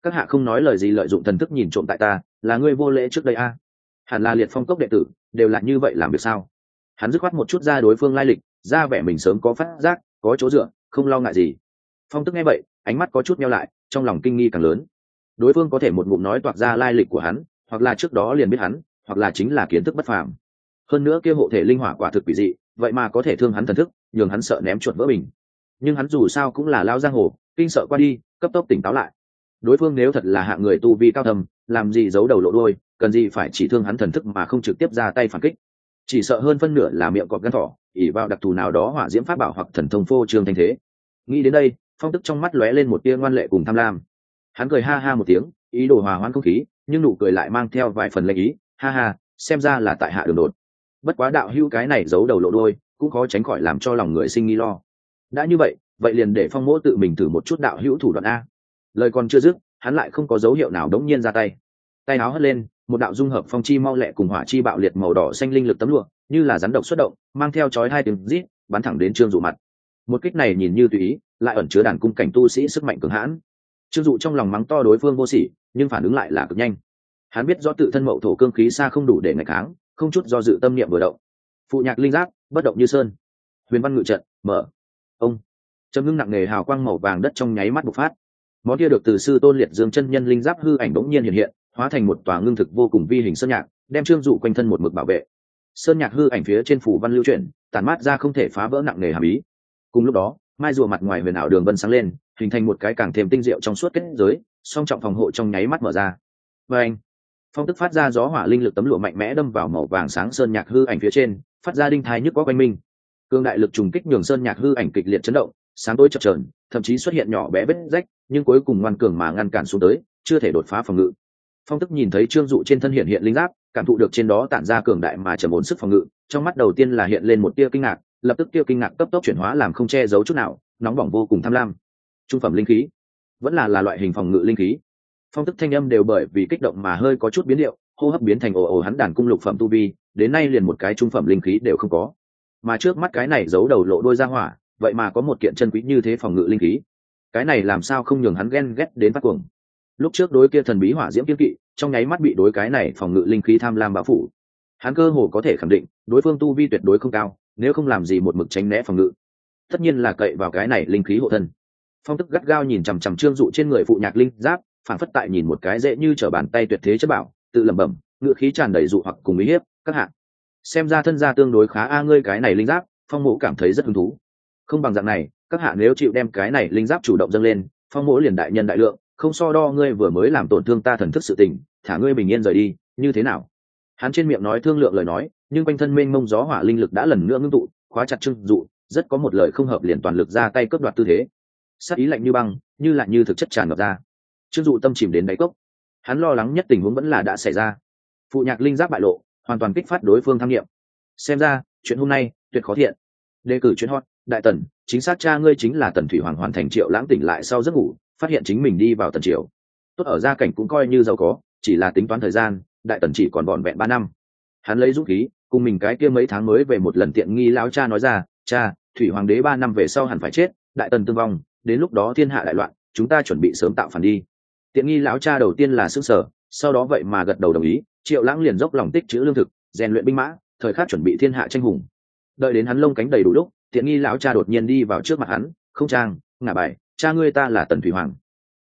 A: các hạ không nói lời gì lợi dụng thần thức nhìn trộm tại ta, là ngươi vô lễ trước đây a. Hẳn là liệt phong cốc đệ tử, đều là như vậy làm việc sao? Hắn dứt khoát một chút ra đối phương lai lịch, ra vẻ mình sớm có phát giác, có chỗ dựa, không lo ngại gì. Phong tức nghe vậy, ánh mắt có chút meo lại, trong lòng kinh nghi càng lớn. Đối phương có thể một ngụm nói toạc ra lai lịch của hắn, hoặc là trước đó liền biết hắn, hoặc là chính là kiến thức bất phàm hơn nữa kia hộ thể linh hỏa quả thực quỷ dị, vậy mà có thể thương hắn thần thức, nhường hắn sợ ném chuột vỡ bình nhưng hắn dù sao cũng là lao giang hồ, kinh sợ qua đi, cấp tốc tỉnh táo lại. Đối phương nếu thật là hạng người tu vi cao thầm làm gì giấu đầu lộ đôi cần gì phải chỉ thương hắn thần thức mà không trực tiếp ra tay phản kích. Chỉ sợ hơn phân nửa là miệng cọp gắn thỏ ỉ vào đặc thù nào đó hỏa diễm pháp bảo hoặc thần thông phô trương thanh thế. Nghĩ đến đây, phong tức trong mắt lóe lên một tia ngoan lệ cùng tham lam. Hắn cười ha ha một tiếng, ý đồ hòa hoãn không khí, nhưng nụ cười lại mang theo vài phần lệ ý. Ha ha, xem ra là tại hạ đường đột bất quá đạo hữu cái này giấu đầu lộ đôi cũng khó tránh khỏi làm cho lòng người sinh nghi lo. Đã như vậy vậy liền để phong mỗ tự mình thử một chút đạo hữu thủ đoạn a. Lời còn chưa dứt, hắn lại không có dấu hiệu nào đống nhiên ra tay. Tay áo hất lên, một đạo dung hợp phong chi mau lẹ cùng hỏa chi bạo liệt màu đỏ xanh linh lực tấm lụa, như là rắn độc xuất động, mang theo chói hai tiếng rít, bắn thẳng đến trương dụ mặt. Một kích này nhìn như tùy ý, lại ẩn chứa đàn cung cảnh tu sĩ sức mạnh cường hãn. Trương dụ trong lòng mắng to đối phương vô sỉ, nhưng phản ứng lại là cực nhanh. Hắn biết do tự thân mậu thổ cương khí xa không đủ để ngày kháng không chút do dự tâm niệm vừa động. Phụ nhạc linh giác, bất động như sơn. Huyền văn ngự trận, mở. Ông. Châm ngưng nặng nề hào quang màu vàng đất trong nháy mắt bộc phát. Món kia được từ sư tôn liệt dương chân nhân linh giáp hư ảnh bỗng nhiên hiện hiện, hóa thành một tòa ngưng thực vô cùng vi hình sơn nhạc, đem trương dụ quanh thân một mực bảo vệ. Sơn nhạc hư ảnh phía trên phủ văn lưu chuyển, tản mát ra không thể phá vỡ nặng nề hàm ý. Cùng lúc đó, mai rùa mặt ngoài huyền ảo đường vân sáng lên, hình thành một cái càng thêm tinh diệu trong suốt kết giới, song trọng phòng hộ trong nháy mắt mở ra. Và anh phong tức phát ra gió hỏa linh lực tấm lụa mạnh mẽ đâm vào màu vàng sáng sơn nhạc hư ảnh phía trên, phát ra đinh thai nhức có quanh minh cương đại lực trùng kích nhường sơn nhạc hư ảnh kịch liệt chấn động, sáng tối chập trờn thậm chí xuất hiện nhỏ bé vết rách, nhưng cuối cùng ngoan cường mà ngăn cản xuống tới, chưa thể đột phá phòng ngự. Phong tức nhìn thấy trương dụ trên thân hiện hiện linh giáp, cảm thụ được trên đó tản ra cường đại mà trầm ổn sức phòng ngự, trong mắt đầu tiên là hiện lên một tia kinh ngạc, lập tức tia kinh ngạc cấp tốc chuyển hóa làm không che giấu chút nào, nóng bỏng vô cùng tham lam. Trung phẩm linh khí, vẫn là là loại hình phòng ngự linh khí phong tức thanh âm đều bởi vì kích động mà hơi có chút biến điệu, hô hấp biến thành ồ ồ hắn đàn cung lục phẩm tu vi, đến nay liền một cái trung phẩm linh khí đều không có. Mà trước mắt cái này giấu đầu lộ đôi ra hỏa, vậy mà có một kiện chân quý như thế phòng ngự linh khí. Cái này làm sao không nhường hắn ghen ghét đến phát cuồng. Lúc trước đối kia thần bí hỏa diễm kiếm kỵ, trong nháy mắt bị đối cái này phòng ngự linh khí tham lam bao phủ. Hắn cơ hồ có thể khẳng định, đối phương tu vi tuyệt đối không cao, nếu không làm gì một mực tránh né phòng ngự. Tất nhiên là cậy vào cái này linh khí hộ thân. Phong tức gắt gao nhìn chằm chằm trương dụ trên người phụ nhạc linh giáp phản phất tại nhìn một cái dễ như trở bàn tay tuyệt thế chất bảo, tự lẩm bẩm ngựa khí tràn đầy dụ hoặc cùng ý hiếp, các hạng xem ra thân gia tương đối khá a, ngươi cái này linh giáp, phong mộ cảm thấy rất hứng thú. Không bằng dạng này, các hạ nếu chịu đem cái này linh giáp chủ động dâng lên, phong mộ liền đại nhân đại lượng, không so đo ngươi vừa mới làm tổn thương ta thần thức sự tình, thả ngươi bình yên rời đi, như thế nào? Hắn trên miệng nói thương lượng lời nói, nhưng quanh thân mênh mông gió hỏa linh lực đã lần nữa ngưng tụ, khóa chặt trưng dụ, rất có một lời không hợp liền toàn lực ra tay cướp đoạt tư thế. Sát ý lạnh như băng, như lại như thực chất tràn ngập ra trương dụ tâm chìm đến đáy cốc. Hắn lo lắng nhất tình huống vẫn là đã xảy ra. Phụ nhạc linh giáp bại lộ, hoàn toàn kích phát đối phương tham nghiệm. Xem ra, chuyện hôm nay tuyệt khó thiện. Đề cử chuyện hot, đại tần, chính xác cha ngươi chính là tần thủy hoàng hoàn thành triệu lãng tỉnh lại sau giấc ngủ, phát hiện chính mình đi vào tần triều. Tốt ở gia cảnh cũng coi như giàu có, chỉ là tính toán thời gian, đại tần chỉ còn vọn vẹn ba năm. Hắn lấy dũng khí, cùng mình cái kia mấy tháng mới về một lần tiện nghi lão cha nói ra, cha, thủy hoàng đế ba năm về sau hẳn phải chết, đại tần tương vong, đến lúc đó thiên hạ đại loạn, chúng ta chuẩn bị sớm tạo phản đi tiện nghi lão cha đầu tiên là xương sở, sau đó vậy mà gật đầu đồng ý, triệu lãng liền dốc lòng tích chữ lương thực, rèn luyện binh mã, thời khắc chuẩn bị thiên hạ tranh hùng. Đợi đến hắn lông cánh đầy đủ lúc, tiện nghi lão cha đột nhiên đi vào trước mặt hắn, không trang, ngả bài, cha ngươi ta là tần thủy hoàng.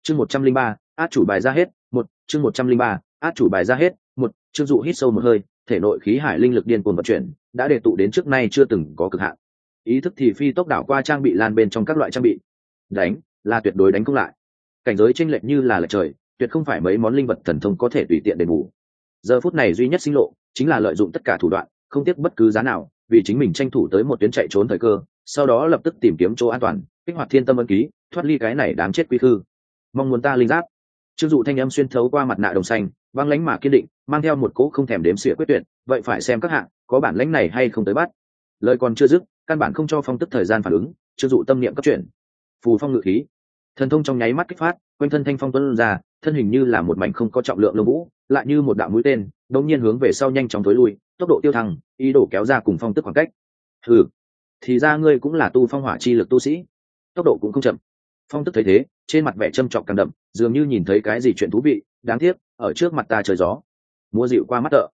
A: Chương một trăm linh ba, át chủ bài ra hết, một, chương một trăm linh ba, át chủ bài ra hết, một chương dụ hít sâu một hơi, thể nội khí hải linh lực điên cuồng vận chuyển, đã đề tụ đến trước nay chưa từng có cực hạn. Ý thức thì phi tốc đảo qua trang bị lan bên trong các loại trang bị. Đánh, là tuyệt đối đánh không lại cảnh giới tranh lệch như là lệch trời, tuyệt không phải mấy món linh vật thần thông có thể tùy tiện đền bù. Giờ phút này duy nhất sinh lộ chính là lợi dụng tất cả thủ đoạn, không tiếc bất cứ giá nào, vì chính mình tranh thủ tới một tuyến chạy trốn thời cơ, sau đó lập tức tìm kiếm chỗ an toàn, kích hoạt thiên tâm ân ký, thoát ly cái này đáng chết quy khư. Mong muốn ta linh giáp chưng dụ thanh âm xuyên thấu qua mặt nạ đồng xanh băng lãnh mà kiên định, mang theo một cỗ không thèm đếm xỉa quyết tuyệt, vậy phải xem các hạng, có bản lãnh này hay không tới bắt. Lời còn chưa dứt, căn bản không cho phong tức thời gian phản ứng chưng dụ tâm niệm cấp chuyển. Phù phong ngự khí thần thông trong nháy mắt kích phát, quanh thân thanh phong tuân ra, thân hình như là một mảnh không có trọng lượng lông vũ, lại như một đạo mũi tên đống nhiên hướng về sau nhanh chóng tối lui, tốc độ tiêu thăng, ý đồ kéo ra cùng phong tức khoảng cách. Thử thì ra ngươi cũng là tu phong hỏa chi lực tu sĩ. Tốc độ cũng không chậm. Phong tức thấy thế, trên mặt vẻ châm trọc càng đậm, dường như nhìn thấy cái gì chuyện thú vị, đáng tiếc, ở trước mặt ta trời gió. Mua dịu qua mắt tợ.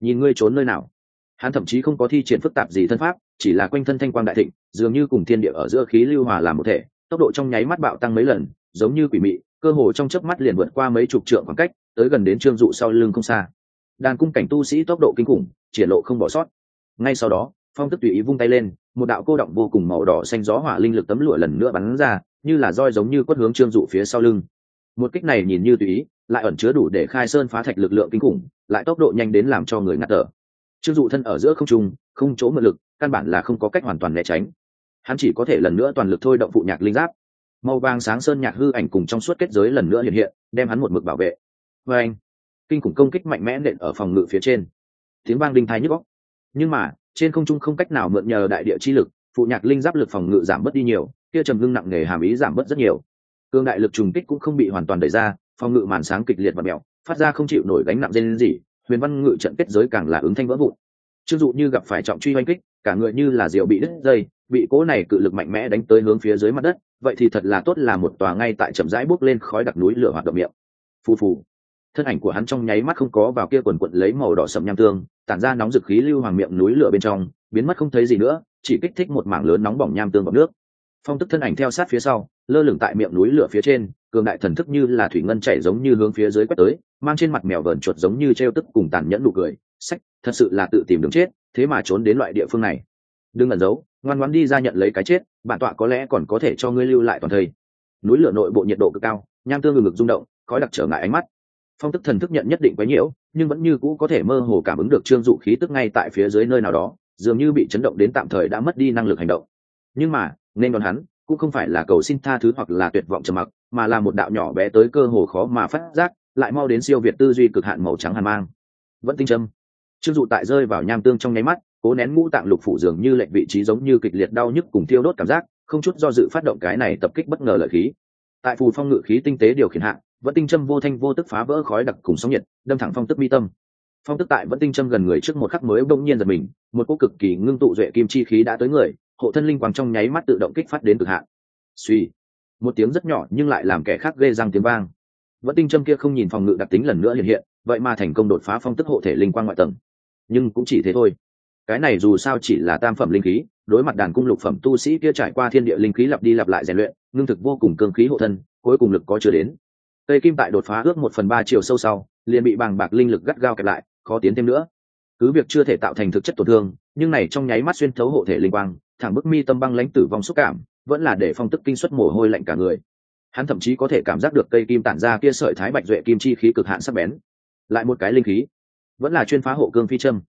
A: Nhìn ngươi trốn nơi nào. Hắn thậm chí không có thi triển phức tạp gì thân pháp, chỉ là quanh thân thanh quang đại thịnh, dường như cùng thiên địa ở giữa khí lưu hòa làm một thể tốc độ trong nháy mắt bạo tăng mấy lần, giống như quỷ mị, cơ hồ trong chớp mắt liền vượt qua mấy chục trượng khoảng cách, tới gần đến trương dụ sau lưng không xa. Đàn cung cảnh tu sĩ tốc độ kinh khủng triển lộ không bỏ sót. Ngay sau đó, phong tức tùy ý vung tay lên, một đạo cô động vô cùng màu đỏ xanh gió hỏa linh lực tấm lụa lần nữa bắn ra, như là roi giống như quất hướng trương dụ phía sau lưng. Một kích này nhìn như tùy ý, lại ẩn chứa đủ để khai sơn phá thạch lực lượng kinh khủng, lại tốc độ nhanh đến làm cho người ngạt thở. Trương dụ thân ở giữa không trung, không chỗ mượn lực, căn bản là không có cách hoàn toàn né tránh hắn chỉ có thể lần nữa toàn lực thôi động phụ nhạc linh giáp. Màu vàng sáng sơn nhạc hư ảnh cùng trong suốt kết giới lần nữa hiện hiện, đem hắn một mực bảo vệ. Và anh, kinh khủng công kích mạnh mẽ nện ở phòng ngự phía trên. Tiếng vang đinh thái nhức góc nhưng mà, trên không trung không cách nào mượn nhờ đại địa chi lực, phụ nhạc linh giáp lực phòng ngự giảm bớt đi nhiều, kia trầm ngưng nặng nề hàm ý giảm bớt rất nhiều. Cương đại lực trùng kích cũng không bị hoàn toàn đẩy ra, phòng ngự màn sáng kịch liệt và mèo phát ra không chịu nổi gánh nặng dây gì huyền văn ngự trận kết giới càng là ứng thanh vỡ vụn. Chưng dụ như gặp phải trọng truy oanh kích, cả người như là diều bị đứt dây bị cố này cự lực mạnh mẽ đánh tới hướng phía dưới mặt đất, vậy thì thật là tốt là một tòa ngay tại chậm rãi bốc lên khói đặc núi lửa hoạt động miệng. Phù phù. Thân ảnh của hắn trong nháy mắt không có vào kia quần quận lấy màu đỏ sậm nham tương, tản ra nóng dực khí lưu hoàng miệng núi lửa bên trong, biến mất không thấy gì nữa, chỉ kích thích một mảng lớn nóng bỏng nham tương vào nước. Phong tức thân ảnh theo sát phía sau, lơ lửng tại miệng núi lửa phía trên, cường đại thần thức như là thủy ngân chảy giống như hướng phía dưới quét tới, mang trên mặt mèo vờn chuột giống như treo tức cùng tàn nhẫn nụ cười. Sách, thật sự là tự tìm đường chết, thế mà trốn đến loại địa phương này đừng ẩn giấu ngoan ngoãn đi ra nhận lấy cái chết bản tọa có lẽ còn có thể cho ngươi lưu lại toàn thây núi lửa nội bộ nhiệt độ cực cao nham tương ngừng ngực rung động khói đặc trở ngại ánh mắt. Phong tức thần thức nhận nhất định quấy nhiễu nhưng vẫn như cũ có thể mơ hồ cảm ứng được trương dụ khí tức ngay tại phía dưới nơi nào đó dường như bị chấn động đến tạm thời đã mất đi năng lực hành động. Nhưng mà nên đón hắn cũng không phải là cầu xin tha thứ hoặc là tuyệt vọng trầm mặc mà là một đạo nhỏ bé tới cơ hồ khó mà phát giác lại mau đến siêu việt tư duy cực hạn màu trắng hàn mang. Vẫn tinh trâm, trương dụ tại rơi vào nham tương trong nháy mắt cố nén ngũ tạng lục phủ dường như lệnh vị trí giống như kịch liệt đau nhức cùng thiêu đốt cảm giác, không chút do dự phát động cái này tập kích bất ngờ lợi khí. Tại phù phong ngự khí tinh tế điều khiển hạn vẫn tinh châm vô thanh vô tức phá vỡ khói đặc cùng sóng nhiệt, đâm thẳng phong tức mi tâm. Phong tức tại vẫn tinh châm gần người trước một khắc mới bỗng nhiên giật mình, một cô cực kỳ ngưng tụ duệ kim chi khí đã tới người, hộ thân linh quang trong nháy mắt tự động kích phát đến cực hạn. Suy, một tiếng rất nhỏ nhưng lại làm kẻ khác ghê răng tiếng vang. Vẫn tinh châm kia không nhìn phòng ngự đặc tính lần nữa hiện hiện, vậy mà thành công đột phá phong tức hộ thể linh quang ngoại tầng. Nhưng cũng chỉ thế thôi cái này dù sao chỉ là tam phẩm linh khí, đối mặt đàn cung lục phẩm tu sĩ kia trải qua thiên địa linh khí lặp đi lặp lại rèn luyện, ngưng thực vô cùng cương khí hộ thân, cuối cùng lực có chưa đến. Cây kim tại đột phá ước một phần ba chiều sâu sau, liền bị bàng bạc linh lực gắt gao kẹp lại, khó tiến thêm nữa. Cứ việc chưa thể tạo thành thực chất tổn thương, nhưng này trong nháy mắt xuyên thấu hộ thể linh quang, thẳng bức mi tâm băng lãnh tử vong xúc cảm, vẫn là để phong tức kinh xuất mồ hôi lạnh cả người. Hắn thậm chí có thể cảm giác được cây kim tản ra kia sợi thái bạch duệ kim chi khí cực hạn sắc bén. Lại một cái linh khí, vẫn là chuyên phá hộ cương phi châm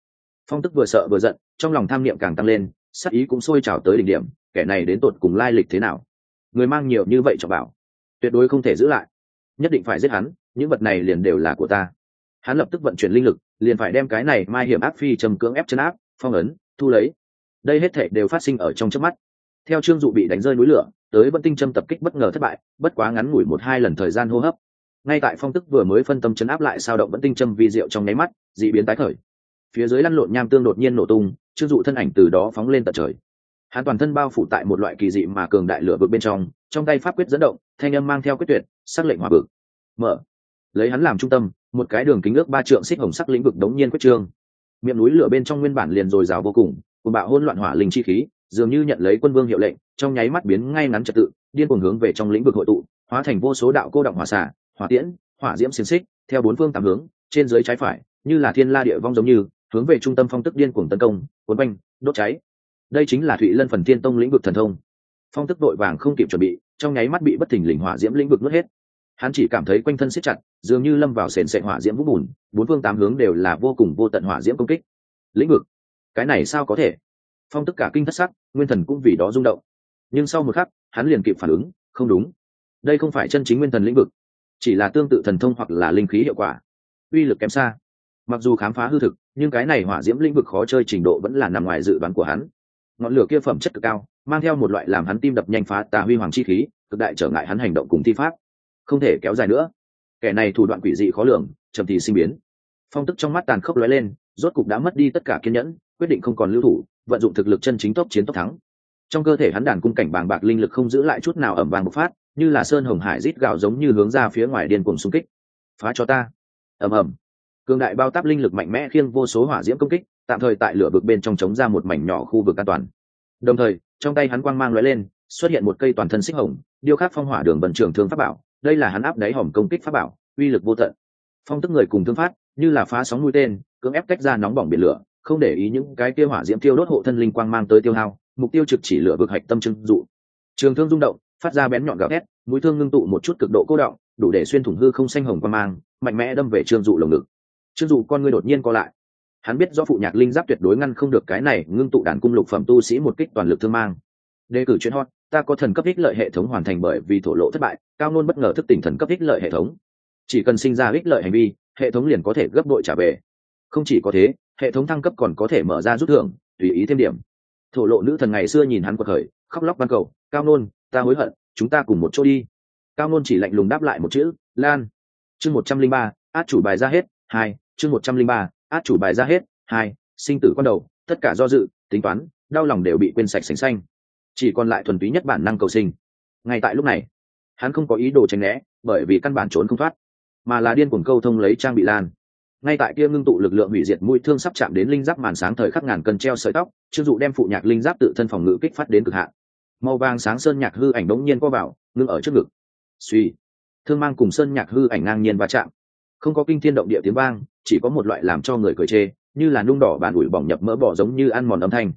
A: phong tức vừa sợ vừa giận, trong lòng tham niệm càng tăng lên sắc ý cũng sôi trào tới đỉnh điểm, kẻ này đến tột cùng lai lịch thế nào? Người mang nhiều như vậy cho bảo, tuyệt đối không thể giữ lại. Nhất định phải giết hắn, những vật này liền đều là của ta. Hắn lập tức vận chuyển linh lực, liền phải đem cái này mai hiểm ác phi trầm cưỡng ép chân áp, phong ấn, thu lấy. Đây hết thể đều phát sinh ở trong chớp mắt. Theo trương dụ bị đánh rơi núi lửa, tới vẫn tinh châm tập kích bất ngờ thất bại, bất quá ngắn ngủi một hai lần thời gian hô hấp. Ngay tại phong tức vừa mới phân tâm chấn áp lại sao động vẫn tinh châm vi diệu trong nháy mắt, dị biến tái khởi phía dưới lăn lộn nham tương đột nhiên nổ tung trương dụ thân ảnh từ đó phóng lên tận trời. Hắn toàn thân bao phủ tại một loại kỳ dị mà cường đại lửa vực bên trong trong tay pháp quyết dẫn động, thanh âm mang theo quyết tuyệt, sắc lệnh hòa vực. Mở. Lấy hắn làm trung tâm, một cái đường kính ước ba trượng xích hồng sắc lĩnh vực đống nhiên quyết trương. Miệng núi lửa bên trong nguyên bản liền dồi dào vô cùng cùng bạo hôn loạn hỏa linh chi khí, dường như nhận lấy quân vương hiệu lệnh, trong nháy mắt biến ngay ngắn trật tự, điên cuồng hướng về trong lĩnh vực hội tụ, hóa thành vô số đạo cô động hỏa xả hỏa tiễn, hỏa diễm xiềng xích, theo bốn phương tám hướng, trên dưới trái phải, như là thiên la địa vong giống như hướng về trung tâm phong tức điên cuồng tấn công, cuốn quanh, đốt cháy. Đây chính là thụy lân phần thiên tông lĩnh vực thần thông. Phong tức đội vàng không kịp chuẩn bị, trong nháy mắt bị bất thình lình hỏa diễm lĩnh vực nuốt hết. Hắn chỉ cảm thấy quanh thân siết chặt, dường như lâm vào sền sệ hỏa diễm vũ bùn, bốn phương tám hướng đều là vô cùng vô tận hỏa diễm công kích. Lĩnh vực? Cái này sao có thể? Phong tức cả kinh thất sắc, nguyên thần cũng vì đó rung động. Nhưng sau một khắc, hắn liền kịp phản ứng, không đúng. Đây không phải chân chính nguyên thần lĩnh vực, chỉ là tương tự thần thông hoặc là linh khí hiệu quả. Uy lực kém xa mặc dù khám phá hư thực, nhưng cái này hỏa diễm lĩnh vực khó chơi trình độ vẫn là nằm ngoài dự đoán của hắn. Ngọn lửa kia phẩm chất cực cao, mang theo một loại làm hắn tim đập nhanh phá tà huy hoàng chi khí, cực đại trở ngại hắn hành động cùng thi pháp. Không thể kéo dài nữa. Kẻ này thủ đoạn quỷ dị khó lường, chậm thì sinh biến. Phong tức trong mắt tàn khốc lóe lên, rốt cục đã mất đi tất cả kiên nhẫn, quyết định không còn lưu thủ, vận dụng thực lực chân chính tốc chiến tốc thắng. Trong cơ thể hắn đàn cung cảnh bàng bạc linh lực không giữ lại chút nào ẩm vàng bộc phát, như là sơn hồng hải rít gạo giống như hướng ra phía ngoài điên cuồng xung kích. Phá cho ta. Ầm ầm cường đại bao táp linh lực mạnh mẽ khiêng vô số hỏa diễm công kích, tạm thời tại lửa vực bên trong chống ra một mảnh nhỏ khu vực an toàn. Đồng thời, trong tay hắn quang mang lóe lên, xuất hiện một cây toàn thân xích hồng, điêu khắc phong hỏa đường vận trưởng thương pháp bảo, đây là hắn áp đáy hòm công kích pháp bảo, uy lực vô tận. Phong tức người cùng thương phát, như là phá sóng mũi tên, cưỡng ép tách ra nóng bỏng biển lửa, không để ý những cái tiêu hỏa diễm tiêu đốt hộ thân linh quang mang tới tiêu hao, mục tiêu trực chỉ lửa vực hạch tâm trưng dụ. Trường thương rung động, phát ra bén nhọn gào thét, mũi thương ngưng tụ một chút cực độ cô động, đủ để xuyên thủng hư không xanh hồng quang mang, mạnh mẽ đâm về trương dụ lồng ngực trương dụ con ngươi đột nhiên co lại. Hắn biết do phụ nhạc linh giáp tuyệt đối ngăn không được cái này ngưng tụ đàn cung lục phẩm tu sĩ một kích toàn lực thương mang. Đề cử chuyên hot, ta có thần cấp ích lợi hệ thống hoàn thành bởi vì thổ lộ thất bại, cao nôn bất ngờ thức tỉnh thần cấp ích lợi hệ thống. Chỉ cần sinh ra ích lợi hành vi, hệ thống liền có thể gấp đội trả về. Không chỉ có thế, hệ thống thăng cấp còn có thể mở ra rút thưởng, tùy ý thêm điểm. Thổ lộ nữ thần ngày xưa nhìn hắn quật khởi, khóc lóc ban cầu, cao nôn ta hối hận, chúng ta cùng một chỗ đi. Cao nôn chỉ lạnh lùng đáp lại một chữ, lan. Chương một trăm linh ba, át chủ bài ra hết, hai chương một trăm linh ba, át chủ bài ra hết, hai, sinh tử con đầu, tất cả do dự, tính toán, đau lòng đều bị quên sạch sành xanh. Chỉ còn lại thuần túy nhất bản năng cầu sinh. Ngay tại lúc này, hắn không có ý đồ tránh né, bởi vì căn bản trốn không thoát, mà là điên cuồng câu thông lấy trang bị lan. Ngay tại kia ngưng tụ lực lượng hủy diệt mũi thương sắp chạm đến linh giáp màn sáng thời khắc ngàn cân treo sợi tóc chưng dụ đem phụ nhạc linh giáp tự thân phòng ngự kích phát đến cực hạn. Màu vàng sáng sơn nhạc hư ảnh đống nhiên co vào, ngưng ở trước ngực. Suy thương mang cùng sơn nhạc hư ảnh ngang nhiên va chạm không có kinh thiên động địa tiếng vang, chỉ có một loại làm cho người cười chê, như là nung đỏ bàn ủi bỏng nhập mỡ bỏ giống như ăn mòn âm thanh.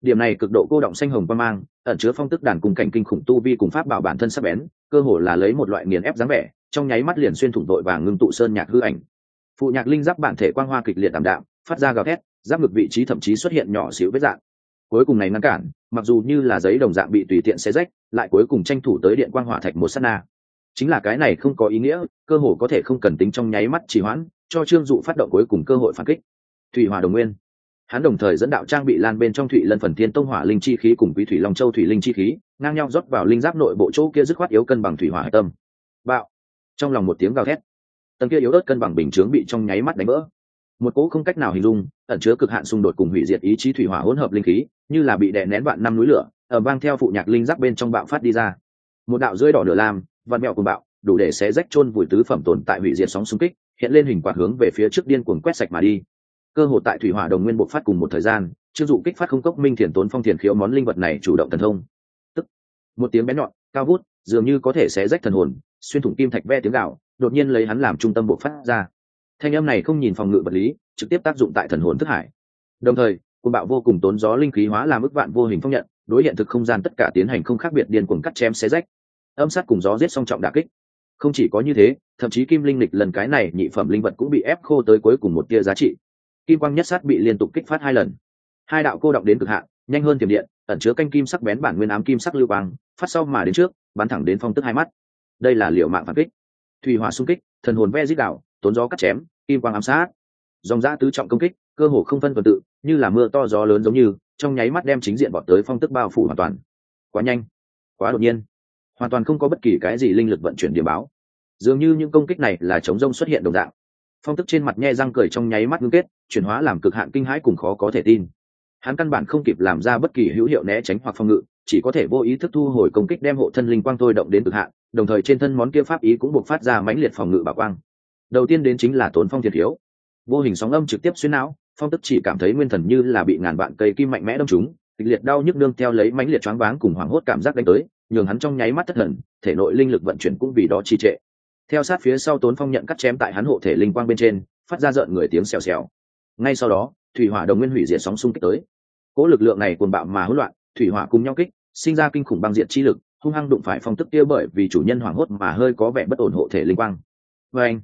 A: Điểm này cực độ cô động xanh hồng qua mang, ẩn chứa phong tức đàn cùng cảnh kinh khủng tu vi cùng pháp bảo bản thân sắc bén, cơ hồ là lấy một loại nghiền ép dáng vẻ, trong nháy mắt liền xuyên thủng tội và ngưng tụ sơn nhạc hư ảnh. Phụ nhạc linh giáp bản thể quang hoa kịch liệt tạm đạm, phát ra gào thét, giáp ngực vị trí thậm chí xuất hiện nhỏ xíu vết dạng. Cuối cùng này ngăn cản, mặc dù như là giấy đồng dạng bị tùy tiện xé rách, lại cuối cùng tranh thủ tới điện quang hỏa thạch một sát na chính là cái này không có ý nghĩa, cơ hội có thể không cần tính trong nháy mắt chỉ hoãn, cho trương dụ phát động cuối cùng cơ hội phản kích. Thủy hỏa đồng nguyên. Hắn đồng thời dẫn đạo trang bị lan bên trong thủy lân phần thiên tông hỏa linh chi khí cùng quý thủy long châu thủy linh chi khí, ngang nhau rót vào linh giáp nội bộ chỗ kia dứt khoát yếu cân bằng thủy hỏa tâm. Bạo. Trong lòng một tiếng gào thét. Tầng kia yếu ớt cân bằng bình chướng bị trong nháy mắt đánh vỡ. Một cỗ không cách nào hình dung, ẩn chứa cực hạn xung đột cùng hủy diệt ý chí thủy hỏa hỗn hợp linh khí, như là bị đè nén vạn năm núi lửa ở vang theo phụ nhạc linh giáp bên trong bạo phát đi ra. Một đạo rơi đỏ nửa lam vạn mẹo cùng bạo, đủ để xé rách chôn vùi tứ phẩm tồn tại hủy diệt sóng xung kích, hiện lên hình quạt hướng về phía trước điên cuồng quét sạch mà đi. Cơ hội tại thủy hỏa đồng nguyên bộc phát cùng một thời gian chưng dụ kích phát không cốc minh thiền tốn phong thiền khiếu món linh vật này chủ động thần thông. Tức, một tiếng bé nhọn, cao vút, dường như có thể xé rách thần hồn, xuyên thủng kim thạch ve tiếng gạo, đột nhiên lấy hắn làm trung tâm bộc phát ra. Thanh âm này không nhìn phòng ngự vật lý, trực tiếp tác dụng tại thần hồn thức hải. Đồng thời, cuồng bạo vô cùng tốn gió linh khí hóa làm ức vạn vô hình phong nhận, đối hiện thực không gian tất cả tiến hành không khác biệt điên cuồng cắt chém xé rách âm sát cùng gió giết song trọng đả kích. Không chỉ có như thế, thậm chí kim linh lịch lần cái này nhị phẩm linh vật cũng bị ép khô tới cuối cùng một tia giá trị. Kim quang nhất sát bị liên tục kích phát hai lần. Hai đạo cô động đến cực hạn, nhanh hơn tiềm điện, ẩn chứa canh kim sắc bén bản nguyên ám kim sắc lưu quang, phát sau mà đến trước, bắn thẳng đến phong tức hai mắt. Đây là liệu mạng phản kích. Thủy hỏa xung kích, thần hồn ve dít đạo, tốn gió cắt chém, kim quang ám sát. Dòng giã tứ trọng công kích, cơ hồ không phân tuần tự, như là mưa to gió lớn giống như, trong nháy mắt đem chính diện bọn tới phong tức bao phủ hoàn toàn. Quá nhanh, quá đột nhiên hoàn toàn không có bất kỳ cái gì linh lực vận chuyển điểm báo. Dường như những công kích này là chống rông xuất hiện đồng dạng. Phong tức trên mặt nhe răng cười trong nháy mắt ngưng kết, chuyển hóa làm cực hạn kinh hãi cùng khó có thể tin. Hắn căn bản không kịp làm ra bất kỳ hữu hiệu né tránh hoặc phòng ngự, chỉ có thể vô ý thức thu hồi công kích đem hộ thân linh quang thôi động đến cực hạn, đồng thời trên thân món kia pháp ý cũng buộc phát ra mãnh liệt phòng ngự bảo quang. Đầu tiên đến chính là tốn phong thiệt hiếu. Vô hình sóng âm trực tiếp xuyên não, phong tức chỉ cảm thấy nguyên thần như là bị ngàn vạn cây kim mạnh mẽ đâm trúng, kịch liệt đau nhức nương theo lấy mãnh liệt choáng váng cùng hoảng hốt cảm giác đánh tới nhường hắn trong nháy mắt thất thần, thể nội linh lực vận chuyển cũng vì đó trì trệ. Theo sát phía sau tốn phong nhận cắt chém tại hắn hộ thể linh quang bên trên, phát ra rợn người tiếng xèo xèo. Ngay sau đó, thủy hỏa đồng nguyên hủy diệt sóng xung kích tới. Cỗ lực lượng này cuồng bạo mà hỗn loạn, thủy hỏa cùng nhau kích, sinh ra kinh khủng băng diện chi lực, hung hăng đụng phải phong tức kia bởi vì chủ nhân hoảng hốt mà hơi có vẻ bất ổn hộ thể linh quang. Vê anh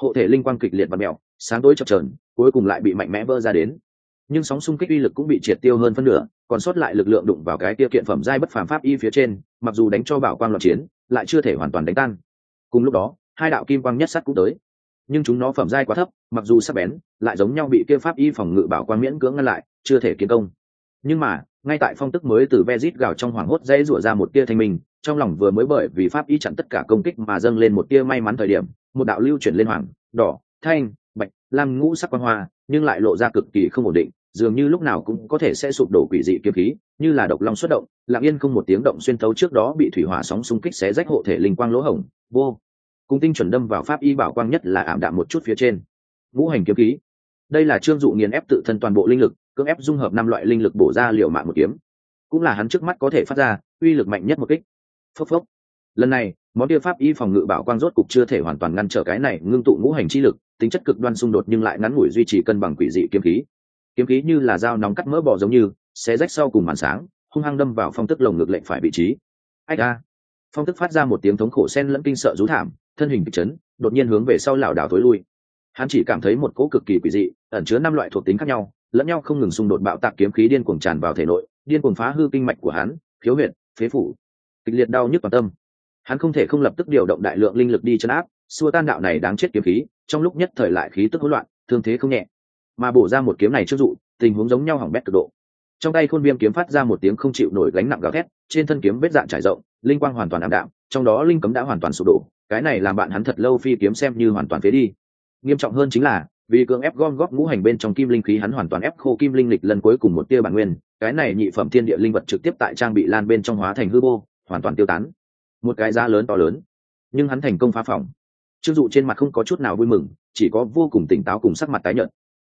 A: hộ thể linh quang kịch liệt và mèo sáng tối chập trờn cuối cùng lại bị mạnh mẽ vỡ ra đến nhưng sóng xung kích uy lực cũng bị triệt tiêu hơn phân nửa, còn sót lại lực lượng đụng vào cái tiêu kiện phẩm giai bất phàm pháp y phía trên, mặc dù đánh cho bảo quang loạn chiến, lại chưa thể hoàn toàn đánh tan. Cùng lúc đó, hai đạo kim quang nhất sắt cũng tới. Nhưng chúng nó phẩm giai quá thấp, mặc dù sắc bén, lại giống nhau bị kia pháp y phòng ngự bảo quang miễn cưỡng ngăn lại, chưa thể kiến công. Nhưng mà, ngay tại phong tức mới từ vezit gào trong hoàng hốt dây rủa ra một tia thanh minh, trong lòng vừa mới bởi vì pháp y chặn tất cả công kích mà dâng lên một tia may mắn thời điểm, một đạo lưu chuyển lên hoàng đỏ, thanh, bạch, lam ngũ sắc quang hoa, nhưng lại lộ ra cực kỳ không ổn định dường như lúc nào cũng có thể sẽ sụp đổ quỷ dị kiếm khí, như là độc long xuất động, lặng yên không một tiếng động xuyên thấu trước đó bị thủy hỏa sóng xung kích xé rách hộ thể linh quang lỗ hổng, vô cung tinh chuẩn đâm vào pháp y bảo quang nhất là ảm đạm một chút phía trên. Ngũ hành kiếm khí. Đây là trương dụ nghiền ép tự thân toàn bộ linh lực, cưỡng ép dung hợp năm loại linh lực bổ ra liệu mạng một kiếm. Cũng là hắn trước mắt có thể phát ra uy lực mạnh nhất một kích. Phốc phốc. Lần này, món kia pháp y phòng ngự bảo quang rốt cục chưa thể hoàn toàn ngăn trở cái này ngưng tụ ngũ hành chi lực, tính chất cực đoan xung đột nhưng lại ngắn ngủi duy trì cân bằng quỷ dị kiếm khí kiếm khí như là dao nóng cắt mỡ bò giống như, xé rách sau cùng màn sáng, hung hăng đâm vào phong tức lồng ngực lệnh phải vị trí. Ách a phong tức phát ra một tiếng thống khổ sen lẫn kinh sợ rú thảm, thân hình kịch chấn, đột nhiên hướng về sau lảo đảo thối lui. Hắn chỉ cảm thấy một cỗ cực kỳ quỷ dị, ẩn chứa năm loại thuộc tính khác nhau, lẫn nhau không ngừng xung đột bạo tạc kiếm khí điên cuồng tràn vào thể nội, điên cuồng phá hư kinh mạch của hắn, khiếu huyệt, phế phủ. Kịch liệt đau nhức toàn tâm. Hắn không thể không lập tức điều động đại lượng linh lực đi chấn áp, xua tan đạo này đáng chết kiếm khí, trong lúc nhất thời lại khí tức hỗn loạn, thương thế không nhẹ mà bổ ra một kiếm này trước dụ, tình huống giống nhau hỏng bét cực độ. Trong tay khôn viêm kiếm phát ra một tiếng không chịu nổi gánh nặng gào thét, trên thân kiếm vết dạn trải rộng, linh quang hoàn toàn ảm đạm, trong đó linh cấm đã hoàn toàn sụp đổ, cái này làm bạn hắn thật lâu phi kiếm xem như hoàn toàn phế đi. Nghiêm trọng hơn chính là, vì cưỡng ép gom góp ngũ hành bên trong kim linh khí hắn hoàn toàn ép khô kim linh lịch lần cuối cùng một tia bản nguyên, cái này nhị phẩm thiên địa linh vật trực tiếp tại trang bị lan bên trong hóa thành hư vô, hoàn toàn tiêu tán. Một cái giá lớn to lớn, nhưng hắn thành công phá phòng. Chưng dụ trên mặt không có chút nào vui mừng, chỉ có vô cùng tỉnh táo cùng sắc mặt tái nhợt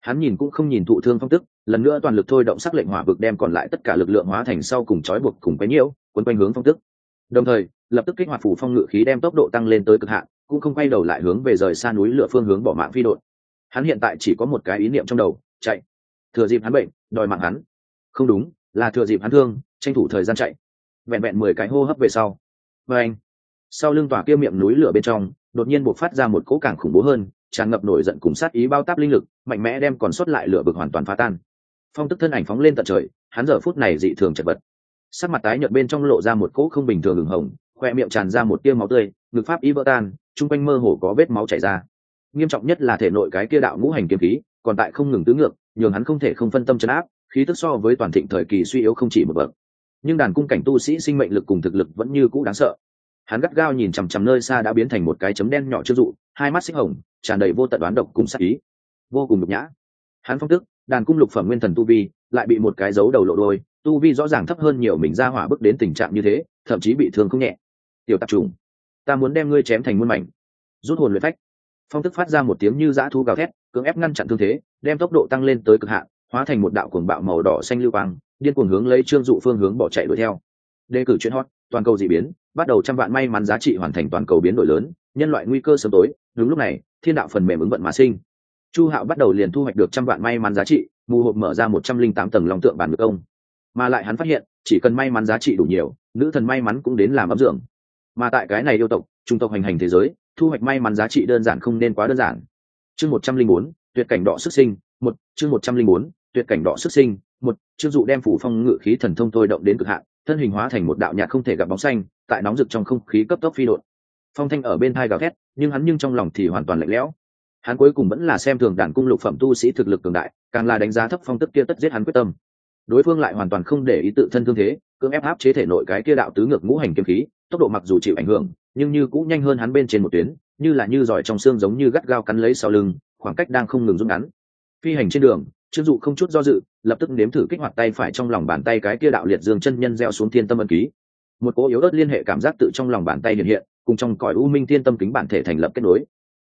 A: hắn nhìn cũng không nhìn thụ thương phong tức, lần nữa toàn lực thôi động sắc lệnh hỏa vực đem còn lại tất cả lực lượng hóa thành sau cùng trói buộc cùng quấy nhiễu, quấn quanh hướng phong tức. Đồng thời, lập tức kích hoạt phủ phong ngự khí đem tốc độ tăng lên tới cực hạn, cũng không quay đầu lại hướng về rời xa núi lửa phương hướng bỏ mạng phi đội. Hắn hiện tại chỉ có một cái ý niệm trong đầu, chạy. Thừa dịp hắn bệnh, đòi mạng hắn. Không đúng, là thừa dịp hắn thương, tranh thủ thời gian chạy. Vẹn vẹn mười cái hô hấp về sau. Và anh, sau lưng tòa kia miệng núi lửa bên trong, đột nhiên buộc phát ra một cỗ càng khủng bố hơn tràn ngập nổi giận cùng sát ý bao táp linh lực, mạnh mẽ đem còn sót lại lửa bực hoàn toàn phá tan. Phong tức thân ảnh phóng lên tận trời, hắn giờ phút này dị thường chật vật. Sắc mặt tái nhợt bên trong lộ ra một cỗ không bình thường hừng hồng, khoe miệng tràn ra một tia máu tươi, ngực pháp y vỡ tan, chung quanh mơ hồ có vết máu chảy ra. Nghiêm trọng nhất là thể nội cái kia đạo ngũ hành kiếm khí, còn tại không ngừng tứ ngược, nhường hắn không thể không phân tâm chấn áp, khí tức so với toàn thịnh thời kỳ suy yếu không chỉ một bậc. Nhưng đàn cung cảnh tu sĩ sinh mệnh lực cùng thực lực vẫn như cũ đáng sợ. Hắn gắt gao nhìn chằm chằm nơi xa đã biến thành một cái chấm đen nhỏ chưa dụ, hai mắt xích hồng tràn đầy vô tận đoán độc cùng sắc ý. Vô cùng nhục nhã. Hắn phong tức, đàn cung lục phẩm nguyên thần tu vi, lại bị một cái dấu đầu lộ đôi, tu vi rõ ràng thấp hơn nhiều mình ra hỏa bước đến tình trạng như thế, thậm chí bị thương không nhẹ. Tiểu tạp trùng, ta muốn đem ngươi chém thành muôn mảnh. Rút hồn luyện phách. Phong tức phát ra một tiếng như dã thu gào thét, cưỡng ép ngăn chặn thương thế, đem tốc độ tăng lên tới cực hạn, hóa thành một đạo cuồng bạo màu đỏ xanh lưu quang, điên cuồng hướng lấy trương dụ phương hướng bỏ chạy đuổi theo. Đề cử chuyện hot, toàn cầu dị biến, bắt đầu trăm vạn may mắn giá trị hoàn thành toàn cầu biến đổi lớn, nhân loại nguy cơ sớm tối, đúng lúc này thiên đạo phần mềm ứng vận mà sinh. Chu hạo bắt đầu liền thu hoạch được trăm vạn may mắn giá trị mù hộp mở ra một trăm linh tám tầng lòng tượng bản ngược ông, mà lại hắn phát hiện chỉ cần may mắn giá trị đủ nhiều nữ thần may mắn cũng đến làm ấm dưỡng. Mà tại cái này yêu tộc trung tộc hành hành thế giới thu hoạch may mắn giá trị đơn giản không nên quá đơn giản. Chương một trăm linh bốn tuyệt cảnh đỏ sức sinh một chương một trăm linh bốn tuyệt cảnh đỏ sức sinh một chương dụ đem phủ phong ngự khí thần thông thôi động đến cực hạn thân hình hóa thành một đạo nhạc không thể gặp bóng xanh tại nóng rực trong không khí cấp tốc phi đột phong thanh ở bên thai gào thét, nhưng hắn nhưng trong lòng thì hoàn toàn lạnh lẽo. Hắn cuối cùng vẫn là xem thường đàn cung lục phẩm tu sĩ thực lực cường đại, càng là đánh giá thấp phong tức kia tất giết hắn quyết tâm. Đối phương lại hoàn toàn không để ý tự thân thương thế, cưỡng ép áp chế thể nội cái kia đạo tứ ngược ngũ hành kiếm khí, tốc độ mặc dù chịu ảnh hưởng, nhưng như cũng nhanh hơn hắn bên trên một tuyến, như là như giỏi trong xương giống như gắt gao cắn lấy sau lưng, khoảng cách đang không ngừng rút ngắn. Phi hành trên đường, trương dụ không chút do dự, lập tức nếm thử kích hoạt tay phải trong lòng bàn tay cái kia đạo liệt dương chân nhân gieo xuống thiên tâm ân ký. Một cỗ yếu ớt liên hệ cảm giác tự trong lòng bàn tay hiện hiện cùng trong cõi u minh thiên tâm kính bản thể thành lập kết nối.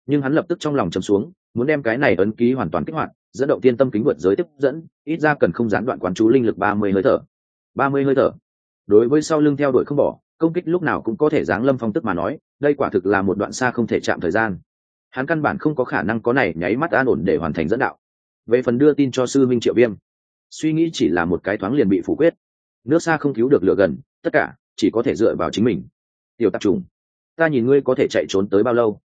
A: Nhưng hắn lập tức trong lòng chấm xuống, muốn đem cái này ấn ký hoàn toàn kích hoạt, dẫn động thiên tâm kính vượt giới tiếp dẫn, ít ra cần không gián đoạn quán chú linh lực ba mươi hơi thở. ba mươi hơi thở. Đối với sau lưng theo đuổi không bỏ, công kích lúc nào cũng có thể giáng lâm phong tức mà nói, đây quả thực là một đoạn xa không thể chạm thời gian. Hắn căn bản không có khả năng có này nháy mắt an ổn để hoàn thành dẫn đạo. Về phần đưa tin cho sư minh triệu viêm, suy nghĩ chỉ là một cái thoáng liền bị phủ quyết. Nước xa không cứu được lửa gần, tất cả chỉ có thể dựa vào chính mình. Tiểu tạp trùng ta nhìn ngươi có thể chạy trốn tới bao lâu?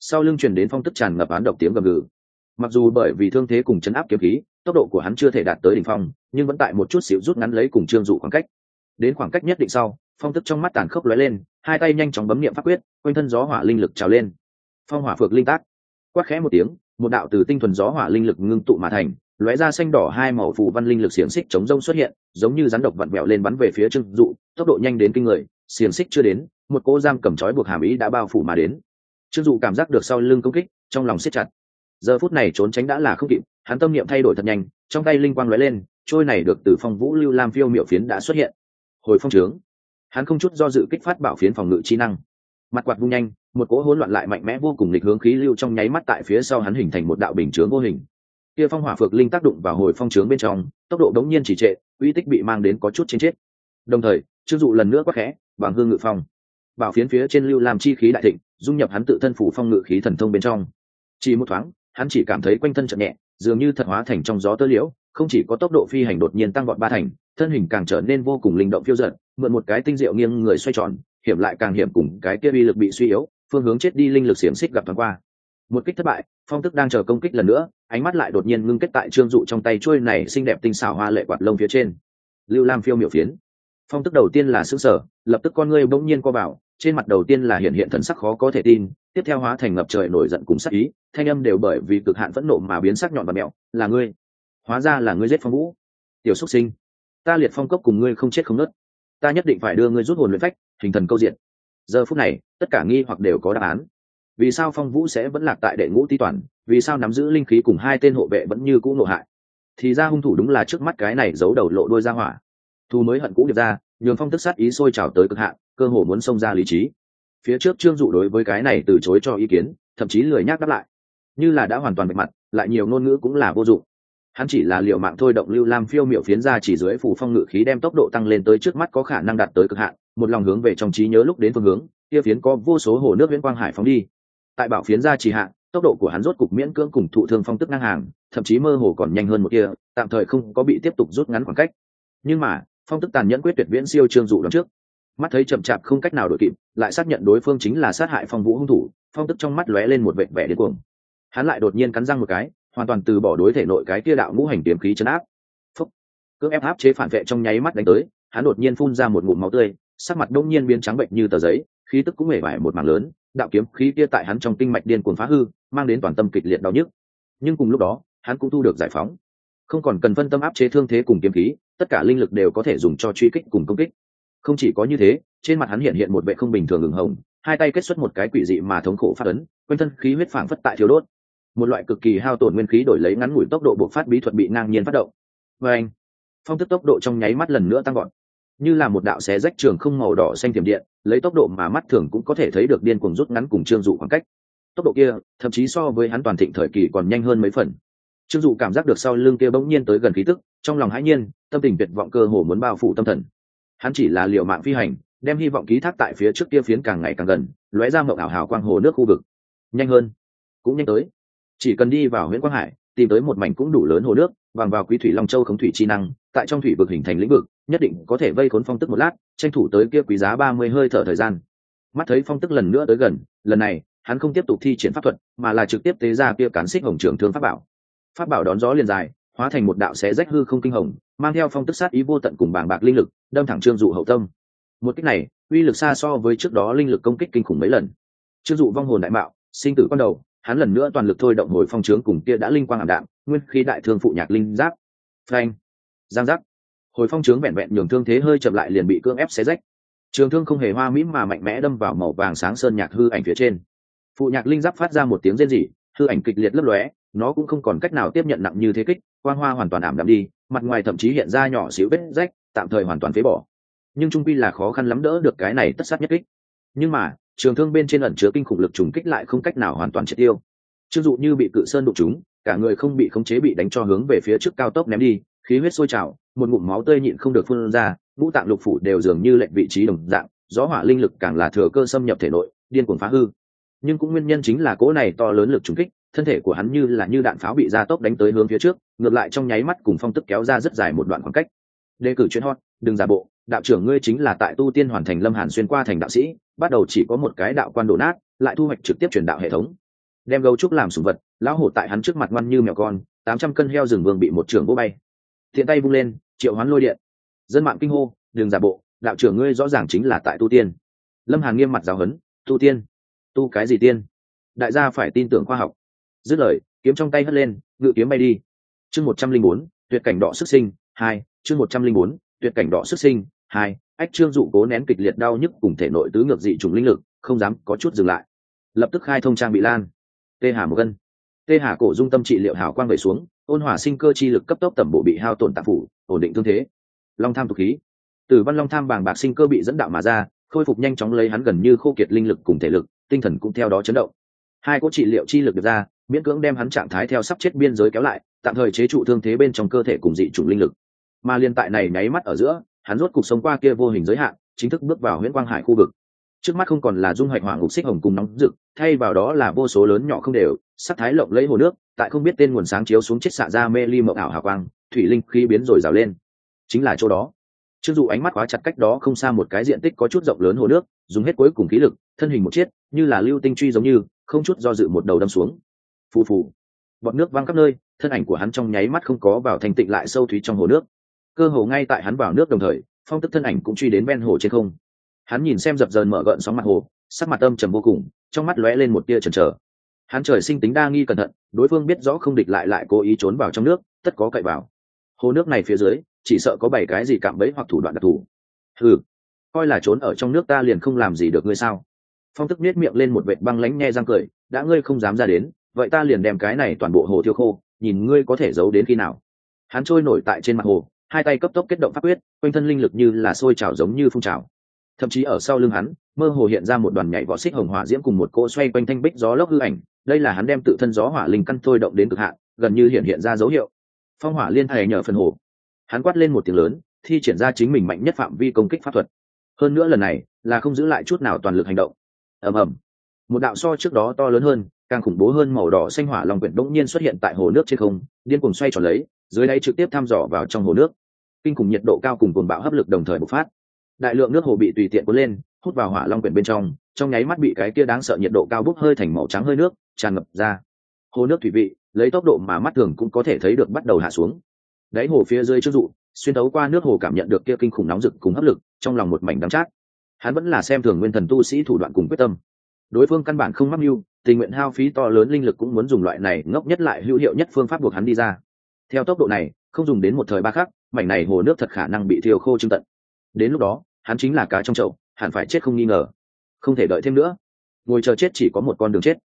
A: Sau lưng truyền đến phong tức tràn ngập án độc tiếng gầm gừ. Mặc dù bởi vì thương thế cùng chấn áp kiếm khí, tốc độ của hắn chưa thể đạt tới đỉnh phong, nhưng vẫn tại một chút xíu rút ngắn lấy cùng trương dụ khoảng cách. Đến khoảng cách nhất định sau, phong tức trong mắt tàn khốc lóe lên, hai tay nhanh chóng bấm niệm pháp quyết, quanh thân gió hỏa linh lực trào lên. Phong hỏa phược linh tác. Quát khẽ một tiếng, một đạo từ tinh thuần gió hỏa linh lực ngưng tụ mà thành, lóe ra xanh đỏ hai màu phù văn linh lực xiềng xích chống rông xuất hiện, giống như rắn độc vặn vẹo lên bắn về phía trương dụ, tốc độ nhanh đến kinh người, xiềng xích chưa đến một cô giam cầm trói buộc hàm ý đã bao phủ mà đến. Trương dụ cảm giác được sau lưng công kích, trong lòng siết chặt. Giờ phút này trốn tránh đã là không kịp, hắn tâm niệm thay đổi thật nhanh, trong tay linh quang lóe lên, trôi này được từ phong vũ lưu lam phiêu miệu phiến đã xuất hiện. Hồi phong trướng, hắn không chút do dự kích phát bảo phiến phòng ngự chi năng. Mặt quạt vung nhanh, một cỗ hỗn loạn lại mạnh mẽ vô cùng lịch hướng khí lưu trong nháy mắt tại phía sau hắn hình thành một đạo bình chướng vô hình. Kia phong hỏa phược linh tác động vào hồi phong trướng bên trong, tốc độ đống nhiên chỉ trệ, uy tích bị mang đến có chút trên chết đồng thời chưng dụ lần nữa quắc khẽ, bằng hương ngự phong bảo phiến phía trên lưu làm chi khí đại thịnh, dung nhập hắn tự thân phủ phong ngự khí thần thông bên trong. Chỉ một thoáng, hắn chỉ cảm thấy quanh thân chậm nhẹ, dường như thật hóa thành trong gió tơ liễu, không chỉ có tốc độ phi hành đột nhiên tăng vọt ba thành, thân hình càng trở nên vô cùng linh động phiêu giận mượn một cái tinh diệu nghiêng người xoay tròn, hiểm lại càng hiểm cùng cái kia uy lực bị suy yếu, phương hướng chết đi linh lực xiềng xích gặp thoáng qua. Một kích thất bại, phong tức đang chờ công kích lần nữa, ánh mắt lại đột nhiên ngưng kết tại trương dụ trong tay trôi này xinh đẹp tinh xảo hoa lệ quạt lông phía trên. Lưu lam phiêu miểu phiến. Phong tức đầu tiên là xương sở lập tức con ngươi bỗng nhiên co vào trên mặt đầu tiên là hiện hiện thần sắc khó có thể tin, tiếp theo hóa thành ngập trời nổi giận cùng sắc ý, thanh âm đều bởi vì cực hạn phẫn nộ mà biến sắc nhọn và mẹo, là ngươi. Hóa ra là ngươi giết phong vũ. Tiểu xúc sinh, ta liệt phong cốc cùng ngươi không chết không nớt ta nhất định phải đưa ngươi rút hồn luyện phách, hình thần câu diện. Giờ phút này, tất cả nghi hoặc đều có đáp án. Vì sao phong vũ sẽ vẫn lạc tại đệ ngũ ti toàn? Vì sao nắm giữ linh khí cùng hai tên hộ vệ vẫn như cũ nộ hại? Thì ra hung thủ đúng là trước mắt cái này giấu đầu lộ đôi ra hỏa. Thu mới hận cũ điệp ra, nhường phong tức sát ý sôi trào tới cực hạn cơ hồ muốn xông ra lý trí. Phía trước trương dụ đối với cái này từ chối cho ý kiến thậm chí lười nhác đáp lại. Như là đã hoàn toàn bạch mặt lại nhiều ngôn ngữ cũng là vô dụng. Hắn chỉ là liệu mạng thôi động lưu lam phiêu miệu phiến ra chỉ dưới phủ phong ngự khí đem tốc độ tăng lên tới trước mắt có khả năng đạt tới cực hạn một lòng hướng về trong trí nhớ lúc đến phương hướng kia phiến có vô số hồ nước viễn quang hải phóng đi. Tại bảo phiến ra chỉ hạ, tốc độ của hắn rốt cục miễn cưỡng cùng thụ thương phong tức ngang hàng thậm chí mơ hồ còn nhanh hơn một kia tạm thời không có bị tiếp tục rút ngắn khoảng cách. Nhưng mà phong tức tàn nhẫn quyết tuyệt viễn siêu trương dụ đón trước mắt thấy chậm chạp không cách nào đổi kịp, lại xác nhận đối phương chính là sát hại phong vũ hung thủ, phong tức trong mắt lóe lên một vệt vẻ điên cuồng. Hắn lại đột nhiên cắn răng một cái, hoàn toàn từ bỏ đối thể nội cái kia đạo ngũ hành kiếm khí chấn áp. Phúc! Cưỡng ép áp chế phản vệ trong nháy mắt đánh tới, hắn đột nhiên phun ra một ngụm máu tươi, sắc mặt đông nhiên biến trắng bệnh như tờ giấy, khí tức cũng hề vải một mảng lớn, đạo kiếm khí kia tại hắn trong kinh mạch điên cuồng phá hư, mang đến toàn tâm kịch liệt đau nhức. Nhưng cùng lúc đó, hắn cũng thu được giải phóng. Không còn cần phân tâm áp chế thương thế cùng kiếm khí, tất cả linh lực đều có thể dùng cho truy kích cùng công kích không chỉ có như thế, trên mặt hắn hiện hiện một vệ không bình thường ửng hồng, hai tay kết xuất một cái quỷ dị mà thống khổ phát ấn, quanh thân khí huyết phảng phất tại thiếu đốt. Một loại cực kỳ hao tổn nguyên khí đổi lấy ngắn ngủi tốc độ buộc phát bí thuật bị ngang nhiên phát động. Và anh phong thức tốc độ trong nháy mắt lần nữa tăng gọn như là một đạo xé rách trường không màu đỏ xanh tiềm điện, lấy tốc độ mà mắt thường cũng có thể thấy được điên cuồng rút ngắn cùng trương dụ khoảng cách. Tốc độ kia, thậm chí so với hắn toàn thịnh thời kỳ còn nhanh hơn mấy phần. Trương dụ cảm giác được sau lưng kia bỗng nhiên tới gần khí tức, trong lòng hãi nhiên, tâm tình tuyệt vọng cơ hồ muốn bao phủ tâm thần hắn chỉ là liệu mạng phi hành, đem hy vọng ký thác tại phía trước kia phiến càng ngày càng gần, lóe ra mậu ảo hào quang hồ nước khu vực. Nhanh hơn, cũng nhanh tới. Chỉ cần đi vào huyện quang hải, tìm tới một mảnh cũng đủ lớn hồ nước, bằng vào quý thủy long châu khống thủy chi năng, tại trong thủy vực hình thành lĩnh vực, nhất định có thể vây khốn phong tức một lát, tranh thủ tới kia quý giá ba mươi hơi thở thời gian. Mắt thấy phong tức lần nữa tới gần, lần này, hắn không tiếp tục thi triển pháp thuật, mà là trực tiếp tế ra kia cán xích hồng trường thương pháp bảo. Pháp bảo đón gió liền dài hóa thành một đạo xé rách hư không kinh hồng, mang theo phong tức sát ý vô tận cùng bàng bạc linh lực, đâm thẳng trương dụ hậu tâm. Một cách này, uy lực xa so với trước đó linh lực công kích kinh khủng mấy lần. Trương dụ vong hồn đại mạo, sinh tử ban đầu, hắn lần nữa toàn lực thôi động hồi phong trướng cùng kia đã linh quang ảm đạm, nguyên khí đại thương phụ nhạc linh giáp. Phanh! Giang giáp hồi phong trướng vẹn vẹn nhường thương thế hơi chậm lại liền bị cưỡng ép xé rách. Trường thương không hề hoa mỹ mà mạnh mẽ đâm vào màu vàng sáng sơn nhạc hư ảnh phía trên. Phụ nhạc linh giáp phát ra một tiếng rên rỉ, hư ảnh kịch liệt lấp lóe, nó cũng không còn cách nào tiếp nhận nặng như thế kích quang hoa hoàn toàn ảm đạm đi, mặt ngoài thậm chí hiện ra nhỏ xíu vết rách, tạm thời hoàn toàn phế bỏ. Nhưng trung quy là khó khăn lắm đỡ được cái này tất sát nhất kích. Nhưng mà, trường thương bên trên ẩn chứa kinh khủng lực trùng kích lại không cách nào hoàn toàn triệt tiêu. Chưng dụ như bị cự sơn đụng chúng cả người không bị khống chế bị đánh cho hướng về phía trước cao tốc ném đi, khí huyết sôi trào, một ngụm máu tươi nhịn không được phun ra, ngũ tạng lục phủ đều dường như lệnh vị trí đồng dạng, gió hỏa linh lực càng là thừa cơ xâm nhập thể nội, điên cuồng phá hư. Nhưng cũng nguyên nhân chính là cỗ này to lớn lực trùng kích thân thể của hắn như là như đạn pháo bị gia tốc đánh tới hướng phía trước, ngược lại trong nháy mắt cùng phong tức kéo ra rất dài một đoạn khoảng cách. Đề cử chuyên hot, đừng giả bộ, đạo trưởng ngươi chính là tại tu tiên hoàn thành lâm hàn xuyên qua thành đạo sĩ, bắt đầu chỉ có một cái đạo quan đổ nát, lại thu hoạch trực tiếp truyền đạo hệ thống. Đem gấu trúc làm sùng vật, lão hổ tại hắn trước mặt ngoan như mèo con, tám trăm cân heo rừng vương bị một trường vô bay. Thiện tay vung lên, triệu hoán lôi điện. Dân mạng kinh hô đường giả bộ, đạo trưởng ngươi rõ ràng chính là tại tu tiên. Lâm hàn nghiêm mặt giáo huấn, tu tiên, tu cái gì tiên? Đại gia phải tin tưởng khoa học dứt lời, kiếm trong tay hất lên, ngự kiếm bay đi. Chương một trăm linh bốn, tuyệt cảnh đỏ sức sinh, hai, chương một trăm linh bốn, tuyệt cảnh đỏ sức sinh, hai, ách trương dụ cố nén kịch liệt đau nhức cùng thể nội tứ ngược dị trùng linh lực, không dám có chút dừng lại. Lập tức khai thông trang bị lan. Tê hà một gân. Tê hà cổ dung tâm trị liệu hảo quang về xuống, ôn hỏa sinh cơ chi lực cấp tốc tẩm bộ bị hao tổn tạp phủ, ổn định thương thế. Long tham tục khí. Từ văn long tham bàng bạc sinh cơ bị dẫn đạo mà ra, khôi phục nhanh chóng lấy hắn gần như khô kiệt linh lực cùng thể lực, tinh thần cũng theo đó chấn động. Hai cỗ trị liệu chi lực được ra miễn cưỡng đem hắn trạng thái theo sắp chết biên giới kéo lại, tạm thời chế trụ thương thế bên trong cơ thể cùng dị chủng linh lực. Mà liên tại này nháy mắt ở giữa, hắn rốt cục sống qua kia vô hình giới hạn, chính thức bước vào huyện quang hải khu vực. Trước mắt không còn là dung hoạch hỏa ngục xích hồng cùng nóng rực, thay vào đó là vô số lớn nhỏ không đều, sắc thái lộng lấy hồ nước, tại không biết tên nguồn sáng chiếu xuống chết xạ ra mê ly mộng ảo hào quang, thủy linh khí biến rồi rào lên. Chính là chỗ đó. Chưng dụ ánh mắt khóa chặt cách đó không xa một cái diện tích có chút rộng lớn hồ nước, dùng hết cuối cùng khí lực, thân hình một chiết như là lưu tinh truy giống như, không chút do dự một đầu đâm xuống phù phù. Bọn nước văng khắp nơi, thân ảnh của hắn trong nháy mắt không có vào thành tịnh lại sâu thúy trong hồ nước. Cơ hồ ngay tại hắn vào nước đồng thời, phong tức thân ảnh cũng truy đến ven hồ trên không. Hắn nhìn xem dập dờn mở gợn sóng mặt hồ, sắc mặt âm trầm vô cùng, trong mắt lóe lên một tia chần chờ. Hắn trời sinh tính đa nghi cẩn thận, đối phương biết rõ không địch lại lại cố ý trốn vào trong nước, tất có cậy vào. Hồ nước này phía dưới, chỉ sợ có bảy cái gì cạm bẫy hoặc thủ đoạn đặc thù. Ừ coi là trốn ở trong nước ta liền không làm gì được ngươi sao? Phong tức nết miệng lên một vệt băng lánh nghe răng cười, đã ngươi không dám ra đến vậy ta liền đem cái này toàn bộ hồ thiêu khô, nhìn ngươi có thể giấu đến khi nào. Hắn trôi nổi tại trên mặt hồ, hai tay cấp tốc kết động pháp quyết, quanh thân linh lực như là sôi trào giống như phun trào. Thậm chí ở sau lưng hắn, mơ hồ hiện ra một đoàn nhảy võ xích hồng hỏa diễm cùng một cỗ xoay quanh thanh bích gió lốc hư ảnh, đây là hắn đem tự thân gió hỏa linh căn thôi động đến cực hạn, gần như hiện hiện ra dấu hiệu. Phong hỏa liên thầy nhờ phần hồ. Hắn quát lên một tiếng lớn, thi triển ra chính mình mạnh nhất phạm vi công kích pháp thuật. Hơn nữa lần này, là không giữ lại chút nào toàn lực hành động. Ầm ầm. Một đạo so trước đó to lớn hơn càng khủng bố hơn màu đỏ xanh hỏa long quyển đống nhiên xuất hiện tại hồ nước trên không, điên cuồng xoay tròn lấy, dưới đáy trực tiếp thăm dò vào trong hồ nước. Kinh khủng nhiệt độ cao cùng cuồng bạo hấp lực đồng thời bộc phát. Đại lượng nước hồ bị tùy tiện cuốn lên, hút vào hỏa long quyển bên trong trong nháy mắt bị cái kia đáng sợ nhiệt độ cao bốc hơi thành màu trắng hơi nước, tràn ngập ra. Hồ nước thủy vị, lấy tốc độ mà mắt thường cũng có thể thấy được bắt đầu hạ xuống. Đáy hồ phía dưới chưa dụ, xuyên tấu qua nước hồ cảm nhận được kia kinh khủng nóng rực cùng hấp lực, trong lòng một mảnh đắng chát. Hắn vẫn là xem thường nguyên thần tu sĩ thủ đoạn cùng quyết tâm. Đối phương căn bản không mắc mưu tình nguyện hao phí to lớn linh lực cũng muốn dùng loại này ngốc nhất lại hữu hiệu nhất phương pháp buộc hắn đi ra. Theo tốc độ này, không dùng đến một thời ba khắc, mảnh này hồ nước thật khả năng bị thiêu khô trưng tận. Đến lúc đó, hắn chính là cá trong chậu, hẳn phải chết không nghi ngờ. Không thể đợi thêm nữa. Ngồi chờ chết chỉ có một con đường chết.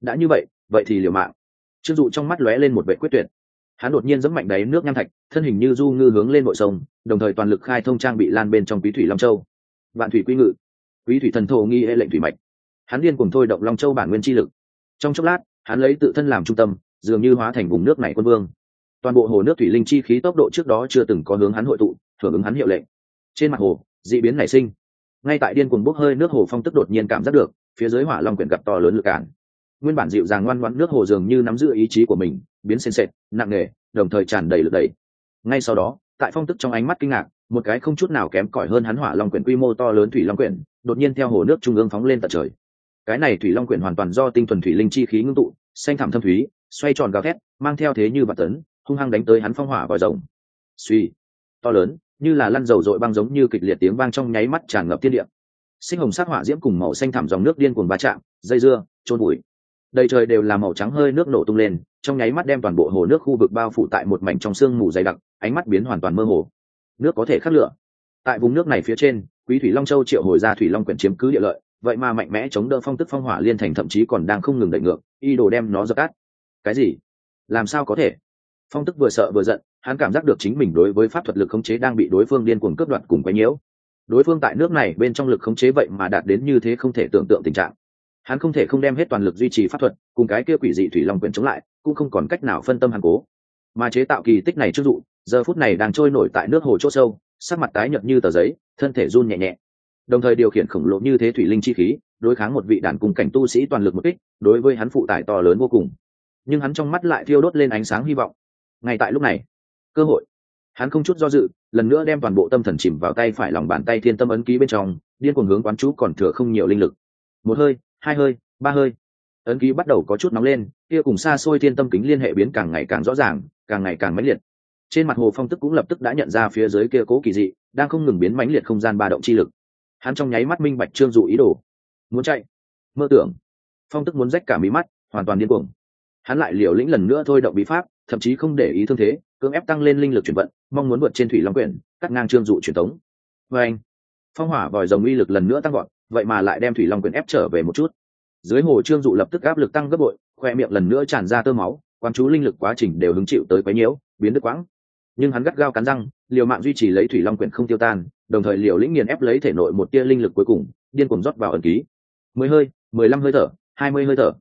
A: Đã như vậy vậy thì liều mạng. Trương dụ trong mắt lóe lên một vệ quyết tuyệt. Hắn đột nhiên dẫm mạnh đáy nước nham thạch, thân hình như du ngư hướng lên nội sông, đồng thời toàn lực khai thông trang bị lan bên trong quý thủy long châu. Vạn thủy quy ngự. Quý thủy thần thổ nghi hệ lệnh thủy mạch hắn điên cùng thôi động long châu bản nguyên chi lực. Trong chốc lát, hắn lấy tự thân làm trung tâm, dường như hóa thành vùng nước này quân vương. Toàn bộ hồ nước thủy linh chi khí tốc độ trước đó chưa từng có hướng hắn hội tụ hưởng ứng hắn hiệu lệnh. Trên mặt hồ d ị biến nảy sinh. Ngay tại điên cuồng bốc hơi nước hồ phong tức đột nhiên cảm giác được, phía dưới hỏa long quyển gặp to lớn lực cản. Nguyên bản dịu dàng ngoan ngoãn nước hồ dường như nắm giữ ý chí của mình, biến sên sệt, nặng nề, đồng thời tràn đầy lực đẩy. Ngay sau đó, tại phong tức trong ánh mắt kinh ngạc, một cái không chút nào kém cỏi hơn hắn hỏa long quyển quy mô to lớn thủy long quyển, đột nhiên theo hồ nước trung ương phóng lên tận trời cái này thủy long quyển hoàn toàn do tinh thuần thủy linh chi khí ngưng tụ, xanh thảm thâm thúy, xoay tròn gào thét, mang theo thế như bạt tấn, hung hăng đánh tới hắn phong hỏa vòi rồng. Suy, to lớn, như là lăn dầu dội băng giống như kịch liệt tiếng vang trong nháy mắt tràn ngập thiên địa. Sinh hồng sắc hỏa diễm cùng màu xanh thảm dòng nước điên cuồng va chạm, dây dưa trôn bụi đầy trời đều là màu trắng hơi nước nổ tung lên, trong nháy mắt đem toàn bộ hồ nước khu vực bao phủ tại một mảnh trong sương mù dày đặc, ánh mắt biến hoàn toàn mơ hồ. Nước có thể khắc lửa. Tại vùng nước này phía trên, quý thủy long châu triệu hồi ra thủy long quyển chiếm cứ địa lợi vậy mà mạnh mẽ chống đỡ phong tức phong hỏa liên thành thậm chí còn đang không ngừng đẩy ngược y đồ đem nó dập tắt. Cái gì? Làm sao có thể? Phong tức vừa sợ vừa giận, hắn cảm giác được chính mình đối với pháp thuật lực khống chế đang bị đối phương điên cuồng cướp đoạt cùng quấy nhiễu. Đối phương tại nước này bên trong lực khống chế vậy mà đạt đến như thế không thể tưởng tượng tình trạng. Hắn không thể không đem hết toàn lực duy trì pháp thuật, cùng cái kia quỷ dị thủy long quyền chống lại, cũng không còn cách nào phân tâm hàn cố. Mà chế tạo kỳ tích này chưng dụ, giờ phút này đang trôi nổi tại nước hồ chỗ sâu, sắc mặt tái nhợt như tờ giấy, thân thể run nhẹ nhẹ đồng thời điều khiển khổng lồ như thế thủy linh chi khí, đối kháng một vị đàn cùng cảnh tu sĩ toàn lực một kích, đối với hắn phụ tải to lớn vô cùng. Nhưng hắn trong mắt lại thiêu đốt lên ánh sáng hy vọng. Ngay tại lúc này, cơ hội. Hắn không chút do dự, lần nữa đem toàn bộ tâm thần chìm vào tay phải lòng bàn tay thiên tâm ấn ký bên trong, điên cuồng hướng quán chú còn thừa không nhiều linh lực. Một hơi, hai hơi, ba hơi. Ấn ký bắt đầu có chút nóng lên, kia cùng xa xôi thiên tâm kính liên hệ biến càng ngày càng rõ ràng, càng ngày càng mãnh liệt. Trên mặt hồ phong tức cũng lập tức đã nhận ra phía dưới kia cố kỳ dị, đang không ngừng biến mãnh liệt không gian ba động chi lực hắn trong nháy mắt minh bạch trương dụ ý đồ. Muốn chạy? Mơ tưởng. Phong tức muốn rách cả mí mắt, hoàn toàn điên cuồng. Hắn lại liều lĩnh lần nữa thôi động bí pháp, thậm chí không để ý thương thế, cưỡng ép tăng lên linh lực chuyển vận, mong muốn vượt trên thủy long quyển, cắt ngang trương dụ truyền tống. Vê anh, phong hỏa vòi rồng uy lực lần nữa tăng gọn vậy mà lại đem thủy long quyển ép trở về một chút. Dưới hồ trương dụ lập tức áp lực tăng gấp bội, khoe miệng lần nữa tràn ra tơ máu quan chú linh lực quá trình đều hứng chịu tới quấy nhiễu, biến đứt quãng nhưng hắn gắt gao cắn răng, liều mạng duy trì lấy thủy long quyển không tiêu tan, đồng thời liều lĩnh nghiền ép lấy thể nội một tia linh lực cuối cùng, điên cuồng rót vào ấn ký. Mười hơi, mười lăm hơi thở, hai mươi hơi thở.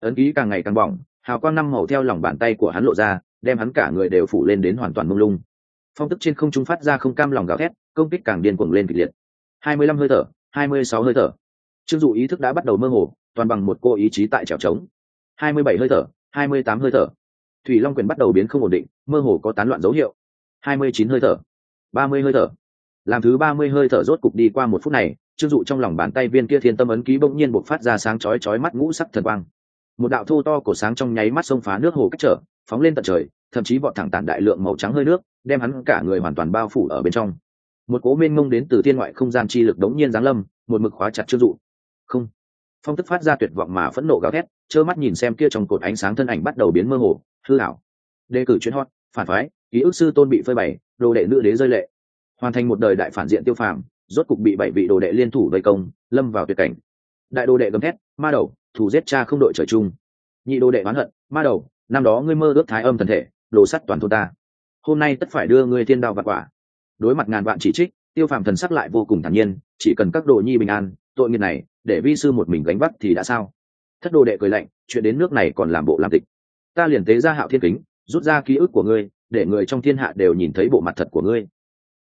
A: Ấn ký càng ngày càng bỏng, hào quang năm màu theo lòng bàn tay của hắn lộ ra, đem hắn cả người đều phủ lên đến hoàn toàn mông lung. Phong tức trên không trung phát ra không cam lòng gào thét, công kích càng điên cuồng lên kịch liệt. Hai mươi lăm hơi thở, hai mươi sáu hơi thở. Chưng dụ ý thức đã bắt đầu mơ hồ, toàn bằng một cô ý chí tại trèo trống. Hai mươi bảy hơi thở, hai mươi tám hơi thở. Thủy long quyền bắt đầu biến không ổn định, mơ hồ có tán loạn dấu hiệu hai mươi chín hơi thở, ba mươi hơi thở. Làm thứ ba mươi hơi thở rốt cục đi qua một phút này, trương dụ trong lòng bàn tay viên kia thiên tâm ấn ký bỗng nhiên bộc phát ra sáng chói chói mắt ngũ sắc thần quang. Một đạo thô to cổ sáng trong nháy mắt xông phá nước hồ cách trở, phóng lên tận trời, thậm chí vọt thẳng tản đại lượng màu trắng hơi nước, đem hắn cả người hoàn toàn bao phủ ở bên trong. Một cố mênh mông đến từ thiên ngoại không gian chi lực đống nhiên giáng lâm, một mực khóa chặt trương dụ. Không. Phong tức phát ra tuyệt vọng mà phẫn nộ gào thét, trơ mắt nhìn xem kia trong cột ánh sáng thân ảnh bắt đầu biến mơ hồ, hư ảo. Đề cử chuyến hot, phản phái ký ức sư tôn bị phơi bày, đồ đệ nữ đế rơi lệ. Hoàn thành một đời đại phản diện tiêu phàm, rốt cục bị bảy vị đồ đệ liên thủ vây công, lâm vào tuyệt cảnh. Đại đồ đệ gầm thét, ma đầu thủ giết cha không đội trời chung. Nhị đồ đệ oán hận, ma đầu, năm đó ngươi mơ ước thái âm thần thể, đồ sắt toàn thôn ta. Hôm nay tất phải đưa ngươi thiên đao vặt quả. Đối mặt ngàn vạn chỉ trích, tiêu phàm thần sắc lại vô cùng thản nhiên, chỉ cần các đồ nhi bình an, tội nghiệp này, để vi sư một mình gánh vắt thì đã sao? Thất đồ đệ cười lạnh, chuyện đến nước này còn làm bộ làm tịch. Ta liền tế ra hạo thiên kính, rút ra ký ức của ngươi để người trong thiên hạ đều nhìn thấy bộ mặt thật của ngươi.